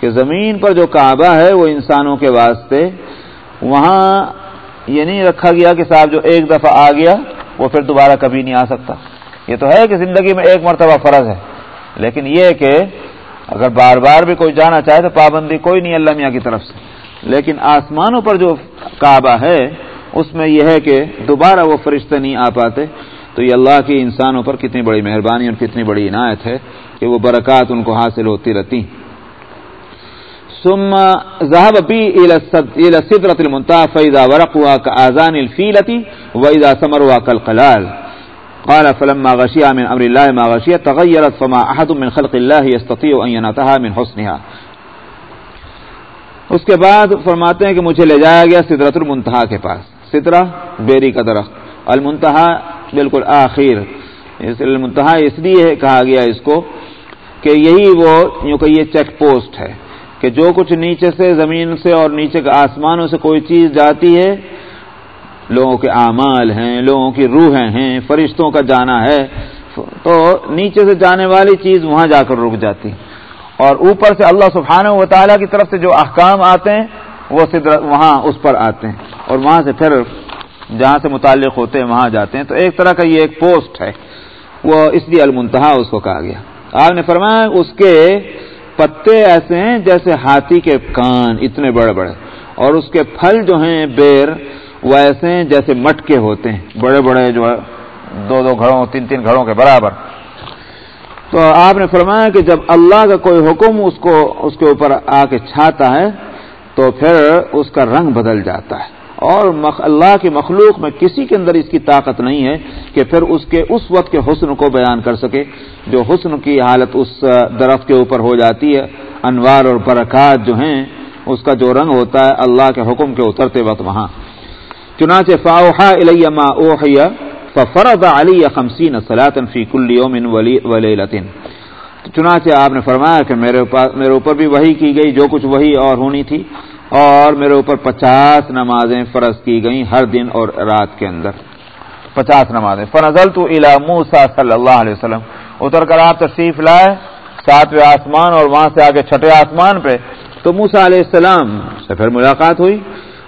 کہ زمین پر جو کعبہ ہے، وہ انسانوں کے واسطے، وہاں یہ نہیں رکھا گیا کہ صاحب جو ایک دفعہ آ گیا، وہ پھر دوبارہ کبھی نہیں آ سکتا۔ یہ تو ہے کہ زندگی میں ایک مرتبہ فرض ہے۔ لیکن یہ کہ اگر بار بار بھی کوئی جانا چاہے تو پابندی کوئی نہیں اللہ میاں کی طرف سے۔ لیکن آسمانوں پر جو کعبہ ہے، اس میں یہ ہے کہ دوبارہ وہ فرشتے نہیں آ پاتے۔ تو یہ اللہ کی انسانوں پر کتنی بڑی مہربانی اور کتنی بڑی عنایت ہے کہ وہ برکات ان کو حاصل ہوتی رہتی۔ ثم ذهب بي الى الى سدره المنتهى فاذا ورقها كاذان الفيله واذا ثمرها كالقلال۔ قال، فلما غشيها من امر الله ما غشيت تغيرت، فما احد من خلق الله يستطيع ان ينتهى من حسنها۔ اس کے بعد فرماتے ہیں کہ مجھے لے جایا گیا سدرت المنتہا کے پاس۔ سدرہ بیری کا درخت۔ المنتہا بالکل آخر۔ المنتہا اس لیے کہا گیا اس کو کہ یہی وہ یوں کہ یہ چیک پوسٹ ہے کہ جو کچھ نیچے سے زمین سے اور نیچے کے آسمانوں سے کوئی چیز جاتی ہے، لوگوں کے اعمال ہیں، لوگوں کی روحیں ہیں، فرشتوں کا جانا ہے۔ تو نیچے سے جانے والی چیز وہاں جا کر رک جاتی۔ اور اوپر سے اللہ سبحانہ و تعالیٰ کی طرف سے جو احکام آتے ہیں، وہ وہاں اس پر آتے ہیں۔ اور وہاں سے پھر جہاں سے متعلق ہوتے ہیں، وہاں جاتے ہیں۔ تو ایک طرح کا یہ ایک پوسٹ ہے۔ وہ اس لیے المنتہا اس کو کہا گیا۔ آپ نے فرمایا اس کے پتے ایسے ہیں جیسے ہاتھی کے کان، اتنے بڑے بڑے۔ اور اس کے پھل جو ہیں، بیر، وہ ایسے ہیں جیسے مٹکے ہوتے ہیں۔ بڑے بڑے جو دو دو گھروں تین تین گھروں کے برابر۔ تو آپ نے فرمایا کہ جب اللہ کا کوئی حکم اس کو اس کے اوپر آ کے چھاتا ہے، تو پھر اس کا رنگ بدل جاتا ہے۔ اور اللہ کی مخلوق میں کسی کے اندر اس کی طاقت نہیں ہے کہ پھر اس کے، اس وقت کے حسن کو بیان کر سکے۔ جو حسن کی حالت اس درخت کے اوپر ہو جاتی ہے، انوار اور برکات جو ہیں، اس کا جو رنگ ہوتا ہے، اللہ کے حکم کے اترتے وقت وہاں۔ چنانچہ فاوحا الیما اوحیا ففرد علی خمسین صلاطن فی کل یوم ولیلتن چنانچہ آپ نے فرمایا کہ میرے اوپر میرے اوپر بھی وہی کی گئی، جو کچھ وہی اور ہونی تھی، اور میرے اوپر پچاس نمازیں فرض کی گئیں ہر دن اور رات کے اندر۔ پچاس نمازیں۔ فنزل تو الا موسا صلی اللہ علیہ وسلم۔ اتر کر آپ تشریف لائے، ساتویں آسمان اور وہاں سے آگے چھٹے آسمان پہ۔ تو موسا علیہ السلام سے پھر ملاقات ہوئی۔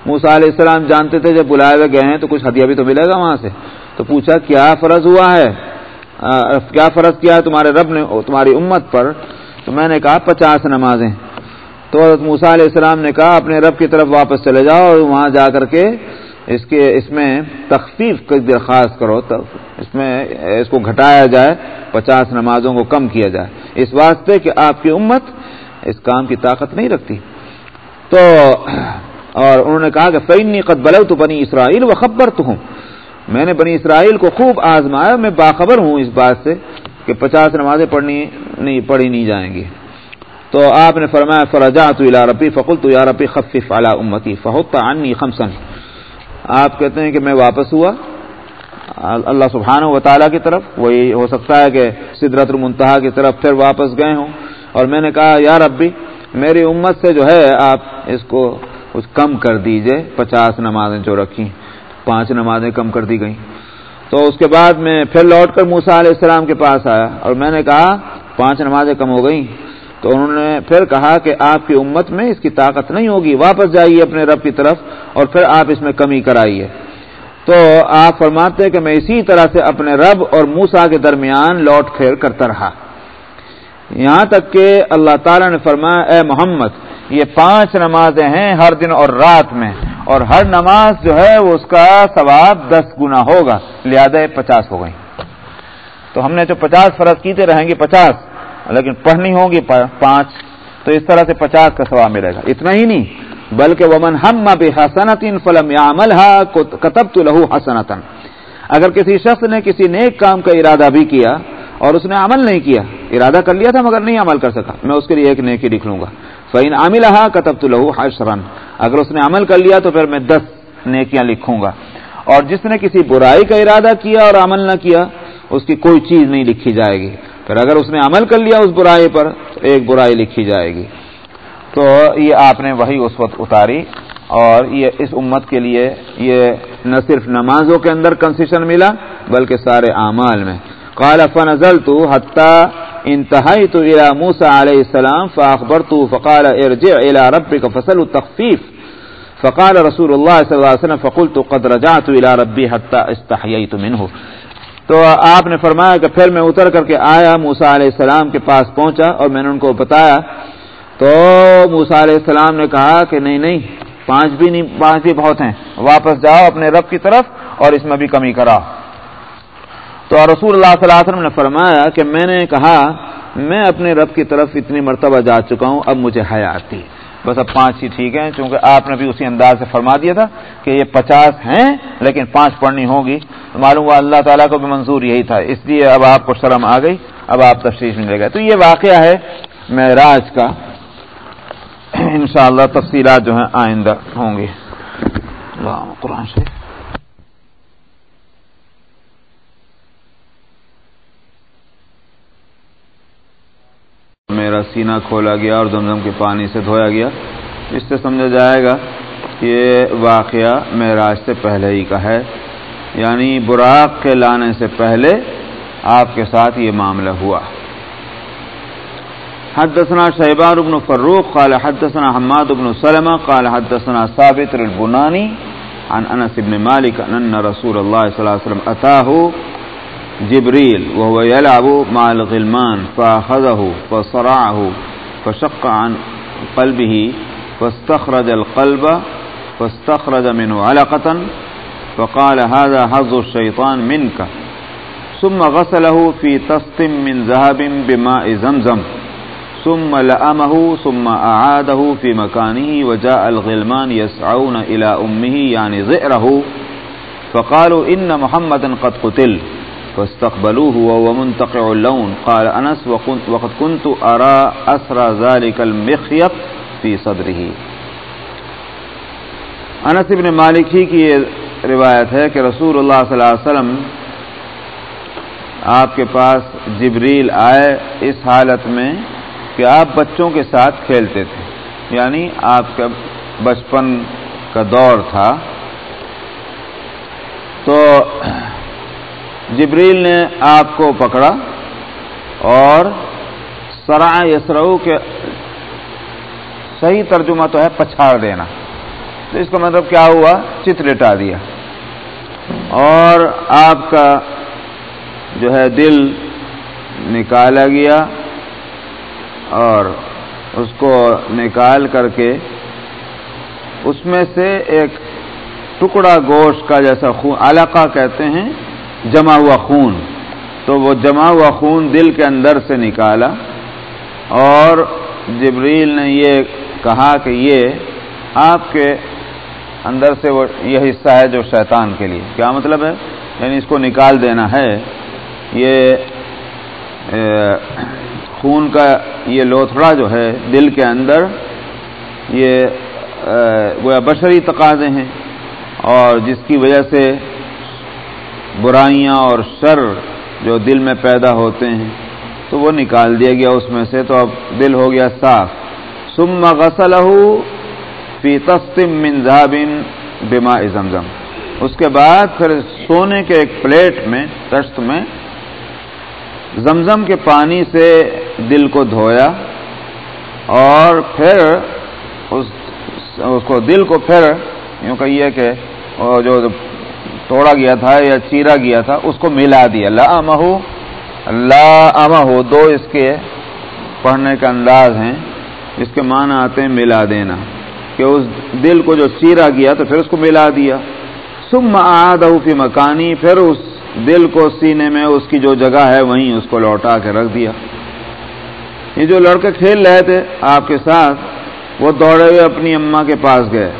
موسا علیہ السلام جانتے تھے، جب بلائے ہوئے گئے ہیں تو کچھ ہدیہ بھی تو ملے گا وہاں سے۔ تو پوچھا، کیا فرض ہوا ہے؟ کیا فرض کیا ہے تمہارے رب نے تمہاری امت پر؟ تو میں نے کہا، پچاس نمازیں۔ تو حضرت موسا علیہ السلام نے کہا، اپنے رب کی طرف واپس چلے جاؤ اور وہاں جا کر کے اس کے، اس میں تخفیف کی درخواست کرو۔ اس میں، اس کو گھٹایا جائے، پچاس نمازوں کو کم کیا جائے۔ اس واسطے کہ آپ کی امت اس کام کی طاقت نہیں رکھتی۔ تو، اور انہوں نے کہا کہ فینی قد بلو تو بنی اسرائیل و خبر تو ہوں میں نے بنی اسرائیل کو خوب آزمایا، میں باخبر ہوں اس بات سے کہ پچاس نمازیں پڑھنی نہیں، پڑھی نہیں جائیں گی۔ تو آپ نے فرمایا فرجا تو ربی فقل تو ربی خفف اعلیٰ امتی فہوتا عنی خمسن آپ کہتے ہیں کہ میں واپس ہوا اللہ سبحانہ و تعالیٰ کی طرف، وہی ہو سکتا ہے کہ سدرت المنتہا کی طرف پھر واپس گئے ہوں۔ اور میں نے کہا، یا ربی، میری امت سے جو ہے، آپ اس کو کچھ کم کر دیجیے، پچاس نمازیں جو رکھی پانچ نمازیں کم کر دی گئیں۔ تو اس کے بعد میں پھر لوٹ کر موسا علیہ السلام کے پاس آیا اور میں نے کہا، پانچ نمازیں کم ہو گئیں۔ تو انہوں نے پھر کہا کہ آپ کی امت میں اس کی طاقت نہیں ہوگی، واپس جائیے اپنے رب کی طرف اور پھر آپ اس میں کمی کرائیے۔ تو آپ فرماتے کہ میں اسی طرح سے اپنے رب اور موسا کے درمیان لوٹ پھیر کرتا رہا۔ یہاں تک کہ اللہ تعالی نے فرمایا، اے محمد یہ پانچ نمازیں ہیں ہر دن اور رات میں اور ہر نماز جو ہے وہ اس کا ثواب دس گنا ہوگا لہٰذا پچاس ہو گئی تو ہم نے جو پچاس فرض کیتے رہیں گے پچاس لیکن پڑھنی ہوگی پانچ تو اس طرح سے پچاس کا ثواب ملے گا اتنا ہی نہیں بلکہ ومن ہم حسنت فلم عمل کتب تو لہو حسنتن اگر کسی شخص نے کسی نیک کام کا ارادہ بھی کیا اور اس نے عمل نہیں کیا ارادہ کر لیا تھا مگر نہیں عمل کر سکا میں اس کے لیے ایک نیکی لکھ لوں گا فعین عامل کتب تو لہو اگر اس نے عمل کر لیا تو پھر میں دس نیکیاں لکھوں گا۔ اور جس نے کسی برائی کا ارادہ کیا اور عمل نہ کیا، اس کی کوئی چیز نہیں لکھی جائے گی۔ پھر اگر اس نے عمل کر لیا اس برائی پر، تو ایک برائی لکھی جائے گی۔ تو یہ آپ نے وہی اس وقت اتاری۔ اور یہ اس امت کے لیے یہ نہ صرف نمازوں کے اندر کنسیشن ملا، بلکہ سارے اعمال میں۔ قال، فنزلت حتى انتهيت الى موسى عليه السلام فاخبرته فقال، ارجع الى ربك فسل التخفيف. فقال رسول الله صلى الله عليه وسلم، فقلت، قد رجعت الى ربي حتى استحييت منه. تو آپ نے فرمایا کہ پھر میں اتر کر کے آیا موسا علیہ السلام کے پاس پہنچا اور میں نے ان کو بتایا۔ تو موسا علیہ السلام نے کہا کہ نہیں نہیں، پانچ بھی نہیں، پانچ بھی بہت ہیں۔ واپس جاؤ اپنے رب کی طرف اور اس میں بھی کمی کرا۔ تو رسول اللہ صلی اللہ علیہ وسلم نے فرمایا کہ میں نے کہا، میں اپنے رب کی طرف اتنی مرتبہ جا چکا ہوں، اب مجھے حیا آتی۔ بس اب پانچ ہی ٹھیک ہیں، چونکہ آپ نے بھی اسی انداز سے فرما دیا تھا کہ یہ پچاس ہیں، لیکن پانچ پڑھنی ہوگی۔ معلوم ہوا اللہ تعالیٰ کو بھی منظور یہی تھا، اس لیے اب آپ کو شرم آ گئی، اب آپ تشریف ملے گئے۔ تو یہ واقعہ ہے معراج کا۔ انشاءاللہ تفصیلات جو ہیں آئندہ ہوں گی۔ قرآن شریف۔ میرا سینہ کھولا گیا اور زمزم کے پانی سے دھویا گیا۔ اس سے سمجھا جائے گا کہ یہ واقعہ معراج سے پہلے ہی کا ہے۔ یعنی براق کے لانے سے پہلے آپ کے ساتھ یہ معاملہ ہوا۔ حدثنا شہبان ابن فروخ قال حدثنا حماد ابن سلمہ، قال حدثنا ثابت البنانی، عن انس ابن مالک، ان رسول اللہ صلی اللہ علیہ وسلم اتاہو جبريل وهو يلعب مع الغلمان فأخذه فصرعه فشق عن قلبه فاستخرج القلب فاستخرج منه علقة فقال هذا حظ الشيطان منك. ثم غسله في تسط من ذهب بماء زمزم. ثم لأمه، ثم أعاده في مكانه وجاء الغلمان يسعون إلى أمه يعني ذئره فقالوا إن محمدا قد قتل. فاستقبلوه وهو منتقع اللون. قال انس وقد كنت ارى اسرى ذلك المخيط في صدره. انس ابن مالک ہی کی یہ روایت ہے کہ رسول اللہ صلی اللہ علیہ وسلم آپ کے پاس جبریل آئے اس حالت میں کہ آپ بچوں کے ساتھ کھیلتے تھے. یعنی آپ کا بچپن کا دور تھا. تو جبریل نے آپ کو پکڑا اور سرا یسرو کے صحیح ترجمہ تو ہے پچھاڑ دینا۔ تو اس کا مطلب کیا ہوا؟ چت لٹا دیا۔ اور آپ کا جو ہے دل نکالا گیا اور اس کو نکال کر کے اس میں سے ایک ٹکڑا گوشت کا جیسا خون، علاقہ کہتے ہیں جمع ہوا خون۔ تو وہ جمع ہوا خون دل کے اندر سے نکالا اور جبریل نے یہ کہا کہ یہ آپ کے اندر سے وہ یہ حصہ ہے جو شیطان کے لیے۔ کیا مطلب ہے؟ یعنی اس کو نکال دینا ہے۔ یہ خون کا یہ لوتھڑا جو ہے دل کے اندر، یہ وہ بشری تقاضے ہیں اور جس کی وجہ سے برائیاں اور شر جو دل میں پیدا ہوتے ہیں، تو وہ نکال دیا گیا اس میں سے، تو اب دل ہو گیا صاف۔ سم غسل فی تسم منظابن بما زمزم۔ اس کے بعد پھر سونے کے ایک پلیٹ میں تشت میں، زمزم کے پانی سے دل کو دھویا اور پھر اس اس کو دل کو پھر یوں کہیے کہ جو توڑا گیا تھا یا چیرا گیا تھا، اس کو ملا دیا۔ لا امہ لا امہ دو اس کے پڑھنے کا انداز ہیں۔ اس کے معنی آتے ہیں ملا دینا۔ کہ اس دل کو جو چیرا گیا تو پھر اس کو ملا دیا۔ سم آدہ فی مکانی، پھر اس دل کو سینے میں اس کی جو جگہ ہے وہیں اس کو لوٹا کے رکھ دیا۔ یہ جو لڑکے کھیل رہے تھے آپ کے ساتھ، وہ دوڑے ہوئے اپنی اماں کے پاس گئے۔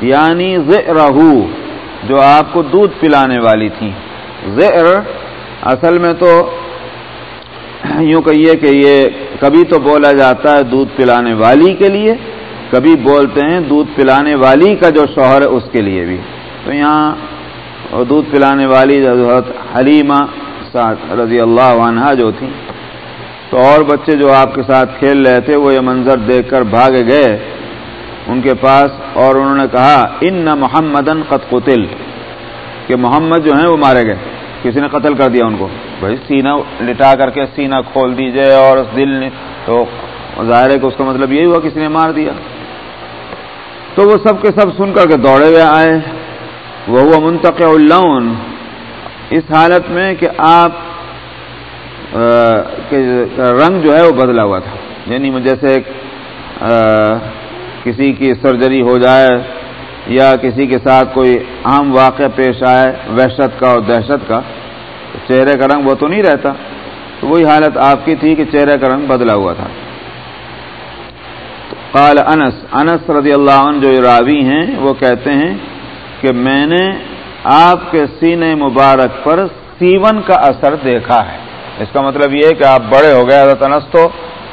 یعنی رہو جو آپ کو دودھ پلانے والی تھی زیر اصل میں تو یوں کہیے کہ یہ کبھی تو بولا جاتا ہے دودھ پلانے والی کے لیے، کبھی بولتے ہیں دودھ پلانے والی کا جو شوہر ہے اس کے لیے بھی۔ تو یہاں دودھ پلانے والی حضرت حلیمہ رضی اللہ عنہ جو تھی تو اور بچے جو آپ کے ساتھ کھیل رہے تھے، وہ یہ منظر دیکھ کر بھاگے گئے۔ ان کے پاس اور انہوں نے کہا، ان نہ محمد قط قتل. کہ محمد جو ہیں وہ مارے گئے۔ کسی نے قتل کر دیا ان کو۔ بھائی سینہ لٹا کر کے سینہ کھول دیجیے اور دل نے تو ظاہر ہے کہ اس کا مطلب یہی ہوا کسی نے مار دیا۔ تو وہ سب کے سب سن کر کے دوڑے ہوئے آئے۔ وہ ہوا منتق اللہ اس حالت میں کہ آپ رنگ جو ہے وہ بدلا ہوا تھا۔ یعنی جیسے ایک کسی کی سرجری ہو جائے یا کسی کے ساتھ کوئی عام واقعہ پیش آئے وحشت کا اور دہشت کا، چہرے کا رنگ وہ تو نہیں رہتا۔ تو وہی حالت آپ کی تھی کہ چہرے کا رنگ بدلا ہوا تھا۔ قال انس انس رضی اللہ عنہ جو راوی ہیں، وہ کہتے ہیں کہ میں نے آپ کے سینے مبارک پر سیون کا اثر دیکھا ہے۔ اس کا مطلب یہ کہ آپ بڑے ہو گئے، حضرت انس تو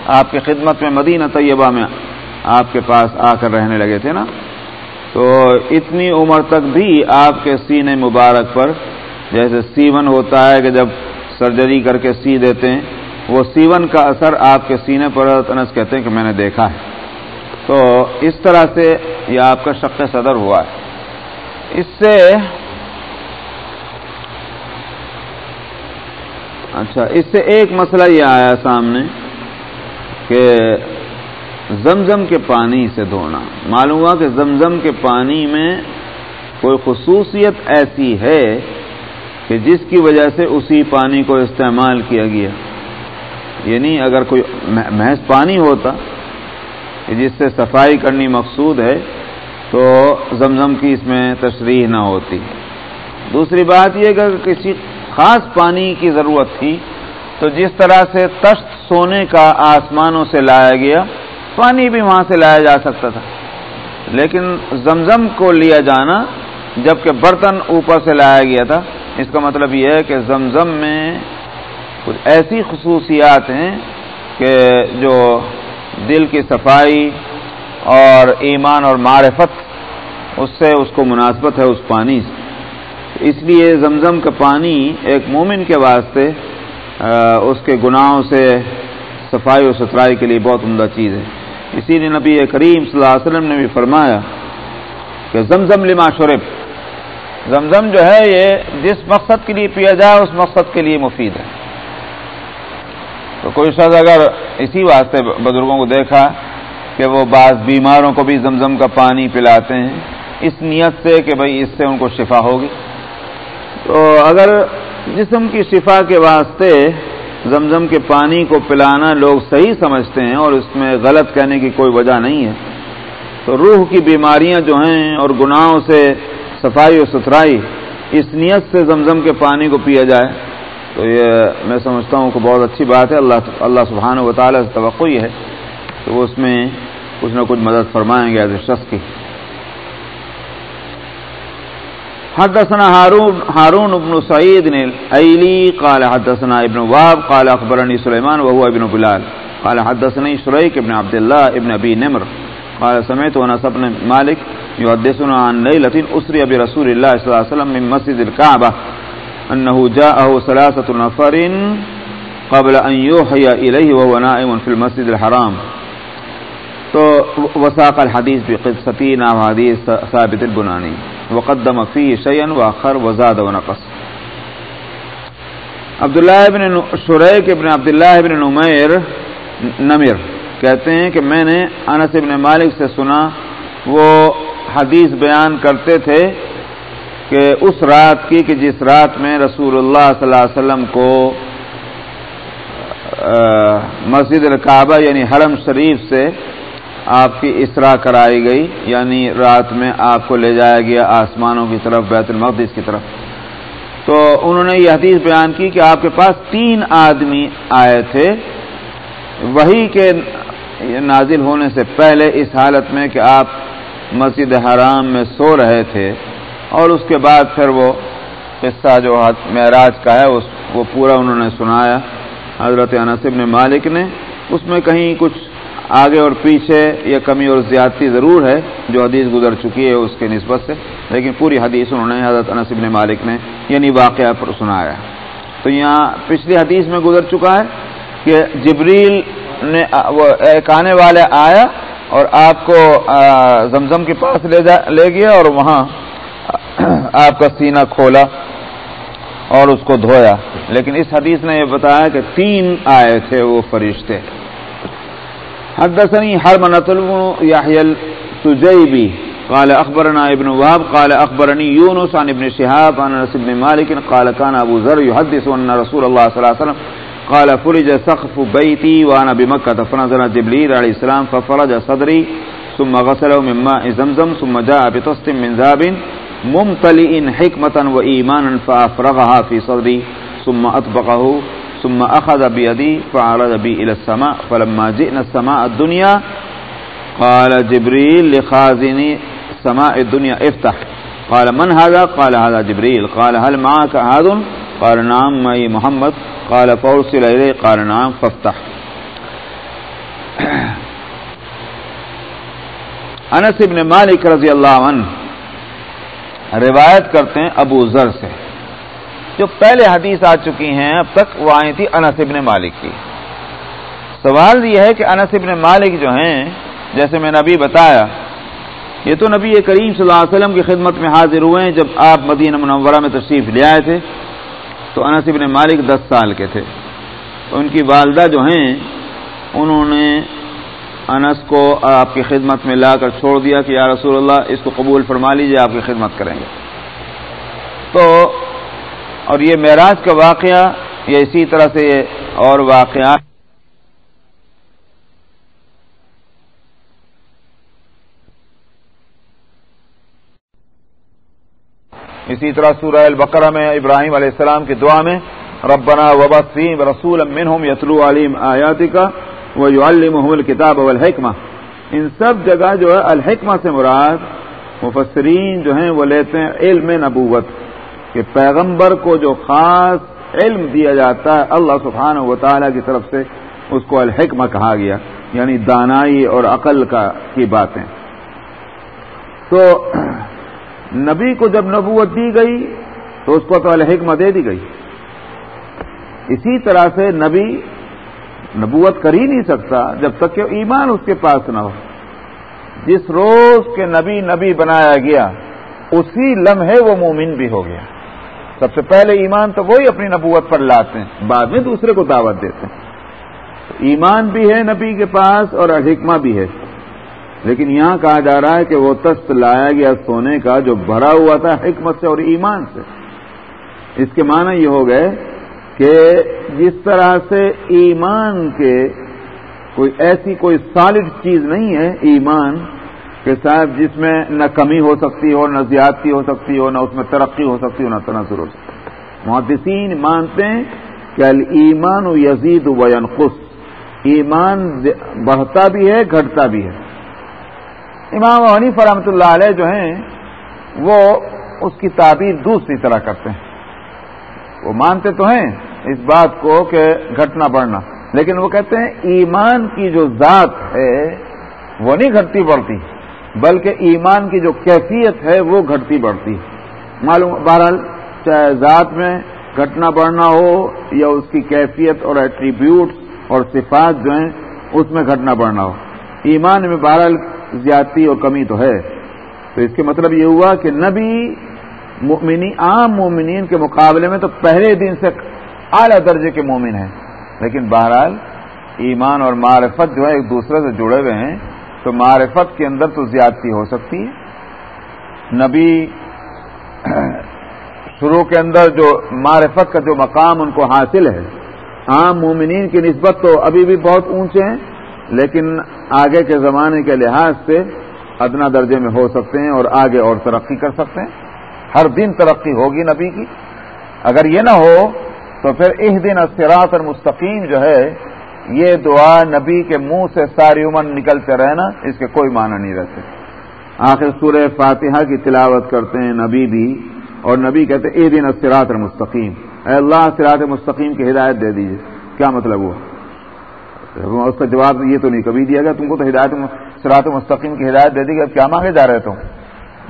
آپ کی خدمت میں مدینہ طیبہ میں آپ کے پاس آ کر رہنے لگے تھے نا؟ تو اتنی عمر تک بھی آپ کے سینے مبارک پر جیسے سیون ہوتا ہے کہ جب سرجری کر کے سی دیتے ہیں، وہ سیون کا اثر آپ کے سینے پر انس کہتے ہیں کہ میں نے دیکھا ہے۔ تو اس طرح سے یہ آپ کا شق صدر ہوا ہے۔ اس سے اچھا اس سے ایک مسئلہ یہ آیا سامنے کہ زمزم کے پانی سے دھونا۔ معلوم ہوا کہ زمزم کے پانی میں کوئی خصوصیت ایسی ہے کہ جس کی وجہ سے اسی پانی کو استعمال کیا گیا۔ یعنی اگر کوئی محض پانی ہوتا جس سے صفائی کرنی مقصود ہے تو زمزم کی اس میں تشریح نہ ہوتی۔ دوسری بات یہ کہ کسی خاص پانی کی ضرورت تھی تو جس طرح سے تشت سونے کا آسمانوں سے لایا گیا پانی بھی وہاں سے لایا جا سکتا تھا۔ لیکن زمزم کو لیا جانا جبکہ برتن اوپر سے لایا گیا تھا، اس کا مطلب یہ ہے کہ زمزم میں کچھ ایسی خصوصیات ہیں کہ جو دل کی صفائی اور ایمان اور معرفت، اس سے اس کو مناسبت ہے، اس پانی سے۔ اس لیے زمزم کا پانی ایک مومن کے واسطے اس کے گناہوں سے صفائی و ستھرائی کے لیے بہت عمدہ چیز ہے۔ اسی لیے نبی کریم صلی اللہ علیہ وسلم نے بھی فرمایا کہ زمزم لما شرب۔ زمزم جو ہے یہ جس مقصد کے لیے پیا جائے، اس مقصد کے لیے مفید ہے۔ تو کوئی شخص اگر اسی واسطے بزرگوں کو دیکھا کہ وہ بعض بیماروں کو بھی زمزم کا پانی پلاتے ہیں، اس نیت سے کہ بھئی اس سے ان کو شفا ہوگی۔ تو اگر جسم کی شفا کے واسطے زمزم کے پانی کو پلانا لوگ صحیح سمجھتے ہیں اور اس میں غلط کہنے کی کوئی وجہ نہیں ہے۔ تو روح کی بیماریاں جو ہیں اور گناہوں سے صفائی و ستھرائی، اس نیت سے زمزم کے پانی کو پیا جائے۔ تو یہ میں سمجھتا ہوں کہ بہت اچھی بات ہے۔ اللہ اللہ سبحانہ و تعالیٰ سے توقع ہے کہ وہ اس میں کچھ نہ کچھ مدد فرمائیں گے ایز شخص کی۔ حدثنا هارون هارون بن سعيد الايلي قال حدثنا ابن وهب قال اخبرني سليمان وهو ابن بلال. قال حدثني شريك ابن عبد الله ابن ابي نمر. قال سمعت انس بن مالك يحدثنا عن ليله اسري برسول الله صلى الله عليه وسلم من مسجد الكعبه انه جاءه ثلاثه نفر قبل ان يوحي اليه وهو نائم في المسجد الحرام. تو وساق الحدیث بقصتی نام حدیث ثابت البنانی. وقدم فی شیئن و اخر وزاد و نقص عبداللہ ابن شریک ابن عبداللہ ابن نمیر نمیر کہتے ہیں کہ میں نے انس ابن مالک سے سنا، وہ حدیث بیان کرتے تھے کہ اس رات کی کہ جس رات میں رسول اللہ صلی اللہ علیہ وسلم کو مسجد الکعبہ یعنی حرم شریف سے آپ کی اسرا کرائی گئی یعنی رات میں آپ کو لے جایا گیا آسمانوں کی طرف، بیت المقدس کی طرف۔ تو انہوں نے یہ حدیث بیان کی کہ آپ کے پاس تین آدمی آئے تھے۔ وہی کے نازل ہونے سے پہلے اس حالت میں کہ آپ مسجد حرام میں سو رہے تھے اور اس کے بعد پھر وہ قصہ جو معراج کا ہے، اس وہ پورا انہوں نے سنایا۔ حضرت انصب نے مالک نے اس میں کہیں کچھ آگے اور پیچھے یہ کمی اور زیادتی ضرور ہے جو حدیث گزر چکی ہے اس کے نسبت سے، لیکن پوری حدیث انہوں نے، حضرت انصب نے مالک نے یعنی واقعہ پر سنایا تو یہاں پچھلی حدیث میں گزر چکا ہے کہ جبریل نے، وہ ایک آنے والے آیا اور آپ کو زمزم کے پاس لے جا، لے گیا اور وہاں آپ کا سینہ کھولا اور اس کو دھویا۔ لیکن اس حدیث نے یہ بتایا کہ تین آئے تھے وہ فرشتے۔ حدثني حرمنة بن يحيى السجيبي. قال أخبرنا ابن وهب، قال أخبرني يونس عن ابن شهاب عن نس بن مالك، قال كان أبو ذر يحدث أن رسول الله صلى الله عليه وسلم قال فرج سقف بيتي وأنا بمكة، فنزل جبريل عليه السلام ففرج صدري، ثم غسله من ماء زمزم، ثم جاء بطست من ذهب ممتلئ حكمة وإيمانا فأفرغها في صدري، ثم أطبقه ثم أخذ بيدي فعرض بي إلى السماء، فلما جئنا السماء الدنيا، قال جبريل لخازن سماء الدنيا افتح. قال من هذا؟ قال هذا جبريل. قال هل معك هذا قال نعم، معي محمد. قال فأرسل إليه. قال نعم، فافتح. انس ابن مالک رضی اللہ عنہ روایت کرتے ہیں ابو ذر سے۔ جو پہلے حدیث آ چکی ہیں اب تک وہ آئی تھی انس ابن مالک کی۔ سوال یہ ہے کہ انس ابن مالک جو ہیں، جیسے میں نے ابھی بتایا، یہ تو نبی کریم صلی اللہ علیہ وسلم کی خدمت میں حاضر ہوئے ہیں، جب آپ مدینہ منورہ میں تشریف لے آئے تھے، تو انس ابن مالک دس سال کے تھے۔ ان کی والدہ جو ہیں، انہوں نے انس کو آپ کی خدمت میں لا کر چھوڑ دیا کہ یا رسول اللہ، اس کو قبول فرما لیجیے آپ کی خدمت کریں گے۔ تو اور یہ معراج کا واقعہ یا اسی طرح سے اور واقعات اسی طرح سورہ البقرہ میں ابراہیم علیہ السلام کی دعا میں، ربنا وبسیم رسول منہم یتلو علیم آیاتی کا وہ الکتاب کتاب الحکمہ ان سب جگہ جو ہے، الحکمہ سے مراد مفسرین جو ہیں، وہ لیتے ہیں علم نبوت۔ کہ پیغمبر کو جو خاص علم دیا جاتا ہے، اللہ سبحانہ و تعالیٰ کی طرف سے اس کو الحکمہ کہا گیا یعنی دانائی اور عقل کا کی باتیں۔ تو نبی کو جب نبوت دی گئی، تو اس کو تو الحکمہ دے دی گئی۔ اسی طرح سے نبی نبوت کر ہی نہیں سکتا جب تک کہ ایمان اس کے پاس نہ ہو۔ جس روز کے نبی نبی بنایا گیا، اسی لمحے وہ مومن بھی ہو گیا۔ سب سے پہلے ایمان تو وہی اپنی نبوت پر لاتے ہیں، بعد میں دوسرے کو دعوت دیتے ہیں۔ ایمان بھی ہے نبی کے پاس اور حکمہ بھی ہے۔ لیکن یہاں کہا جا رہا ہے کہ وہ تست لایا گیا سونے کا جو بھرا ہوا تھا حکمت سے اور ایمان سے۔ اس کے معنی یہ ہو گئے کہ جس طرح سے ایمان کے کوئی ایسی کوئی سالڈ چیز نہیں ہے، ایمان کہ صاحب جس میں نہ کمی ہو سکتی ہو، نہ زیادتی ہو سکتی ہو، نہ اس میں ترقی ہو سکتی ہو، نہ تناظر ہو سکتی۔ محدثین مانتے ہیں کہ المان و یزید و ینقص۔ ایمان بڑھتا بھی ہے، گھٹتا بھی ہے۔ امام ونی فرحمۃ اللہ علیہ جو ہیں، وہ اس کی تعبیر دوسری طرح کرتے ہیں۔ وہ مانتے تو ہیں اس بات کو کہ گھٹنا بڑھنا، لیکن وہ کہتے ہیں ایمان کی جو ذات ہے، وہ نہیں گھٹتی بڑھتی۔ بلکہ ایمان کی جو کیفیت ہے وہ گھٹتی بڑھتی ہے۔ معلوم بہرحال چاہے ذات میں گھٹنا بڑھنا ہو یا اس کی کیفیت اور ایٹریبیوٹس اور صفات جو ہیں، اس میں گھٹنا بڑھنا ہو۔ ایمان میں بہرحال زیادتی اور کمی تو ہے۔ تو اس کے مطلب یہ ہوا کہ نبی مؤمنی عام مومنین کے مقابلے میں تو پہلے دن سے اعلی درجے کے مومن ہیں۔ لیکن بہرحال ایمان اور معرفت جو ہے ایک دوسرے سے جڑے ہوئے ہیں۔ تو معرفت کے اندر تو زیادتی ہو سکتی ہے۔ نبی شروع کے اندر جو معرفت کا جو مقام ان کو حاصل ہے، عام مومنین کی نسبت تو ابھی بھی بہت اونچے ہیں، لیکن آگے کے زمانے کے لحاظ سے ادنا درجے میں ہو سکتے ہیں اور آگے اور ترقی کر سکتے ہیں۔ ہر دن ترقی ہوگی نبی کی۔ اگر یہ نہ ہو تو پھر اس دن اسرات اور مستقیم جو ہے یہ دعا نبی کے منہ سے ساری عمر نکلتے رہنا، اس کے کوئی معنی نہیں رہتے۔ آخر سورہ فاتحہ کی تلاوت کرتے ہیں نبی بھی، اور نبی کہتے اے دن اسرات مستقیم اے اللہ سراط مستقیم کی ہدایت دے دیجیے کیا مطلب ہوا؟ اس کا جواب یہ تو نہیں، کبھی دیا گیا تم کو تو ہدایت سراط مستقیم کی ہدایت دے دی گئی، اب کیا مانگے جا رہے تم؟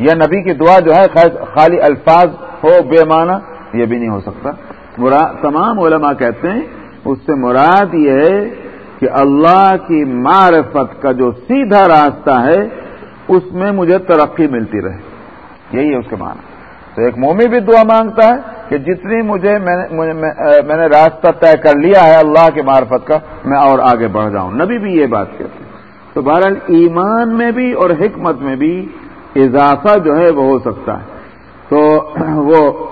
یہ نبی کی دعا جو ہے خالی الفاظ ہو بے معنی، یہ بھی نہیں ہو سکتا۔ تمام علماء کہتے ہیں اس سے مراد یہ ہے کہ اللہ کی معرفت کا جو سیدھا راستہ ہے، اس میں مجھے ترقی ملتی رہے۔ یہی ہے اس کے معنی۔ تو ایک مومی بھی دعا مانگتا ہے کہ جتنی مجھے میں نے راستہ طے کر لیا ہے اللہ کے معرفت کا، میں اور آگے بڑھ جاؤں۔ نبی بھی یہ بات کہتے ہیں۔ تو بہرحال ایمان میں بھی اور حکمت میں بھی اضافہ جو ہے وہ ہو سکتا ہے۔ تو وہ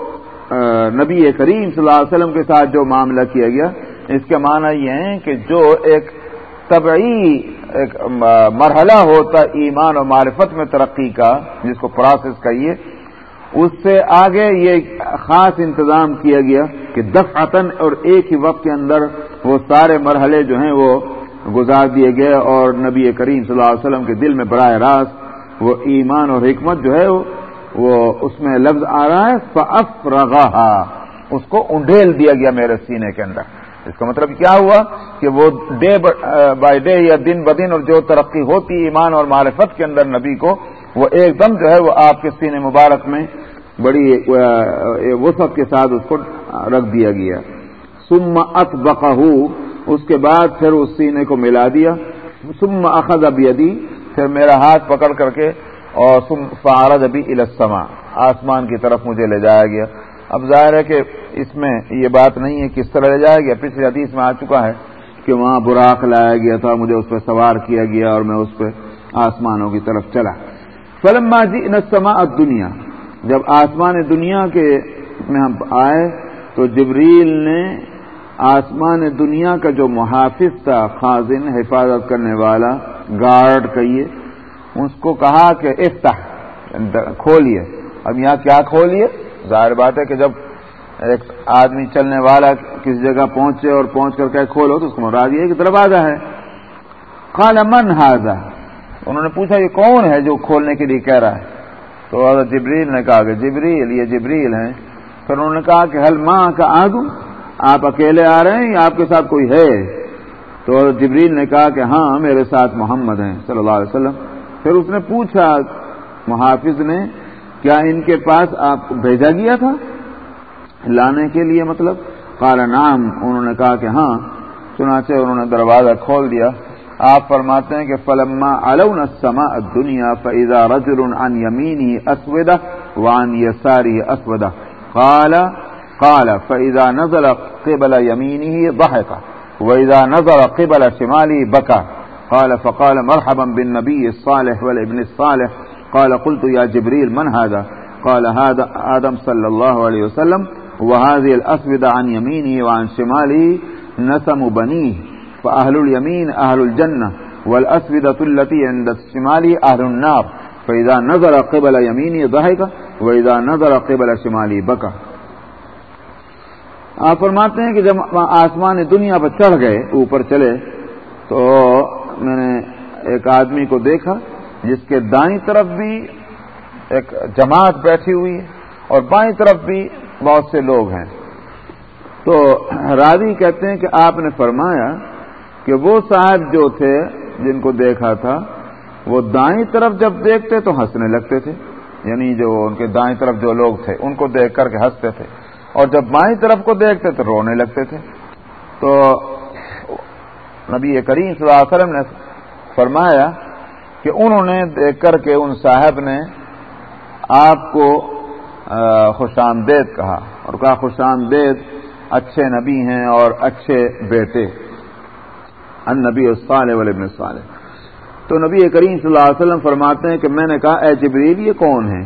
نبی کریم صلی اللہ علیہ وسلم کے ساتھ جو معاملہ کیا گیا اس کے معنی یہ ہے کہ جو ایک طبعی ایک مرحلہ ہوتا ایمان اور معرفت میں ترقی کا، جس کو پروسیس کہیے، اس سے آگے یہ خاص انتظام کیا گیا کہ دفعتن اور ایک ہی وقت کے اندر وہ سارے مرحلے جو ہیں وہ گزار دیے گئے اور نبی کریم صلی اللہ علیہ وسلم کے دل میں براہ راست وہ ایمان اور حکمت جو ہے وہ اس میں لفظ آ رہا ہے فف اس کو انڈیل دیا گیا میرے سینے کے اندر۔ اس کا مطلب کیا ہوا کہ وہ ڈے بائی ڈے یا دن بدن اور جو ترقی ہوتی ایمان اور معرفت کے اندر نبی کو، وہ ایک دم جو ہے وہ آپ کے سینے مبارک میں بڑی وسعت کے ساتھ اس کو رکھ دیا گیا۔ سم ات بقہ اس کے بعد پھر اس سینے کو ملا دیا۔ سم اخذ اب پھر میرا ہاتھ پکڑ کر کے، اور سم فارد ابھی السما آسمان کی طرف مجھے لے جایا گیا۔ اب ظاہر ہے کہ اس میں یہ بات نہیں ہے کس طرح لے جایا گیا پچھلی حدیث میں آ چکا ہے کہ وہاں براق لایا گیا تھا، مجھے اس پہ سوار کیا گیا اور میں اس پہ آسمانوں کی طرف چلا۔ فلم ماضی نسما دنیا جب آسمان دنیا کے میں ہم آئے تو جبریل نے آسمان دنیا کا جو محافظ تھا، خازن، حفاظت کرنے والا، گارڈ کہیے، اس کو کہا کہ افتح یعنی کھولئے اب یہاں کیا کھولئے ظاہر بات ہے کہ جب ایک آدمی چلنے والا کسی جگہ پہنچے اور پہنچ کر کے کھولو تو اس کو مراد یہ کہ دروازہ ہے۔ خال من ہاضا انہوں نے پوچھا، یہ کون ہے جو کھولنے کے لیے کہہ رہا ہے؟ تو حضرت جبریل نے کہا کہ جبریل، یہ جبریل ہیں۔ پھر انہوں نے کہا کہ حل ماں کا آگوں آپ اکیلے آ رہے ہیں یا آپ کے ساتھ کوئی ہے؟ تو حضرت جبریل نے کہا کہ ہاں میرے ساتھ محمد ہیں صلی اللہ علیہ وسلم۔ پھر اس نے پوچھا، محافظ نے کیا ان کے پاس آپ بھیجا گیا تھا؟ لانے کے لیے مطلب؟ کالا نام انہوں نے کہا کہ ہاں چنانچہ انہوں نے دروازہ کھول دیا۔ آپ فرماتے ہیں کہ فلما علون السماء الدنيا فاذا رجل عن يمينه اسود وعن يساره اسود قال قال فاذا نزل قبل يمينه ضحك واذا نزل قبل شماله بكى۔ قال، فقال مرحبا بالنبي الصالح والابن الصالح۔ قال قلت يا جبريل من هذا؟ قال هذا آدم صلى الله عليه وسلم، وهذه الأسود عن يمينه وعن شماله نسم بنيه، فأهل اليمين أهل الجنة والأسودة التي عند الشمال أهل النار، فإذا نظر قبل يمينه ضحك، وإذا نظر قبل شماله بكى. آپ فرماتے ہیں کہ جب آسمان دنیا پر چڑھ گئے، اوپر چلے، تو میں نے ایک آدمی کو دیکھا جس کے دائیں طرف بھی ایک جماعت بیٹھی ہوئی ہے اور بائیں طرف بھی بہت سے لوگ ہیں۔ تو راوی کہتے ہیں کہ آپ نے فرمایا کہ وہ صاحب جو تھے جن کو دیکھا تھا، وہ دائیں طرف جب دیکھتے تو ہنسنے لگتے تھے۔ یعنی جو ان کے دائیں طرف جو لوگ تھے، ان کو دیکھ کر کے ہنستے تھے۔ اور جب بائیں طرف کو دیکھتے تو رونے لگتے تھے۔ تو نبی کریم صلی اللہ علیہ وسلم نے فرمایا کہ انہوں نے دیکھ کر کے ان صاحب نے آپ کو خوش آمدید کہا اور کہا خوش آمدید اچھے نبی ہیں اور اچھے بیٹے، ان نبی الصالح والے ابن صالح۔ تو نبی کریم صلی اللہ علیہ وسلم فرماتے ہیں کہ میں نے کہا، اے جبریل، یہ کون ہے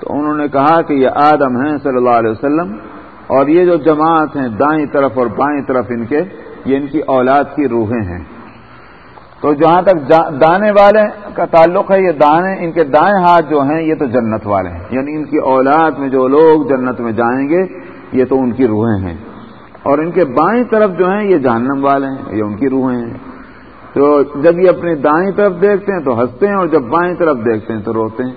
تو انہوں نے کہا کہ یہ آدم ہیں صلی اللہ علیہ وسلم اور یہ جو جماعت ہیں دائیں طرف اور بائیں طرف ان کے، یہ ان کی اولاد کی روحیں ہیں۔ تو جہاں تک دانے والے کا تعلق ہے، یہ دانے، ان کے دائیں ہاتھ جو ہیں، یہ تو جنت والے ہیں۔ یعنی ان کی اولاد میں جو لوگ جنت میں جائیں گے، یہ تو ان کی روحیں ہیں۔ اور ان کے بائیں طرف جو ہیں، یہ جہنم والے ہیں، یہ ان کی روحیں ہیں۔ تو جب یہ اپنی دائیں طرف دیکھتے ہیں، تو ہنستے ہیں، اور جب بائیں طرف دیکھتے ہیں، تو روتے ہیں۔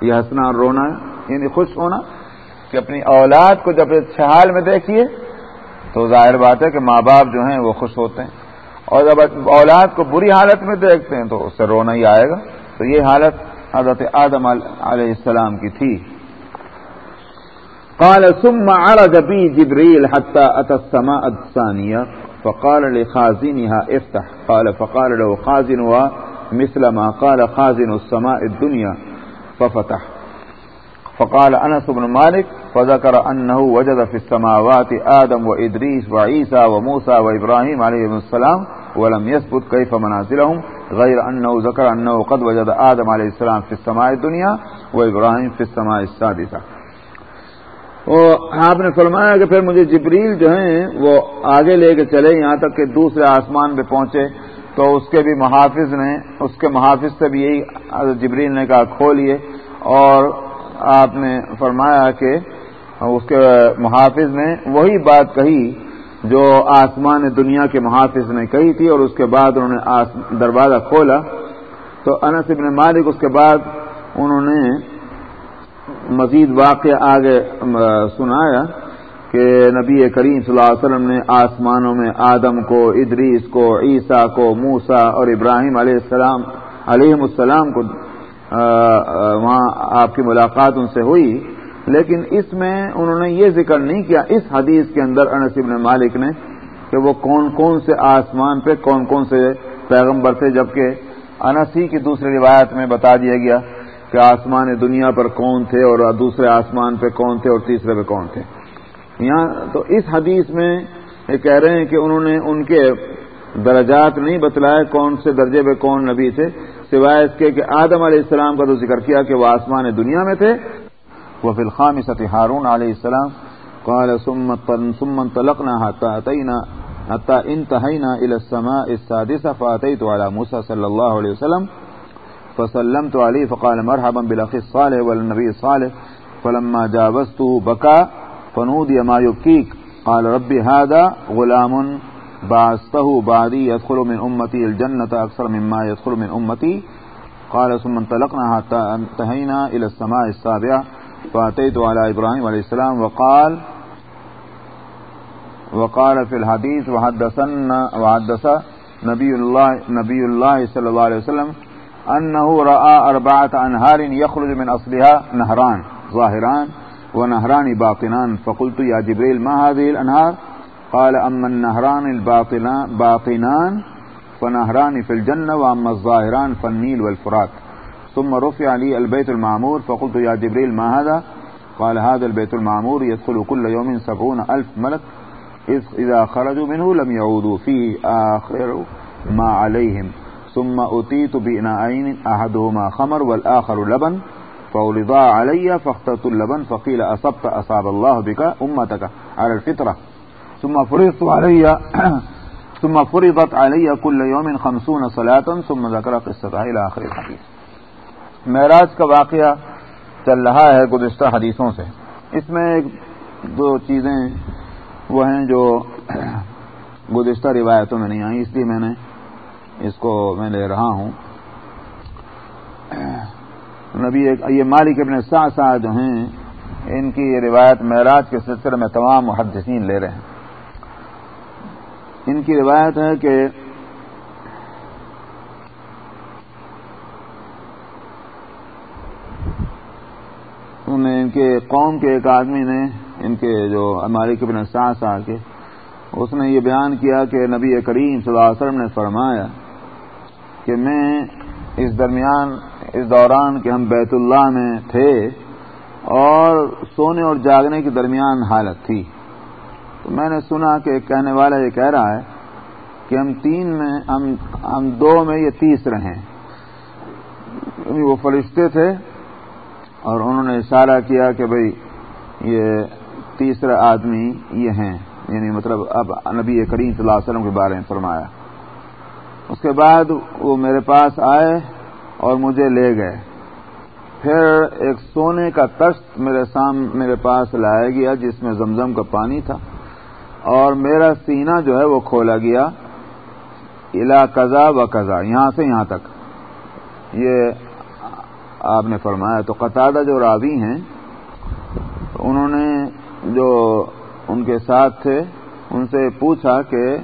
یہ ہنسنا اور رونا یعنی خوش ہونا کہ اپنی اولاد کو جب چھال میں دیکھیے، تو ظاہر بات ہے کہ ماں باپ جو ہیں، وہ خوش ہوتے ہیں۔ اور جب اولاد کو بری حالت میں دیکھتے ہیں تو اس سے رونا ہی آئے گا۔ تو یہ حالت حضرت آدم علیہ السلام کی تھی۔ قال، ثم عرض بي جبريل حتى أتى السماء الثانية فقال لخازنها افتح۔ قال، فقال له خازنها مثل ما قال خازن السماء الدنيا، ففتح۔ فقال أنس بن مالك فذكر أنه وجد في السماوات آدم وإدريس وعيسى وموسى وإبراهيم عليهم السلام ولم يثبت كيف منازلهم غير أنه ذكر أنه قد وجد آدم عليه السلام في السماء الدنيا وإبراهيم في السماء السادسة آپ نے فرمایا کہ پھر مجھے جبریل جو ہیں وہ آگے لے کے چلے، یہاں تک کہ دوسرے آسمان پہ پہنچے، تو اس کے بھی محافظ نے اس کے محافظ سے بھی یہی جبریل نے کہا کھولئے اور آپ نے فرمایا کہ اس کے محافظ نے وہی بات کہی جو آسمان دنیا کے محافظ نے کہی تھی اور اس کے بعد انہوں نے دروازہ کھولا۔ تو انس ابن مالک اس کے بعد انہوں نے مزید واقع آگے سنایا کہ نبی کریم صلی اللہ علیہ وسلم نے آسمانوں میں آدم کو، ادریس کو، عیسیٰ کو موسا اور ابراہیم علیہ السلام علیہ السلام کو وہاں آپ کی ملاقات ان سے ہوئی، لیکن اس میں انہوں نے یہ ذکر نہیں کیا، اس حدیث کے اندر انس ابن مالک نے کہ وہ کون کون سے آسمان پہ، کون کون سے پیغمبر تھے، جبکہ انسی کی دوسری روایت میں بتا دیا گیا کہ آسمان دنیا پر کون تھے اور دوسرے آسمان پہ کون تھے اور تیسرے پہ کون تھے۔ یہاں تو اس حدیث میں یہ کہہ رہے ہیں کہ انہوں نے ان کے درجات نہیں بتلائے کون سے درجے پہ کون نبی تھے سوائے اس کے کہ آدم علیہ السلام کا تو ذکر کیا کہ وہ آسمان دنیا میں تھے، وہ فلخام سطح ہارون علیہ السلام، قال ثم انطلقنا حتى اتينا حتى انتهينا الى السماء السادسه فاتيت على موسى صلى الله عليه وسلم، فسلمت عليه فقال مرحبا بالاخ الصالح والنبي الصالح، فلما جاوزته بكى فنودي ما يبكيك قال ربي هذا غلام بعثته بعدي يدخل من أمتي الجنة أكثر مما يدخل من أمتي قال ثم انطلقنا حتى انتهينا إلى السماء السابعة فأتيت على إبراهيم عليه السلام وقال وقال في الحديث وحدثنا وحدث نبي الله نبي الله صلى الله عليه وسلم أنه رأى أربعة أنهار يخرج من أصلها نهران ظاهران ونهران باطنان فقلت يا جبريل ما هذه الأنهار قال أما النهران الباطنان فنهران في الجنة، وأما الظاهران فالنيل والفرات. ثم رفع لي البيت المعمور، فقلت يا جبريل ما هذا؟ قال هذا البيت المعمور يدخل كل يوم سبعون ألف ملك إذا خرجوا منه لم يعودوا فيه آخر ما عليهم. ثم أتيت بإناءين، أحدهما خمر والآخر لبن فولضا علي فاخترت اللبن، فقيل أصبت أصاب الله بك أمتك على الفطرة. ثم فرضت علي *clears throat* ثم فرضت علي كل يوم خمسون صلاة، ثم ذكر قصتها إلى آخر الحديث. معراج کا واقعہ چل رہا ہے گزشتہ حدیثوں سے۔ اس میں ایک دو چیزیں وہ ہیں جو *clears throat* گزشتہ روایتوں میں نہیں آئیں، اس لیے میں نے اس کو میں لے رہا ہوں۔ *clears throat* نبی یہ مالک ابن سا جو ہیں، ان کی یہ روایت معراج کے سلسلے میں تمام محدثین لے رہے ہیں۔ ان کی روایت ہے کہ انہیں ان کے قوم کے ایک آدمی نے، ان کے جو مالک ابن سا سا کے، اس نے یہ بیان کیا کہ نبی کریم صلی اللہ علیہ وسلم نے فرمایا کہ میں اس درمیان، اس دوران کہ ہم بیت اللہ میں تھے اور سونے اور جاگنے کے درمیان حالت تھی۔ تو میں نے سنا کہ ایک کہنے والا یہ کہہ رہا ہے کہ ہم تین میں، ہم ہم دو میں یہ تیسرے ہیں۔ یعنی وہ فرشتے تھے اور انہوں نے اشارہ کیا کہ بھئی یہ تیسرا آدمی یہ ہیں۔ یعنی مطلب اب نبی کریم صلی اللہ علیہ وسلم کے بارے میں فرمایا۔ اس کے بعد وہ میرے پاس آئے اور مجھے لے گئے۔ پھر ایک سونے کا تشت میرے سام، میرے پاس لایا گیا جس میں زمزم کا پانی تھا۔ اور میرا سینہ جو ہے وہ کھولا گیا الا قزا و قزا یہاں سے یہاں تک۔ یہ آپ نے فرمایا، تو قطع جو راوی ہیں، انہوں نے جو ان کے ساتھ تھے، ان سے پوچھا کہ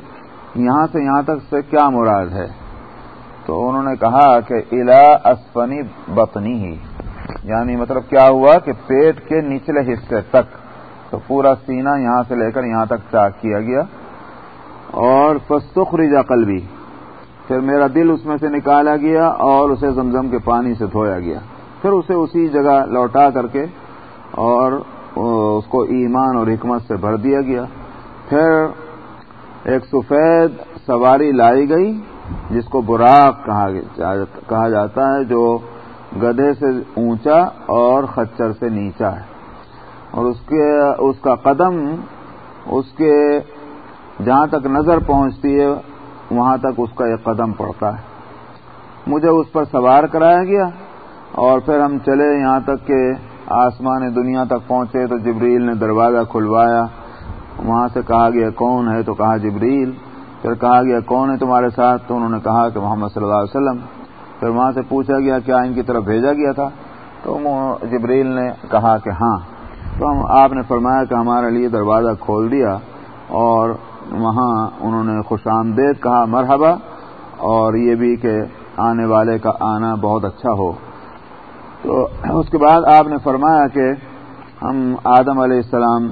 یہاں سے یہاں تک سے کیا مراد ہے؟ تو انہوں نے کہا کہ الا اسفنی بطنی ہی۔ یعنی مطلب کیا ہوا کہ پیٹ کے نچلے حصے تک۔ تو پورا سینہ یہاں سے لے کر یہاں تک چاک کیا گیا اور فستخرجا قلبی پھر میرا دل اس میں سے نکالا گیا اور اسے زمزم کے پانی سے دھویا گیا۔ پھر اسے اسی جگہ لوٹا کر کے اور اس کو ایمان اور حکمت سے بھر دیا گیا۔ پھر ایک سفید سواری لائی گئی، جس کو براق کہا جاتا ہے، جو گدھے سے اونچا اور خچر سے نیچا ہے۔ اور اس کے، اس کا قدم اس کے جہاں تک نظر پہنچتی ہے، وہاں تک اس کا ایک قدم پڑتا ہے۔ مجھے اس پر سوار کرایا گیا اور پھر ہم چلے یہاں تک کہ آسمان دنیا تک پہنچے تو جبریل نے دروازہ کھلوایا۔ وہاں سے کہا گیا، کون ہے؟ تو کہا جبریل۔ پھر کہا گیا، کون ہے تمہارے ساتھ؟ تو انہوں نے کہا کہ محمد صلی اللہ علیہ وسلم۔ پھر وہاں سے پوچھا گیا، کیا ان کی طرف بھیجا گیا تھا؟ تو جبریل نے کہا کہ ہاں۔ تو ہم آپ نے فرمایا کہ ہمارے لیے دروازہ کھول دیا اور وہاں انہوں نے خوش آمدید کہا، مرحبا، اور یہ بھی کہ آنے والے کا آنا بہت اچھا ہو۔ تو اس کے بعد آپ نے فرمایا کہ ہم آدم علیہ السلام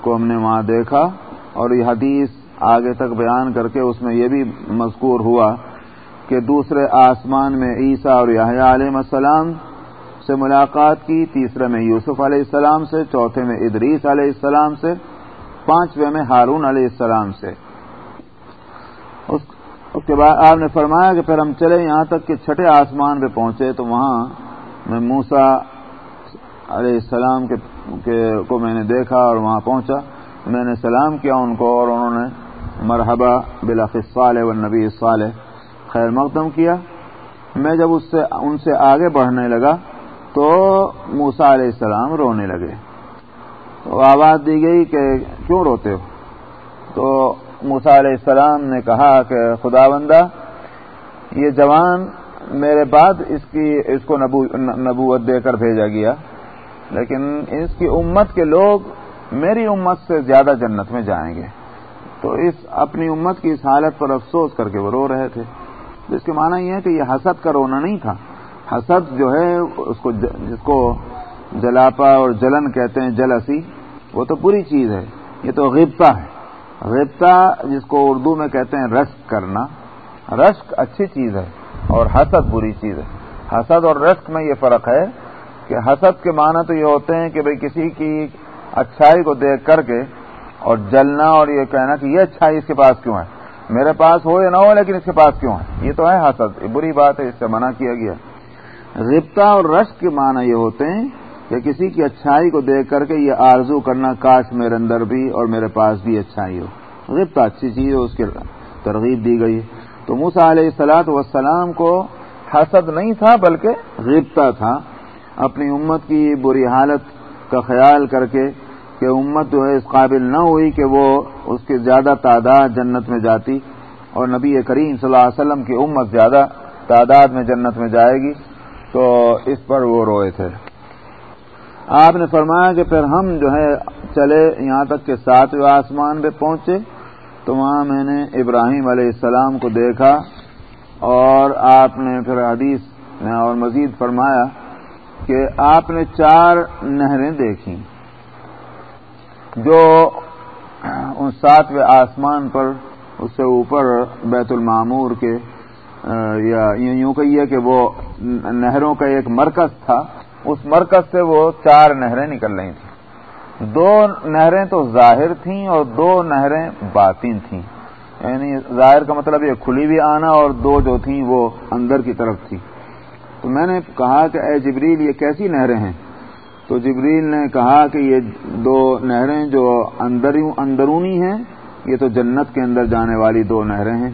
کو ہم نے وہاں دیکھا اور یہ حدیث آگے تک بیان کر کے اس میں یہ بھی مذکور ہوا کہ دوسرے آسمان میں عیسیٰ اور یحییٰ علیہ السلام سے ملاقات کی، تیسرے میں یوسف علیہ السلام سے، چوتھے میں ادریس علیہ السلام سے، پانچویں میں ہارون علیہ السلام سے۔ اس کے بعد آپ نے فرمایا کہ پھر ہم چلے، یہاں تک کہ چھٹے آسمان پہ پہنچے، تو وہاں میں موسا علیہ السلام کے کو میں نے دیکھا اور وہاں پہنچا۔ میں نے سلام کیا ان کو اور انہوں نے مرحبا صالح و نبی صالح خیر مقدم کیا۔ میں جب اس سے، ان سے آگے بڑھنے لگا تو موسا علیہ السلام رونے لگے۔ تو آواز دی گئی کہ کیوں روتے ہو؟ تو موسا علیہ السلام نے کہا کہ خدا بندہ یہ جوان میرے بعد اس کی، اس کو نبوت دے کر بھیجا گیا۔ لیکن اس کی امت کے لوگ میری امت سے زیادہ جنت میں جائیں گے۔ تو اس اپنی امت کی اس حالت پر افسوس کر کے وہ رو رہے تھے۔ جس کے معنی یہ ہے کہ یہ حسد کا رونا نہیں تھا۔ حسد جو ہے، اس کو جس کو جلاپا اور جلن کہتے ہیں، جلسی، وہ تو بری چیز ہے۔ یہ تو غبتا ہے۔ غبتا جس کو اردو میں کہتے ہیں رشک کرنا۔ رشک اچھی چیز ہے اور حسد بری چیز ہے۔ حسد اور رشک میں یہ فرق ہے کہ حسد کے معنی تو یہ ہوتے ہیں کہ بھئی کسی کی اچھائی کو دیکھ کر کے اور جلنا اور یہ کہنا کہ یہ اچھائی اس کے پاس کیوں ہے؟ میرے پاس ہو یا نہ ہو لیکن اس کے پاس کیوں ہے؟ یہ تو ہے حسد۔ یہ بری بات ہے، اس سے منع کیا گیا۔ غبتا اور رشک کے معنی یہ ہوتے ہیں کہ کسی کی اچھائی کو دیکھ کر کے یہ آرزو کرنا کاش میرے اندر بھی اور میرے پاس بھی اچھائی ہو۔ غبتا اچھی چیز ہے، اس کی ترغیب دی گئی تو موسا علیہ السلاط وسلام کو حسد نہیں تھا، بلکہ غبتا تھا۔ اپنی امت کی بری حالت کا خیال کر کے کہ امت جو ہے، اس قابل نہ ہوئی کہ وہ اس کی زیادہ تعداد جنت میں جاتی اور نبی کریم صلی اللہ علیہ وسلم کی امت زیادہ تعداد میں جنت میں جائے گی۔ تو اس پر وہ روئے تھے۔ آپ نے فرمایا کہ پھر ہم جو ہے چلے یہاں تک کہ ساتویں آسمان پہ پہنچے۔ تو وہاں میں نے ابراہیم علیہ السلام کو دیکھا اور آپ نے پھر حدیث اور مزید فرمایا کہ آپ نے چار نہریں دیکھی جو ان ساتویں آسمان پر، اس سے اوپر بیت المعمور کے یا یوں کہیے کہ وہ نہروں کا ایک مرکز تھا۔ اس مرکز سے وہ چار نہریں نکل رہی تھیں۔ دو نہریں تو ظاہر تھیں اور دو نہریں باطن تھیں۔ یعنی ظاہر کا مطلب یہ کھلی بھی آنا اور دو جو تھیں وہ اندر کی طرف تھی تو میں نے کہا کہ اے جبریل، یہ کیسی نہریں ہیں؟ تو جبریل نے کہا کہ یہ دو نہریں جو اندرونی ہیں، یہ تو جنت کے اندر جانے والی دو نہریں ہیں۔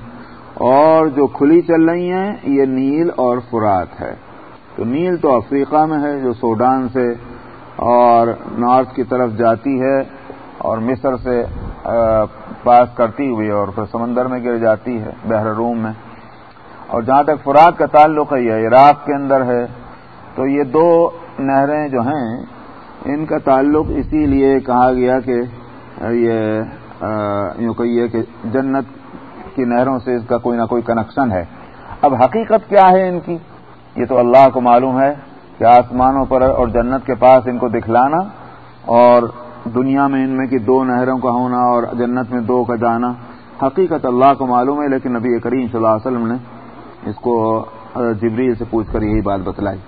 اور جو کھلی چل رہی ہیں، یہ نیل اور فرات ہے۔ تو نیل تو افریقہ میں ہے، جو سوڈان سے اور نارتھ کی طرف جاتی ہے اور مصر سے پاس کرتی ہوئی اور پھر سمندر میں گر جاتی ہے، بحر روم میں۔ اور جہاں تک فرات کا تعلق ہے، یہ عراق کے اندر ہے۔ تو یہ دو نہریں جو ہیں، ان کا تعلق اسی لیے کہا گیا کہ یہ یوں کہیے کہ جنت کی نہروں سے اس کا کوئی نہ کوئی کنیکشن ہے۔ اب حقیقت کیا ہے ان کی؟ یہ تو اللہ کو معلوم ہے کہ آسمانوں پر اور جنت کے پاس ان کو دکھلانا اور دنیا میں ان میں کی دو نہروں کا ہونا اور جنت میں دو کا جانا۔ حقیقت اللہ کو معلوم ہے، لیکن نبی کریم صلی اللہ علیہ وسلم نے اس کو جبریل سے پوچھ کر یہی بات بتلائی۔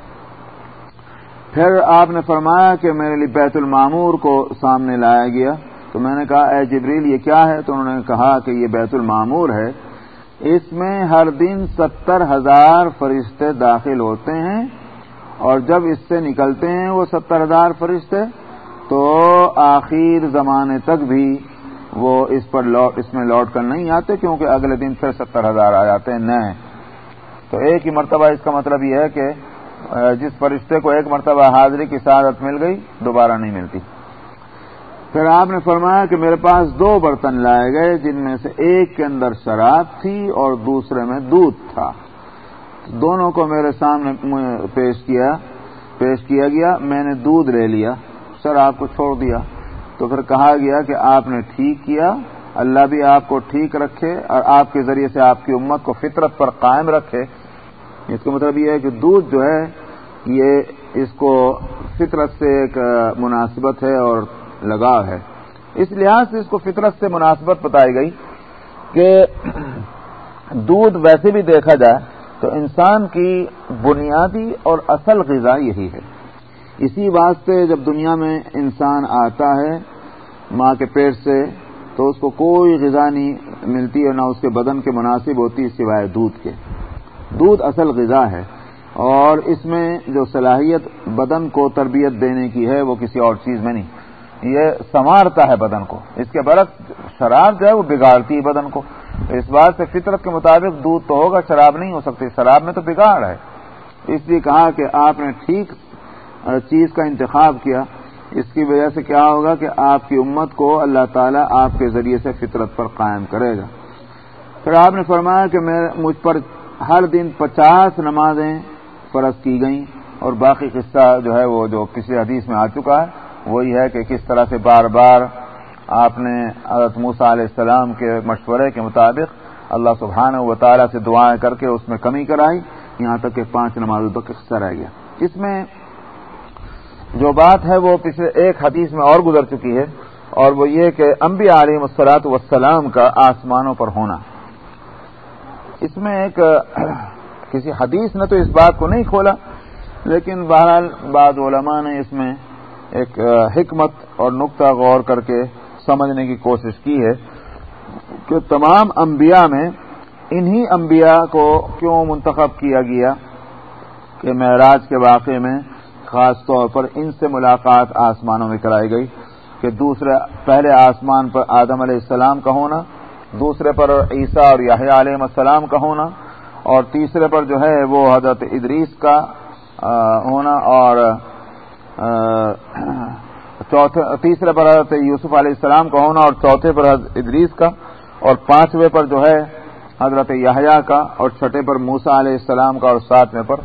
پھر آپ نے فرمایا کہ میرے لیے بیت المعمور کو سامنے لایا گیا۔ تو میں نے کہا، اے جبریل، یہ کیا ہے؟ تو انہوں نے کہا کہ یہ بیت المعمور ہے۔ اس میں ہر دن ستر ہزار فرشتے داخل ہوتے ہیں اور جب اس سے نکلتے ہیں وہ ستر ہزار فرشتے، تو آخر زمانے تک بھی وہ اس پر لوٹ اس میں لوٹ کر نہیں آتے کیونکہ اگلے دن پھر ستر ہزار آ جاتے ہیں۔ نئے تو ایک ہی مرتبہ اس کا مطلب یہ ہے کہ جس فرشتے کو ایک مرتبہ حاضری کی سعادت مل گئی، دوبارہ نہیں ملتی۔ پھر آپ نے فرمایا کہ میرے پاس دو برتن لائے گئے جن میں سے ایک کے اندر شراب تھی اور دوسرے میں دودھ تھا۔ دونوں کو میرے سامنے پیش کیا پیش کیا گیا، میں نے دودھ لے لیا شراب کو چھوڑ دیا۔ تو پھر کہا گیا کہ آپ نے ٹھیک کیا، اللہ بھی آپ کو ٹھیک رکھے اور آپ کے ذریعے سے آپ کی امت کو فطرت پر قائم رکھے۔ اس کا مطلب یہ ہے کہ دودھ جو ہے، یہ اس کو فطرت سے ایک مناسبت ہے اور لگاؤ ہے۔ اس لحاظ سے اس کو فطرت سے مناسبت بتائی گئی کہ دودھ ویسے بھی دیکھا جائے تو انسان کی بنیادی اور اصل غذا یہی ہے۔ اسی واسطے جب دنیا میں انسان آتا ہے ماں کے پیٹ سے تو اس کو کوئی غذا نہیں ملتی اور نہ اس کے بدن کے مناسب ہوتی سوائے دودھ کے۔ دودھ اصل غذا ہے اور اس میں جو صلاحیت بدن کو تربیت دینے کی ہے وہ کسی اور چیز میں نہیں۔ یہ سنوارتا ہے بدن کو۔ اس کے برعکس شراب جو ہے وہ بگاڑتی ہے بدن کو۔ اس بات سے فطرت کے مطابق دودھ تو ہوگا، شراب نہیں ہو سکتی۔ شراب میں تو بگاڑ ہے۔ اس لیے کہا کہ آپ نے ٹھیک چیز کا انتخاب کیا۔ اس کی وجہ سے کیا ہوگا کہ آپ کی امت کو اللہ تعالیٰ آپ کے ذریعے سے فطرت پر قائم کرے گا۔ پھر آپ نے فرمایا کہ میں مجھ پر ہر دن پچاس نمازیں فرض کی گئیں اور باقی قصہ جو ہے وہ جو کسی حدیث میں آ چکا ہے۔ وہی ہے کہ کس طرح سے بار بار آپ نے حضرت موسا علیہ السلام کے مشورے کے مطابق اللہ سبحانہ و تعالیٰ سے دعائیں کر کے اس میں کمی کرائی، یہاں تک کہ پانچ نمازوں تک قصہ رہ گیا۔ اس میں جو بات ہے وہ پچھلے ایک حدیث میں اور گزر چکی ہے اور وہ یہ کہ انبیاء علیہ مسلاط وسلام کا آسمانوں پر ہونا۔ اس میں ایک کسی حدیث نے تو اس بات کو نہیں کھولا، لیکن بہرحال بعض علماء نے اس میں ایک حکمت اور نقطہ غور کر کے سمجھنے کی کوشش کی ہے کہ تمام انبیاء میں انہی انبیاء کو کیوں منتخب کیا گیا کہ معراج کے واقعے میں خاص طور پر ان سے ملاقات آسمانوں میں کرائی گئی کہ دوسرے، پہلے آسمان پر آدم علیہ السلام کا ہونا، دوسرے پر عیسیٰ اور یاہیا علیہ السلام کا ہونا، اور تیسرے پر جو ہے وہ حضرت ادریس کا ہونا اور تیسرے پر حضرت یوسف علیہ السلام کا ہونا اور چوتھے پر حضرت ادریس کا اور پانچویں پر جو ہے حضرت یاہیا کا اور چھٹے پر موسا علیہ السلام کا اور ساتویں پر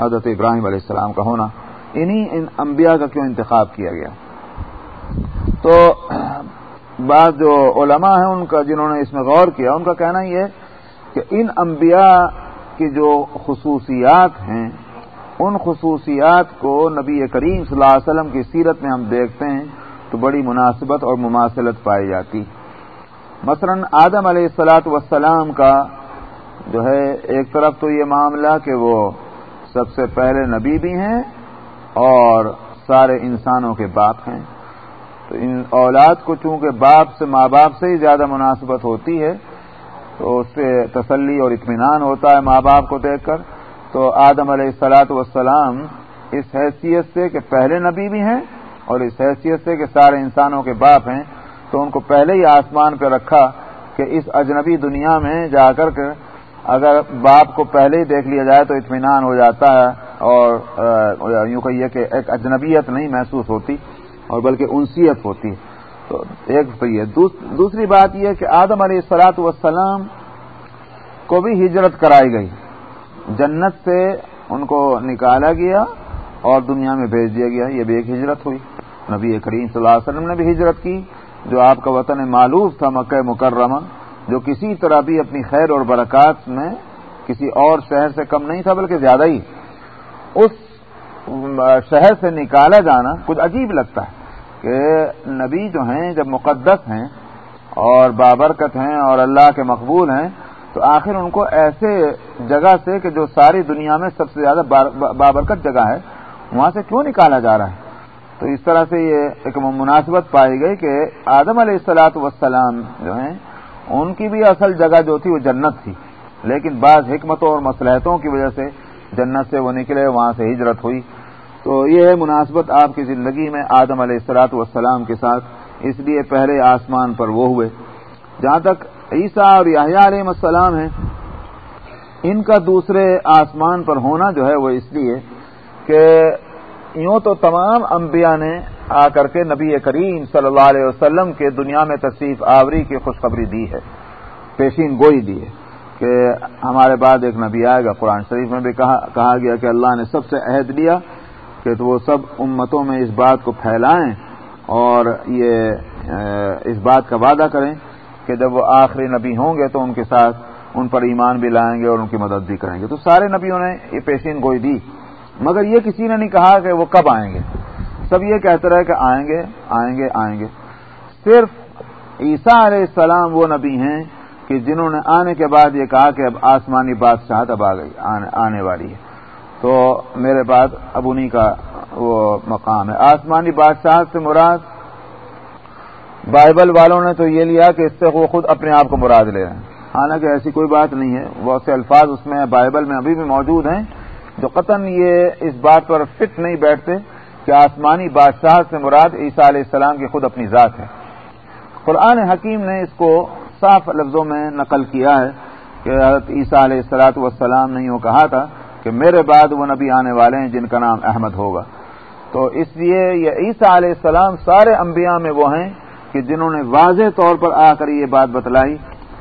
حضرت ابراہیم علیہ السلام کا ہونا۔ انہی، ان انبیاء کا کیوں انتخاب کیا گیا؟ تو بعض جو علماء ہیں ان کا جنہوں نے اس میں غور کیا، ان کا کہنا یہ کہ ان انبیاء کی جو خصوصیات ہیں ان خصوصیات کو نبی کریم صلی اللہ علیہ وسلم کی سیرت میں ہم دیکھتے ہیں، تو بڑی مناسبت اور مماثلت پائی جاتی۔ مثلا آدم علیہ السلاۃ وسلام کا جو ہے، ایک طرف تو یہ معاملہ کہ وہ سب سے پہلے نبی بھی ہیں اور سارے انسانوں کے باپ ہیں۔ تو ان اولاد کو چونکہ باپ سے ماں باپ سے ہی زیادہ مناسبت ہوتی ہے، تو اس سے تسلی اور اطمینان ہوتا ہے ماں باپ کو دیکھ کر۔ تو آدم علیہ السلاۃ والسلام اس حیثیت سے کہ پہلے نبی بھی ہیں اور اس حیثیت سے کہ سارے انسانوں کے باپ ہیں، تو ان کو پہلے ہی آسمان پہ رکھا کہ اس اجنبی دنیا میں جا کر کے اگر باپ کو پہلے ہی دیکھ لیا جائے تو اطمینان ہو جاتا ہے اور یوں کہیے کہ ایک اجنبیت نہیں محسوس ہوتی اور بلکہ انسیت ہوتی۔ تو ایک تو یہ۔ دوسری بات یہ کہ آدم علیہ السلاط والسلام کو بھی ہجرت کرائی گئی۔ جنت سے ان کو نکالا گیا اور دنیا میں بھیج دیا گیا، یہ بھی ایک ہجرت ہوئی۔ نبی کریم صلی اللہ علیہ وسلم نے بھی ہجرت کی، جو آپ کا وطن معلوف تھا مکہ مکرمہ، جو کسی طرح بھی اپنی خیر اور برکات میں کسی اور شہر سے کم نہیں تھا، بلکہ زیادہ ہی۔ اس شہر سے نکالا جانا کچھ عجیب لگتا ہے کہ نبی جو ہیں، جب مقدس ہیں اور بابرکت ہیں اور اللہ کے مقبول ہیں تو آخر ان کو ایسے جگہ سے کہ جو ساری دنیا میں سب سے زیادہ بابرکت جگہ ہے، وہاں سے کیوں نکالا جا رہا ہے؟ تو اس طرح سے یہ ایک مناسبت پائی گئی کہ آدم علیہ السلاط وسلام جو ہیں، ان کی بھی اصل جگہ جو تھی وہ جنت تھی۔ لیکن بعض حکمتوں اور مسلحتوں کی وجہ سے جنت سے وہ نکلے، وہاں سے ہجرت ہوئی۔ تو یہ ہے مناسبت آپ کی زندگی میں آدم علیہ السلاط والسلام کے ساتھ۔ اس لیے پہلے آسمان پر وہ ہوئے۔ جہاں تک عیسیٰ اور یاہیا علیہ السلام ہیں، ان کا دوسرے آسمان پر ہونا جو ہے وہ اس لیے کہ یوں تو تمام انبیاء نے آ کر کے نبی کریم صلی اللہ علیہ وسلم کے دنیا میں تصریف آوری کی خوشخبری دی ہے، پیشین گوئی دی ہے کہ ہمارے بعد ایک نبی آئے گا، قرآن شریف میں بھی کہا گیا کہ اللہ نے سب سے عہد لیا کہ وہ سب امتوں میں اس بات کو پھیلائیں اور یہ اس بات کا وعدہ کریں۔ کہ جب وہ آخری نبی ہوں گے تو ان کے ساتھ ان پر ایمان بھی لائیں گے اور ان کی مدد بھی کریں گے۔ تو سارے نبیوں نے یہ پیشین گوئی دی۔ مگر یہ کسی نے نہیں کہا کہ وہ کب آئیں گے۔ سب یہ کہتے رہے کہ آئیں گے آئیں گے آئیں گے۔ صرف عیسیٰ علیہ السلام وہ نبی ہیں کہ جنہوں نے آنے کے بعد یہ کہا کہ اب آسمانی بادشاہت اب آ گئی آنے والی ہے۔ تو میرے بعد اب انہیں کا وہ مقام ہے۔ آسمانی بادشاہ سے مراد بائبل والوں نے تو یہ لیا کہ اس سے وہ خود اپنے آپ کو مراد لے رہے ہیں۔ حالانکہ ایسی کوئی بات نہیں ہے۔ بہت سے الفاظ اس میں بائبل میں ابھی بھی موجود ہیں جو قطن یہ اس بات پر فٹ نہیں بیٹھتے کہ آسمانی بادشاہ سے مراد عیسیٰ علیہ السلام کی خود اپنی ذات ہے۔ قرآن حکیم نے اس کو صاف لفظوں میں نقل کیا ہے کہ حضرت عیسیٰ علیہ السلاط والسلام نے یوں کہا تھا کہ میرے بعد وہ نبی آنے والے ہیں جن کا نام احمد ہوگا۔ تو اس لیے یہ عیسیٰ علیہ السلام سارے انبیاء میں وہ ہیں کہ جنہوں نے واضح طور پر آ کر یہ بات بتلائی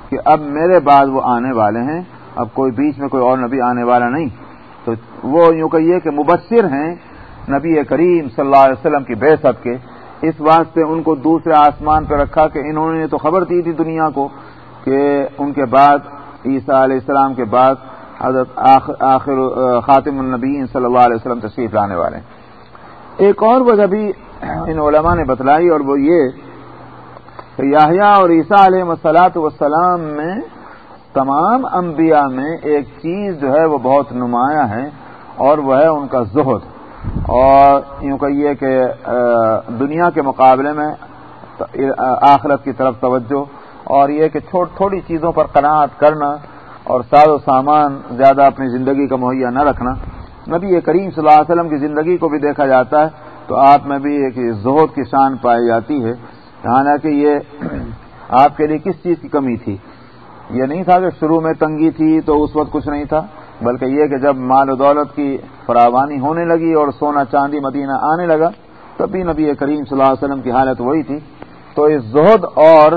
کہ اب میرے بعد وہ آنے والے ہیں، اب کوئی بیچ میں کوئی اور نبی آنے والا نہیں۔ تو وہ یوں کہیے کہ مبصر ہیں نبی کریم صلی اللہ علیہ وسلم کی بے سب کے۔ اس واسطے ان کو دوسرے آسمان پہ رکھا کہ انہوں نے تو خبر دی تھی دنیا کو کہ ان کے بعد، عیسیٰ علیہ السلام کے بعد حضرت آخر خاتم النبی صلی اللہ علیہ وسلم تشریف لانے والے۔ ایک اور وجہ بھی ان علماء نے بتلائی اور وہ یہ یاہیا اور عیسیٰ علیہ مسلاط وسلام میں تمام انبیاء میں ایک چیز جو ہے وہ بہت نمایاں ہے اور وہ ہے ان کا زہد اور یوں کہیے کہ دنیا کے مقابلے میں آخرت کی طرف توجہ اور یہ کہ چھوٹ، تھوڑی چیزوں پر قناعت کرنا اور ساز و سامان زیادہ اپنی زندگی کا مہیا نہ رکھنا۔ نبی یہ کریم صلی اللہ علیہ وسلم کی زندگی کو بھی دیکھا جاتا ہے تو آپ میں بھی ایک زہد کی شان پائی جاتی ہے۔ حالانکہ یہ آپ کے لیے کس چیز کی کمی تھی؟ یہ نہیں تھا کہ شروع میں تنگی تھی تو اس وقت کچھ نہیں تھا، بلکہ یہ کہ جب مال و دولت کی فراوانی ہونے لگی اور سونا چاندی مدینہ آنے لگا، تب بھی نبی کریم صلی اللہ علیہ وسلم کی حالت وہی تھی۔ تو اس زہد اور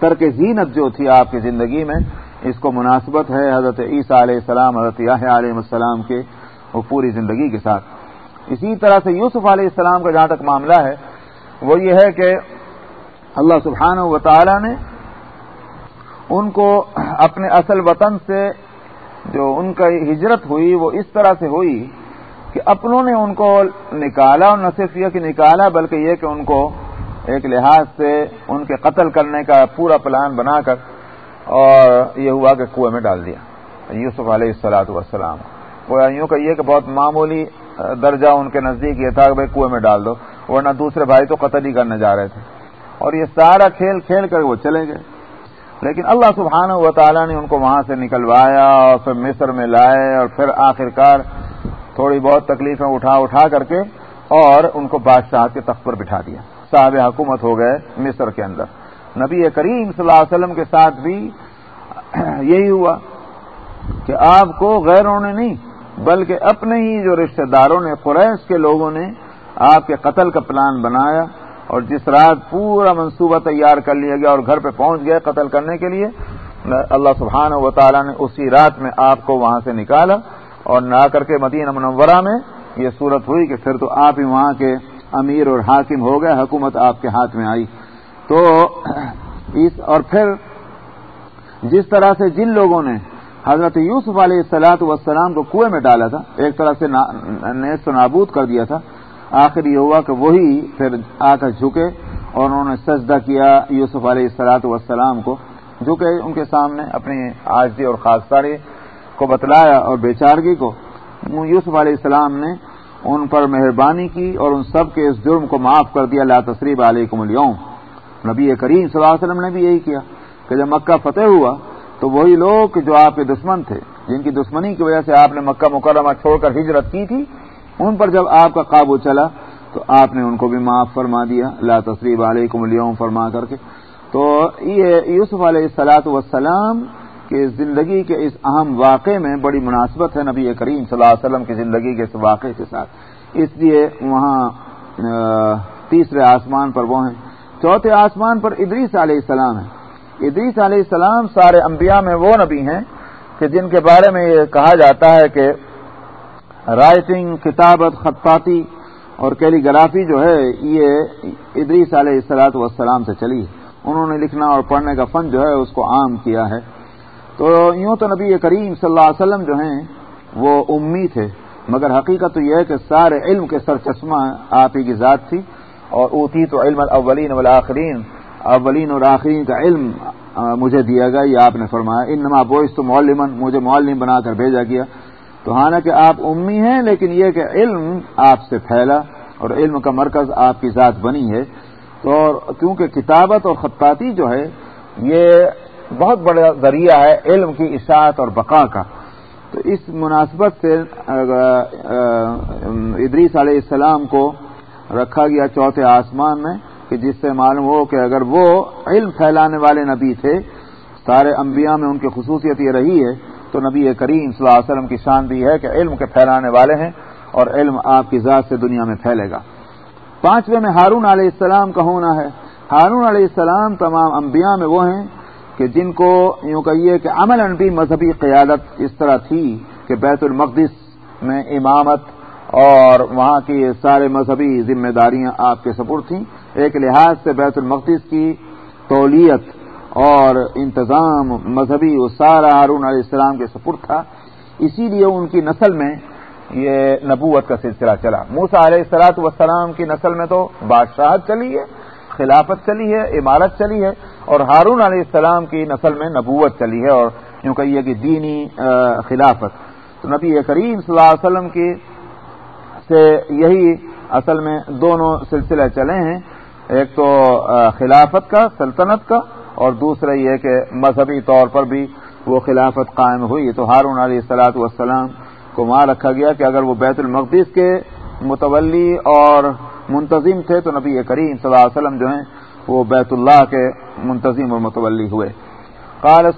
ترک زینت جو تھی آپ کی زندگی میں، اس کو مناسبت ہے حضرت عیسیٰ علیہ السلام، حضرت یاہ علیہ السلام کے وہ پوری زندگی کے ساتھ۔ اسی طرح سے یوسف علیہ السلام کا جہاں تک معاملہ ہے، وہ یہ ہے کہ اللہ سبحانہ و تعالی نے ان کو اپنے اصل وطن سے جو ان کا ہجرت ہوئی وہ اس طرح سے ہوئی کہ اپنوں نے ان کو نکالا اور نہ صرف یہ کہ نکالا بلکہ یہ کہ ان کو ایک لحاظ سے ان کے قتل کرنے کا پورا پلان بنا کر اور یہ ہوا کہ کنویں میں ڈال دیا۔ یوسف علیہ السلاۃ والسلام۔ وہ یوں کہ یہ کہ بہت معمولی درجہ ان کے نزدیک یہ تھا کہ بھائی کنویں میں ڈال دو، ورنہ دوسرے بھائی تو قتل ہی کرنے جا رہے تھے۔ اور یہ سارا کھیل کھیل کر وہ چلے گئے لیکن اللہ سبحانہ و تعالیٰ نے ان کو وہاں سے نکلوایا اور پھر مصر میں لائے اور پھر آخرکار تھوڑی بہت تکلیفیں اٹھا اٹھا کر کے اور ان کو بادشاہ کے تخت پر بٹھا دیا۔ صاحب حکومت ہو گئے مصر کے اندر۔ نبی کریم صلی اللہ علیہ وسلم کے ساتھ بھی *clears throat* یہی ہوا کہ آپ کو غیروں نے نہیں، بلکہ اپنے ہی جو رشتہ داروں نے، قریش کے لوگوں نے آپ کے قتل کا پلان بنایا۔ اور جس رات پورا منصوبہ تیار کر لیا گیا اور گھر پہ پہنچ گیا قتل کرنے کے لیے، اللہ سبحانہ و تعالیٰ نے اسی رات میں آپ کو وہاں سے نکالا اور نہ کر کے مدینہ منورہ میں یہ صورت ہوئی کہ پھر تو آپ ہی وہاں کے امیر اور حاکم ہو گئے، حکومت آپ کے ہاتھ میں آئی۔ تو اس اور پھر جس طرح سے جن لوگوں نے حضرت یوسف علیہ السلاط والسلام کو کنویں میں ڈالا تھا، ایک طرح سے نیست و نابود کر دیا تھا آخر یہ ہوا کہ وہی پھر آ کر جھکے اور انہوں نے سجدہ کیا یوسف علیہ السلاط والسلام کو، جھکے ان کے سامنے اپنی آجدی اور خاصداری کو بتلایا اور بیچارگی کو۔ یوسف علیہ السلام نے ان پر مہربانی کی اور ان سب کے اس جرم کو معاف کر دیا، لا تصریب علیکم اليوم۔ نبی کریم صلی اللہ علیہ وسلم نے بھی یہی کیا کہ جب مکہ فتح ہوا تو وہی لوگ جو آپ کے دشمن تھے، جن کی دشمنی کی وجہ سے آپ نے مکہ مکرمہ چھوڑ کر ہجرت کی تھی ان پر جب آپ کا قابو چلا تو آپ نے ان کو بھی معاف فرما دیا۔ لا تصریب علیکم اليوم فرما کر کے۔ تو یہ یوسف علیہ السلاۃ وسلام کے زندگی کے اس اہم واقعے میں بڑی مناسبت ہے نبی کریم صلی اللہ علیہ وسلم کی زندگی کے اس واقعے کے ساتھ۔ اس لیے وہاں تیسرے آسمان پر وہ ہیں۔ چوتھے آسمان پر ادریس علیہ السلام ہے ادریس علیہ السلام سارے انبیاء میں وہ نبی ہیں کہ جن کے بارے میں یہ کہا جاتا ہے کہ رائٹنگ کتابت خطاطی اور کیلیگرافی جو ہے، یہ ادریس علیہ السلاط والسلام سے چلی انہوں نے لکھنا اور پڑھنے کا فن جو ہے، اس کو عام کیا ہے۔ تو یوں تو نبی کریم صلی اللہ علیہ وسلم جو ہیں، وہ امی تھے۔ مگر حقیقت تو یہ ہے کہ سارے علم کے سر چشمہ آپ ہی کی ذات تھی۔ اور اوتی تو علم الاولین والآخرین۔ اولین اور آخرین کا علم مجھے دیا گیا، یہ آپ نے فرمایا۔ ان نما بوئس تو معلمن مجھے معلم بنا کر بھیجا گیا۔ تو ہاں حالانکہ آپ امی ہیں، لیکن یہ کہ علم آپ سے پھیلا اور علم کا مرکز آپ کی ذات بنی ہے۔ تو کیونکہ کتابت اور خطاطی جو ہے، یہ بہت بڑا ذریعہ ہے علم کی اشاعت اور بقا کا۔ تو اس مناسبت سے ادریس علیہ السلام کو رکھا گیا چوتھے آسمان میں، کہ جس سے معلوم ہو کہ اگر وہ علم پھیلانے والے نبی تھے، سارے انبیاء میں ان کی خصوصیت یہ رہی ہے تو نبی کریم صلی اللہ علیہ وسلم کی شان دی ہے کہ علم کے پھیلانے والے ہیں اور علم آپ کی ذات سے دنیا میں پھیلے گا۔ پانچویں میں ہارون علیہ السلام کا ہونا ہے۔ ہارون علیہ السلام تمام انبیاء میں وہ ہیں کہ جن کو یوں کہیے کہ عمل انبی مذہبی قیادت اس طرح تھی کہ بیت المقدس میں امامت اور وہاں کی سارے مذہبی ذمہ داریاں آپ کے سپر تھیں۔ ایک لحاظ سے بیت المقدس کی تولیت اور انتظام مذہبی وہ سارا ہارون علیہ السلام کے سپر تھا۔ اسی لیے ان کی نسل میں یہ نبوت کا سلسلہ چلا۔ موسا علیہ السلاط وسلام کی نسل میں تو بادشاہت چلی ہے، خلافت چلی ہے، عمارت چلی ہے، اور ہارون علیہ السلام کی نسل میں نبوت چلی ہے اور یوں کہیے کہ دینی خلافت۔ تو نبی کریم صلی اللہ علیہ وسلم کی سے یہی اصل میں دونوں سلسلے چلے ہیں۔ ایک تو خلافت کا، سلطنت کا اور دوسرا یہ کہ مذہبی طور پر بھی وہ خلافت قائم ہوئی۔ تو ہارون علیہ السلاۃ والسلام کو وہاں رکھا گیا کہ اگر وہ بیت المقدس کے متولی اور منتظم تھے تو نبی کریم صلی اللہ علیہ وسلم جو ہیں وہ بیت اللہ کے منتظم اور متولی ہوئے۔ قال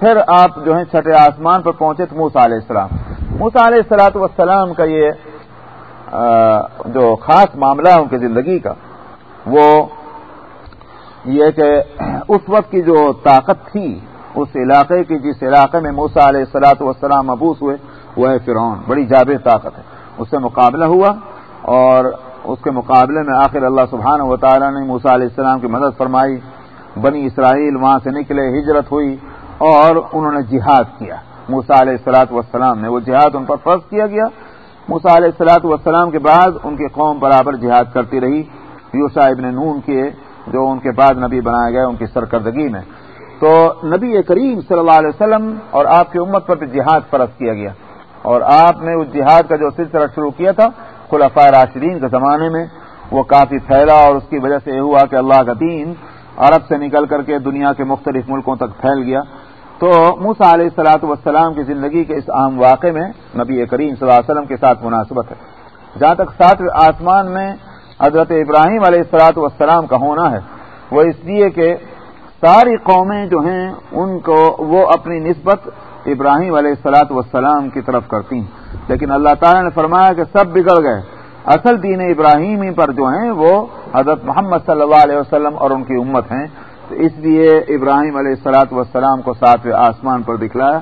پھر آپ جو ہیں چھٹے آسمان پر پہنچے تو موسا علیہ السلام۔ موسا علیہ السلاۃ والسلام کا یہ جو خاص معاملہ ہے ان کی زندگی کا، وہ یہ کہ اس وقت کی جو طاقت تھی، اس علاقے کی جس علاقے میں موسا علیہ السلاۃ والسلام مبوس ہوئے، وہ ہے فرعون، بڑی جاب طاقت ہے۔ اس سے مقابلہ ہوا اور اس کے مقابلے میں آخر اللہ سبحانہ و تعالیٰ نے موسا علیہ السلام کی مدد فرمائی۔ بنی اسرائیل وہاں سے نکلے، ہجرت ہوئی اور انہوں نے جہاد کیا۔ موسا علیہ السلاۃ والسلام نے وہ جہاد ان پر فرض کیا گیا۔ موسا علیہ السلاۃ والسلام کے بعد ان کی قوم برابر جہاد کرتی رہی۔ یوسا ابن نون کے جو ان کے بعد نبی بنائے گئے، ان کی سرکردگی میں۔ تو نبی کریم صلی اللہ علیہ وسلم اور آپ کی امت پر بھی جہاد فرض کیا گیا۔ اور آپ نے اس جہاد کا جو سلسلہ شروع کیا تھا خلفۂ راشدین کے زمانے میں، وہ کافی پھیلا اور اس کی وجہ سے یہ ہوا کہ اللہ کا دین عرب سے نکل کر کے دنیا کے مختلف ملکوں تک پھیل گیا۔ تو موسا علیہ السلاۃ والسلام کی زندگی کے اس عام واقعے میں نبی کریم صلی اللہ علیہ وسلم کے ساتھ مناسبت ہے۔ جہاں تک سات آسمان میں حضرت ابراہیم علیہ السلاۃ والسلام کا ہونا ہے۔ وہ اس لیے کہ ساری قومیں جو ہیں، ان کو وہ اپنی نسبت ابراہیم علیہ السلاۃ والسلام کی طرف کرتی ہیں۔ لیکن اللہ تعالیٰ نے فرمایا کہ سب بگڑ گئے۔ اصل دین ابراہیمی پر جو ہیں، وہ حضرت محمد صلی اللہ علیہ وسلم اور ان کی امت ہیں۔ تو اس لیے ابراہیم علیہ السلاۃ والسلام کو ساتویں آسمان پر دکھلایا۔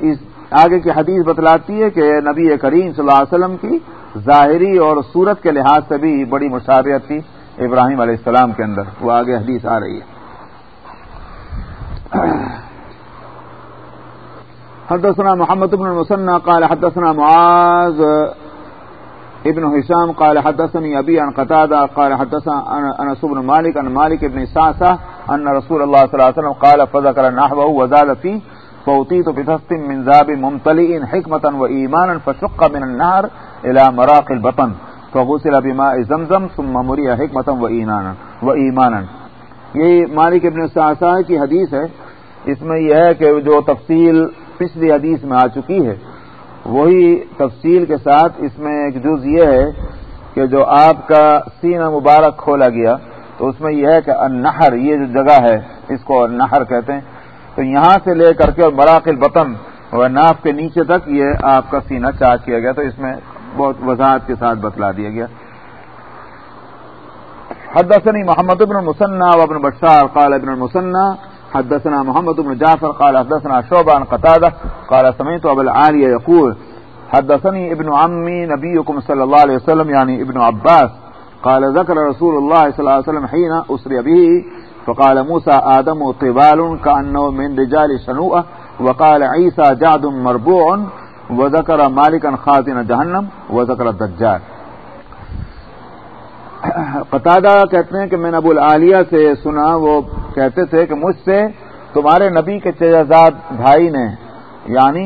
اس آگے کی حدیث بتلاتی ہے کہ نبی کریم صلی اللہ علیہ وسلم کی ظاہری اور صورت کے لحاظ سے بھی بڑی مشابہت تھی ابراہیم علیہ السلام کے اندر۔ وہ آگے حدیث آ رہی ہے۔ حدثنا محمد بن المسنى قال حدثنا معاذ ابن هشام قال حدثني ابي عن قتاده قال حدثنا انس بن مالك عن مالك بن سعسه ان رسول الله صلى الله عليه وسلم قال فذكر نحوه وزاد فيه فوتيت بتست من ذاب ممتلئ حكمة وإيمانا فشق من النهر إلى مراق البطن، فغسل بماء زمزم، ثم مري حكمة وإيمانا وإيمانا یہ مالک ابن سعسہ کی حدیث ہے۔ اس میں یہ ہے کہ جو تفصیل پچھلی حدیث میں آ چکی ہے، وہی تفصیل کے ساتھ اس میں ایک جز یہ ہے کہ جو آپ کا سینہ مبارک کھولا گیا، تو اس میں یہ ہے کہ نہر یہ جو جگہ ہے، اس کو نہر کہتے ہیں۔ تو یہاں سے لے کر کے اور مراقل بطن اور ناف کے نیچے تک یہ آپ کا سینہ چارج کیا گیا۔ تو اس میں بہت وضاحت کے ساتھ بتلا دیا گیا۔ حدثني محمد بن المثنى وابن بشار قال ابن المثنى، حدثنا محمد بن جعفر قال حدثنا شعبة عن قتادة قال سمعت أبا العالية يقول، حدثني ابن عمي نبيكم صلى الله عليه وسلم، يعني ابن عباس، قال ذكر رسول الله صلى الله عليه وسلم حين أسري به، فقال موسى آدم طبال كأنه من رجال شنوءة، وقال عيسى جعد مربوع وذكر مالكا خازن جهنم، وذكر الدجال. قطادہ کہتے ہیں کہ میں نے ابو العالیہ سے سنا، وہ کہتے تھے کہ مجھ سے تمہارے نبی کے چیزاد بھائی نے یعنی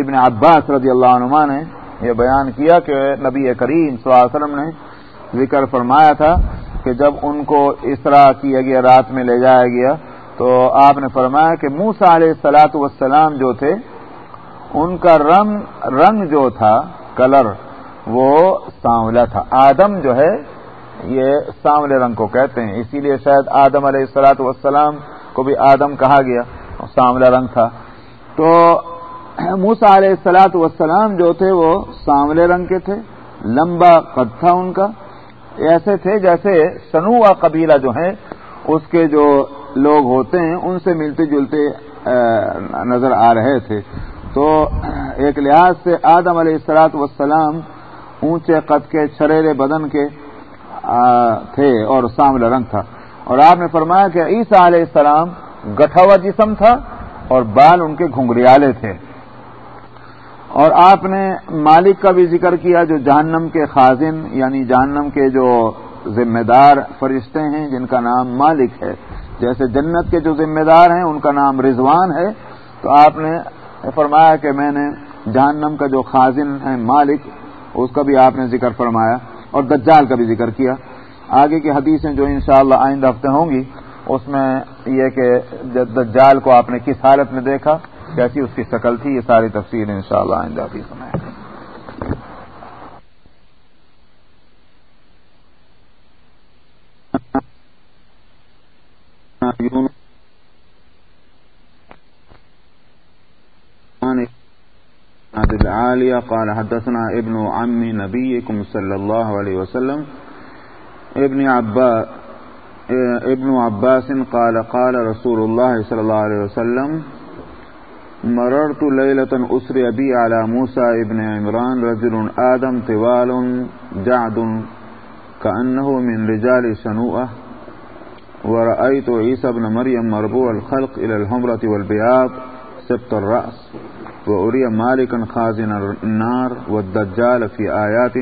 ابن عباس رضی اللہ عنہ نے یہ بیان کیا کہ نبی کریم صلی اللہ علیہ وسلم نے ذکر فرمایا تھا کہ جب ان کو اسرا کیا گیا، رات میں لے جایا گیا، تو آپ نے فرمایا کہ موسا علیہ السلاۃ والسلام جو تھے ان کا رنگ رنگ جو تھا، کلر، وہ سانولا تھا۔ آدم جو ہے، یہ سانولے رنگ کو کہتے ہیں۔ اسی لیے شاید آدم علیہ السلاۃ والسلام کو بھی آدم کہا گیا، سانولا رنگ تھا۔ تو موسا علیہ السلاۃ والسلام جو تھے، وہ سانولے رنگ کے تھے۔ لمبا قد تھا ان کا۔ ایسے تھے جیسے سنوا قبیلہ جو ہے، اس کے جو لوگ ہوتے ہیں، ان سے ملتے جلتے نظر آ رہے تھے۔ تو ایک لحاظ سے آدم علیہ السلاط والسلام اونچے قد کے چھریرے بدن کے تھے اور ساملا رنگ تھا۔ اور آپ نے فرمایا کہ عیسیٰ علیہ السلام گٹھا ہوا جسم تھا اور بال ان کے گھنگریالے تھے۔ اور آپ نے مالک کا بھی ذکر کیا جو جہنم کے خازن یعنی جہنم کے جو ذمہ دار فرشتے ہیں، جن کا نام مالک ہے۔ جیسے جنت کے جو ذمہ دار ہیں، ان کا نام رضوان ہے۔ تو آپ نے فرمایا کہ میں نے جہنم کا جو خازن ہے مالک، اس کا بھی آپ نے ذکر فرمایا اور دجال کا بھی ذکر کیا۔ آگے کی حدیثیں جو انشاءاللہ شاء آئندہ ہفتے ہوں گی، اس میں یہ کہ دجال کو آپ نے کس حالت میں دیکھا، کیسی اس کی شکل تھی، یہ ساری تفصیل ان شاء اللہ آئندہ بھی العالية قال حدثنا ابن عم نبيكم صلى الله عليه وسلم. ابن عباس ابن عباس قال قال رسول الله صلى الله عليه وسلم، مررت ليلة أسري بي على موسى ابن عمران رجل آدم طوال جعد كأنه من رجال شنوءة. ورأيت عيسى بن مريم مربوع الخلق إلى الهمرة والبياض سبط الرأس. وأري مالكا خازن النار والدجال في آيات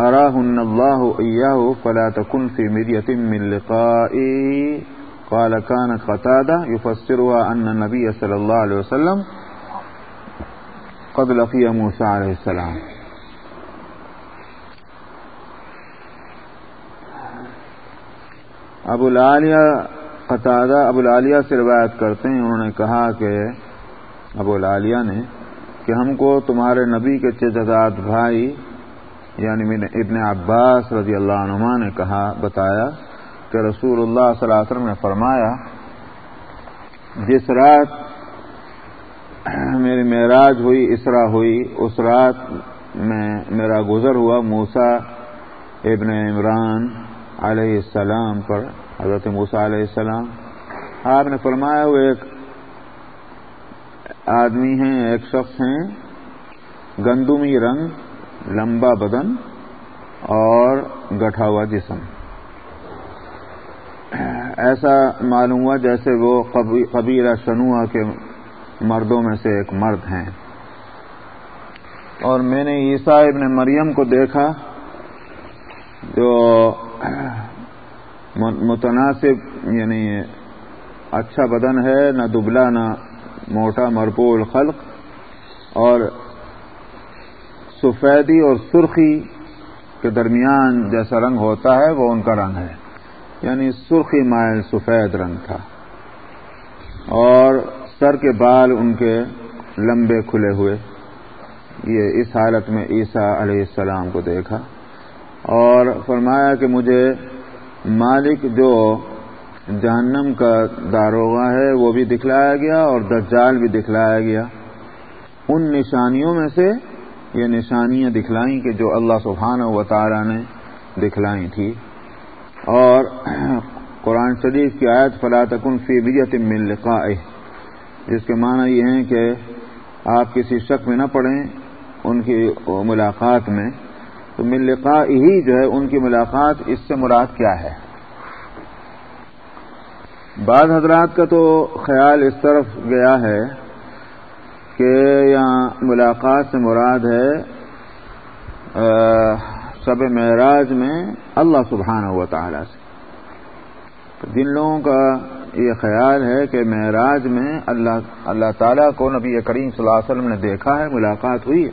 أراهن الله إياه فلا تكن في مرية من لقائي قال كانت قتادة يفسرها أن النبي صلى الله عليه وسلم قد لقي موسى عليه السلام ابو العالیہ قطادہ ابو العالیہ سے روایت کرتے ہیں انہوں نے کہا کہ ابو العالیہ نے کہ ہم کو تمہارے نبی کے چزاد بھائی یعنی ابن عباس رضی اللہ عنہ نے کہا، بتایا کہ رسول اللہ صلی اللہ علیہ وسلم نے فرمایا، جس رات میری معراج ہوئی، اسرا ہوئی، اس رات میں میرا گزر ہوا موسا ابن عمران علیہ السلام پر، حضرت موسا علیہ السلام۔ آپ نے فرمایا، وہ ایک آدمی ہیں، ایک شخص ہیں، گندمی رنگ، لمبا بدن اور گٹھا ہوا جسم۔ ایسا معلوم ہوا جیسے وہ قبیلہ شنوا کے مردوں میں سے ایک مرد ہیں۔ اور میں نے عیسیٰ ابن مریم کو دیکھا، جو متناسب یعنی اچھا بدن ہے، نہ دبلا، نہ موٹا مرپول خلق اور سفیدی اور سرخی کے درمیان جیسا رنگ ہوتا ہے، وہ ان کا رنگ ہے۔ یعنی سرخی مائل سفید رنگ تھا۔ اور سر کے بال ان کے لمبے کھلے ہوئے۔ یہ اس حالت میں عیسیٰ علیہ السلام کو دیکھا۔ اور فرمایا کہ مجھے مالک جو جہنم کا داروغہ ہے، وہ بھی دکھلایا گیا اور دجال بھی دکھلایا گیا۔ ان نشانیوں میں سے یہ نشانیاں دکھلائیں کہ جو اللہ سبحانہ و تعالی نے دکھلائی تھی۔ اور قرآن شریف کی آیت، فلا تکن فی بیت من لقاء جس کے معنی یہ ہیں کہ آپ کسی شک میں نہ پڑیں ان کی ملاقات میں۔ تو من لقاء ہی جو ہے، ان کی ملاقات اس سے مراد کیا ہے؟ بعض حضرات کا تو خیال اس طرف گیا ہے کہ یہاں ملاقات سے مراد ہے شب معراج میں اللہ سبحانہ ہوا تعالی سے۔ جن لوگوں کا یہ خیال ہے کہ معراج میں اللہ اللہ تعالیٰ کو نبی کریم صلی اللہ علیہ وسلم نے دیکھا ہے، ملاقات ہوئی ہے،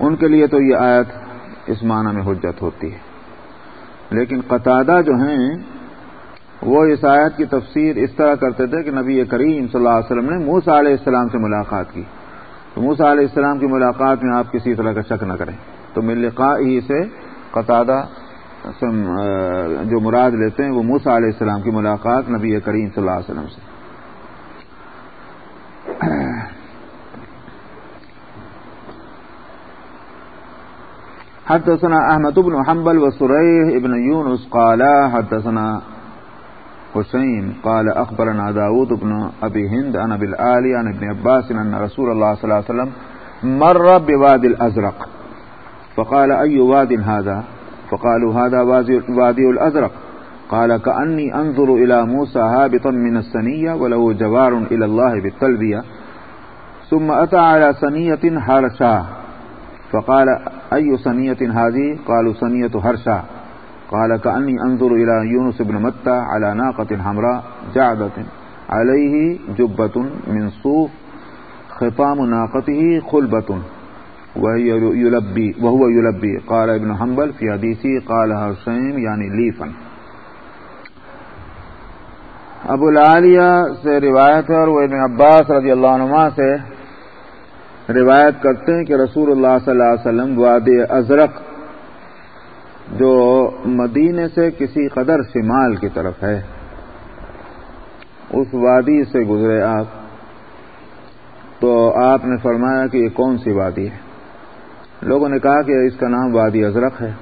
ان کے لیے تو یہ آیت اس معنی میں حجت ہوتی ہے۔ لیکن قطادہ جو ہیں وہ اس آیت کی تفسیر اس طرح کرتے تھے کہ نبی کریم صلی اللہ علیہ وسلم نے موسا علیہ السلام سے ملاقات کی۔ تو موسا علیہ السلام کی ملاقات میں آپ کسی طرح کا شک نہ کریں۔ تو ملقا ہی سے قطادہ جو مراد لیتے ہیں وہ موسا علیہ السلام کی ملاقات نبی کریم صلی اللہ علیہ وسلم سے۔ حدثنا احمد بن حنبل وسريح ابن يونس قال حدثنا حسين قال اخبرنا داود بن ابي هند عن ابي العالي عن ابن عباس ان رسول الله صلى الله عليه وسلم مر بوادي الازرق. فقال أي واد هذا؟ فقالوا هذا وادي الأزرق قال كأني أنظر إلى موسى هابطا من السنية وله جوار إلى الله بالتلبية ثم أتى على سنية حرشا. فقال أي سنية هذه؟ قالوا سنية هرشا قال كأني أنظر إلى يونس بن متى على ناقة حمراء جعدة. عليه جبة من صوف، خطام ناقته خلبة. وهي يلبي، وهو يلبي. قال ابن حنبل في حديثه قال هرشيم يعني ليفا. ابو العالیہ سے روایت ہے اور وہ ابن عباس رضی اللہ عنہ سے روایت کرتے ہیں کہ رسول اللہ صلی اللہ علیہ وسلم واد ازرق جو مدینے سے کسی قدر شمال کی طرف ہے۔ اس وادی سے گزرے آپ۔ تو آپ نے فرمایا کہ یہ کون سی وادی ہے؟ لوگوں نے کہا کہ اس کا نام وادی ازرق ہے۔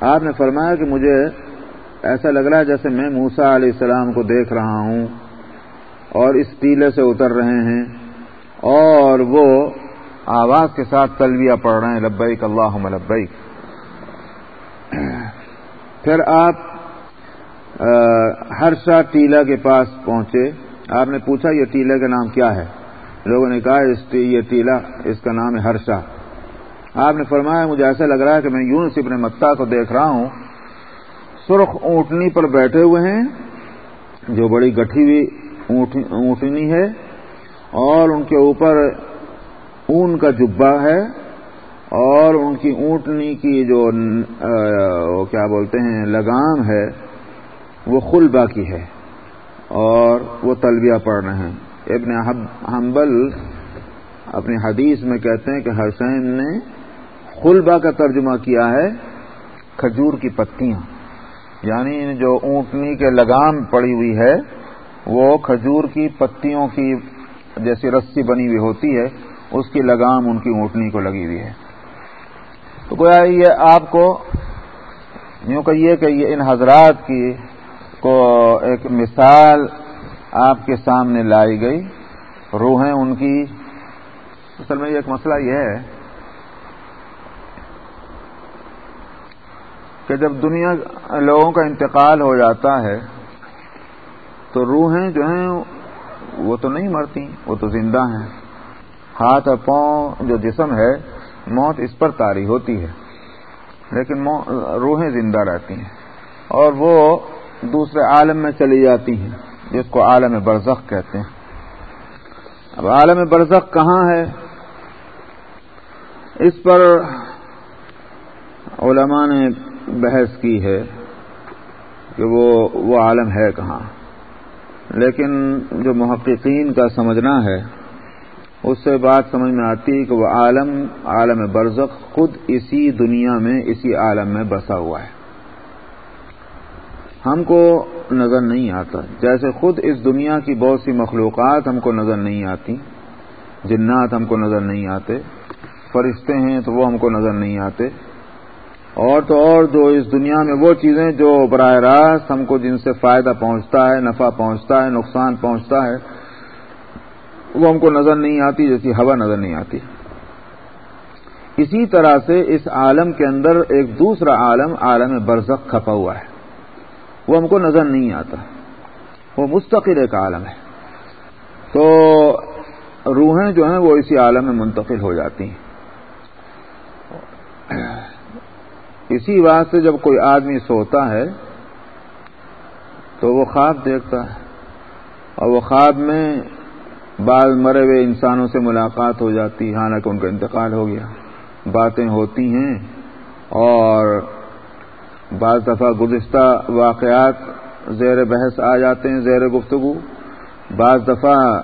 آپ نے فرمایا کہ مجھے ایسا لگ رہا ہے جیسے میں موسا علیہ السلام کو دیکھ رہا ہوں اور اس ٹیلے سے اتر رہے ہیں اور وہ آواز کے ساتھ تلویہ پڑھ رہے ہیں، لبیک اللہ لبیک۔ پھر آپ ہرشا ٹیلا کے پاس پہنچے۔ آپ نے پوچھا، یہ ٹیلے کا نام کیا ہے؟ لوگوں نے کہا، اس یہ ٹیلا، اس کا نام ہے ہرشا آپ نے فرمایا، مجھے ایسا لگ رہا ہے کہ میں یوں اپنے متا کو دیکھ رہا ہوں۔ سرخ اونٹنی پر بیٹھے ہوئے ہیں، جو بڑی گٹھی ہوئی اونٹنی ہے، اور ان کے اوپر اون کا جبا ہے۔ اور ان کی اونٹنی کی جو کیا بولتے ہیں، لگام ہے، وہ خلبا کی ہے اور وہ تلبیہ پڑھ رہے ہیں۔ ابن حنبل اپنی حدیث میں کہتے ہیں کہ حسین نے خلبا کا ترجمہ کیا ہے کھجور کی پتیاں۔ یعنی جو اونٹنی کے لگام پڑی ہوئی ہے، وہ کھجور کی پتیوں کی جیسی رسی بنی ہوئی ہوتی ہے، اس کی لگام ان کی اونٹنی کو لگی ہوئی ہے۔ تو گویا یہ آپ کو یوں کہیے کہ یہ ان حضرات کی کو ایک مثال آپ کے سامنے لائی گئی، روحیں ان کی۔ اصل میں ایک مسئلہ یہ ہے کہ جب دنیا لوگوں کا انتقال ہو جاتا ہے، تو روحیں جو ہیں وہ تو نہیں مرتی وہ تو زندہ ہیں۔ ہاتھ اور پاؤں جو جسم ہے موت اس پر تاری ہوتی ہے، لیکن روحیں زندہ رہتی ہیں اور وہ دوسرے عالم میں چلی جاتی ہیں، جس کو عالم برزخ کہتے ہیں۔ اب عالم برزخ کہاں ہے؟ اس پر علماء نے بحث کی ہے کہ وہ وہ عالم ہے کہاں۔ لیکن جو محققین کا سمجھنا ہے اس سے بات سمجھ میں آتی ہے کہ وہ عالم عالم برزخ خود اسی دنیا میں، اسی عالم میں بسا ہوا ہے۔ ہم کو نظر نہیں آتا۔ جیسے خود اس دنیا کی بہت سی مخلوقات ہم کو نظر نہیں آتی، جنات ہم کو نظر نہیں آتے، فرشتے ہیں تو وہ ہم کو نظر نہیں آتے۔ اور تو اور جو اس دنیا میں وہ چیزیں جو براہ راست ہم کو جن سے فائدہ پہنچتا ہے، نفع پہنچتا ہے، نقصان پہنچتا ہے وہ ہم کو نظر نہیں آتی جیسی ہوا نظر نہیں آتی۔ اسی طرح سے اس عالم کے اندر ایک دوسرا عالم عالم برزخ کھپا ہوا ہے۔ وہ ہم کو نظر نہیں آتا۔ وہ مستقل ایک عالم ہے۔ تو روحیں جو ہیں وہ اسی عالم میں منتقل ہو جاتی ہیں۔ اسی واسطے جب کوئی آدمی سوتا ہے، تو وہ خواب دیکھتا ہے۔ اور وہ خواب میں بعض مرے ہوئے انسانوں سے ملاقات ہو جاتی، حالانکہ ان کا انتقال ہو گیا۔ باتیں ہوتی ہیں اور بعض دفعہ گزشتہ واقعات زیر بحث آ جاتے ہیں، زیر گفتگو۔ بعض دفعہ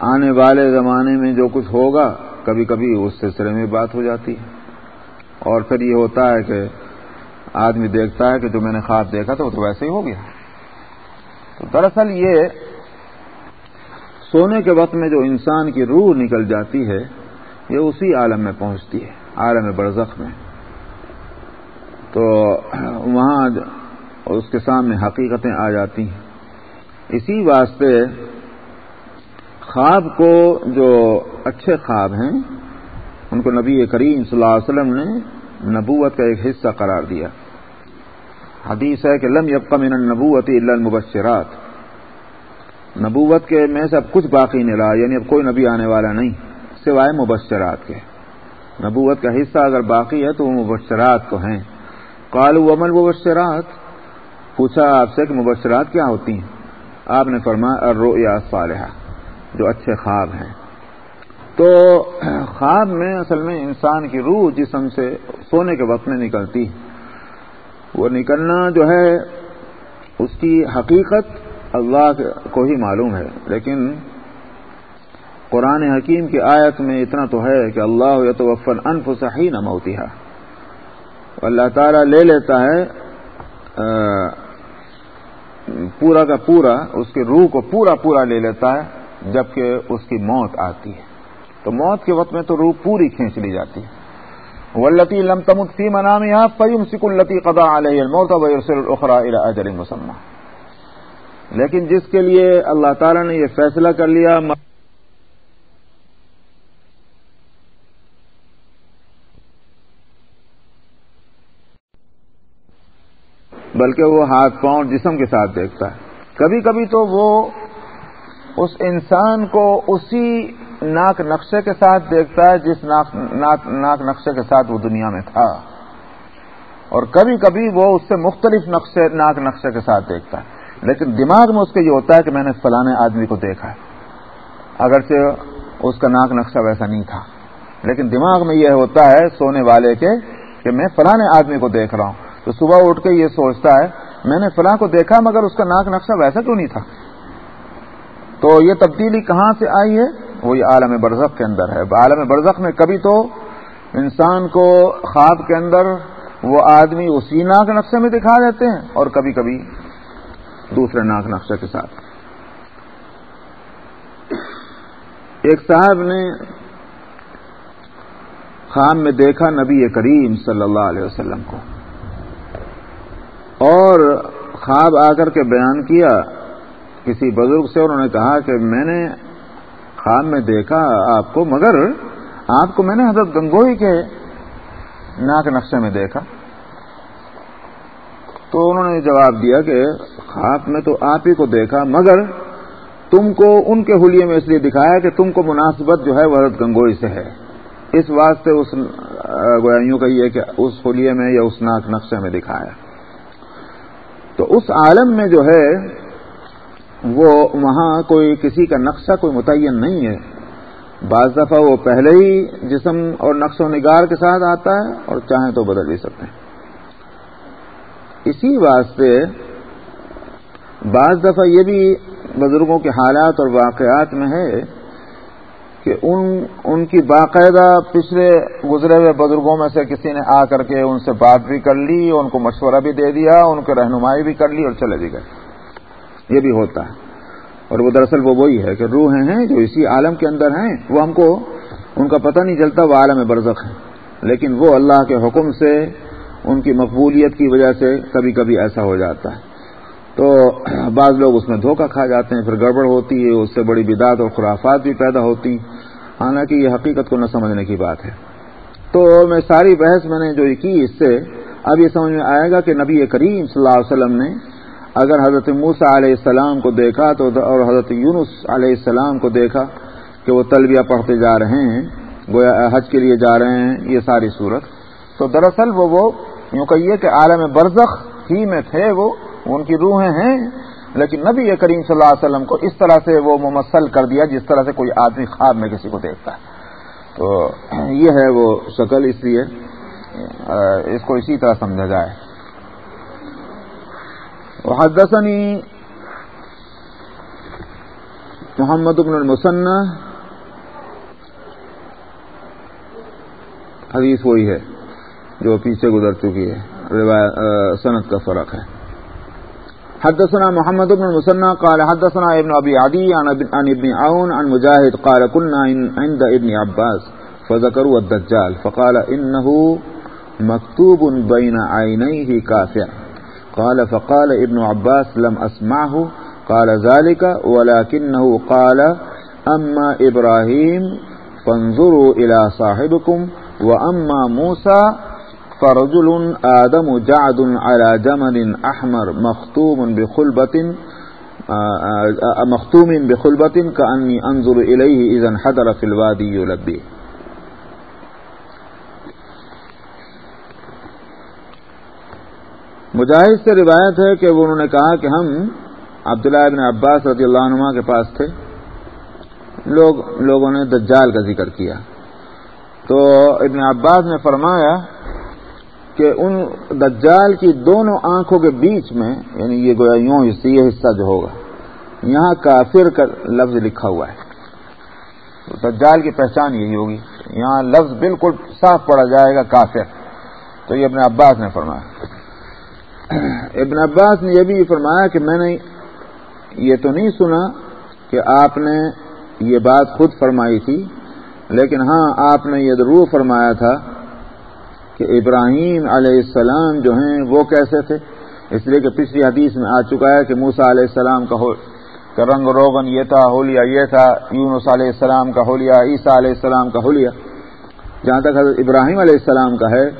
آنے والے زمانے میں جو کچھ ہوگا کبھی کبھی اس سلسلے میں بات ہو جاتی ہے۔ اور پھر یہ ہوتا ہے کہ آدمی دیکھتا ہے کہ جو میں نے خواب دیکھا تھا، وہ تو ویسے ہی ہو گیا۔ تو دراصل یہ سونے کے وقت میں جو انسان کی روح نکل جاتی ہے، یہ اسی عالم میں پہنچتی ہے، عالم برزخ میں۔ تو وہاں اس کے سامنے حقیقتیں آ جاتی ہیں۔ اسی واسطے خواب کو جو اچھے خواب ہیں، ان کو نبی کریم صلی اللہ علیہ وسلم نے نبوت کا ایک حصہ قرار دیا۔ حدیث ہے کہ لم یبقى من النبوت الا المبشرات۔ نبوت کے میں سے اب کچھ باقی نہیں رہا یعنی اب کوئی نبی آنے والا نہیں، سوائے مبشرات کے۔ نبوت کا حصہ اگر باقی ہے تو وہ مبشرات کو ہیں۔ قالو عمل مبشرات پوچھا آپ سے کہ مبشرات کیا ہوتی ہیں؟ آپ نے فرمایا، الرؤیا صالحہ جو اچھے خواب ہیں۔ تو خواب میں اصل میں انسان کی روح جسم سے سونے کے وقت میں نکلتی۔ وہ نکلنا جو ہے، اس کی حقیقت اللہ کو ہی معلوم ہے، لیکن قرآن حکیم کی آیت میں اتنا تو ہے کہ اللہ یتوفن انف صحیح نہ موتیہ اللہ تعالیٰ لے لیتا ہے پورا کا پورا، اس کی روح کو پورا پورا لے لیتا ہے، جبکہ اس کی موت آتی ہے۔ تو موت کے وقت میں تو روح پوری کھینچ لی جاتی ہے۔ ولطی لم تمت فی منام یہاں فیم سک التی قدا علیہ الموت ویرسل الاخرى الى اجل مسمى لیکن جس کے لیے اللہ تعالیٰ نے یہ فیصلہ کر لیا بلکہ وہ ہاتھ پاؤں جسم کے ساتھ دیکھتا ہے۔ کبھی کبھی تو وہ اس انسان کو اسی ناک نقشے کے ساتھ دیکھتا ہے جس ناک ناک نقشے کے ساتھ وہ دنیا میں تھا۔ اور کبھی کبھی وہ اس سے مختلف نقشے ناک نقشے کے ساتھ دیکھتا ہے۔ لیکن دماغ میں اس کے یہ ہوتا ہے کہ میں نے فلانے آدمی کو دیکھا ہے۔ اگرچہ اس کا ناک نقشہ ویسا نہیں تھا۔ لیکن دماغ میں یہ ہوتا ہے سونے والے کے کہ میں فلانے آدمی کو دیکھ رہا ہوں۔ تو صبح اٹھ کے یہ سوچتا ہے، میں نے فلاں کو دیکھا مگر اس کا ناک نقشہ ویسا کیوں نہیں تھا؟ تو یہ تبدیلی کہاں سے آئی ہے؟ وہ یہ عالم برزخ کے اندر ہے۔ عالم برزخ میں کبھی تو انسان کو خواب کے اندر وہ آدمی اسی ناک نقشے میں دکھا دیتے ہیں اور کبھی کبھی دوسرے ناک نقشے کے ساتھ۔ ایک صاحب نے خواب میں دیکھا نبی کریم صلی اللہ علیہ وسلم کو۔ اور خواب آ کر کے بیان کیا کسی بزرگ سے، انہوں نے کہا کہ میں نے خواب میں دیکھا آپ کو، مگر آپ کو میں نے حضرت گنگوئی کے ناک نقشے میں دیکھا۔ تو انہوں نے جواب دیا کہ خواب میں تو آپ ہی کو دیکھا، مگر تم کو ان کے حلیے میں اس لیے دکھایا کہ تم کو مناسبت جو ہے وہ حضرت گنگوئی سے ہے۔ اس واسطے اس گوائیوں کا یہ کہ اس حلیے میں یا اس ناک نقشے میں دکھایا۔ تو اس عالم میں جو ہے، وہ وہاں کوئی کسی کا نقشہ کوئی متعین نہیں ہے۔ بعض دفعہ وہ پہلے ہی جسم اور نقش و نگار کے ساتھ آتا ہے اور چاہیں تو بدل بھی سکتے ہیں۔ اسی واسطے بعض دفعہ یہ بھی بزرگوں کے حالات اور واقعات میں ہے کہ ان ان کی باقاعدہ پچھلے گزرے ہوئے بزرگوں میں سے کسی نے آ کر کے ان سے بات بھی کر لی، ان کو مشورہ بھی دے دیا، ان کو رہنمائی بھی کر لی اور چلے بھی گئے۔ یہ بھی ہوتا ہے۔ اور وہ دراصل وہ وہی ہے کہ روحیں ہیں جو اسی عالم کے اندر ہیں، وہ ہم کو، ان کا پتہ نہیں چلتا وہ عالم برزخ ہے لیکن وہ اللہ کے حکم سے ان کی مقبولیت کی وجہ سے کبھی کبھی ایسا ہو جاتا ہے۔ تو بعض لوگ اس میں دھوکہ کھا جاتے ہیں، پھر گڑبڑ ہوتی ہے، اس سے بڑی بدعت اور خرافات بھی پیدا ہوتی ہیں۔ حالانکہ یہ حقیقت کو نہ سمجھنے کی بات ہے۔ تو میں ساری بحث میں نے جو کی، اس سے اب یہ سمجھ میں آئے گا کہ نبی کریم صلی اللہ علیہ وسلم نے اگر حضرت موسا علیہ السلام کو دیکھا تو اور حضرت یونس علیہ السلام کو دیکھا کہ وہ تلبیہ پڑھتے جا رہے ہیں، گویا حج کے لیے جا رہے ہیں، یہ ساری صورت۔ تو دراصل وہ وہ یوں کہیے کہ عالم برزخ ہی میں تھے وہ، ان کی روحیں ہیں، لیکن نبی کریم صلی اللہ علیہ وسلم کو اس طرح سے وہ ممثل کر دیا جس طرح سے کوئی آدمی خواب میں کسی کو دیکھتا ہے۔ تو *clears throat* یہ ہے وہ شکل، اس لیے اس کو اسی طرح سمجھا جائے۔ حدثنی محمد بن المسنہ حدیث وہی ہے۔ جو پیچھے گزر چکی ہے۔ صنعت کا فرق ہے۔ حدثنا محمد بن المسنى قال حدثنا ابن أبي عدي عن ابن عون عن مجاهد قال كنا عند ابن عباس فذكروا الدجال فقال إنه مكتوب بين عينيه كافر قال، فقال ابن عباس لم أسمعه۔ قال ذلك ولكنه قال أما إبراهيم فانظروا إلى صاحبكم وأما موسى فرجل آدم جعد على جمل أحمر مختوم بخلبة مختوم بخلبة كأني أنظر إليه إذا انحدر في الوادي يلبي. مجاہد سے روایت ہے کہ وہ انہوں نے کہا کہ ہم عبداللہ ابن عباس رضی اللہ عنہ کے پاس تھے۔ لوگ، لوگوں نے دجال کا ذکر کیا۔ تو ابن عباس نے فرمایا کہ ان دجال کی دونوں آنکھوں کے بیچ میں یعنی یہ گویا یوں یہ حصہ جو ہوگا، یہاں کافر کا لفظ لکھا ہوا ہے۔ دجال کی پہچان یہی ہوگی۔ یہاں لفظ بالکل صاف پڑا جائے گا کافر۔ تو یہ ابن عباس نے فرمایا۔ *clears throat* ابن عباس نے یہ بھی فرمایا کہ میں نے یہ تو نہیں سنا کہ آپ نے یہ بات خود فرمائی تھی، لیکن ہاں آپ نے یہ ضرور فرمایا تھا کہ ابراہیم علیہ السلام جو ہیں وہ کیسے تھے؟ اس لیے کہ پچھلی حدیث میں آ چکا ہے کہ موسا علیہ السلام کا رنگ روغن یہ تھا ہولیا یہ تھا، یونس علیہ السلام کا ہولیا عیسیٰ علیہ السلام کا ہولیا جہاں تک حضرت ابراہیم علیہ السلام کا ہے،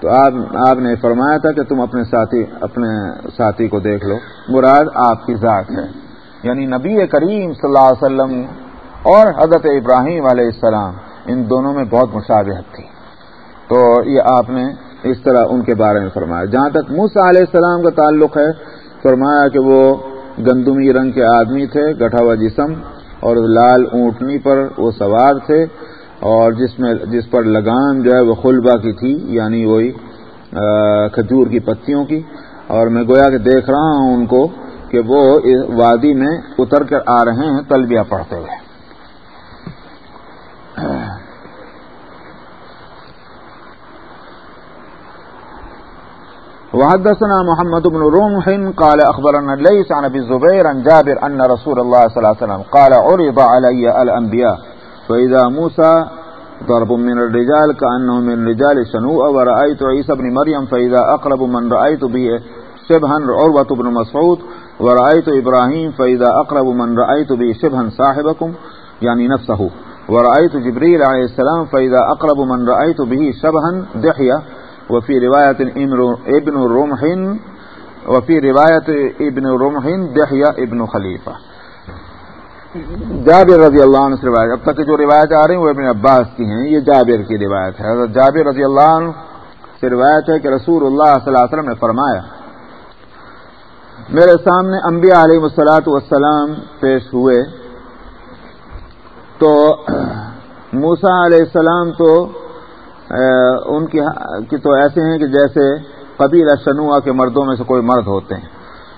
تو آپ آپ نے فرمایا تھا کہ تم اپنے ساتھی اپنے ساتھی کو دیکھ لو۔ مراد آپ کی ذات ہے۔ یعنی نبی کریم صلی اللہ علیہ وسلم اور حضرت ابراہیم علیہ السلام، ان دونوں میں بہت مشابہت تھی۔ تو یہ آپ نے اس طرح ان کے بارے میں فرمایا۔ جہاں تک موسا علیہ السلام کا تعلق ہے، فرمایا کہ وہ گندمی رنگ کے آدمی تھے، گٹھا ہوا جسم اور لال اونٹنی پر وہ سوار تھے اور جس میں، جس پر لگام جو ہے وہ خلبہ کی تھی یعنی وہی کھجور کی پتیوں کی۔ اور میں گویا کہ دیکھ رہا ہوں ان کو کہ وہ وادی میں اتر کر آ رہے ہیں، تلبیہ پڑھتے ہوئے۔ وحدثنا محمد بن رمح قال أخبرنا ليس عن أبي الزبير عن جابر أن رسول الله صلى الله عليه وسلم قال عرض علي الأنبياء فإذا موسى ضرب من الرجال كأنه من رجال شنوء ورأيت عيسى بن مريم فإذا أقرب من رأيت به شبها عروة بن مسعود ورأيت إبراهيم فإذا أقرب من رأيت به شبها صاحبكم يعني نفسه ورأيت جبريل عليه السلام فإذا أقرب من رأيت به شبها دحية وفي رواية ابن رمح وفي روایت ابن رمح دحیہ ابن خلیفہ جابر رضی اللہ عنہ سے روایت اب تک جو روایت آ رہی ہیں وہ ابن عباس کی ہیں، یہ جابر کی روایت ہے۔ حضرت جابر رضی اللہ عنہ سے روایت ہے کہ رسول اللہ صلی اللہ علیہ وسلم نے فرمایا، میرے سامنے انبیاء علیہ مسلاط والسلام پیش ہوئے۔ تو موسا علیہ السلام تو ان کی تو ایسے ہیں کہ جیسے قبیل شنوا کے مردوں میں سے کوئی مرد ہوتے ہیں۔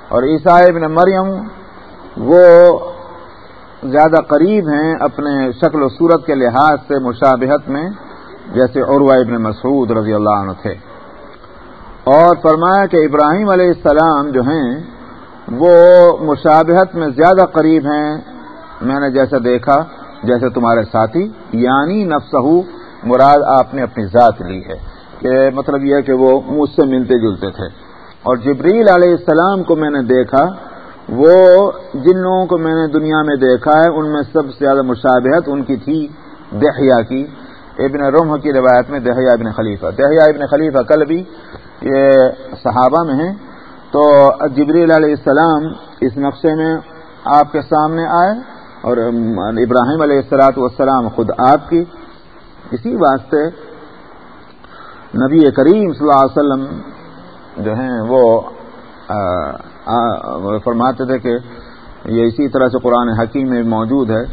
اور عیسائی ابن مریم وہ زیادہ قریب ہیں اپنے شکل و صورت کے لحاظ سے مشابہت میں، جیسے عروا ابن مسعود رضی اللہ عنہ تھے۔ اور فرمایا کہ ابراہیم علیہ السلام جو ہیں، وہ مشابہت میں زیادہ قریب ہیں۔ میں نے جیسے دیکھا، جیسے تمہارے ساتھی یعنی نفسہ مراد آپ نے اپنی ذات لی ہے کہ مطلب یہ کہ وہ مجھ سے ملتے جلتے تھے اور جبریل علیہ السلام کو میں نے دیکھا، وہ جن لوگوں کو میں نے دنیا میں دیکھا ہے، ان میں سب سے زیادہ مشابہت ان کی تھی دہیا کی۔ ابن رمح کی روایت میں دہیا ابن خلیفہ۔ دہیا ابن خلیفہ کل بھی یہ صحابہ میں ہیں۔ تو جبریل علیہ السلام اس نقشے میں آپ کے سامنے آئے اور ابراہیم علیہ السلاۃ والسلام خود آپ کی۔ اسی واسطے نبی کریم صلی اللہ علیہ وسلم جو ہیں وہ فرماتے تھے کہ یہ اسی طرح سے قرآن حکیم میں موجود ہے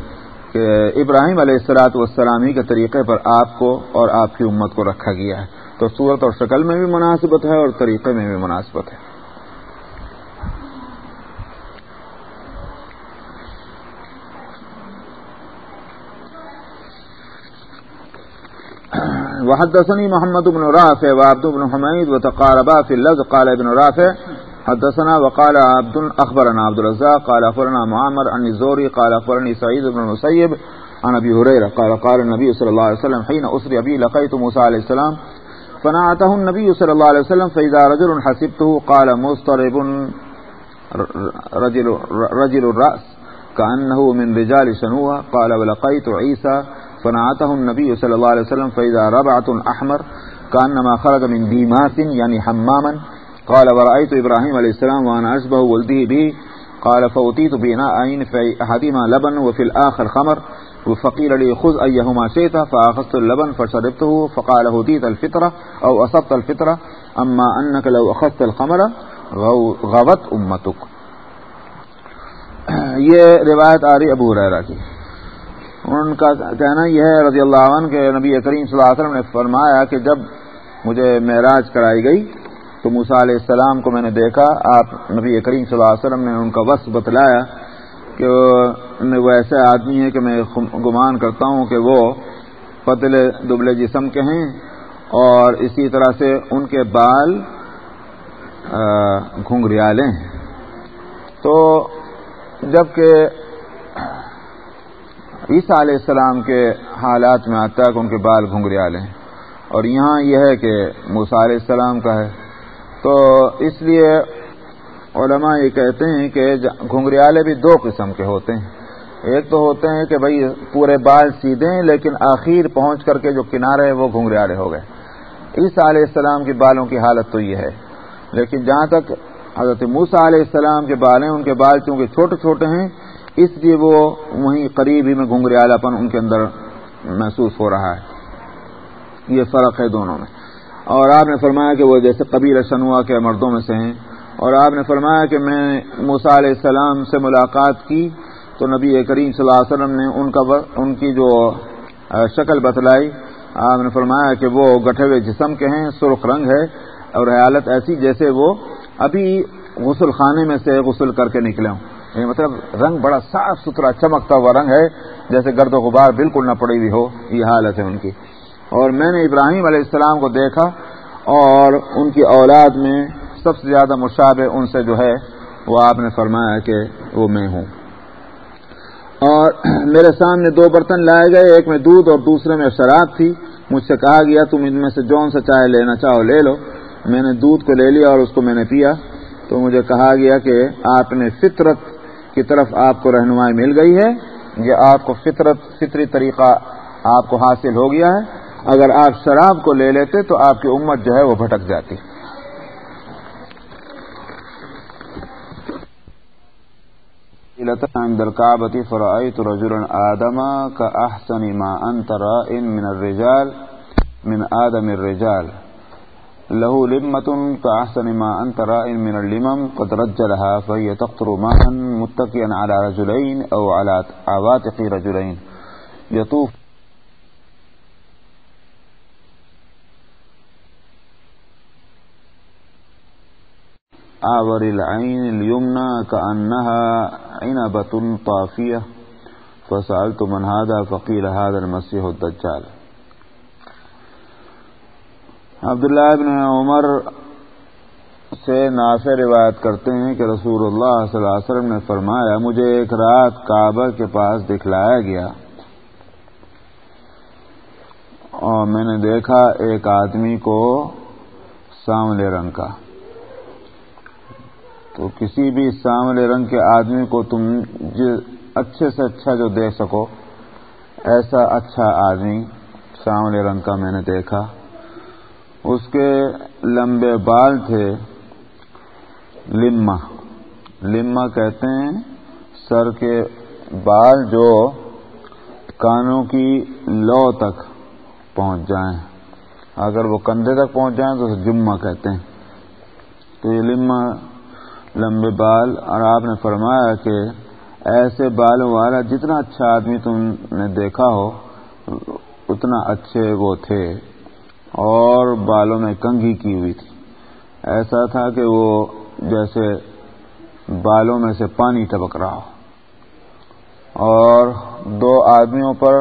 کہ ابراہیم علیہ السلاۃ والسلام ہی کے طریقے پر آپ کو اور آپ کی امت کو رکھا گیا ہے۔ تو صورت اور شکل میں بھی مناسبت ہے اور طریقے میں بھی مناسبت ہے۔ وحدثني محمد بن رافع وعبد بن حميد وتقاربا في اللفظ قال ابن رافع، حدثنا وقال عبد اخبرنا عبد الرزاق، قال اخبرنا معمر عن الزوري قال اخبرني سعيد بن المسيب عن ابي هريره قال قال النبي صلى الله عليه وسلم حين اسري بي لقيت موسى عليه السلام، فنعته النبي صلى الله عليه وسلم فاذا رجل حسبته قال مضطرب رجل رجل الراس كانه من رجال شنوه، قال ولقيت عيسى فنعته النبي صلى الله عليه وسلم فإذا ربعة أحمر كأنما خرج من ديماس يعني حماما قال ورأيت إبراهيم عليه السلام وأنا أشبه ولده به قال فأتيت بإناءين في أحدهما لبن وفي الآخر خمر فقیر علی خز ایہما شیتا فاخذت اللبن فشربته فقال هديت الفطرة او اصبت الفطرة اما انك لو اخذت الخمر غوت امتك *clears throat* یہ روایت آ رہی ابو ریرا کی۔ ان کا کہنا یہ ہے رضی اللہ عنہ کہ نبی کریم صلی اللہ علیہ وسلم نے فرمایا کہ جب مجھے معراج کرائی گئی تو موسا علیہ السلام کو میں نے دیکھا، آپ نبی کریم صلی اللہ علیہ وسلم نے ان کا وصف بتلایا کہ وہ ایسے آدمی ہیں کہ میں گمان کرتا ہوں کہ وہ پتلے دبلے جسم کے ہیں اور اسی طرح سے ان کے بال گھنگریالے ہیں۔ تو جبکہ عیسیٰ علیہ السلام کے حالات میں آتا ہے کہ ان کے بال گھنگریالے ہیں۔ اور یہاں یہ ہے کہ موسا علیہ السلام کا ہے۔ تو اس لیے علماء یہ کہتے ہیں کہ گھنگریالے بھی دو قسم کے ہوتے ہیں۔ ایک تو ہوتے ہیں کہ بھائی پورے بال سیدھے ہیں، لیکن آخر پہنچ کر کے جو کنارے ہیں وہ گھنگریالے ہو گئے۔ عیسیٰ علیہ السلام کے بالوں کی حالت تو یہ ہے۔ لیکن جہاں تک حضرت موسا علیہ السلام کے بال ہیں، ان کے بال چونکہ چھوٹے چھوٹے ہیں اس لیے وہ وہیں قریب ہی میں گھنگریالا پن ان کے اندر محسوس ہو رہا ہے۔ یہ فرق ہے دونوں میں۔ اور آپ نے فرمایا کہ وہ جیسے قبیل شنوا کے مردوں میں سے ہیں۔ اور آپ نے فرمایا کہ میں موسا علیہ السلام سے ملاقات کی تو نبی کریم صلی اللہ علیہ وسلم نے ان کا ان کی جو شکل بتلائی۔ آپ نے فرمایا کہ وہ گٹھے ہوئے جسم کے ہیں، سرخ رنگ ہے اور حالت ایسی جیسے وہ ابھی غسل خانے میں سے غسل کر کے نکلے ہوں۔ یعنی مطلب رنگ بڑا صاف ستھرا چمکتا ہوا رنگ ہے، جیسے گرد و غبار بالکل نہ پڑی ہوئی ہو، یہ حالت ہے ان کی۔ اور میں نے ابراہیم علیہ السلام کو دیکھا اور ان کی اولاد میں سب سے زیادہ مشابہ ان سے جو ہے، وہ آپ نے فرمایا کہ وہ میں ہوں۔ اور میرے سامنے دو برتن لائے گئے، ایک میں دودھ اور دوسرے میں شراب تھی۔ مجھ سے کہا گیا، تم ان میں سے جون سے چائے لینا چاہو، لے لو۔ میں نے دودھ کو لے لیا اور اس کو میں نے پیا۔ تو مجھے کہا گیا کہ آپ نے فطرت کی طرف آپ کو رہنمائی مل گئی ہے، یہ آپ کو فطرت، فطری طریقہ آپ کو حاصل ہو گیا ہے۔ اگر آپ شراب کو لے لیتے تو آپ کی امت جو ہے وہ بھٹک جاتی۔ عند الكعبة فرأيت رجلا آدم كأحسن ما أنت رائن من الرجال، من آدم الرجال۔ له لمة كأحسن ما أنت رائن من اللمم، قد رجلها فهي تقطر ماء متكئا على رجلين أو على عواتق رجلين. يطوف آور العين اليمنى كأنها عنبة طافية. فسألت من هذا، فقيل هذا المسيح الدجال. عبداللہ ابن عمر سے نافع روایت کرتے ہیں کہ رسول اللہ صلی اللہ علیہ وسلم نے فرمایا، مجھے ایک رات کعبہ کے پاس دکھلایا گیا۔ اور میں نے دیکھا ایک آدمی کو ساملے رنگ کا۔ تو کسی بھی سامنے رنگ کے آدمی کو تم اچھے سے اچھا جو دیکھ سکو، ایسا اچھا آدمی سامنے رنگ کا میں نے دیکھا۔ اس کے لمبے بال تھے لما لما کہتے ہیں سر کے بال جو کانوں کی لو تک پہنچ جائیں۔ اگر وہ کندھے تک پہنچ جائیں تو جمعہ کہتے ہیں۔ تو یہ لما لمبے بال، اور آپ نے فرمایا کہ ایسے بالوں والا جتنا اچھا آدمی تم نے دیکھا ہو، اتنا اچھے وہ تھے۔ اور بالوں میں کنگھی کی ہوئی تھی۔ ایسا تھا کہ وہ جیسے بالوں میں سے پانی ٹپک رہا ہو۔ اور دو آدمیوں پر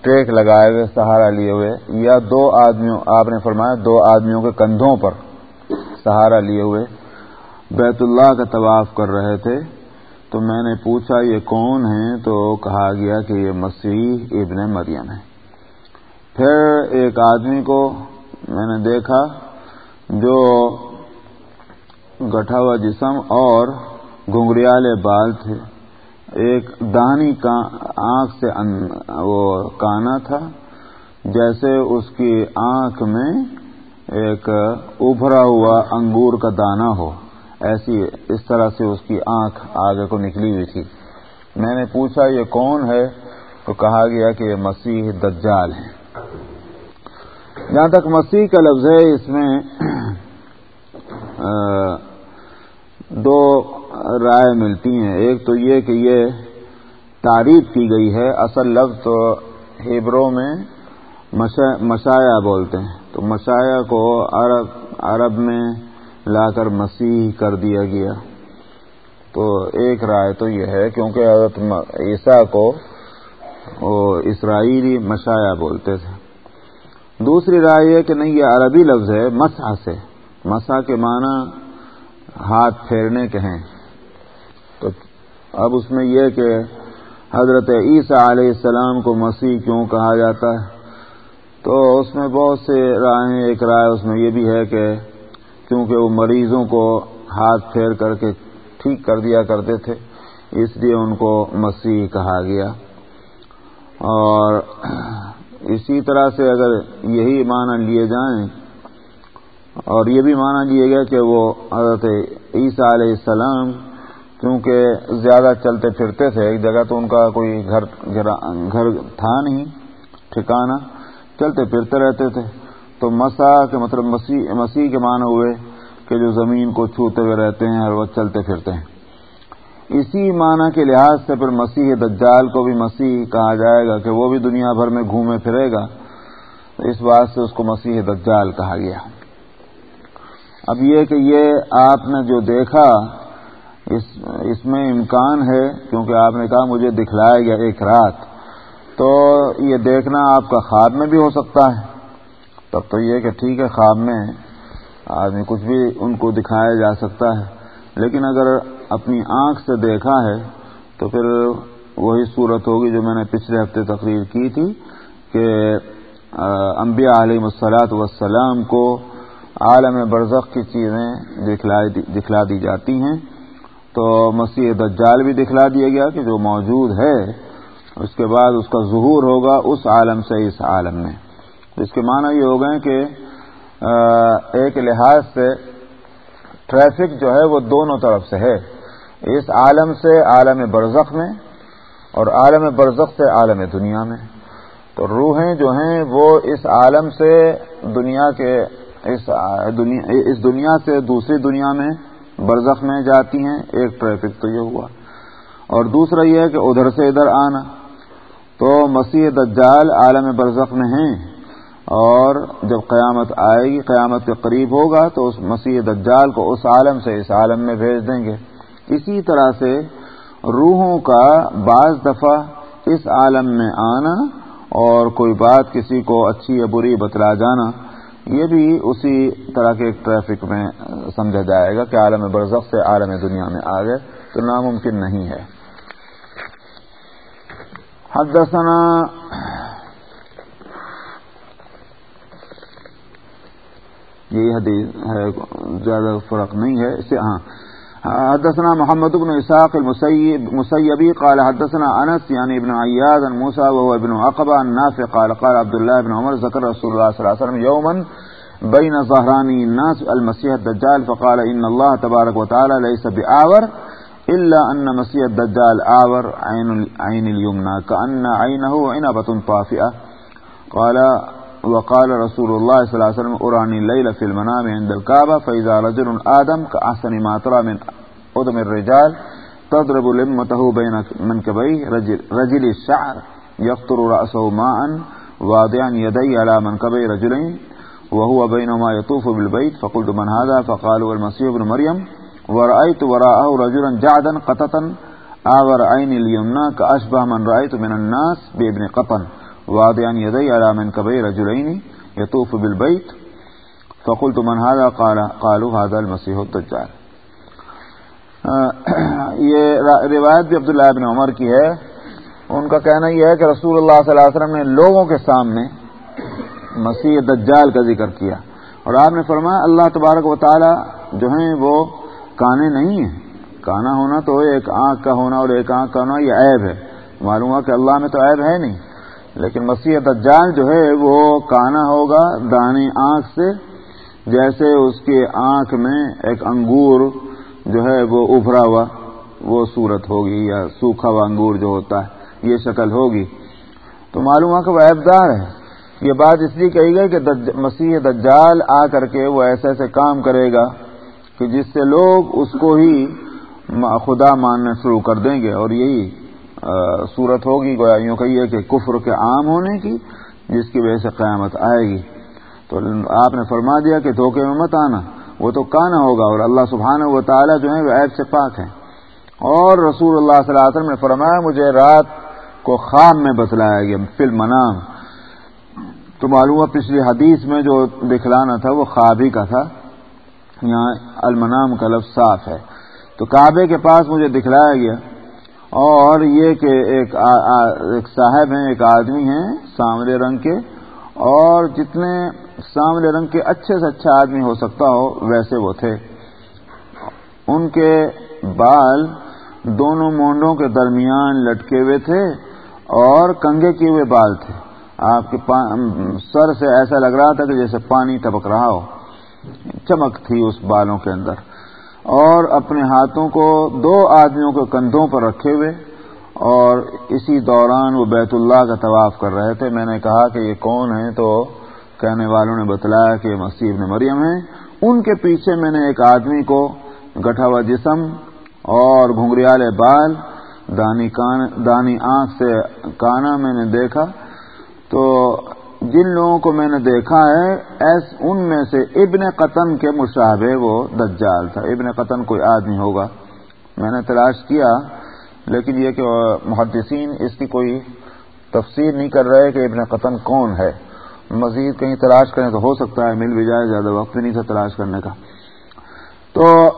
ٹیک لگائے ہوئے، سہارا لیے ہوئے، یا دو آدمیوں، آپ نے فرمایا دو آدمیوں کے کندھوں پر سہارا لیے ہوئے۔ بیت اللہ کا طواف کر رہے تھے۔ تو میں نے پوچھا، یہ کون ہیں؟ تو کہا گیا کہ یہ مسیح ابن مریم ہے پھر ایک آدمی کو میں نے دیکھا جو گٹھا ہوا جسم اور گھنگریالے بال تھے۔ ایک دہنی آنکھ سے وہ کانا تھا، جیسے اس کی آنکھ میں ایک ابھرا ہوا انگور کا دانہ ہو۔ ایسی اس طرح سے اس کی آنکھ آگے کو نکلی ہوئی تھی۔ میں نے پوچھا، یہ کون ہے؟ تو کہا گیا کہ یہ مسیح دجال ہے جہاں تک مسیح کا لفظ ہے، اس میں دو رائے ملتی ہیں۔ ایک تو یہ کہ یہ تعریف کی گئی ہے، اصل لفظ تو ہیبرو میں مشایا بولتے ہیں۔ تو مشایا کو عرب عرب میں لا کر مسیح کر دیا گیا۔ تو ایک رائے تو یہ ہے، کیونکہ حضرت عیسیٰ کو اسرائیلی مشایا بولتے تھے۔ دوسری رائے یہ کہ نہیں، یہ عربی لفظ ہے مسا سے۔ مسا کے معنی ہاتھ پھیرنے کے ہیں۔ تو اب اس میں یہ کہ حضرت عیسیٰ علیہ السلام کو مسیح کیوں کہا جاتا ہے؟ تو اس میں بہت سے رائے ایک رائے اس میں یہ بھی ہے کہ کیونکہ وہ مریضوں کو ہاتھ پھیر کر کے ٹھیک کر دیا کرتے تھے، اس لیے ان کو مسیح کہا گیا۔ اور اسی طرح سے اگر یہی معنی لیے جائیں اور یہ بھی مانا لیا گیا کہ وہ حضرت عیسیٰ علیہ السلام کیونکہ زیادہ چلتے پھرتے تھے، ایک جگہ تو ان کا کوئی گھر گھر تھا نہیں ٹھکانا چلتے پھرتے رہتے تھے۔ تو مسا کے مطلب مسیح مسیح کے معنی ہوئے کہ جو زمین کو چھوتے ہوئے رہتے ہیں ہر وقت چلتے پھرتے ہیں۔ اسی معنی کے لحاظ سے پھر مسیح دجال کو بھی مسیح کہا جائے گا کہ وہ بھی دنیا بھر میں گھومے پھرے گا اس بات سے اس کو مسیح دجال کہا گیا۔ اب یہ کہ یہ آپ نے جو دیکھا، اس اس میں امکان ہے، کیونکہ آپ نے کہا مجھے دکھلایا گیا ایک رات، تو یہ دیکھنا آپ کا خواب میں بھی ہو سکتا ہے۔ تب تو یہ کہ ٹھیک ہے، خواب میں آدمی کچھ بھی ان کو دکھایا جا سکتا ہے، لیکن اگر اپنی آنکھ سے دیکھا ہے، تو پھر وہی صورت ہوگی جو میں نے پچھلے ہفتے تقریر کی تھی کہ انبیاء علیہ السلاط وسلام کو عالم برزخ کی چیزیں دکھلا دی جاتی ہیں۔ تو مسیح دجال بھی دکھلا دیا گیا کہ جو موجود ہے، اس کے بعد اس کا ظہور ہوگا اس عالم سے، اس عالم میں۔ اس کے معنی یہ ہو گئے کہ ایک لحاظ سے ٹریفک جو ہے وہ دونوں طرف سے ہے۔ اس عالم سے عالم برزخ میں اور عالم برزخ سے عالم دنیا میں۔ تو روحیں جو ہیں وہ اس عالم سے دنیا کے اس دنیا اس دنیا سے دوسری دنیا میں برزخ میں جاتی ہیں، ایک ٹریفک تو یہ ہوا۔ اور دوسرا یہ ہے کہ ادھر سے ادھر آنا۔ تو مسیح دجال عالم برزخ میں ہیں۔ اور جب قیامت آئے گی، قیامت کے قریب ہوگا، تو اس مسیح دجال کو اس عالم سے اس عالم میں بھیج دیں گے۔ اسی طرح سے روحوں کا بعض دفعہ اس عالم میں آنا اور کوئی بات کسی کو اچھی یا بری بتلا جانا، یہ بھی اسی طرح کے ٹریفک میں سمجھا جائے گا کہ عالم برزخ سے عالم دنیا میں آ گئے، تو ناممکن نہیں ہے۔ حدثنا یہی حدیث ہے، زیادہ فرق نہیں ہے۔ اسے ہاں۔ حدثنا محمد بن اساق المسيبي قال حدثنا انس يعني ابن عياض عن موسى وهو ابن عقبه عن نافع، قال قال عبد الله بن عمر ذكر رسول الله صلى الله عليه وسلم يوما بين ظهراني الناس المسيح الدجال، فقال ان الله تبارك وتعالى ليس باعور الا ان مسيح الدجال اعور عين عين اليمنى كان عينه عنبه طافئه قال وقال رسول الله صلى الله عليه وسلم أراني الليل في المنام عند الكعبة فإذا رجل آدم كأحسن ما ترى من أدم الرجال تضرب لمته بين منكبيه رجل, رجل الشعر يقطر رأسه ماء واضعا يدي على منكبي رجلين وهو بينما يطوف بالبيت فقلت من هذا؟ فقالوا المسيح بن مريم ورأيت وراءه رجلا جعدا قططا آور عين اليمنى كأشبه من رأيت من الناس بابن قطن. واضعا يدي على منكبي رجلين يطوف بالبيت. فقلت من هذا؟ قال، قالوا هذا المسيح الدجال. *clears throat* یہ روایت بھی عبداللہ ابن عمر کی ہے. ان کا کہنا یہ ہے کہ رسول اللہ صلی اللہ علیہ وسلم نے لوگوں کے سامنے مسیح دجال کا ذکر کیا. اور آپ نے فرمایا، اللہ تبارک و تعالی جو ہیں وہ کانے نہیں ہیں. کانا ہونا تو ایک آنکھ کا ہونا اور ایک آنکھ کا ہونا یہ عیب ہے. معلوم ہوا کہ اللہ میں تو عیب ہے نہیں. لیکن مسیح دجال جو ہے وہ کانا ہوگا دانی آنکھ سے، جیسے اس کی آنکھ میں ایک انگور جو ہے وہ ابھرا ہوا، وہ صورت ہوگی یا سوکھا ہوا انگور جو ہوتا ہے، یہ شکل ہوگی۔ تو معلوم ہے کہ وہ عیبدار ہے۔ یہ بات اس لیے کہی گئی کہ مسیح دجال آ کر کے وہ ایسے ایسے کام کرے گا کہ جس سے لوگ اس کو ہی خدا ماننا شروع کر دیں گے۔ اور یہی صورت ہوگی، گویا یوں کہیے کہ کفر کے عام ہونے کی، جس کی وجہ سے قیامت آئے گی۔ تو آپ نے فرما دیا کہ دھوکے میں مت آنا، وہ تو کانا ہوگا اور اللہ سبحانہ و تعالیٰ جو ہے وہ عیب سے پاک ہیں اور رسول اللہ صلی اللہ علیہ وسلم نے فرمایا، مجھے رات کو خواب میں بتلایا گیا فل منام تو معلوم پچھلی حدیث میں جو دکھلانا تھا، وہ خواب ہی کا تھا۔ یہاں المنام کا لفظ صاف ہے۔ تو کعبے کے پاس مجھے دکھلایا گیا اور یہ کہ ایک صاحب ہیں، ایک آدمی ہیں سامرے رنگ کے، اور جتنے سامرے رنگ کے اچھے سے اچھا آدمی ہو سکتا ہو، ویسے وہ تھے۔ ان کے بال دونوں مونڈوں کے درمیان لٹکے ہوئے تھے اور کنگے کیے ہوئے بال تھے۔ آپ کے سر سے ایسا لگ رہا تھا کہ جیسے پانی ٹپک رہا ہو۔ چمک تھی اس بالوں کے اندر۔ اور اپنے ہاتھوں کو دو آدمیوں کے کندھوں پر رکھے ہوئے اور اسی دوران وہ بیت اللہ کا طواف کر رہے تھے۔ میں نے کہا کہ یہ کون ہے تو کہنے والوں نے بتلایا کہ مسیح نے مریم ہے ان کے پیچھے میں نے ایک آدمی کو گٹھا ہوا جسم اور گھنگریالے بال، دانی کان، دانی آنکھ سے کانا میں نے دیکھا۔ تو جن لوگوں کو میں نے دیکھا ہے، ایس ان میں سے ابن قطن کے مشابے وہ دجال تھا۔ ابن قطن کوئی آدمی ہوگا۔ میں نے تلاش کیا، لیکن یہ کہ محدثین اس کی کوئی تفسیر نہیں کر رہے کہ ابن قطن کون ہے۔ مزید کہیں تلاش کریں تو ہو سکتا ہے، مل بھی جائے، زیادہ وقت نہیں تھا تلاش کرنے کا۔ تو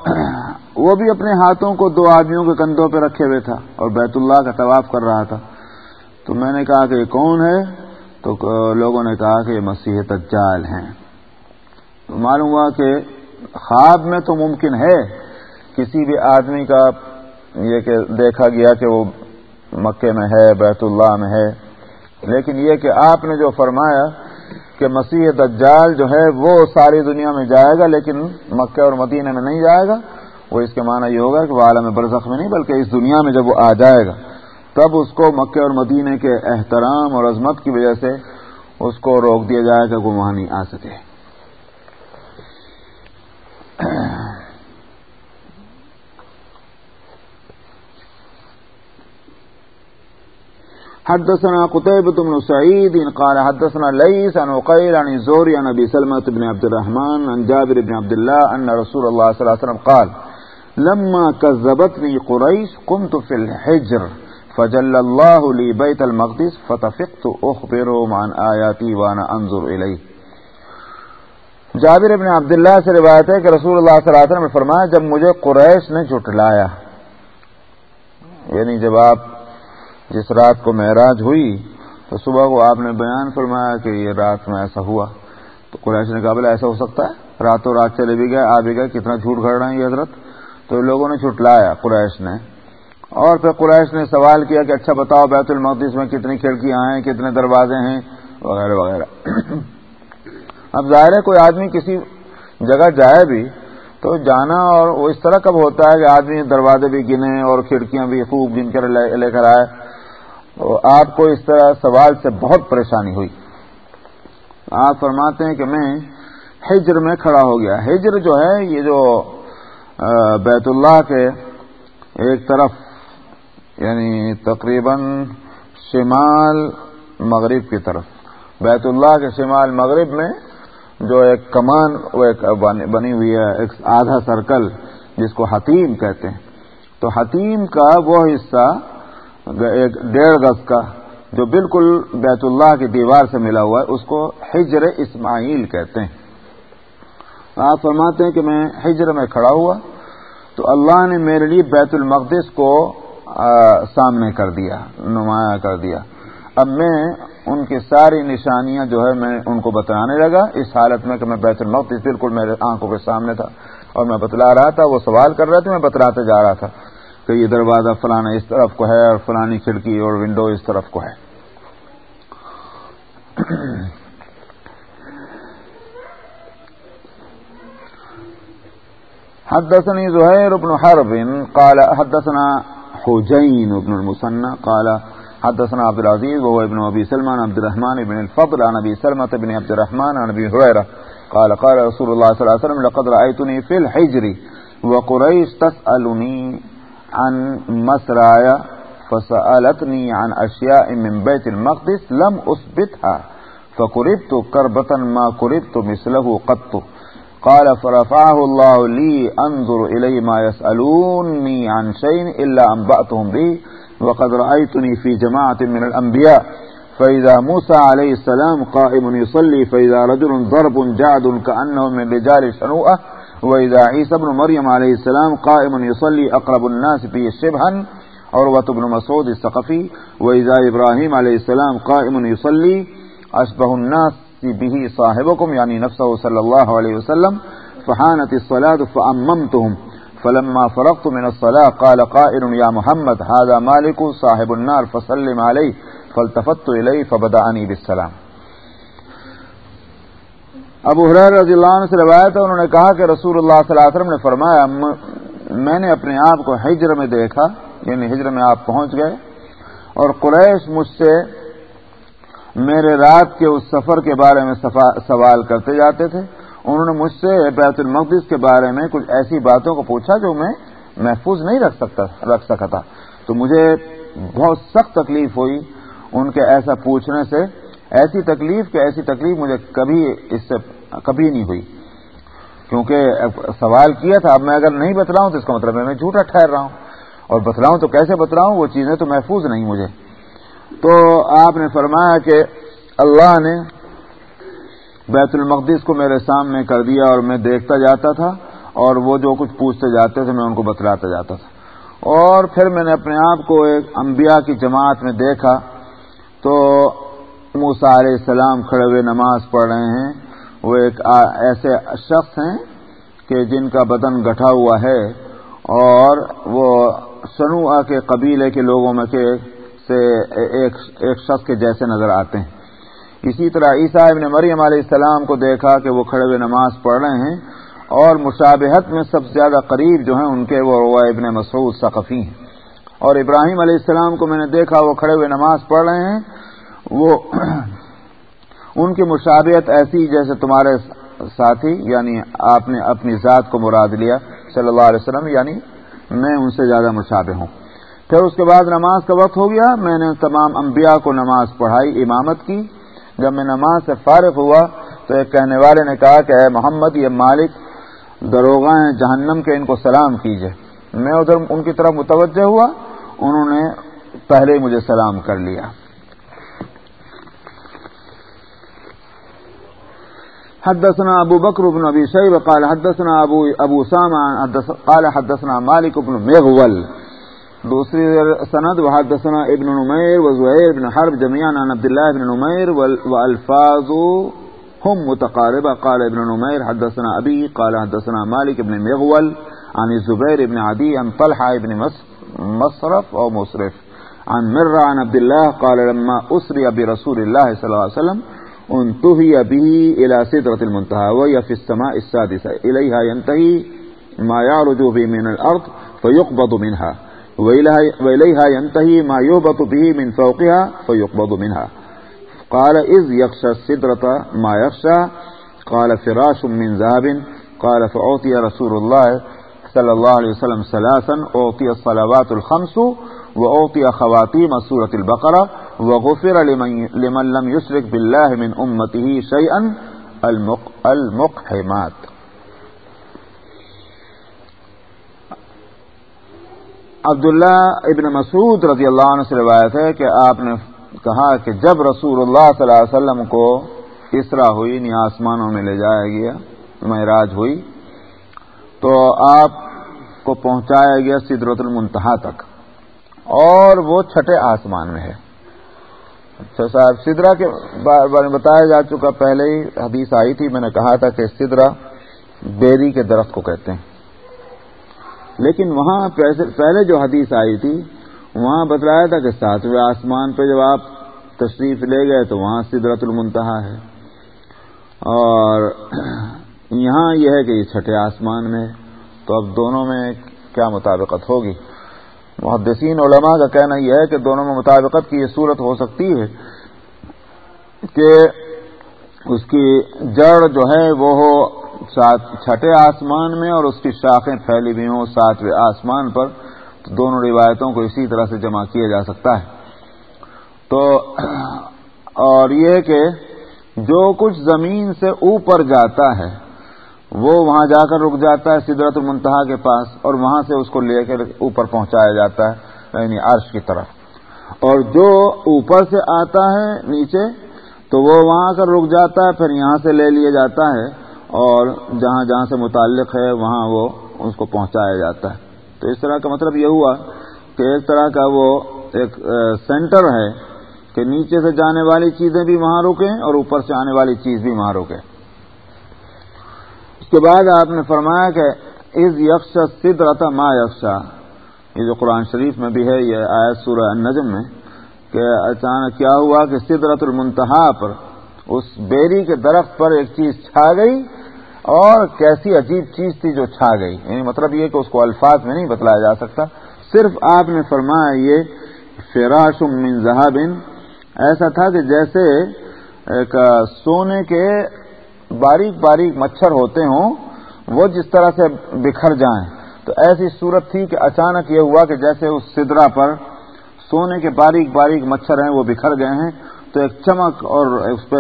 وہ بھی اپنے ہاتھوں کو دو آدمیوں کے کندھوں پہ رکھے ہوئے تھا اور بیت اللہ کا طواف کر رہا تھا۔ تو میں نے کہا کہ یہ کون ہے؟ تو لوگوں نے کہا کہ یہ مسیح تجال ہیں۔ معلوم ہوا کہ خواب میں تو ممکن ہے، کسی بھی آدمی کا یہ کہ دیکھا گیا کہ وہ مکے میں ہے، بیت اللہ میں ہے۔ لیکن یہ کہ آپ نے جو فرمایا کہ مسیح دجال جو ہے وہ ساری دنیا میں جائے گا، لیکن مکے اور مدینہ میں نہیں جائے گا، وہ اس کے معنی یہ ہوگا کہ وہ عالم برزخ میں نہیں، بلکہ اس دنیا میں جب وہ آ جائے گا۔ تب اس کو مکے اور مدینے کے احترام اور عظمت کی وجہ سے اس کو روک دیا جائے کہ وہ وہاں نہیں آ سکے۔ حدثنا قتيبة بن سعيد قال حدثنا ليس عن وقيل عن الزهري عن ابي سلمة بن عبد الرحمن عن جابر بن عبد الله ان رسول الله صلى الله عليه وسلم قال، لما كذبتني قريش قمت في الحجر. فجل اللہ لی بیت المقدس فتفقت اخبرو عن آیاتی وانا انظر الی جابر ابن عبداللہ سے روایت ہے کہ رسول اللہ صلی اللہ علیہ وسلم نے فرمایا، جب مجھے قریش نے جھٹلایا یعنی جب آپ جس رات کو معراج ہوئی، تو صبح کو آپ نے بیان فرمایا کہ یہ رات میں ایسا ہوا۔ تو قریش نے کہا بلا ایسا ہو سکتا ہے؟ راتوں رات چلے بھی گئے، آ بھی گئے، کتنا جھوٹ گھڑ رہے ہیں یہ حضرت؟ تو لوگوں نے جھٹلایا، قریش نے۔ اور پھر قریش نے سوال کیا کہ اچھا بتاؤ بیت المقدس میں کتنی کھڑکیاں ہیں، کتنے دروازے ہیں؟ وغیرہ وغیرہ۔ اب ظاہر ہے کوئی آدمی کسی جگہ جائے بھی تو جانا اور وہ اس طرح کب ہوتا ہے کہ آدمی دروازے بھی گنے اور کھڑکیاں بھی خوب گن کر لے کر آئے؟ آپ کو اس طرح سوال سے بہت پریشانی ہوئی۔ آپ فرماتے ہیں کہ میں ہجر میں کھڑا ہو گیا۔ ہجر جو ہے، یہ جو بیت اللہ کے ایک طرف یعنی تقریباً شمال مغرب کی طرف۔ بیت اللہ کے شمال مغرب میں جو ایک کمان، وہ ایک بنی ہوئی ہے، ایک آدھا سرکل جس کو حتیم کہتے ہیں۔ تو حتیم کا وہ حصہ ایک ڈیڑھ گز کا جو بالکل بیت اللہ کی دیوار سے ملا ہوا ہے، اس کو ہجر اسماعیل کہتے ہیں۔ آپ فرماتے ہیں کہ میں ہجر میں کھڑا ہوا تو اللہ نے میرے لیے بیت المقدس کو سامنے کر دیا، نمایاں کر دیا۔ اب میں ان کی ساری نشانیاں جو ہے میں ان کو بتلانے لگا، اس حالت میں کہ میں بیت المقدس بالکل میرے آنکھوں کے سامنے تھا اور میں بتلا رہا تھا، وہ سوال کر رہے تھے میں بتلاتے جا رہا تھا کہ یہ دروازہ فلانا اس طرف کو ہے اور فلانی کھڑکی اور ونڈو اس طرف کو ہے۔ حدثني زهير بن حرب قال حدثنا حجين بن المثنى قال حدثنا عبد العزيز، وهو ابن أبي سلمان، عبد الرحمن بن الفضل، عن أبي سلمة بن عبد الرحمن، عن أبي هريرة قال قال رسول الله صلى الله عليه وسلم، لقد رأيتني في الحجر، وقريش تسألني عن مسرايا، فسألتني عن أشياء من بيت المقدس لم أثبتها فقربت كربة ما قربت مثله قط. قال فرفعه الله لي أنظر إليه ما يسألوني عن شيء إلا أنبأتهم به وقد رأيتني في جماعة من الأنبياء فإذا موسى عليه السلام قائم يصلي فإذا رجل ضرب جعد كأنه من رجال شنوءة وإذا عيسى بن مريم عليه السلام قائم يصلي أقرب الناس به شبها عروة بن مسعود الثقفي وإذا إبراهيم عليه السلام قائم يصلي أشبه الناس به صاحبكم يعني یعنی نفسه صلى الله عليه وسلم، فحانت الصلاة فأممتهم. فلما فرغت من الصلاة قال قائل، يا محمد، هذا مالك صاحب النار، فسلم عليه. فالتفت إليه فبدأني بالسلام. ابو حریر رضی اللہ عنہ سے روایت ہے، انہوں نے کہا کہ رسول اللہ صلی اللہ علیہ وسلم نے فرمایا میں نے اپنے آپ کو ہجر میں دیکھا یعنی ہجر میں آپ پہنچ گئے، اور قریش مجھ سے میرے رات کے اس سفر کے بارے میں سوال کرتے جاتے تھے۔ انہوں نے مجھ سے بیت المقدس کے بارے میں کچھ ایسی باتوں کو پوچھا جو میں محفوظ نہیں رکھ سکتا رکھ سکا تھا۔ تو مجھے بہت سخت تکلیف ہوئی ان کے ایسا پوچھنے سے۔ ایسی تکلیف کہ ایسی تکلیف مجھے کبھی اس سے کبھی نہیں ہوئی۔ کیونکہ سوال کیا تھا، اب میں اگر نہیں بتلاؤں تو اس کا مطلب ہے میں جھوٹا ٹھہر رہا ہوں۔ اور بتلاؤں تو کیسے بتلاؤں؟ وہ چیزیں تو محفوظ نہیں مجھے۔ تو آپ نے فرمایا کہ اللہ نے بیت المقدس کو میرے سامنے کر دیا اور میں دیکھتا جاتا تھا اور وہ جو کچھ پوچھتے جاتے تھے میں ان کو بتلاتا جاتا تھا۔ اور پھر میں نے اپنے آپ کو ایک انبیاء کی جماعت میں دیکھا تو موسا علیہ السلام کھڑے ہوئے نماز پڑھ رہے ہیں۔ وہ ایک ایسے شخص ہیں کہ جن کا بدن گٹھا ہوا ہے اور وہ سنوا کے قبیلے کے لوگوں میں کے سے ایک ایک شخص کے جیسے نظر آتے ہیں۔ اسی طرح عیسیٰ ابن مریم علیہ السلام کو دیکھا کہ وہ کھڑے ہوئے نماز پڑھ رہے ہیں اور مشابہت میں سب سے زیادہ قریب جو ہیں ان کے وہ ابن مسعود ثقفی ہیں۔ اور ابراہیم علیہ السلام کو میں نے دیکھا وہ کھڑے ہوئے نماز پڑھ رہے ہیں۔ وہ *clears throat* ان کی مشابہت ایسی جیسے تمہارے ساتھی یعنی آپ نے اپنی ذات کو مراد لیا صلی اللہ علیہ وسلم یعنی میں ان سے زیادہ مشابہ ہوں۔ پھر اس کے بعد نماز کا وقت ہو گیا۔ میں نے تمام انبیاء کو نماز پڑھائی، امامت کی۔ جب میں نماز سے فارغ ہوا تو ایک کہنے والے نے کہا کہ اے محمد، یہ مالک دروغہ ہیں جہنم کے ان کو سلام کیجیے۔ میں ادھر ان کی طرف متوجہ ہوا، انہوں نے پہلے مجھے سلام کر لیا۔ حدثنا ابو بکر بن ابی شیب قال حدثنا ابو ابو سامان قال حدثنا مالک بن مغول۔ دوسری سند وحدثنا ابن نمير وزهير بن حرب جميعا عن عبد الله بن نمير والفاظ هم متقاربة قال ابن نمير حدثنا أبي قال حدثنا مالك بن مغول عن الزبير بن عدي عن طلحة بن مصرف أو مصرف. عن مرة عن عبد الله قال لما أسري برسول الله صلى الله عليه وسلم انتهي به إلى سدرة المنتهى وهي في السماء السادسة إليها ينتهي ما يعرج به من الأرض فيقبض منها وإليها ينتهي ما يهبط به من فوقها فيقبض منها قال إذ يخشى السدرة ما يخشى قال فراش من ذهب قال فأعطي رسول الله صلى الله عليه وسلم ثلاثا أعطي الصلوات الخمس وأعطي خواتيم سورة البقرة وغفر لمن, لمن لم يشرك بالله من أمته شيئا المقحمات۔ عبداللہ ابن مسعود رضی اللہ عنہ سے روایت ہے کہ آپ نے کہا کہ جب رسول اللہ صلی اللہ علیہ وسلم کو اسرا ہوئی یعنی آسمانوں میں لے جایا گیا، معراج ہوئی، تو آپ کو پہنچایا گیا سدرت المنتہا تک۔ اور وہ چھٹے آسمان میں ہے۔ اچھا صاحب سدرا کے بارے میں بتایا جا چکا، پہلے ہی حدیث آئی تھی، میں نے کہا تھا کہ سدرا بیری کے درخت کو کہتے ہیں۔ لیکن وہاں پہلے جو حدیث آئی تھی، وہاں بتلایا تھا کہ ساتویں آسمان پہ جب آپ تشریف لے گئے تو وہاں سدرت المنتہا ہے۔ اور *clears throat* یہاں یہ ہے کہ یہ چھٹے آسمان میں تو اب دونوں میں کیا مطابقت ہوگی؟ محدثین علماء کا کہنا یہ ہے کہ دونوں میں مطابقت کی یہ صورت ہو سکتی ہے کہ اس کی جڑ جو ہے وہ ہو چھٹے آسمان میں اور اس کی شاخیں پھیلی ہوئی ہوں ساتویں آسمان پر، تو دونوں روایتوں کو اسی طرح سے جمع کیا جا سکتا ہے۔ تو، اور یہ کہ جو کچھ زمین سے اوپر جاتا ہے، وہ وہاں جا کر رک جاتا ہے سدرت المنتہا کے پاس، اور وہاں سے اس کو لے کر اوپر پہنچایا جاتا ہے یعنی عرش کی طرف۔ اور جو اوپر سے آتا ہے نیچے، تو وہ وہاں کر رک جاتا ہے، پھر یہاں سے لے لیا جاتا ہے۔ اور جہاں جہاں سے متعلق ہے وہاں وہ اس کو پہنچایا جاتا ہے۔ تو اس طرح کا مطلب یہ ہوا کہ ایک طرح کا وہ ایک سینٹر ہے کہ نیچے سے جانے والی چیزیں بھی وہاں رکیں اور اوپر سے آنے والی چیز بھی وہاں رکے۔ اس کے بعد آپ نے فرمایا کہ از یکشا سد رتا ما یکشا یہ جو قرآن شریف میں بھی ہے، یہ آیت سورہ النجم میں کہ اچانک کیا ہوا کہ سدرت المنتہا پر اس بیری کے درخت پر ایک چیز چھا گئی اور کیسی عجیب چیز تھی جو چھا گئی۔ یعنی مطلب یہ کہ اس کو الفاظ میں نہیں بتلایا جا سکتا۔ صرف آپ نے فرمایا یہ فراش من زہابن ایسا تھا کہ جیسے ایک سونے کے باریک باریک مچھر ہوتے ہوں، وہ جس طرح سے بکھر جائیں۔ تو ایسی صورت تھی کہ اچانک یہ ہوا کہ جیسے اس سدرا پر سونے کے باریک باریک مچھر ہیں، وہ بکھر گئے ہیں۔ تو ایک چمک اور اس پہ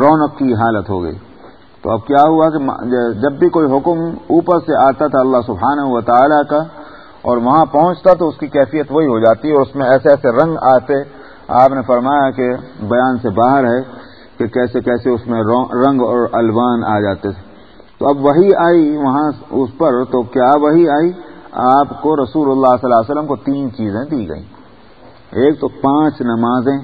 رونق کی حالت ہو گئی۔ تو اب کیا ہوا کہ جب بھی کوئی حکم اوپر سے آتا تھا اللہ سبحانہ و تعالی کا اور وہاں پہنچتا تو اس کی کیفیت وہی ہو جاتی اور اس میں ایسے ایسے رنگ آتے، آپ نے فرمایا کہ بیان سے باہر ہے کہ کیسے کیسے اس میں رنگ اور الوان آ جاتے تھے۔ تو اب وہی آئی وہاں اس پر، تو کیا وہی آئی؟ آپ کو رسول اللہ صلی اللہ علیہ وسلم کو تین چیزیں دی گئیں۔ ایک تو پانچ نمازیں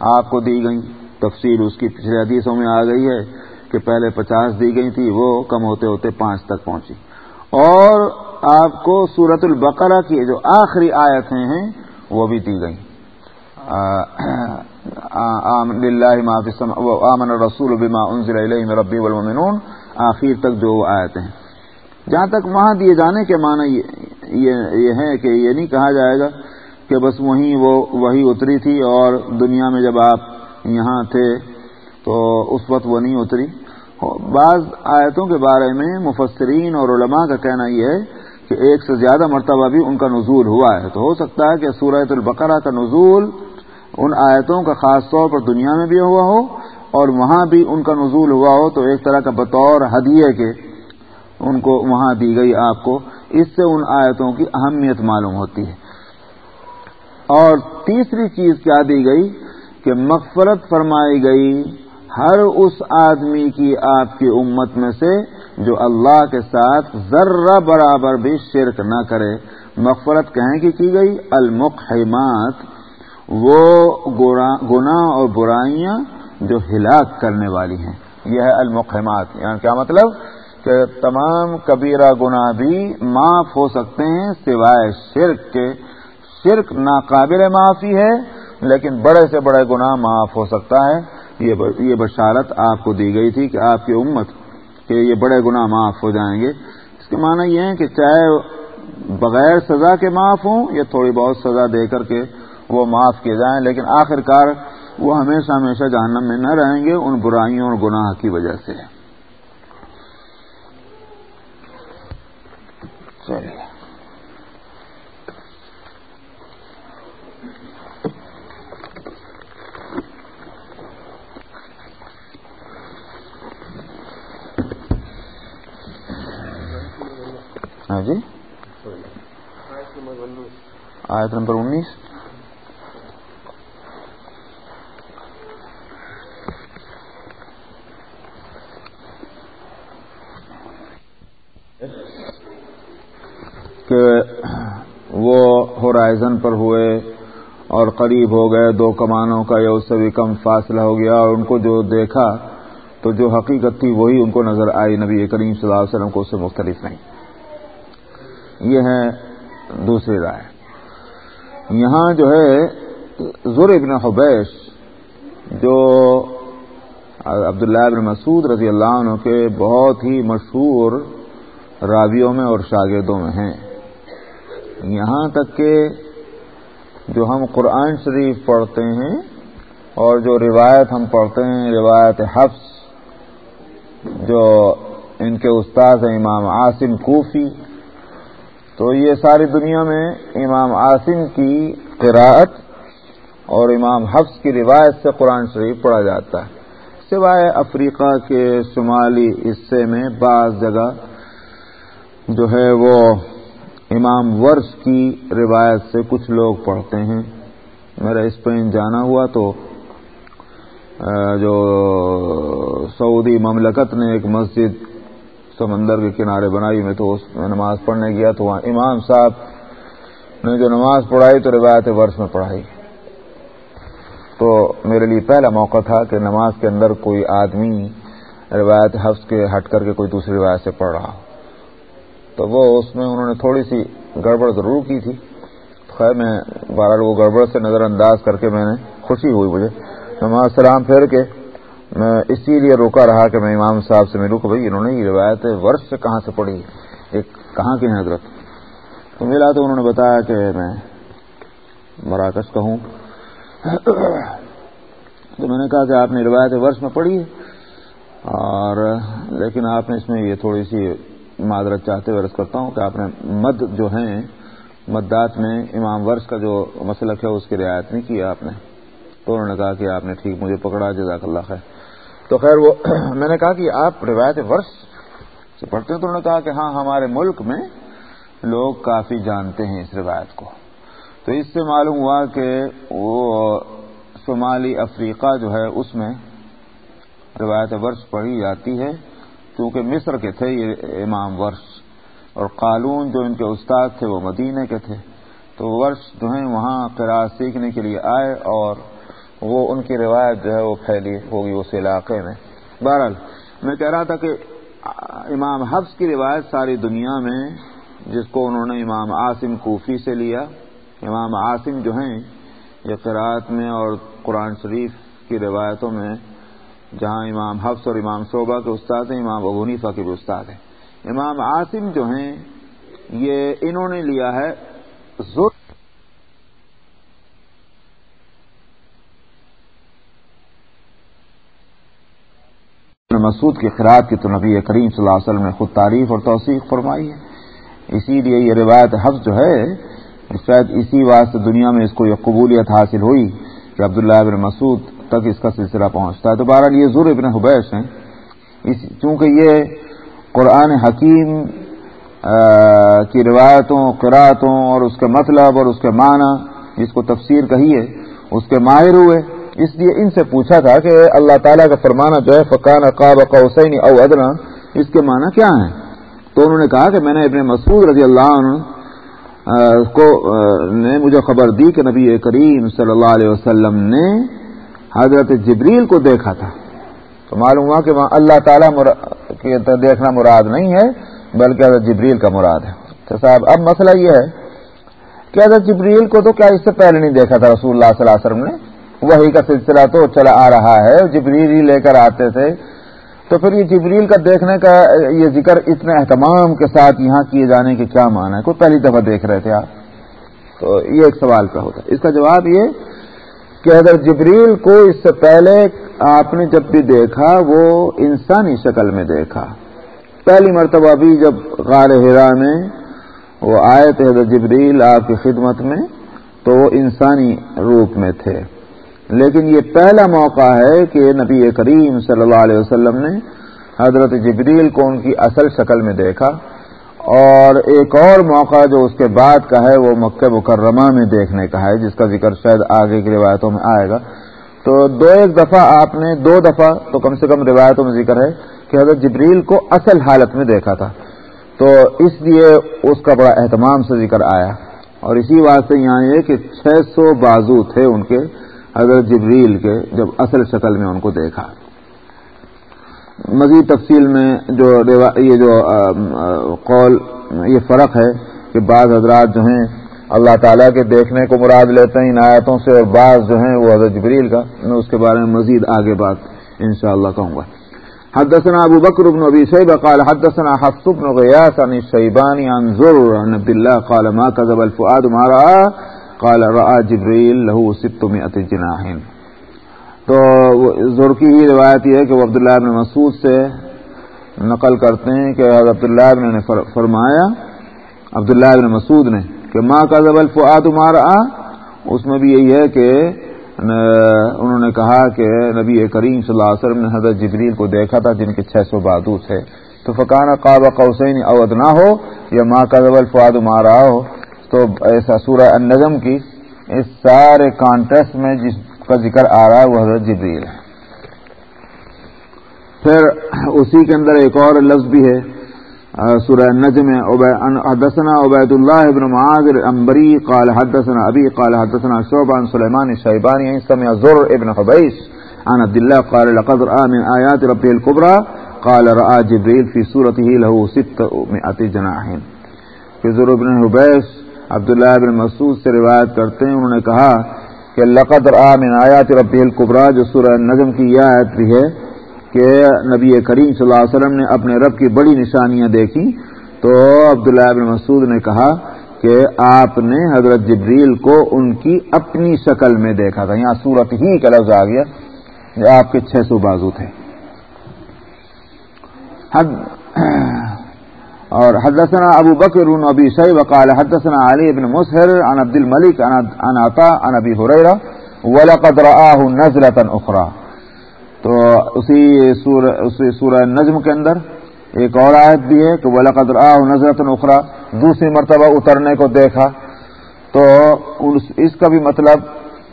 آپ کو دی گئیں۔ تفصیل اس کی پچھلے حدیثوں میں آ گئی ہے۔ کہ پہلے پچاس دی گئی تھی، وہ کم ہوتے ہوتے پانچ تک پہنچی۔ اور آپ کو سورت البقرہ کی جو آخری آیتیں ہیں، وہ بھی دی گئیں۔ آمن رسول بما انزل ربی والمؤمنون۔ آخر تک جو آیتیں ہیں۔ جہاں تک وہاں دیے جانے کے معنی یہ ہے کہ یہ نہیں کہا جائے گا کہ بس وہیں وہ وہی اتری تھی اور دنیا میں جب آپ یہاں تھے تو اس وقت وہ نہیں اتری۔ بعض آیتوں کے بارے میں مفسرین اور علماء کا کہنا یہ ہے کہ ایک سے زیادہ مرتبہ بھی ان کا نزول ہوا ہے۔ تو ہو سکتا ہے کہ سورت البقرہ کا نزول ان آیتوں کا خاص طور پر دنیا میں بھی ہوا ہو اور وہاں بھی ان کا نزول ہوا ہو۔ تو ایک طرح کا بطور ہدیے کے ان کو وہاں دی گئی آپ کو۔ اس سے ان آیتوں کی اہمیت معلوم ہوتی ہے۔ اور تیسری چیز کیا دی گئی کہ مغفرت فرمائی گئی۔ ہر اس آدمی کی آپ کی امت میں سے جو اللہ کے ساتھ ذرہ برابر بھی شرک نہ کرے، مغفرت کہیں کی کی گئی؟ المقحمات، وہ گناہ اور برائیاں جو ہلاک کرنے والی ہیں۔ یہ ہے المقحمات۔ یعنی کیا مطلب؟ کہ تمام کبیرہ گناہ بھی معاف ہو سکتے ہیں، سوائے شرک کے۔ شرک ناقابل معافی ہے، لیکن بڑے سے بڑے گناہ معاف ہو سکتا ہے۔ یہ بشارت آپ کو دی گئی تھی کہ آپ کی امت کہ یہ بڑے گناہ معاف ہو جائیں گے۔ اس کے معنی یہ ہے کہ چاہے بغیر سزا کے معاف ہوں یا تھوڑی بہت سزا دے کر کے وہ معاف کیے جائیں، لیکن آخر کار وہ ہمیشہ ہمیشہ جہنم میں نہ رہیں گے ان برائیوں اور گناہ کی وجہ سے۔ چلیے۔ ہاں جی؟ آیت نمبر انیس۔ کہ وہ ہورائزن پر ہوئے اور قریب ہو گئے، دو کمانوں کا یا اس سے بھی کم فاصلہ ہو گیا، اور ان کو جو دیکھا تو جو حقیقت تھی وہی ان کو نظر آئی نبی کریم صلی اللہ علیہ وسلم کو اس سے مختلف نہیں۔ یہ ہے دوسری رائے۔ یہاں جو ہے زور ابن حبیش جو عبداللہ ابن مسعود رضی اللہ عنہ کے بہت ہی مشہور راویوں میں اور شاگردوں میں ہیں۔ یہاں تک کہ جو ہم قرآن شریف پڑھتے ہیں اور جو روایت ہم پڑھتے ہیں، روایت حفظ، جو ان کے استاد ہیں امام عاصم کوفی تو یہ ساری دنیا میں امام عاصم کی قراءت اور امام حفظ کی روایت سے قرآن شریف پڑھا جاتا ہے۔ سوائے افریقہ کے شمالی حصے میں بعض جگہ جو ہے وہ امام ورش کی روایت سے کچھ لوگ پڑھتے ہیں۔ میرا اسپین جانا ہوا تو جو سعودی مملکت نے ایک مسجد سمندر کے کنارے بنائی میں تو اس میں نماز پڑھنے گیا تو وہاں امام صاحب نے جو نماز پڑھائی تو روایت ورش میں پڑھائی۔ تو میرے لیے پہلا موقع تھا کہ نماز کے اندر کوئی آدمی روایت حفظ کے ہٹ کر کے کوئی دوسری روایت سے پڑھ رہا تو وہ اس میں انہوں نے تھوڑی سی گڑبڑ ضرور کی تھی۔ خیر میں بہرحال وہ گڑبڑ سے نظر انداز کر کے میں نے خوشی ہوئی مجھے۔ نماز سلام پھیر کے اسی لیے روکا رہا کہ میں امام صاحب سے ملوں کہ بھائی، انہوں نے یہ روایت ورش سے کہاں سے پڑھی؟ ایک کہاں کی حضرت؟ تو ملا تو انہوں نے بتایا کہ میں مراکش کا ہوں۔ تو میں نے کہا کہ آپ نے روایت ورش میں پڑھی ہے، اور لیکن آپ نے اس میں یہ تھوڑی سی معذرت چاہتے ہوئے عرض کرتا ہوں کہ آپ نے مد جو ہیں، مدات میں امام ورش کا جو مسلک ہے، اس کی رعایت نہیں کیا آپ نے۔ تو انہوں نے کہا کہ آپ نے ٹھیک، مجھے پکڑا، جزاک اللہ خیر۔ تو خیر وہ *clears throat* میں نے کہا کہ آپ روایت ورش سے پڑھتے ہیں تو انہوں نے کہا کہ ہاں ہمارے ملک میں لوگ کافی جانتے ہیں اس روایت کو۔ تو اس سے معلوم ہوا کہ وہ شمالی افریقہ جو ہے، اس میں روایت ورش پڑھی جاتی ہے۔ کیونکہ مصر کے تھے یہ امام ورش اور قالون جو ان کے استاد تھے، وہ مدینے کے تھے۔ تو ورش جو ہیں، وہاں قرآ سیکھنے کے لیے آئے اور وہ ان کی روایت جو ہے وہ پھیلی ہوگی اس علاقے میں۔ بہرحال، میں کہہ رہا تھا کہ امام حفظ کی روایت ساری دنیا میں، جس کو انہوں نے امام عاصم کوفی سے لیا، امام عاصم جو ہیں، یہ قرآت میں اور قرآن شریف کی روایتوں میں، جہاں امام حفظ اور امام شعبہ کے استاد ہیں، امام ابونیفا کے بھی استاد ہیں۔ امام عاصم جو ہیں، یہ انہوں نے لیا ہے زر مسعود کی خراط کی تو نبی کریم صلی اللہ علیہ وسلم نے خود تعریف اور توثیق فرمائی ہے۔ اسی لیے یہ روایت حفظ جو ہے شاید اسی واسطے دنیا میں اس کو یہ قبولیت حاصل ہوئی کہ عبداللہ ابن مسعود تک اس کا سلسلہ پہنچتا ہے۔ تو بہرحال یہ ضرور ابن حبیش ہیں۔ چونکہ یہ قرآن حکیم کی روایتوں قرآتوں اور اس کے مطلب اور اس کے معنی جس کو تفسیر کہی ہے، اس کے ماہر ہوئے۔ اس لیے ان سے پوچھا تھا کہ اللہ تعالیٰ کا فرمانا جو ہے، فقان قاب قوسین او ادنا اس کے معنی کیا ہیں؟ تو انہوں نے کہا کہ میں نے ابن مسعود رضی اللہ عنہ کو نے مجھے خبر دی کہ نبی کریم صلی اللہ علیہ وسلم نے حضرت جبریل کو دیکھا تھا۔ تو معلوم ہوا کہ اللہ تعالیٰ دیکھنا مراد نہیں ہے، بلکہ حضرت جبریل کا مراد ہے۔ تو صاحب، اب مسئلہ یہ ہے کہ حضرت جبریل کو تو کیا اس سے پہلے نہیں دیکھا تھا رسول اللہ صلی اللہ علیہ وسلم نے؟ وہی کا سلسلہ تو چلا آ رہا ہے، جبریل ہی لے کر آتے تھے۔ تو پھر یہ جبریل کا دیکھنے کا یہ ذکر اتنے اہتمام کے ساتھ یہاں کیے جانے کے کیا معنی ہے؟ کوئی پہلی دفعہ دیکھ رہے تھے آپ۔ تو یہ ایک سوال کا ہوتا ہے۔ اس کا جواب یہ کہ اگر جبریل کو اس سے پہلے آپ نے جب بھی دیکھا، وہ انسانی شکل میں دیکھا۔ پہلی مرتبہ بھی جب غار ہرا میں وہ آئے تھے حضرت جبریل آپ کی خدمت میں، تو وہ انسانی روپ میں تھے۔ لیکن یہ پہلا موقع ہے کہ نبی کریم صلی اللہ علیہ وسلم نے حضرت جبریل کو ان کی اصل شکل میں دیکھا اور ایک اور موقع جو اس کے بعد کا ہے وہ مکہ مکرمہ میں دیکھنے کا ہے، جس کا ذکر شاید آگے کی روایتوں میں آئے گا۔ تو دو ایک دفعہ آپ نے، دو دفعہ تو کم سے کم روایتوں میں ذکر ہے کہ حضرت جبریل کو اصل حالت میں دیکھا تھا۔ تو اس لیے اس کا بڑا اہتمام سے ذکر آیا۔ اور اسی واسطے یہاں یہ کہ چھ سو بازو تھے ان کے۔ حضرت جبریل کے جب اصل شکل میں ان کو دیکھا۔ مزید تفصیل میں جو یہ جو قول، یہ فرق ہے کہ بعض حضرات جو ہیں اللہ تعالیٰ کے دیکھنے کو مراد لیتے ہیں ان آیتوں سے اور بعض جو ہیں وہ حضرت جبریل کا۔ میں اس کے بارے میں مزید آگے بات انشاءاللہ کہوں گا۔ حدثنا ابو بكر بن ابي شيبه قال حدثنا حفص بن غياث عن الشيباني عن زر عن عبد الله قال ما كذب الفؤاد ما راى قال راى جبريل له 600 جناح تو زر کی ہی روایت یہ ہے کہ وہ عبداللہ ابن مسعود سے نقل کرتے ہیں کہ عبداللہ ابن نے فرمایا، عبداللہ ابن مسعود نے کہ ماں کا زبل فعاد مارا اس میں بھی یہی ہے کہ انہوں نے کہا کہ نبی کریم صلی اللہ علیہ وسلم نے حضرت جبریل کو دیکھا تھا جن کے چھ سو بادو تھے۔ تو فقانہ قابہ قوسین اود نہ ہو یا ماں کا زبل فعاد مارا ہو تو ایسا سورہ النظم کی اس سارے کانٹیکس میں جس کا ذکر آ رہا ہے وہ حضرت جبریل ہے۔ پھر اسی کے اندر ایک اور لفظ بھی ہے سورہ نجم حدثنا عبید اللہ ابن معاذ الانبری قال حدثنا ابی قال حدثنا شعبان سلیمان شیبانی سمع زر ابن حبیش عن عبد الله قال لقد رأى من آيات ربه الكبرى قال رأى جبريل في صورته له ستمائة جناح۔ کہ زر ابن حبیش عبداللہ ابن مسعود سے روایت کرتے ہیں، انہوں نے کہا کہ لقد رأى من آیات ربه الكبرى جو سورہ نجم کی یہ آیت بھی ہے کہ نبی کریم صلی اللہ علیہ وسلم نے اپنے رب کی بڑی نشانیاں دیکھی۔ تو عبداللہ ابن مسعود نے کہا کہ آپ نے حضرت جبریل کو ان کی اپنی شکل میں دیکھا تھا۔ یہاں صورت ہی کا لفظ آ گیا آپ کے چھ سو بازو تھے۔ اور حدثنا ابو بکر ابی شیب وقال حدثنا علی ابن مسحر عن عبد الملک عن عطا عن ابی حریرہ ولقد رآه نزلة اخرى۔ تو اسی سورہ اسی سورہ نجم کے اندر ایک اور آیت بھی ہے کہ وہ قدر آ نظرت نخرا دوسری مرتبہ اترنے کو دیکھا۔ تو اس کا بھی مطلب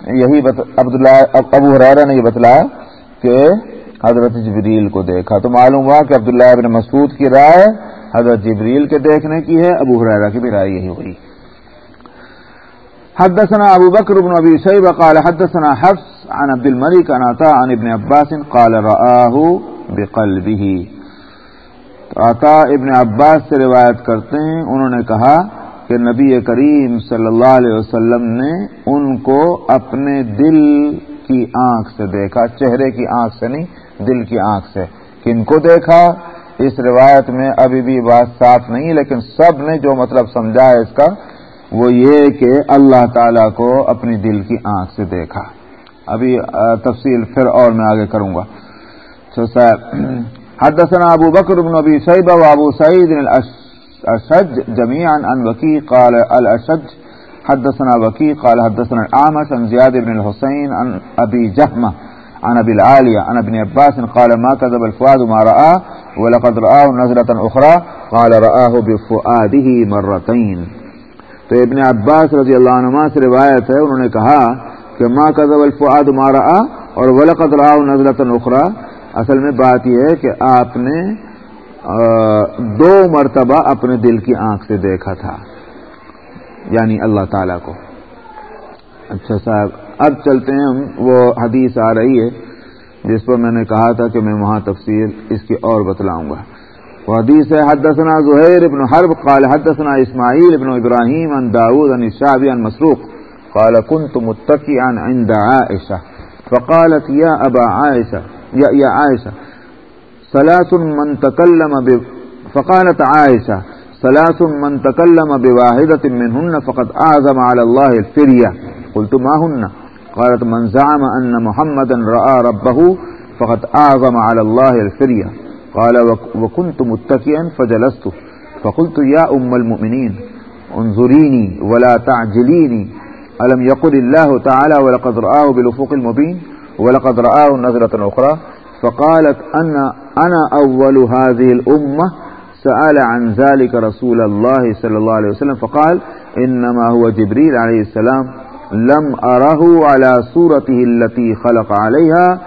یہی عبداللہ ابو حرارہ نے یہ بتلایا کہ حضرت جبریل کو دیکھا تو معلوم ہوا کہ عبداللہ ابن مسعود کی رائے حضرت جبریل کے دیکھنے کی ہے، ابو حرارہ کی بھی رائے یہی ہوئی۔ حدثنا ابو بكر بن ابي شيبه قال حدثنا حفص عن عبد الملك عن عطاء عن ابن عباس قال رآه بقلبه۔ عطاء ابن عباس سے روایت کرتے ہیں، انہوں نے کہا کہ نبی کریم صلی اللہ علیہ وسلم نے ان کو اپنے دل کی آنکھ سے دیکھا، چہرے کی آنکھ سے نہیں، دل کی آنکھ سے۔ کن کو دیکھا؟ اس روایت میں ابھی بھی بات صاف نہیں، لیکن سب نے جو مطلب سمجھا ہے اس کا، وہ یہ کہ اللہ تعالی کو اپنی دل کی آنکھ سے دیکھا۔ ابھی تفصیل پھر اور میں آگے کروں گا۔ *clears throat* حدثنا ابو بکر بن ابی سعید و ابو سعید الاشج جميعا عن وكيع قال الاشج حدثنا وكيع قال حدثنا الاعمش عن زياد بن الحسين عن ابي جهمه عن ابي العاليه عن ابن عباس قال ما كذب الفؤاد ما راى ولقد رآه نزله اخرى قال رآه بفؤاده مرتين. تو ابن عباس رضی اللہ عنہ سے روایت ہے، انہوں نے کہا کہ ماں کا ضب الفعاد مارا اور ولقد راؤ نزلت نخرا اصل میں بات یہ ہے کہ آپ نے دو مرتبہ اپنے دل کی آنکھ سے دیکھا تھا۔ یعنی اللہ تعالی کو۔ اچھا صاحب اب چلتے ہیں ہم وہ حدیث آ رہی ہے جس پر میں نے کہا تھا کہ میں وہاں تفصیل اس کی اور بتلاؤں گا۔ وحديث حدثنا زهير بن حرب قال حدثنا إسماعيل بن إبراهيم عن داود عن الشعبي عن مسروق قال كنت متكئا عند عائشة فقالت يا أبا عائشة يا, يا عائشة ثلاث من تكلم ب... فقالت عائشة ثلاث من تكلم بواحدة منهن فقد أعظم على الله الفرية قلت ما هن؟ قالت من زعم أن محمدا رأى ربه فقد أعظم على الله الفرية قال وكنت متكئا فجلست. فقلت يا أم المؤمنين انظريني ولا تعجليني. ألم يقل الله تعالى ولقد رآه بالأفق المبين؟ ولقد رآه نظرة أخرى. فقالت أنا, أنا أول هذه الأمة سأل عن ذلك رسول الله صلى الله عليه وسلم فقال إنما هو جبريل عليه السلام لم أره على صورته التي خلق عليها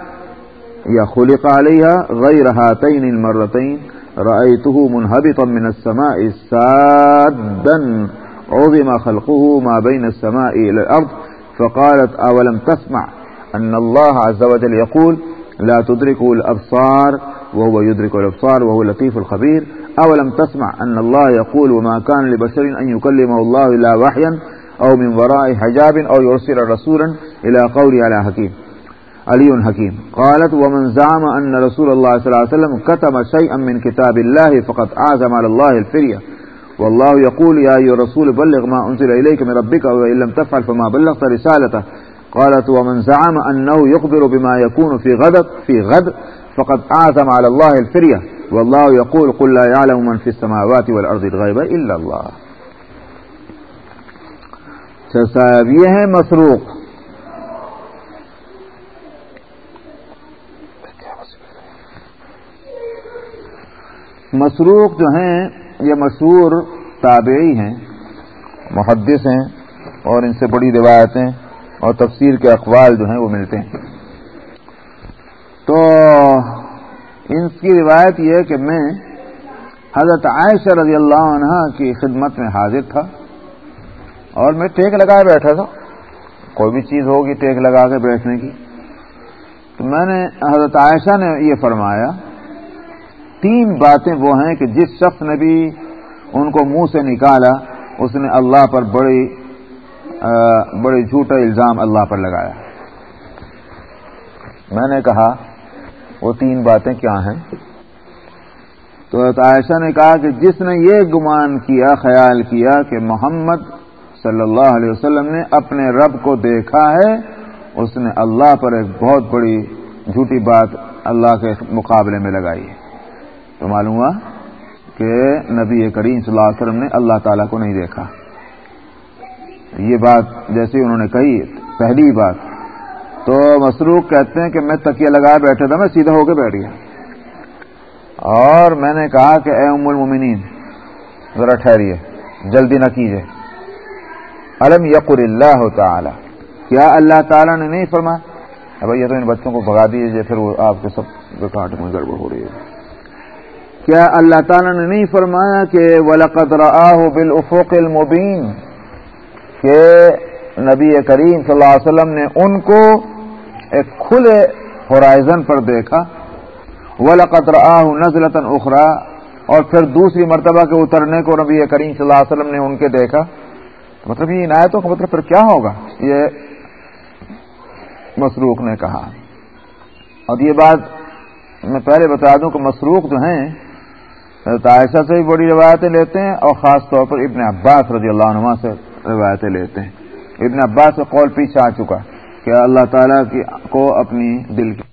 یا خلق عليها غير هاتين المرتين رأيته منهبطا من السماء سادا عظم خلقه ما بين السماء إلى الأرض فقالت أولم تسمع أن الله عز وجل يقول لا تدركه الأبصار وهو يدرك الأبصار وهو اللطيف الخبير أولم تسمع أن الله يقول وما كان لبشر أن يكلمه الله إلا وحيا أو من وراء حجاب أو يرسل رسولا إلى قول على حكيم. علي حكيم. قالت ومن زعم أن رسول الله صلى الله عليه وسلم كتب شيئا من كتاب الله فقد أعزم على الله الفرية. والله يقول يا أيها الرسول بلغ ما أنزل إليك من ربك وإن لم تفعل فما بلغت رسالته. قالت ومن زعم أنه يخبر بما يكون في غد في غد فقد أعزم على الله الفرية. والله يقول قل لا يعلم من في السماوات والأرض الغيب إلا الله. صاحب یہ ہے مسروق. مسروق جو ہیں، یہ مشہور تابعی ہیں، محدث ہیں اور ان سے بڑی روایتیں اور تفسیر کے اقوال جو ہیں وہ ملتے ہیں۔ تو ان کی روایت یہ ہے کہ میں حضرت عائشہ رضی اللہ عنہ کی خدمت میں حاضر تھا اور میں ٹیک لگائے بیٹھا تھا۔ کوئی بھی چیز ہوگی ٹیک لگا کے بیٹھنے کی۔ تو میں نے حضرت عائشہ نے یہ فرمایا، تین باتیں وہ ہیں کہ جس شخص نے بھی ان کو منہ سے نکالا، اس نے اللہ پر بڑی بڑے جھوٹا الزام اللہ پر لگایا۔ میں نے کہا وہ تین باتیں کیا ہیں؟ تو عائشہ نے کہا کہ جس نے یہ گمان کیا، خیال کیا کہ محمد صلی اللہ علیہ وسلم نے اپنے رب کو دیکھا ہے، اس نے اللہ پر ایک بہت بڑی جھوٹی بات اللہ کے مقابلے میں لگائی ہے۔ تو معلوم ہوا کہ نبی کریم صلی اللہ علیہ وسلم نے اللہ تعالیٰ کو نہیں دیکھا۔ یہ بات جیسے انہوں نے کہی، پہلی بات تو مسروق کہتے ہیں کہ میں تکیہ لگائے بیٹھا تھا، میں سیدھا ہو کے بیٹھ گیا۔ اور میں نے کہا کہ اے ام المومنین، ذرا ٹھہریے، جلدی نہ کیجیے علم یقر اللہ تعالی، کیا اللہ تعالیٰ نے نہیں فرمایا؟ بھائی یہ تو ان بچوں کو بھگا دیجیے پھر وہ آپ کے سب کاٹ میں گڑبڑ ہو رہی ہے۔ کیا اللہ تعالیٰ نے نہیں فرمایا کہ ولقد راہ بالافق المبین کہ نبی کریم صلی اللہ علیہ وسلم نے ان کو ایک کھلے ہورائزن پر دیکھا۔ ولقد راہ نزلتا اخرا اور پھر دوسری مرتبہ کے اترنے کو نبی کریم صلی اللہ علیہ وسلم نے ان کے دیکھا۔ مطلب یہ عنایتوں کا مطلب پھر کیا ہوگا؟ یہ مسروق نے کہا۔ اور یہ بات میں پہلے بتا دوں کہ مسروق جو ہیں عائشہ سے بھی بڑی روایتیں لیتے ہیں اور خاص طور پر ابن عباس رضی اللہ عنہ سے روایتیں لیتے ہیں۔ ابن عباس کا قول پیچھے آ چکا۔ کہ اللہ تعالیٰ کو اپنی دل کی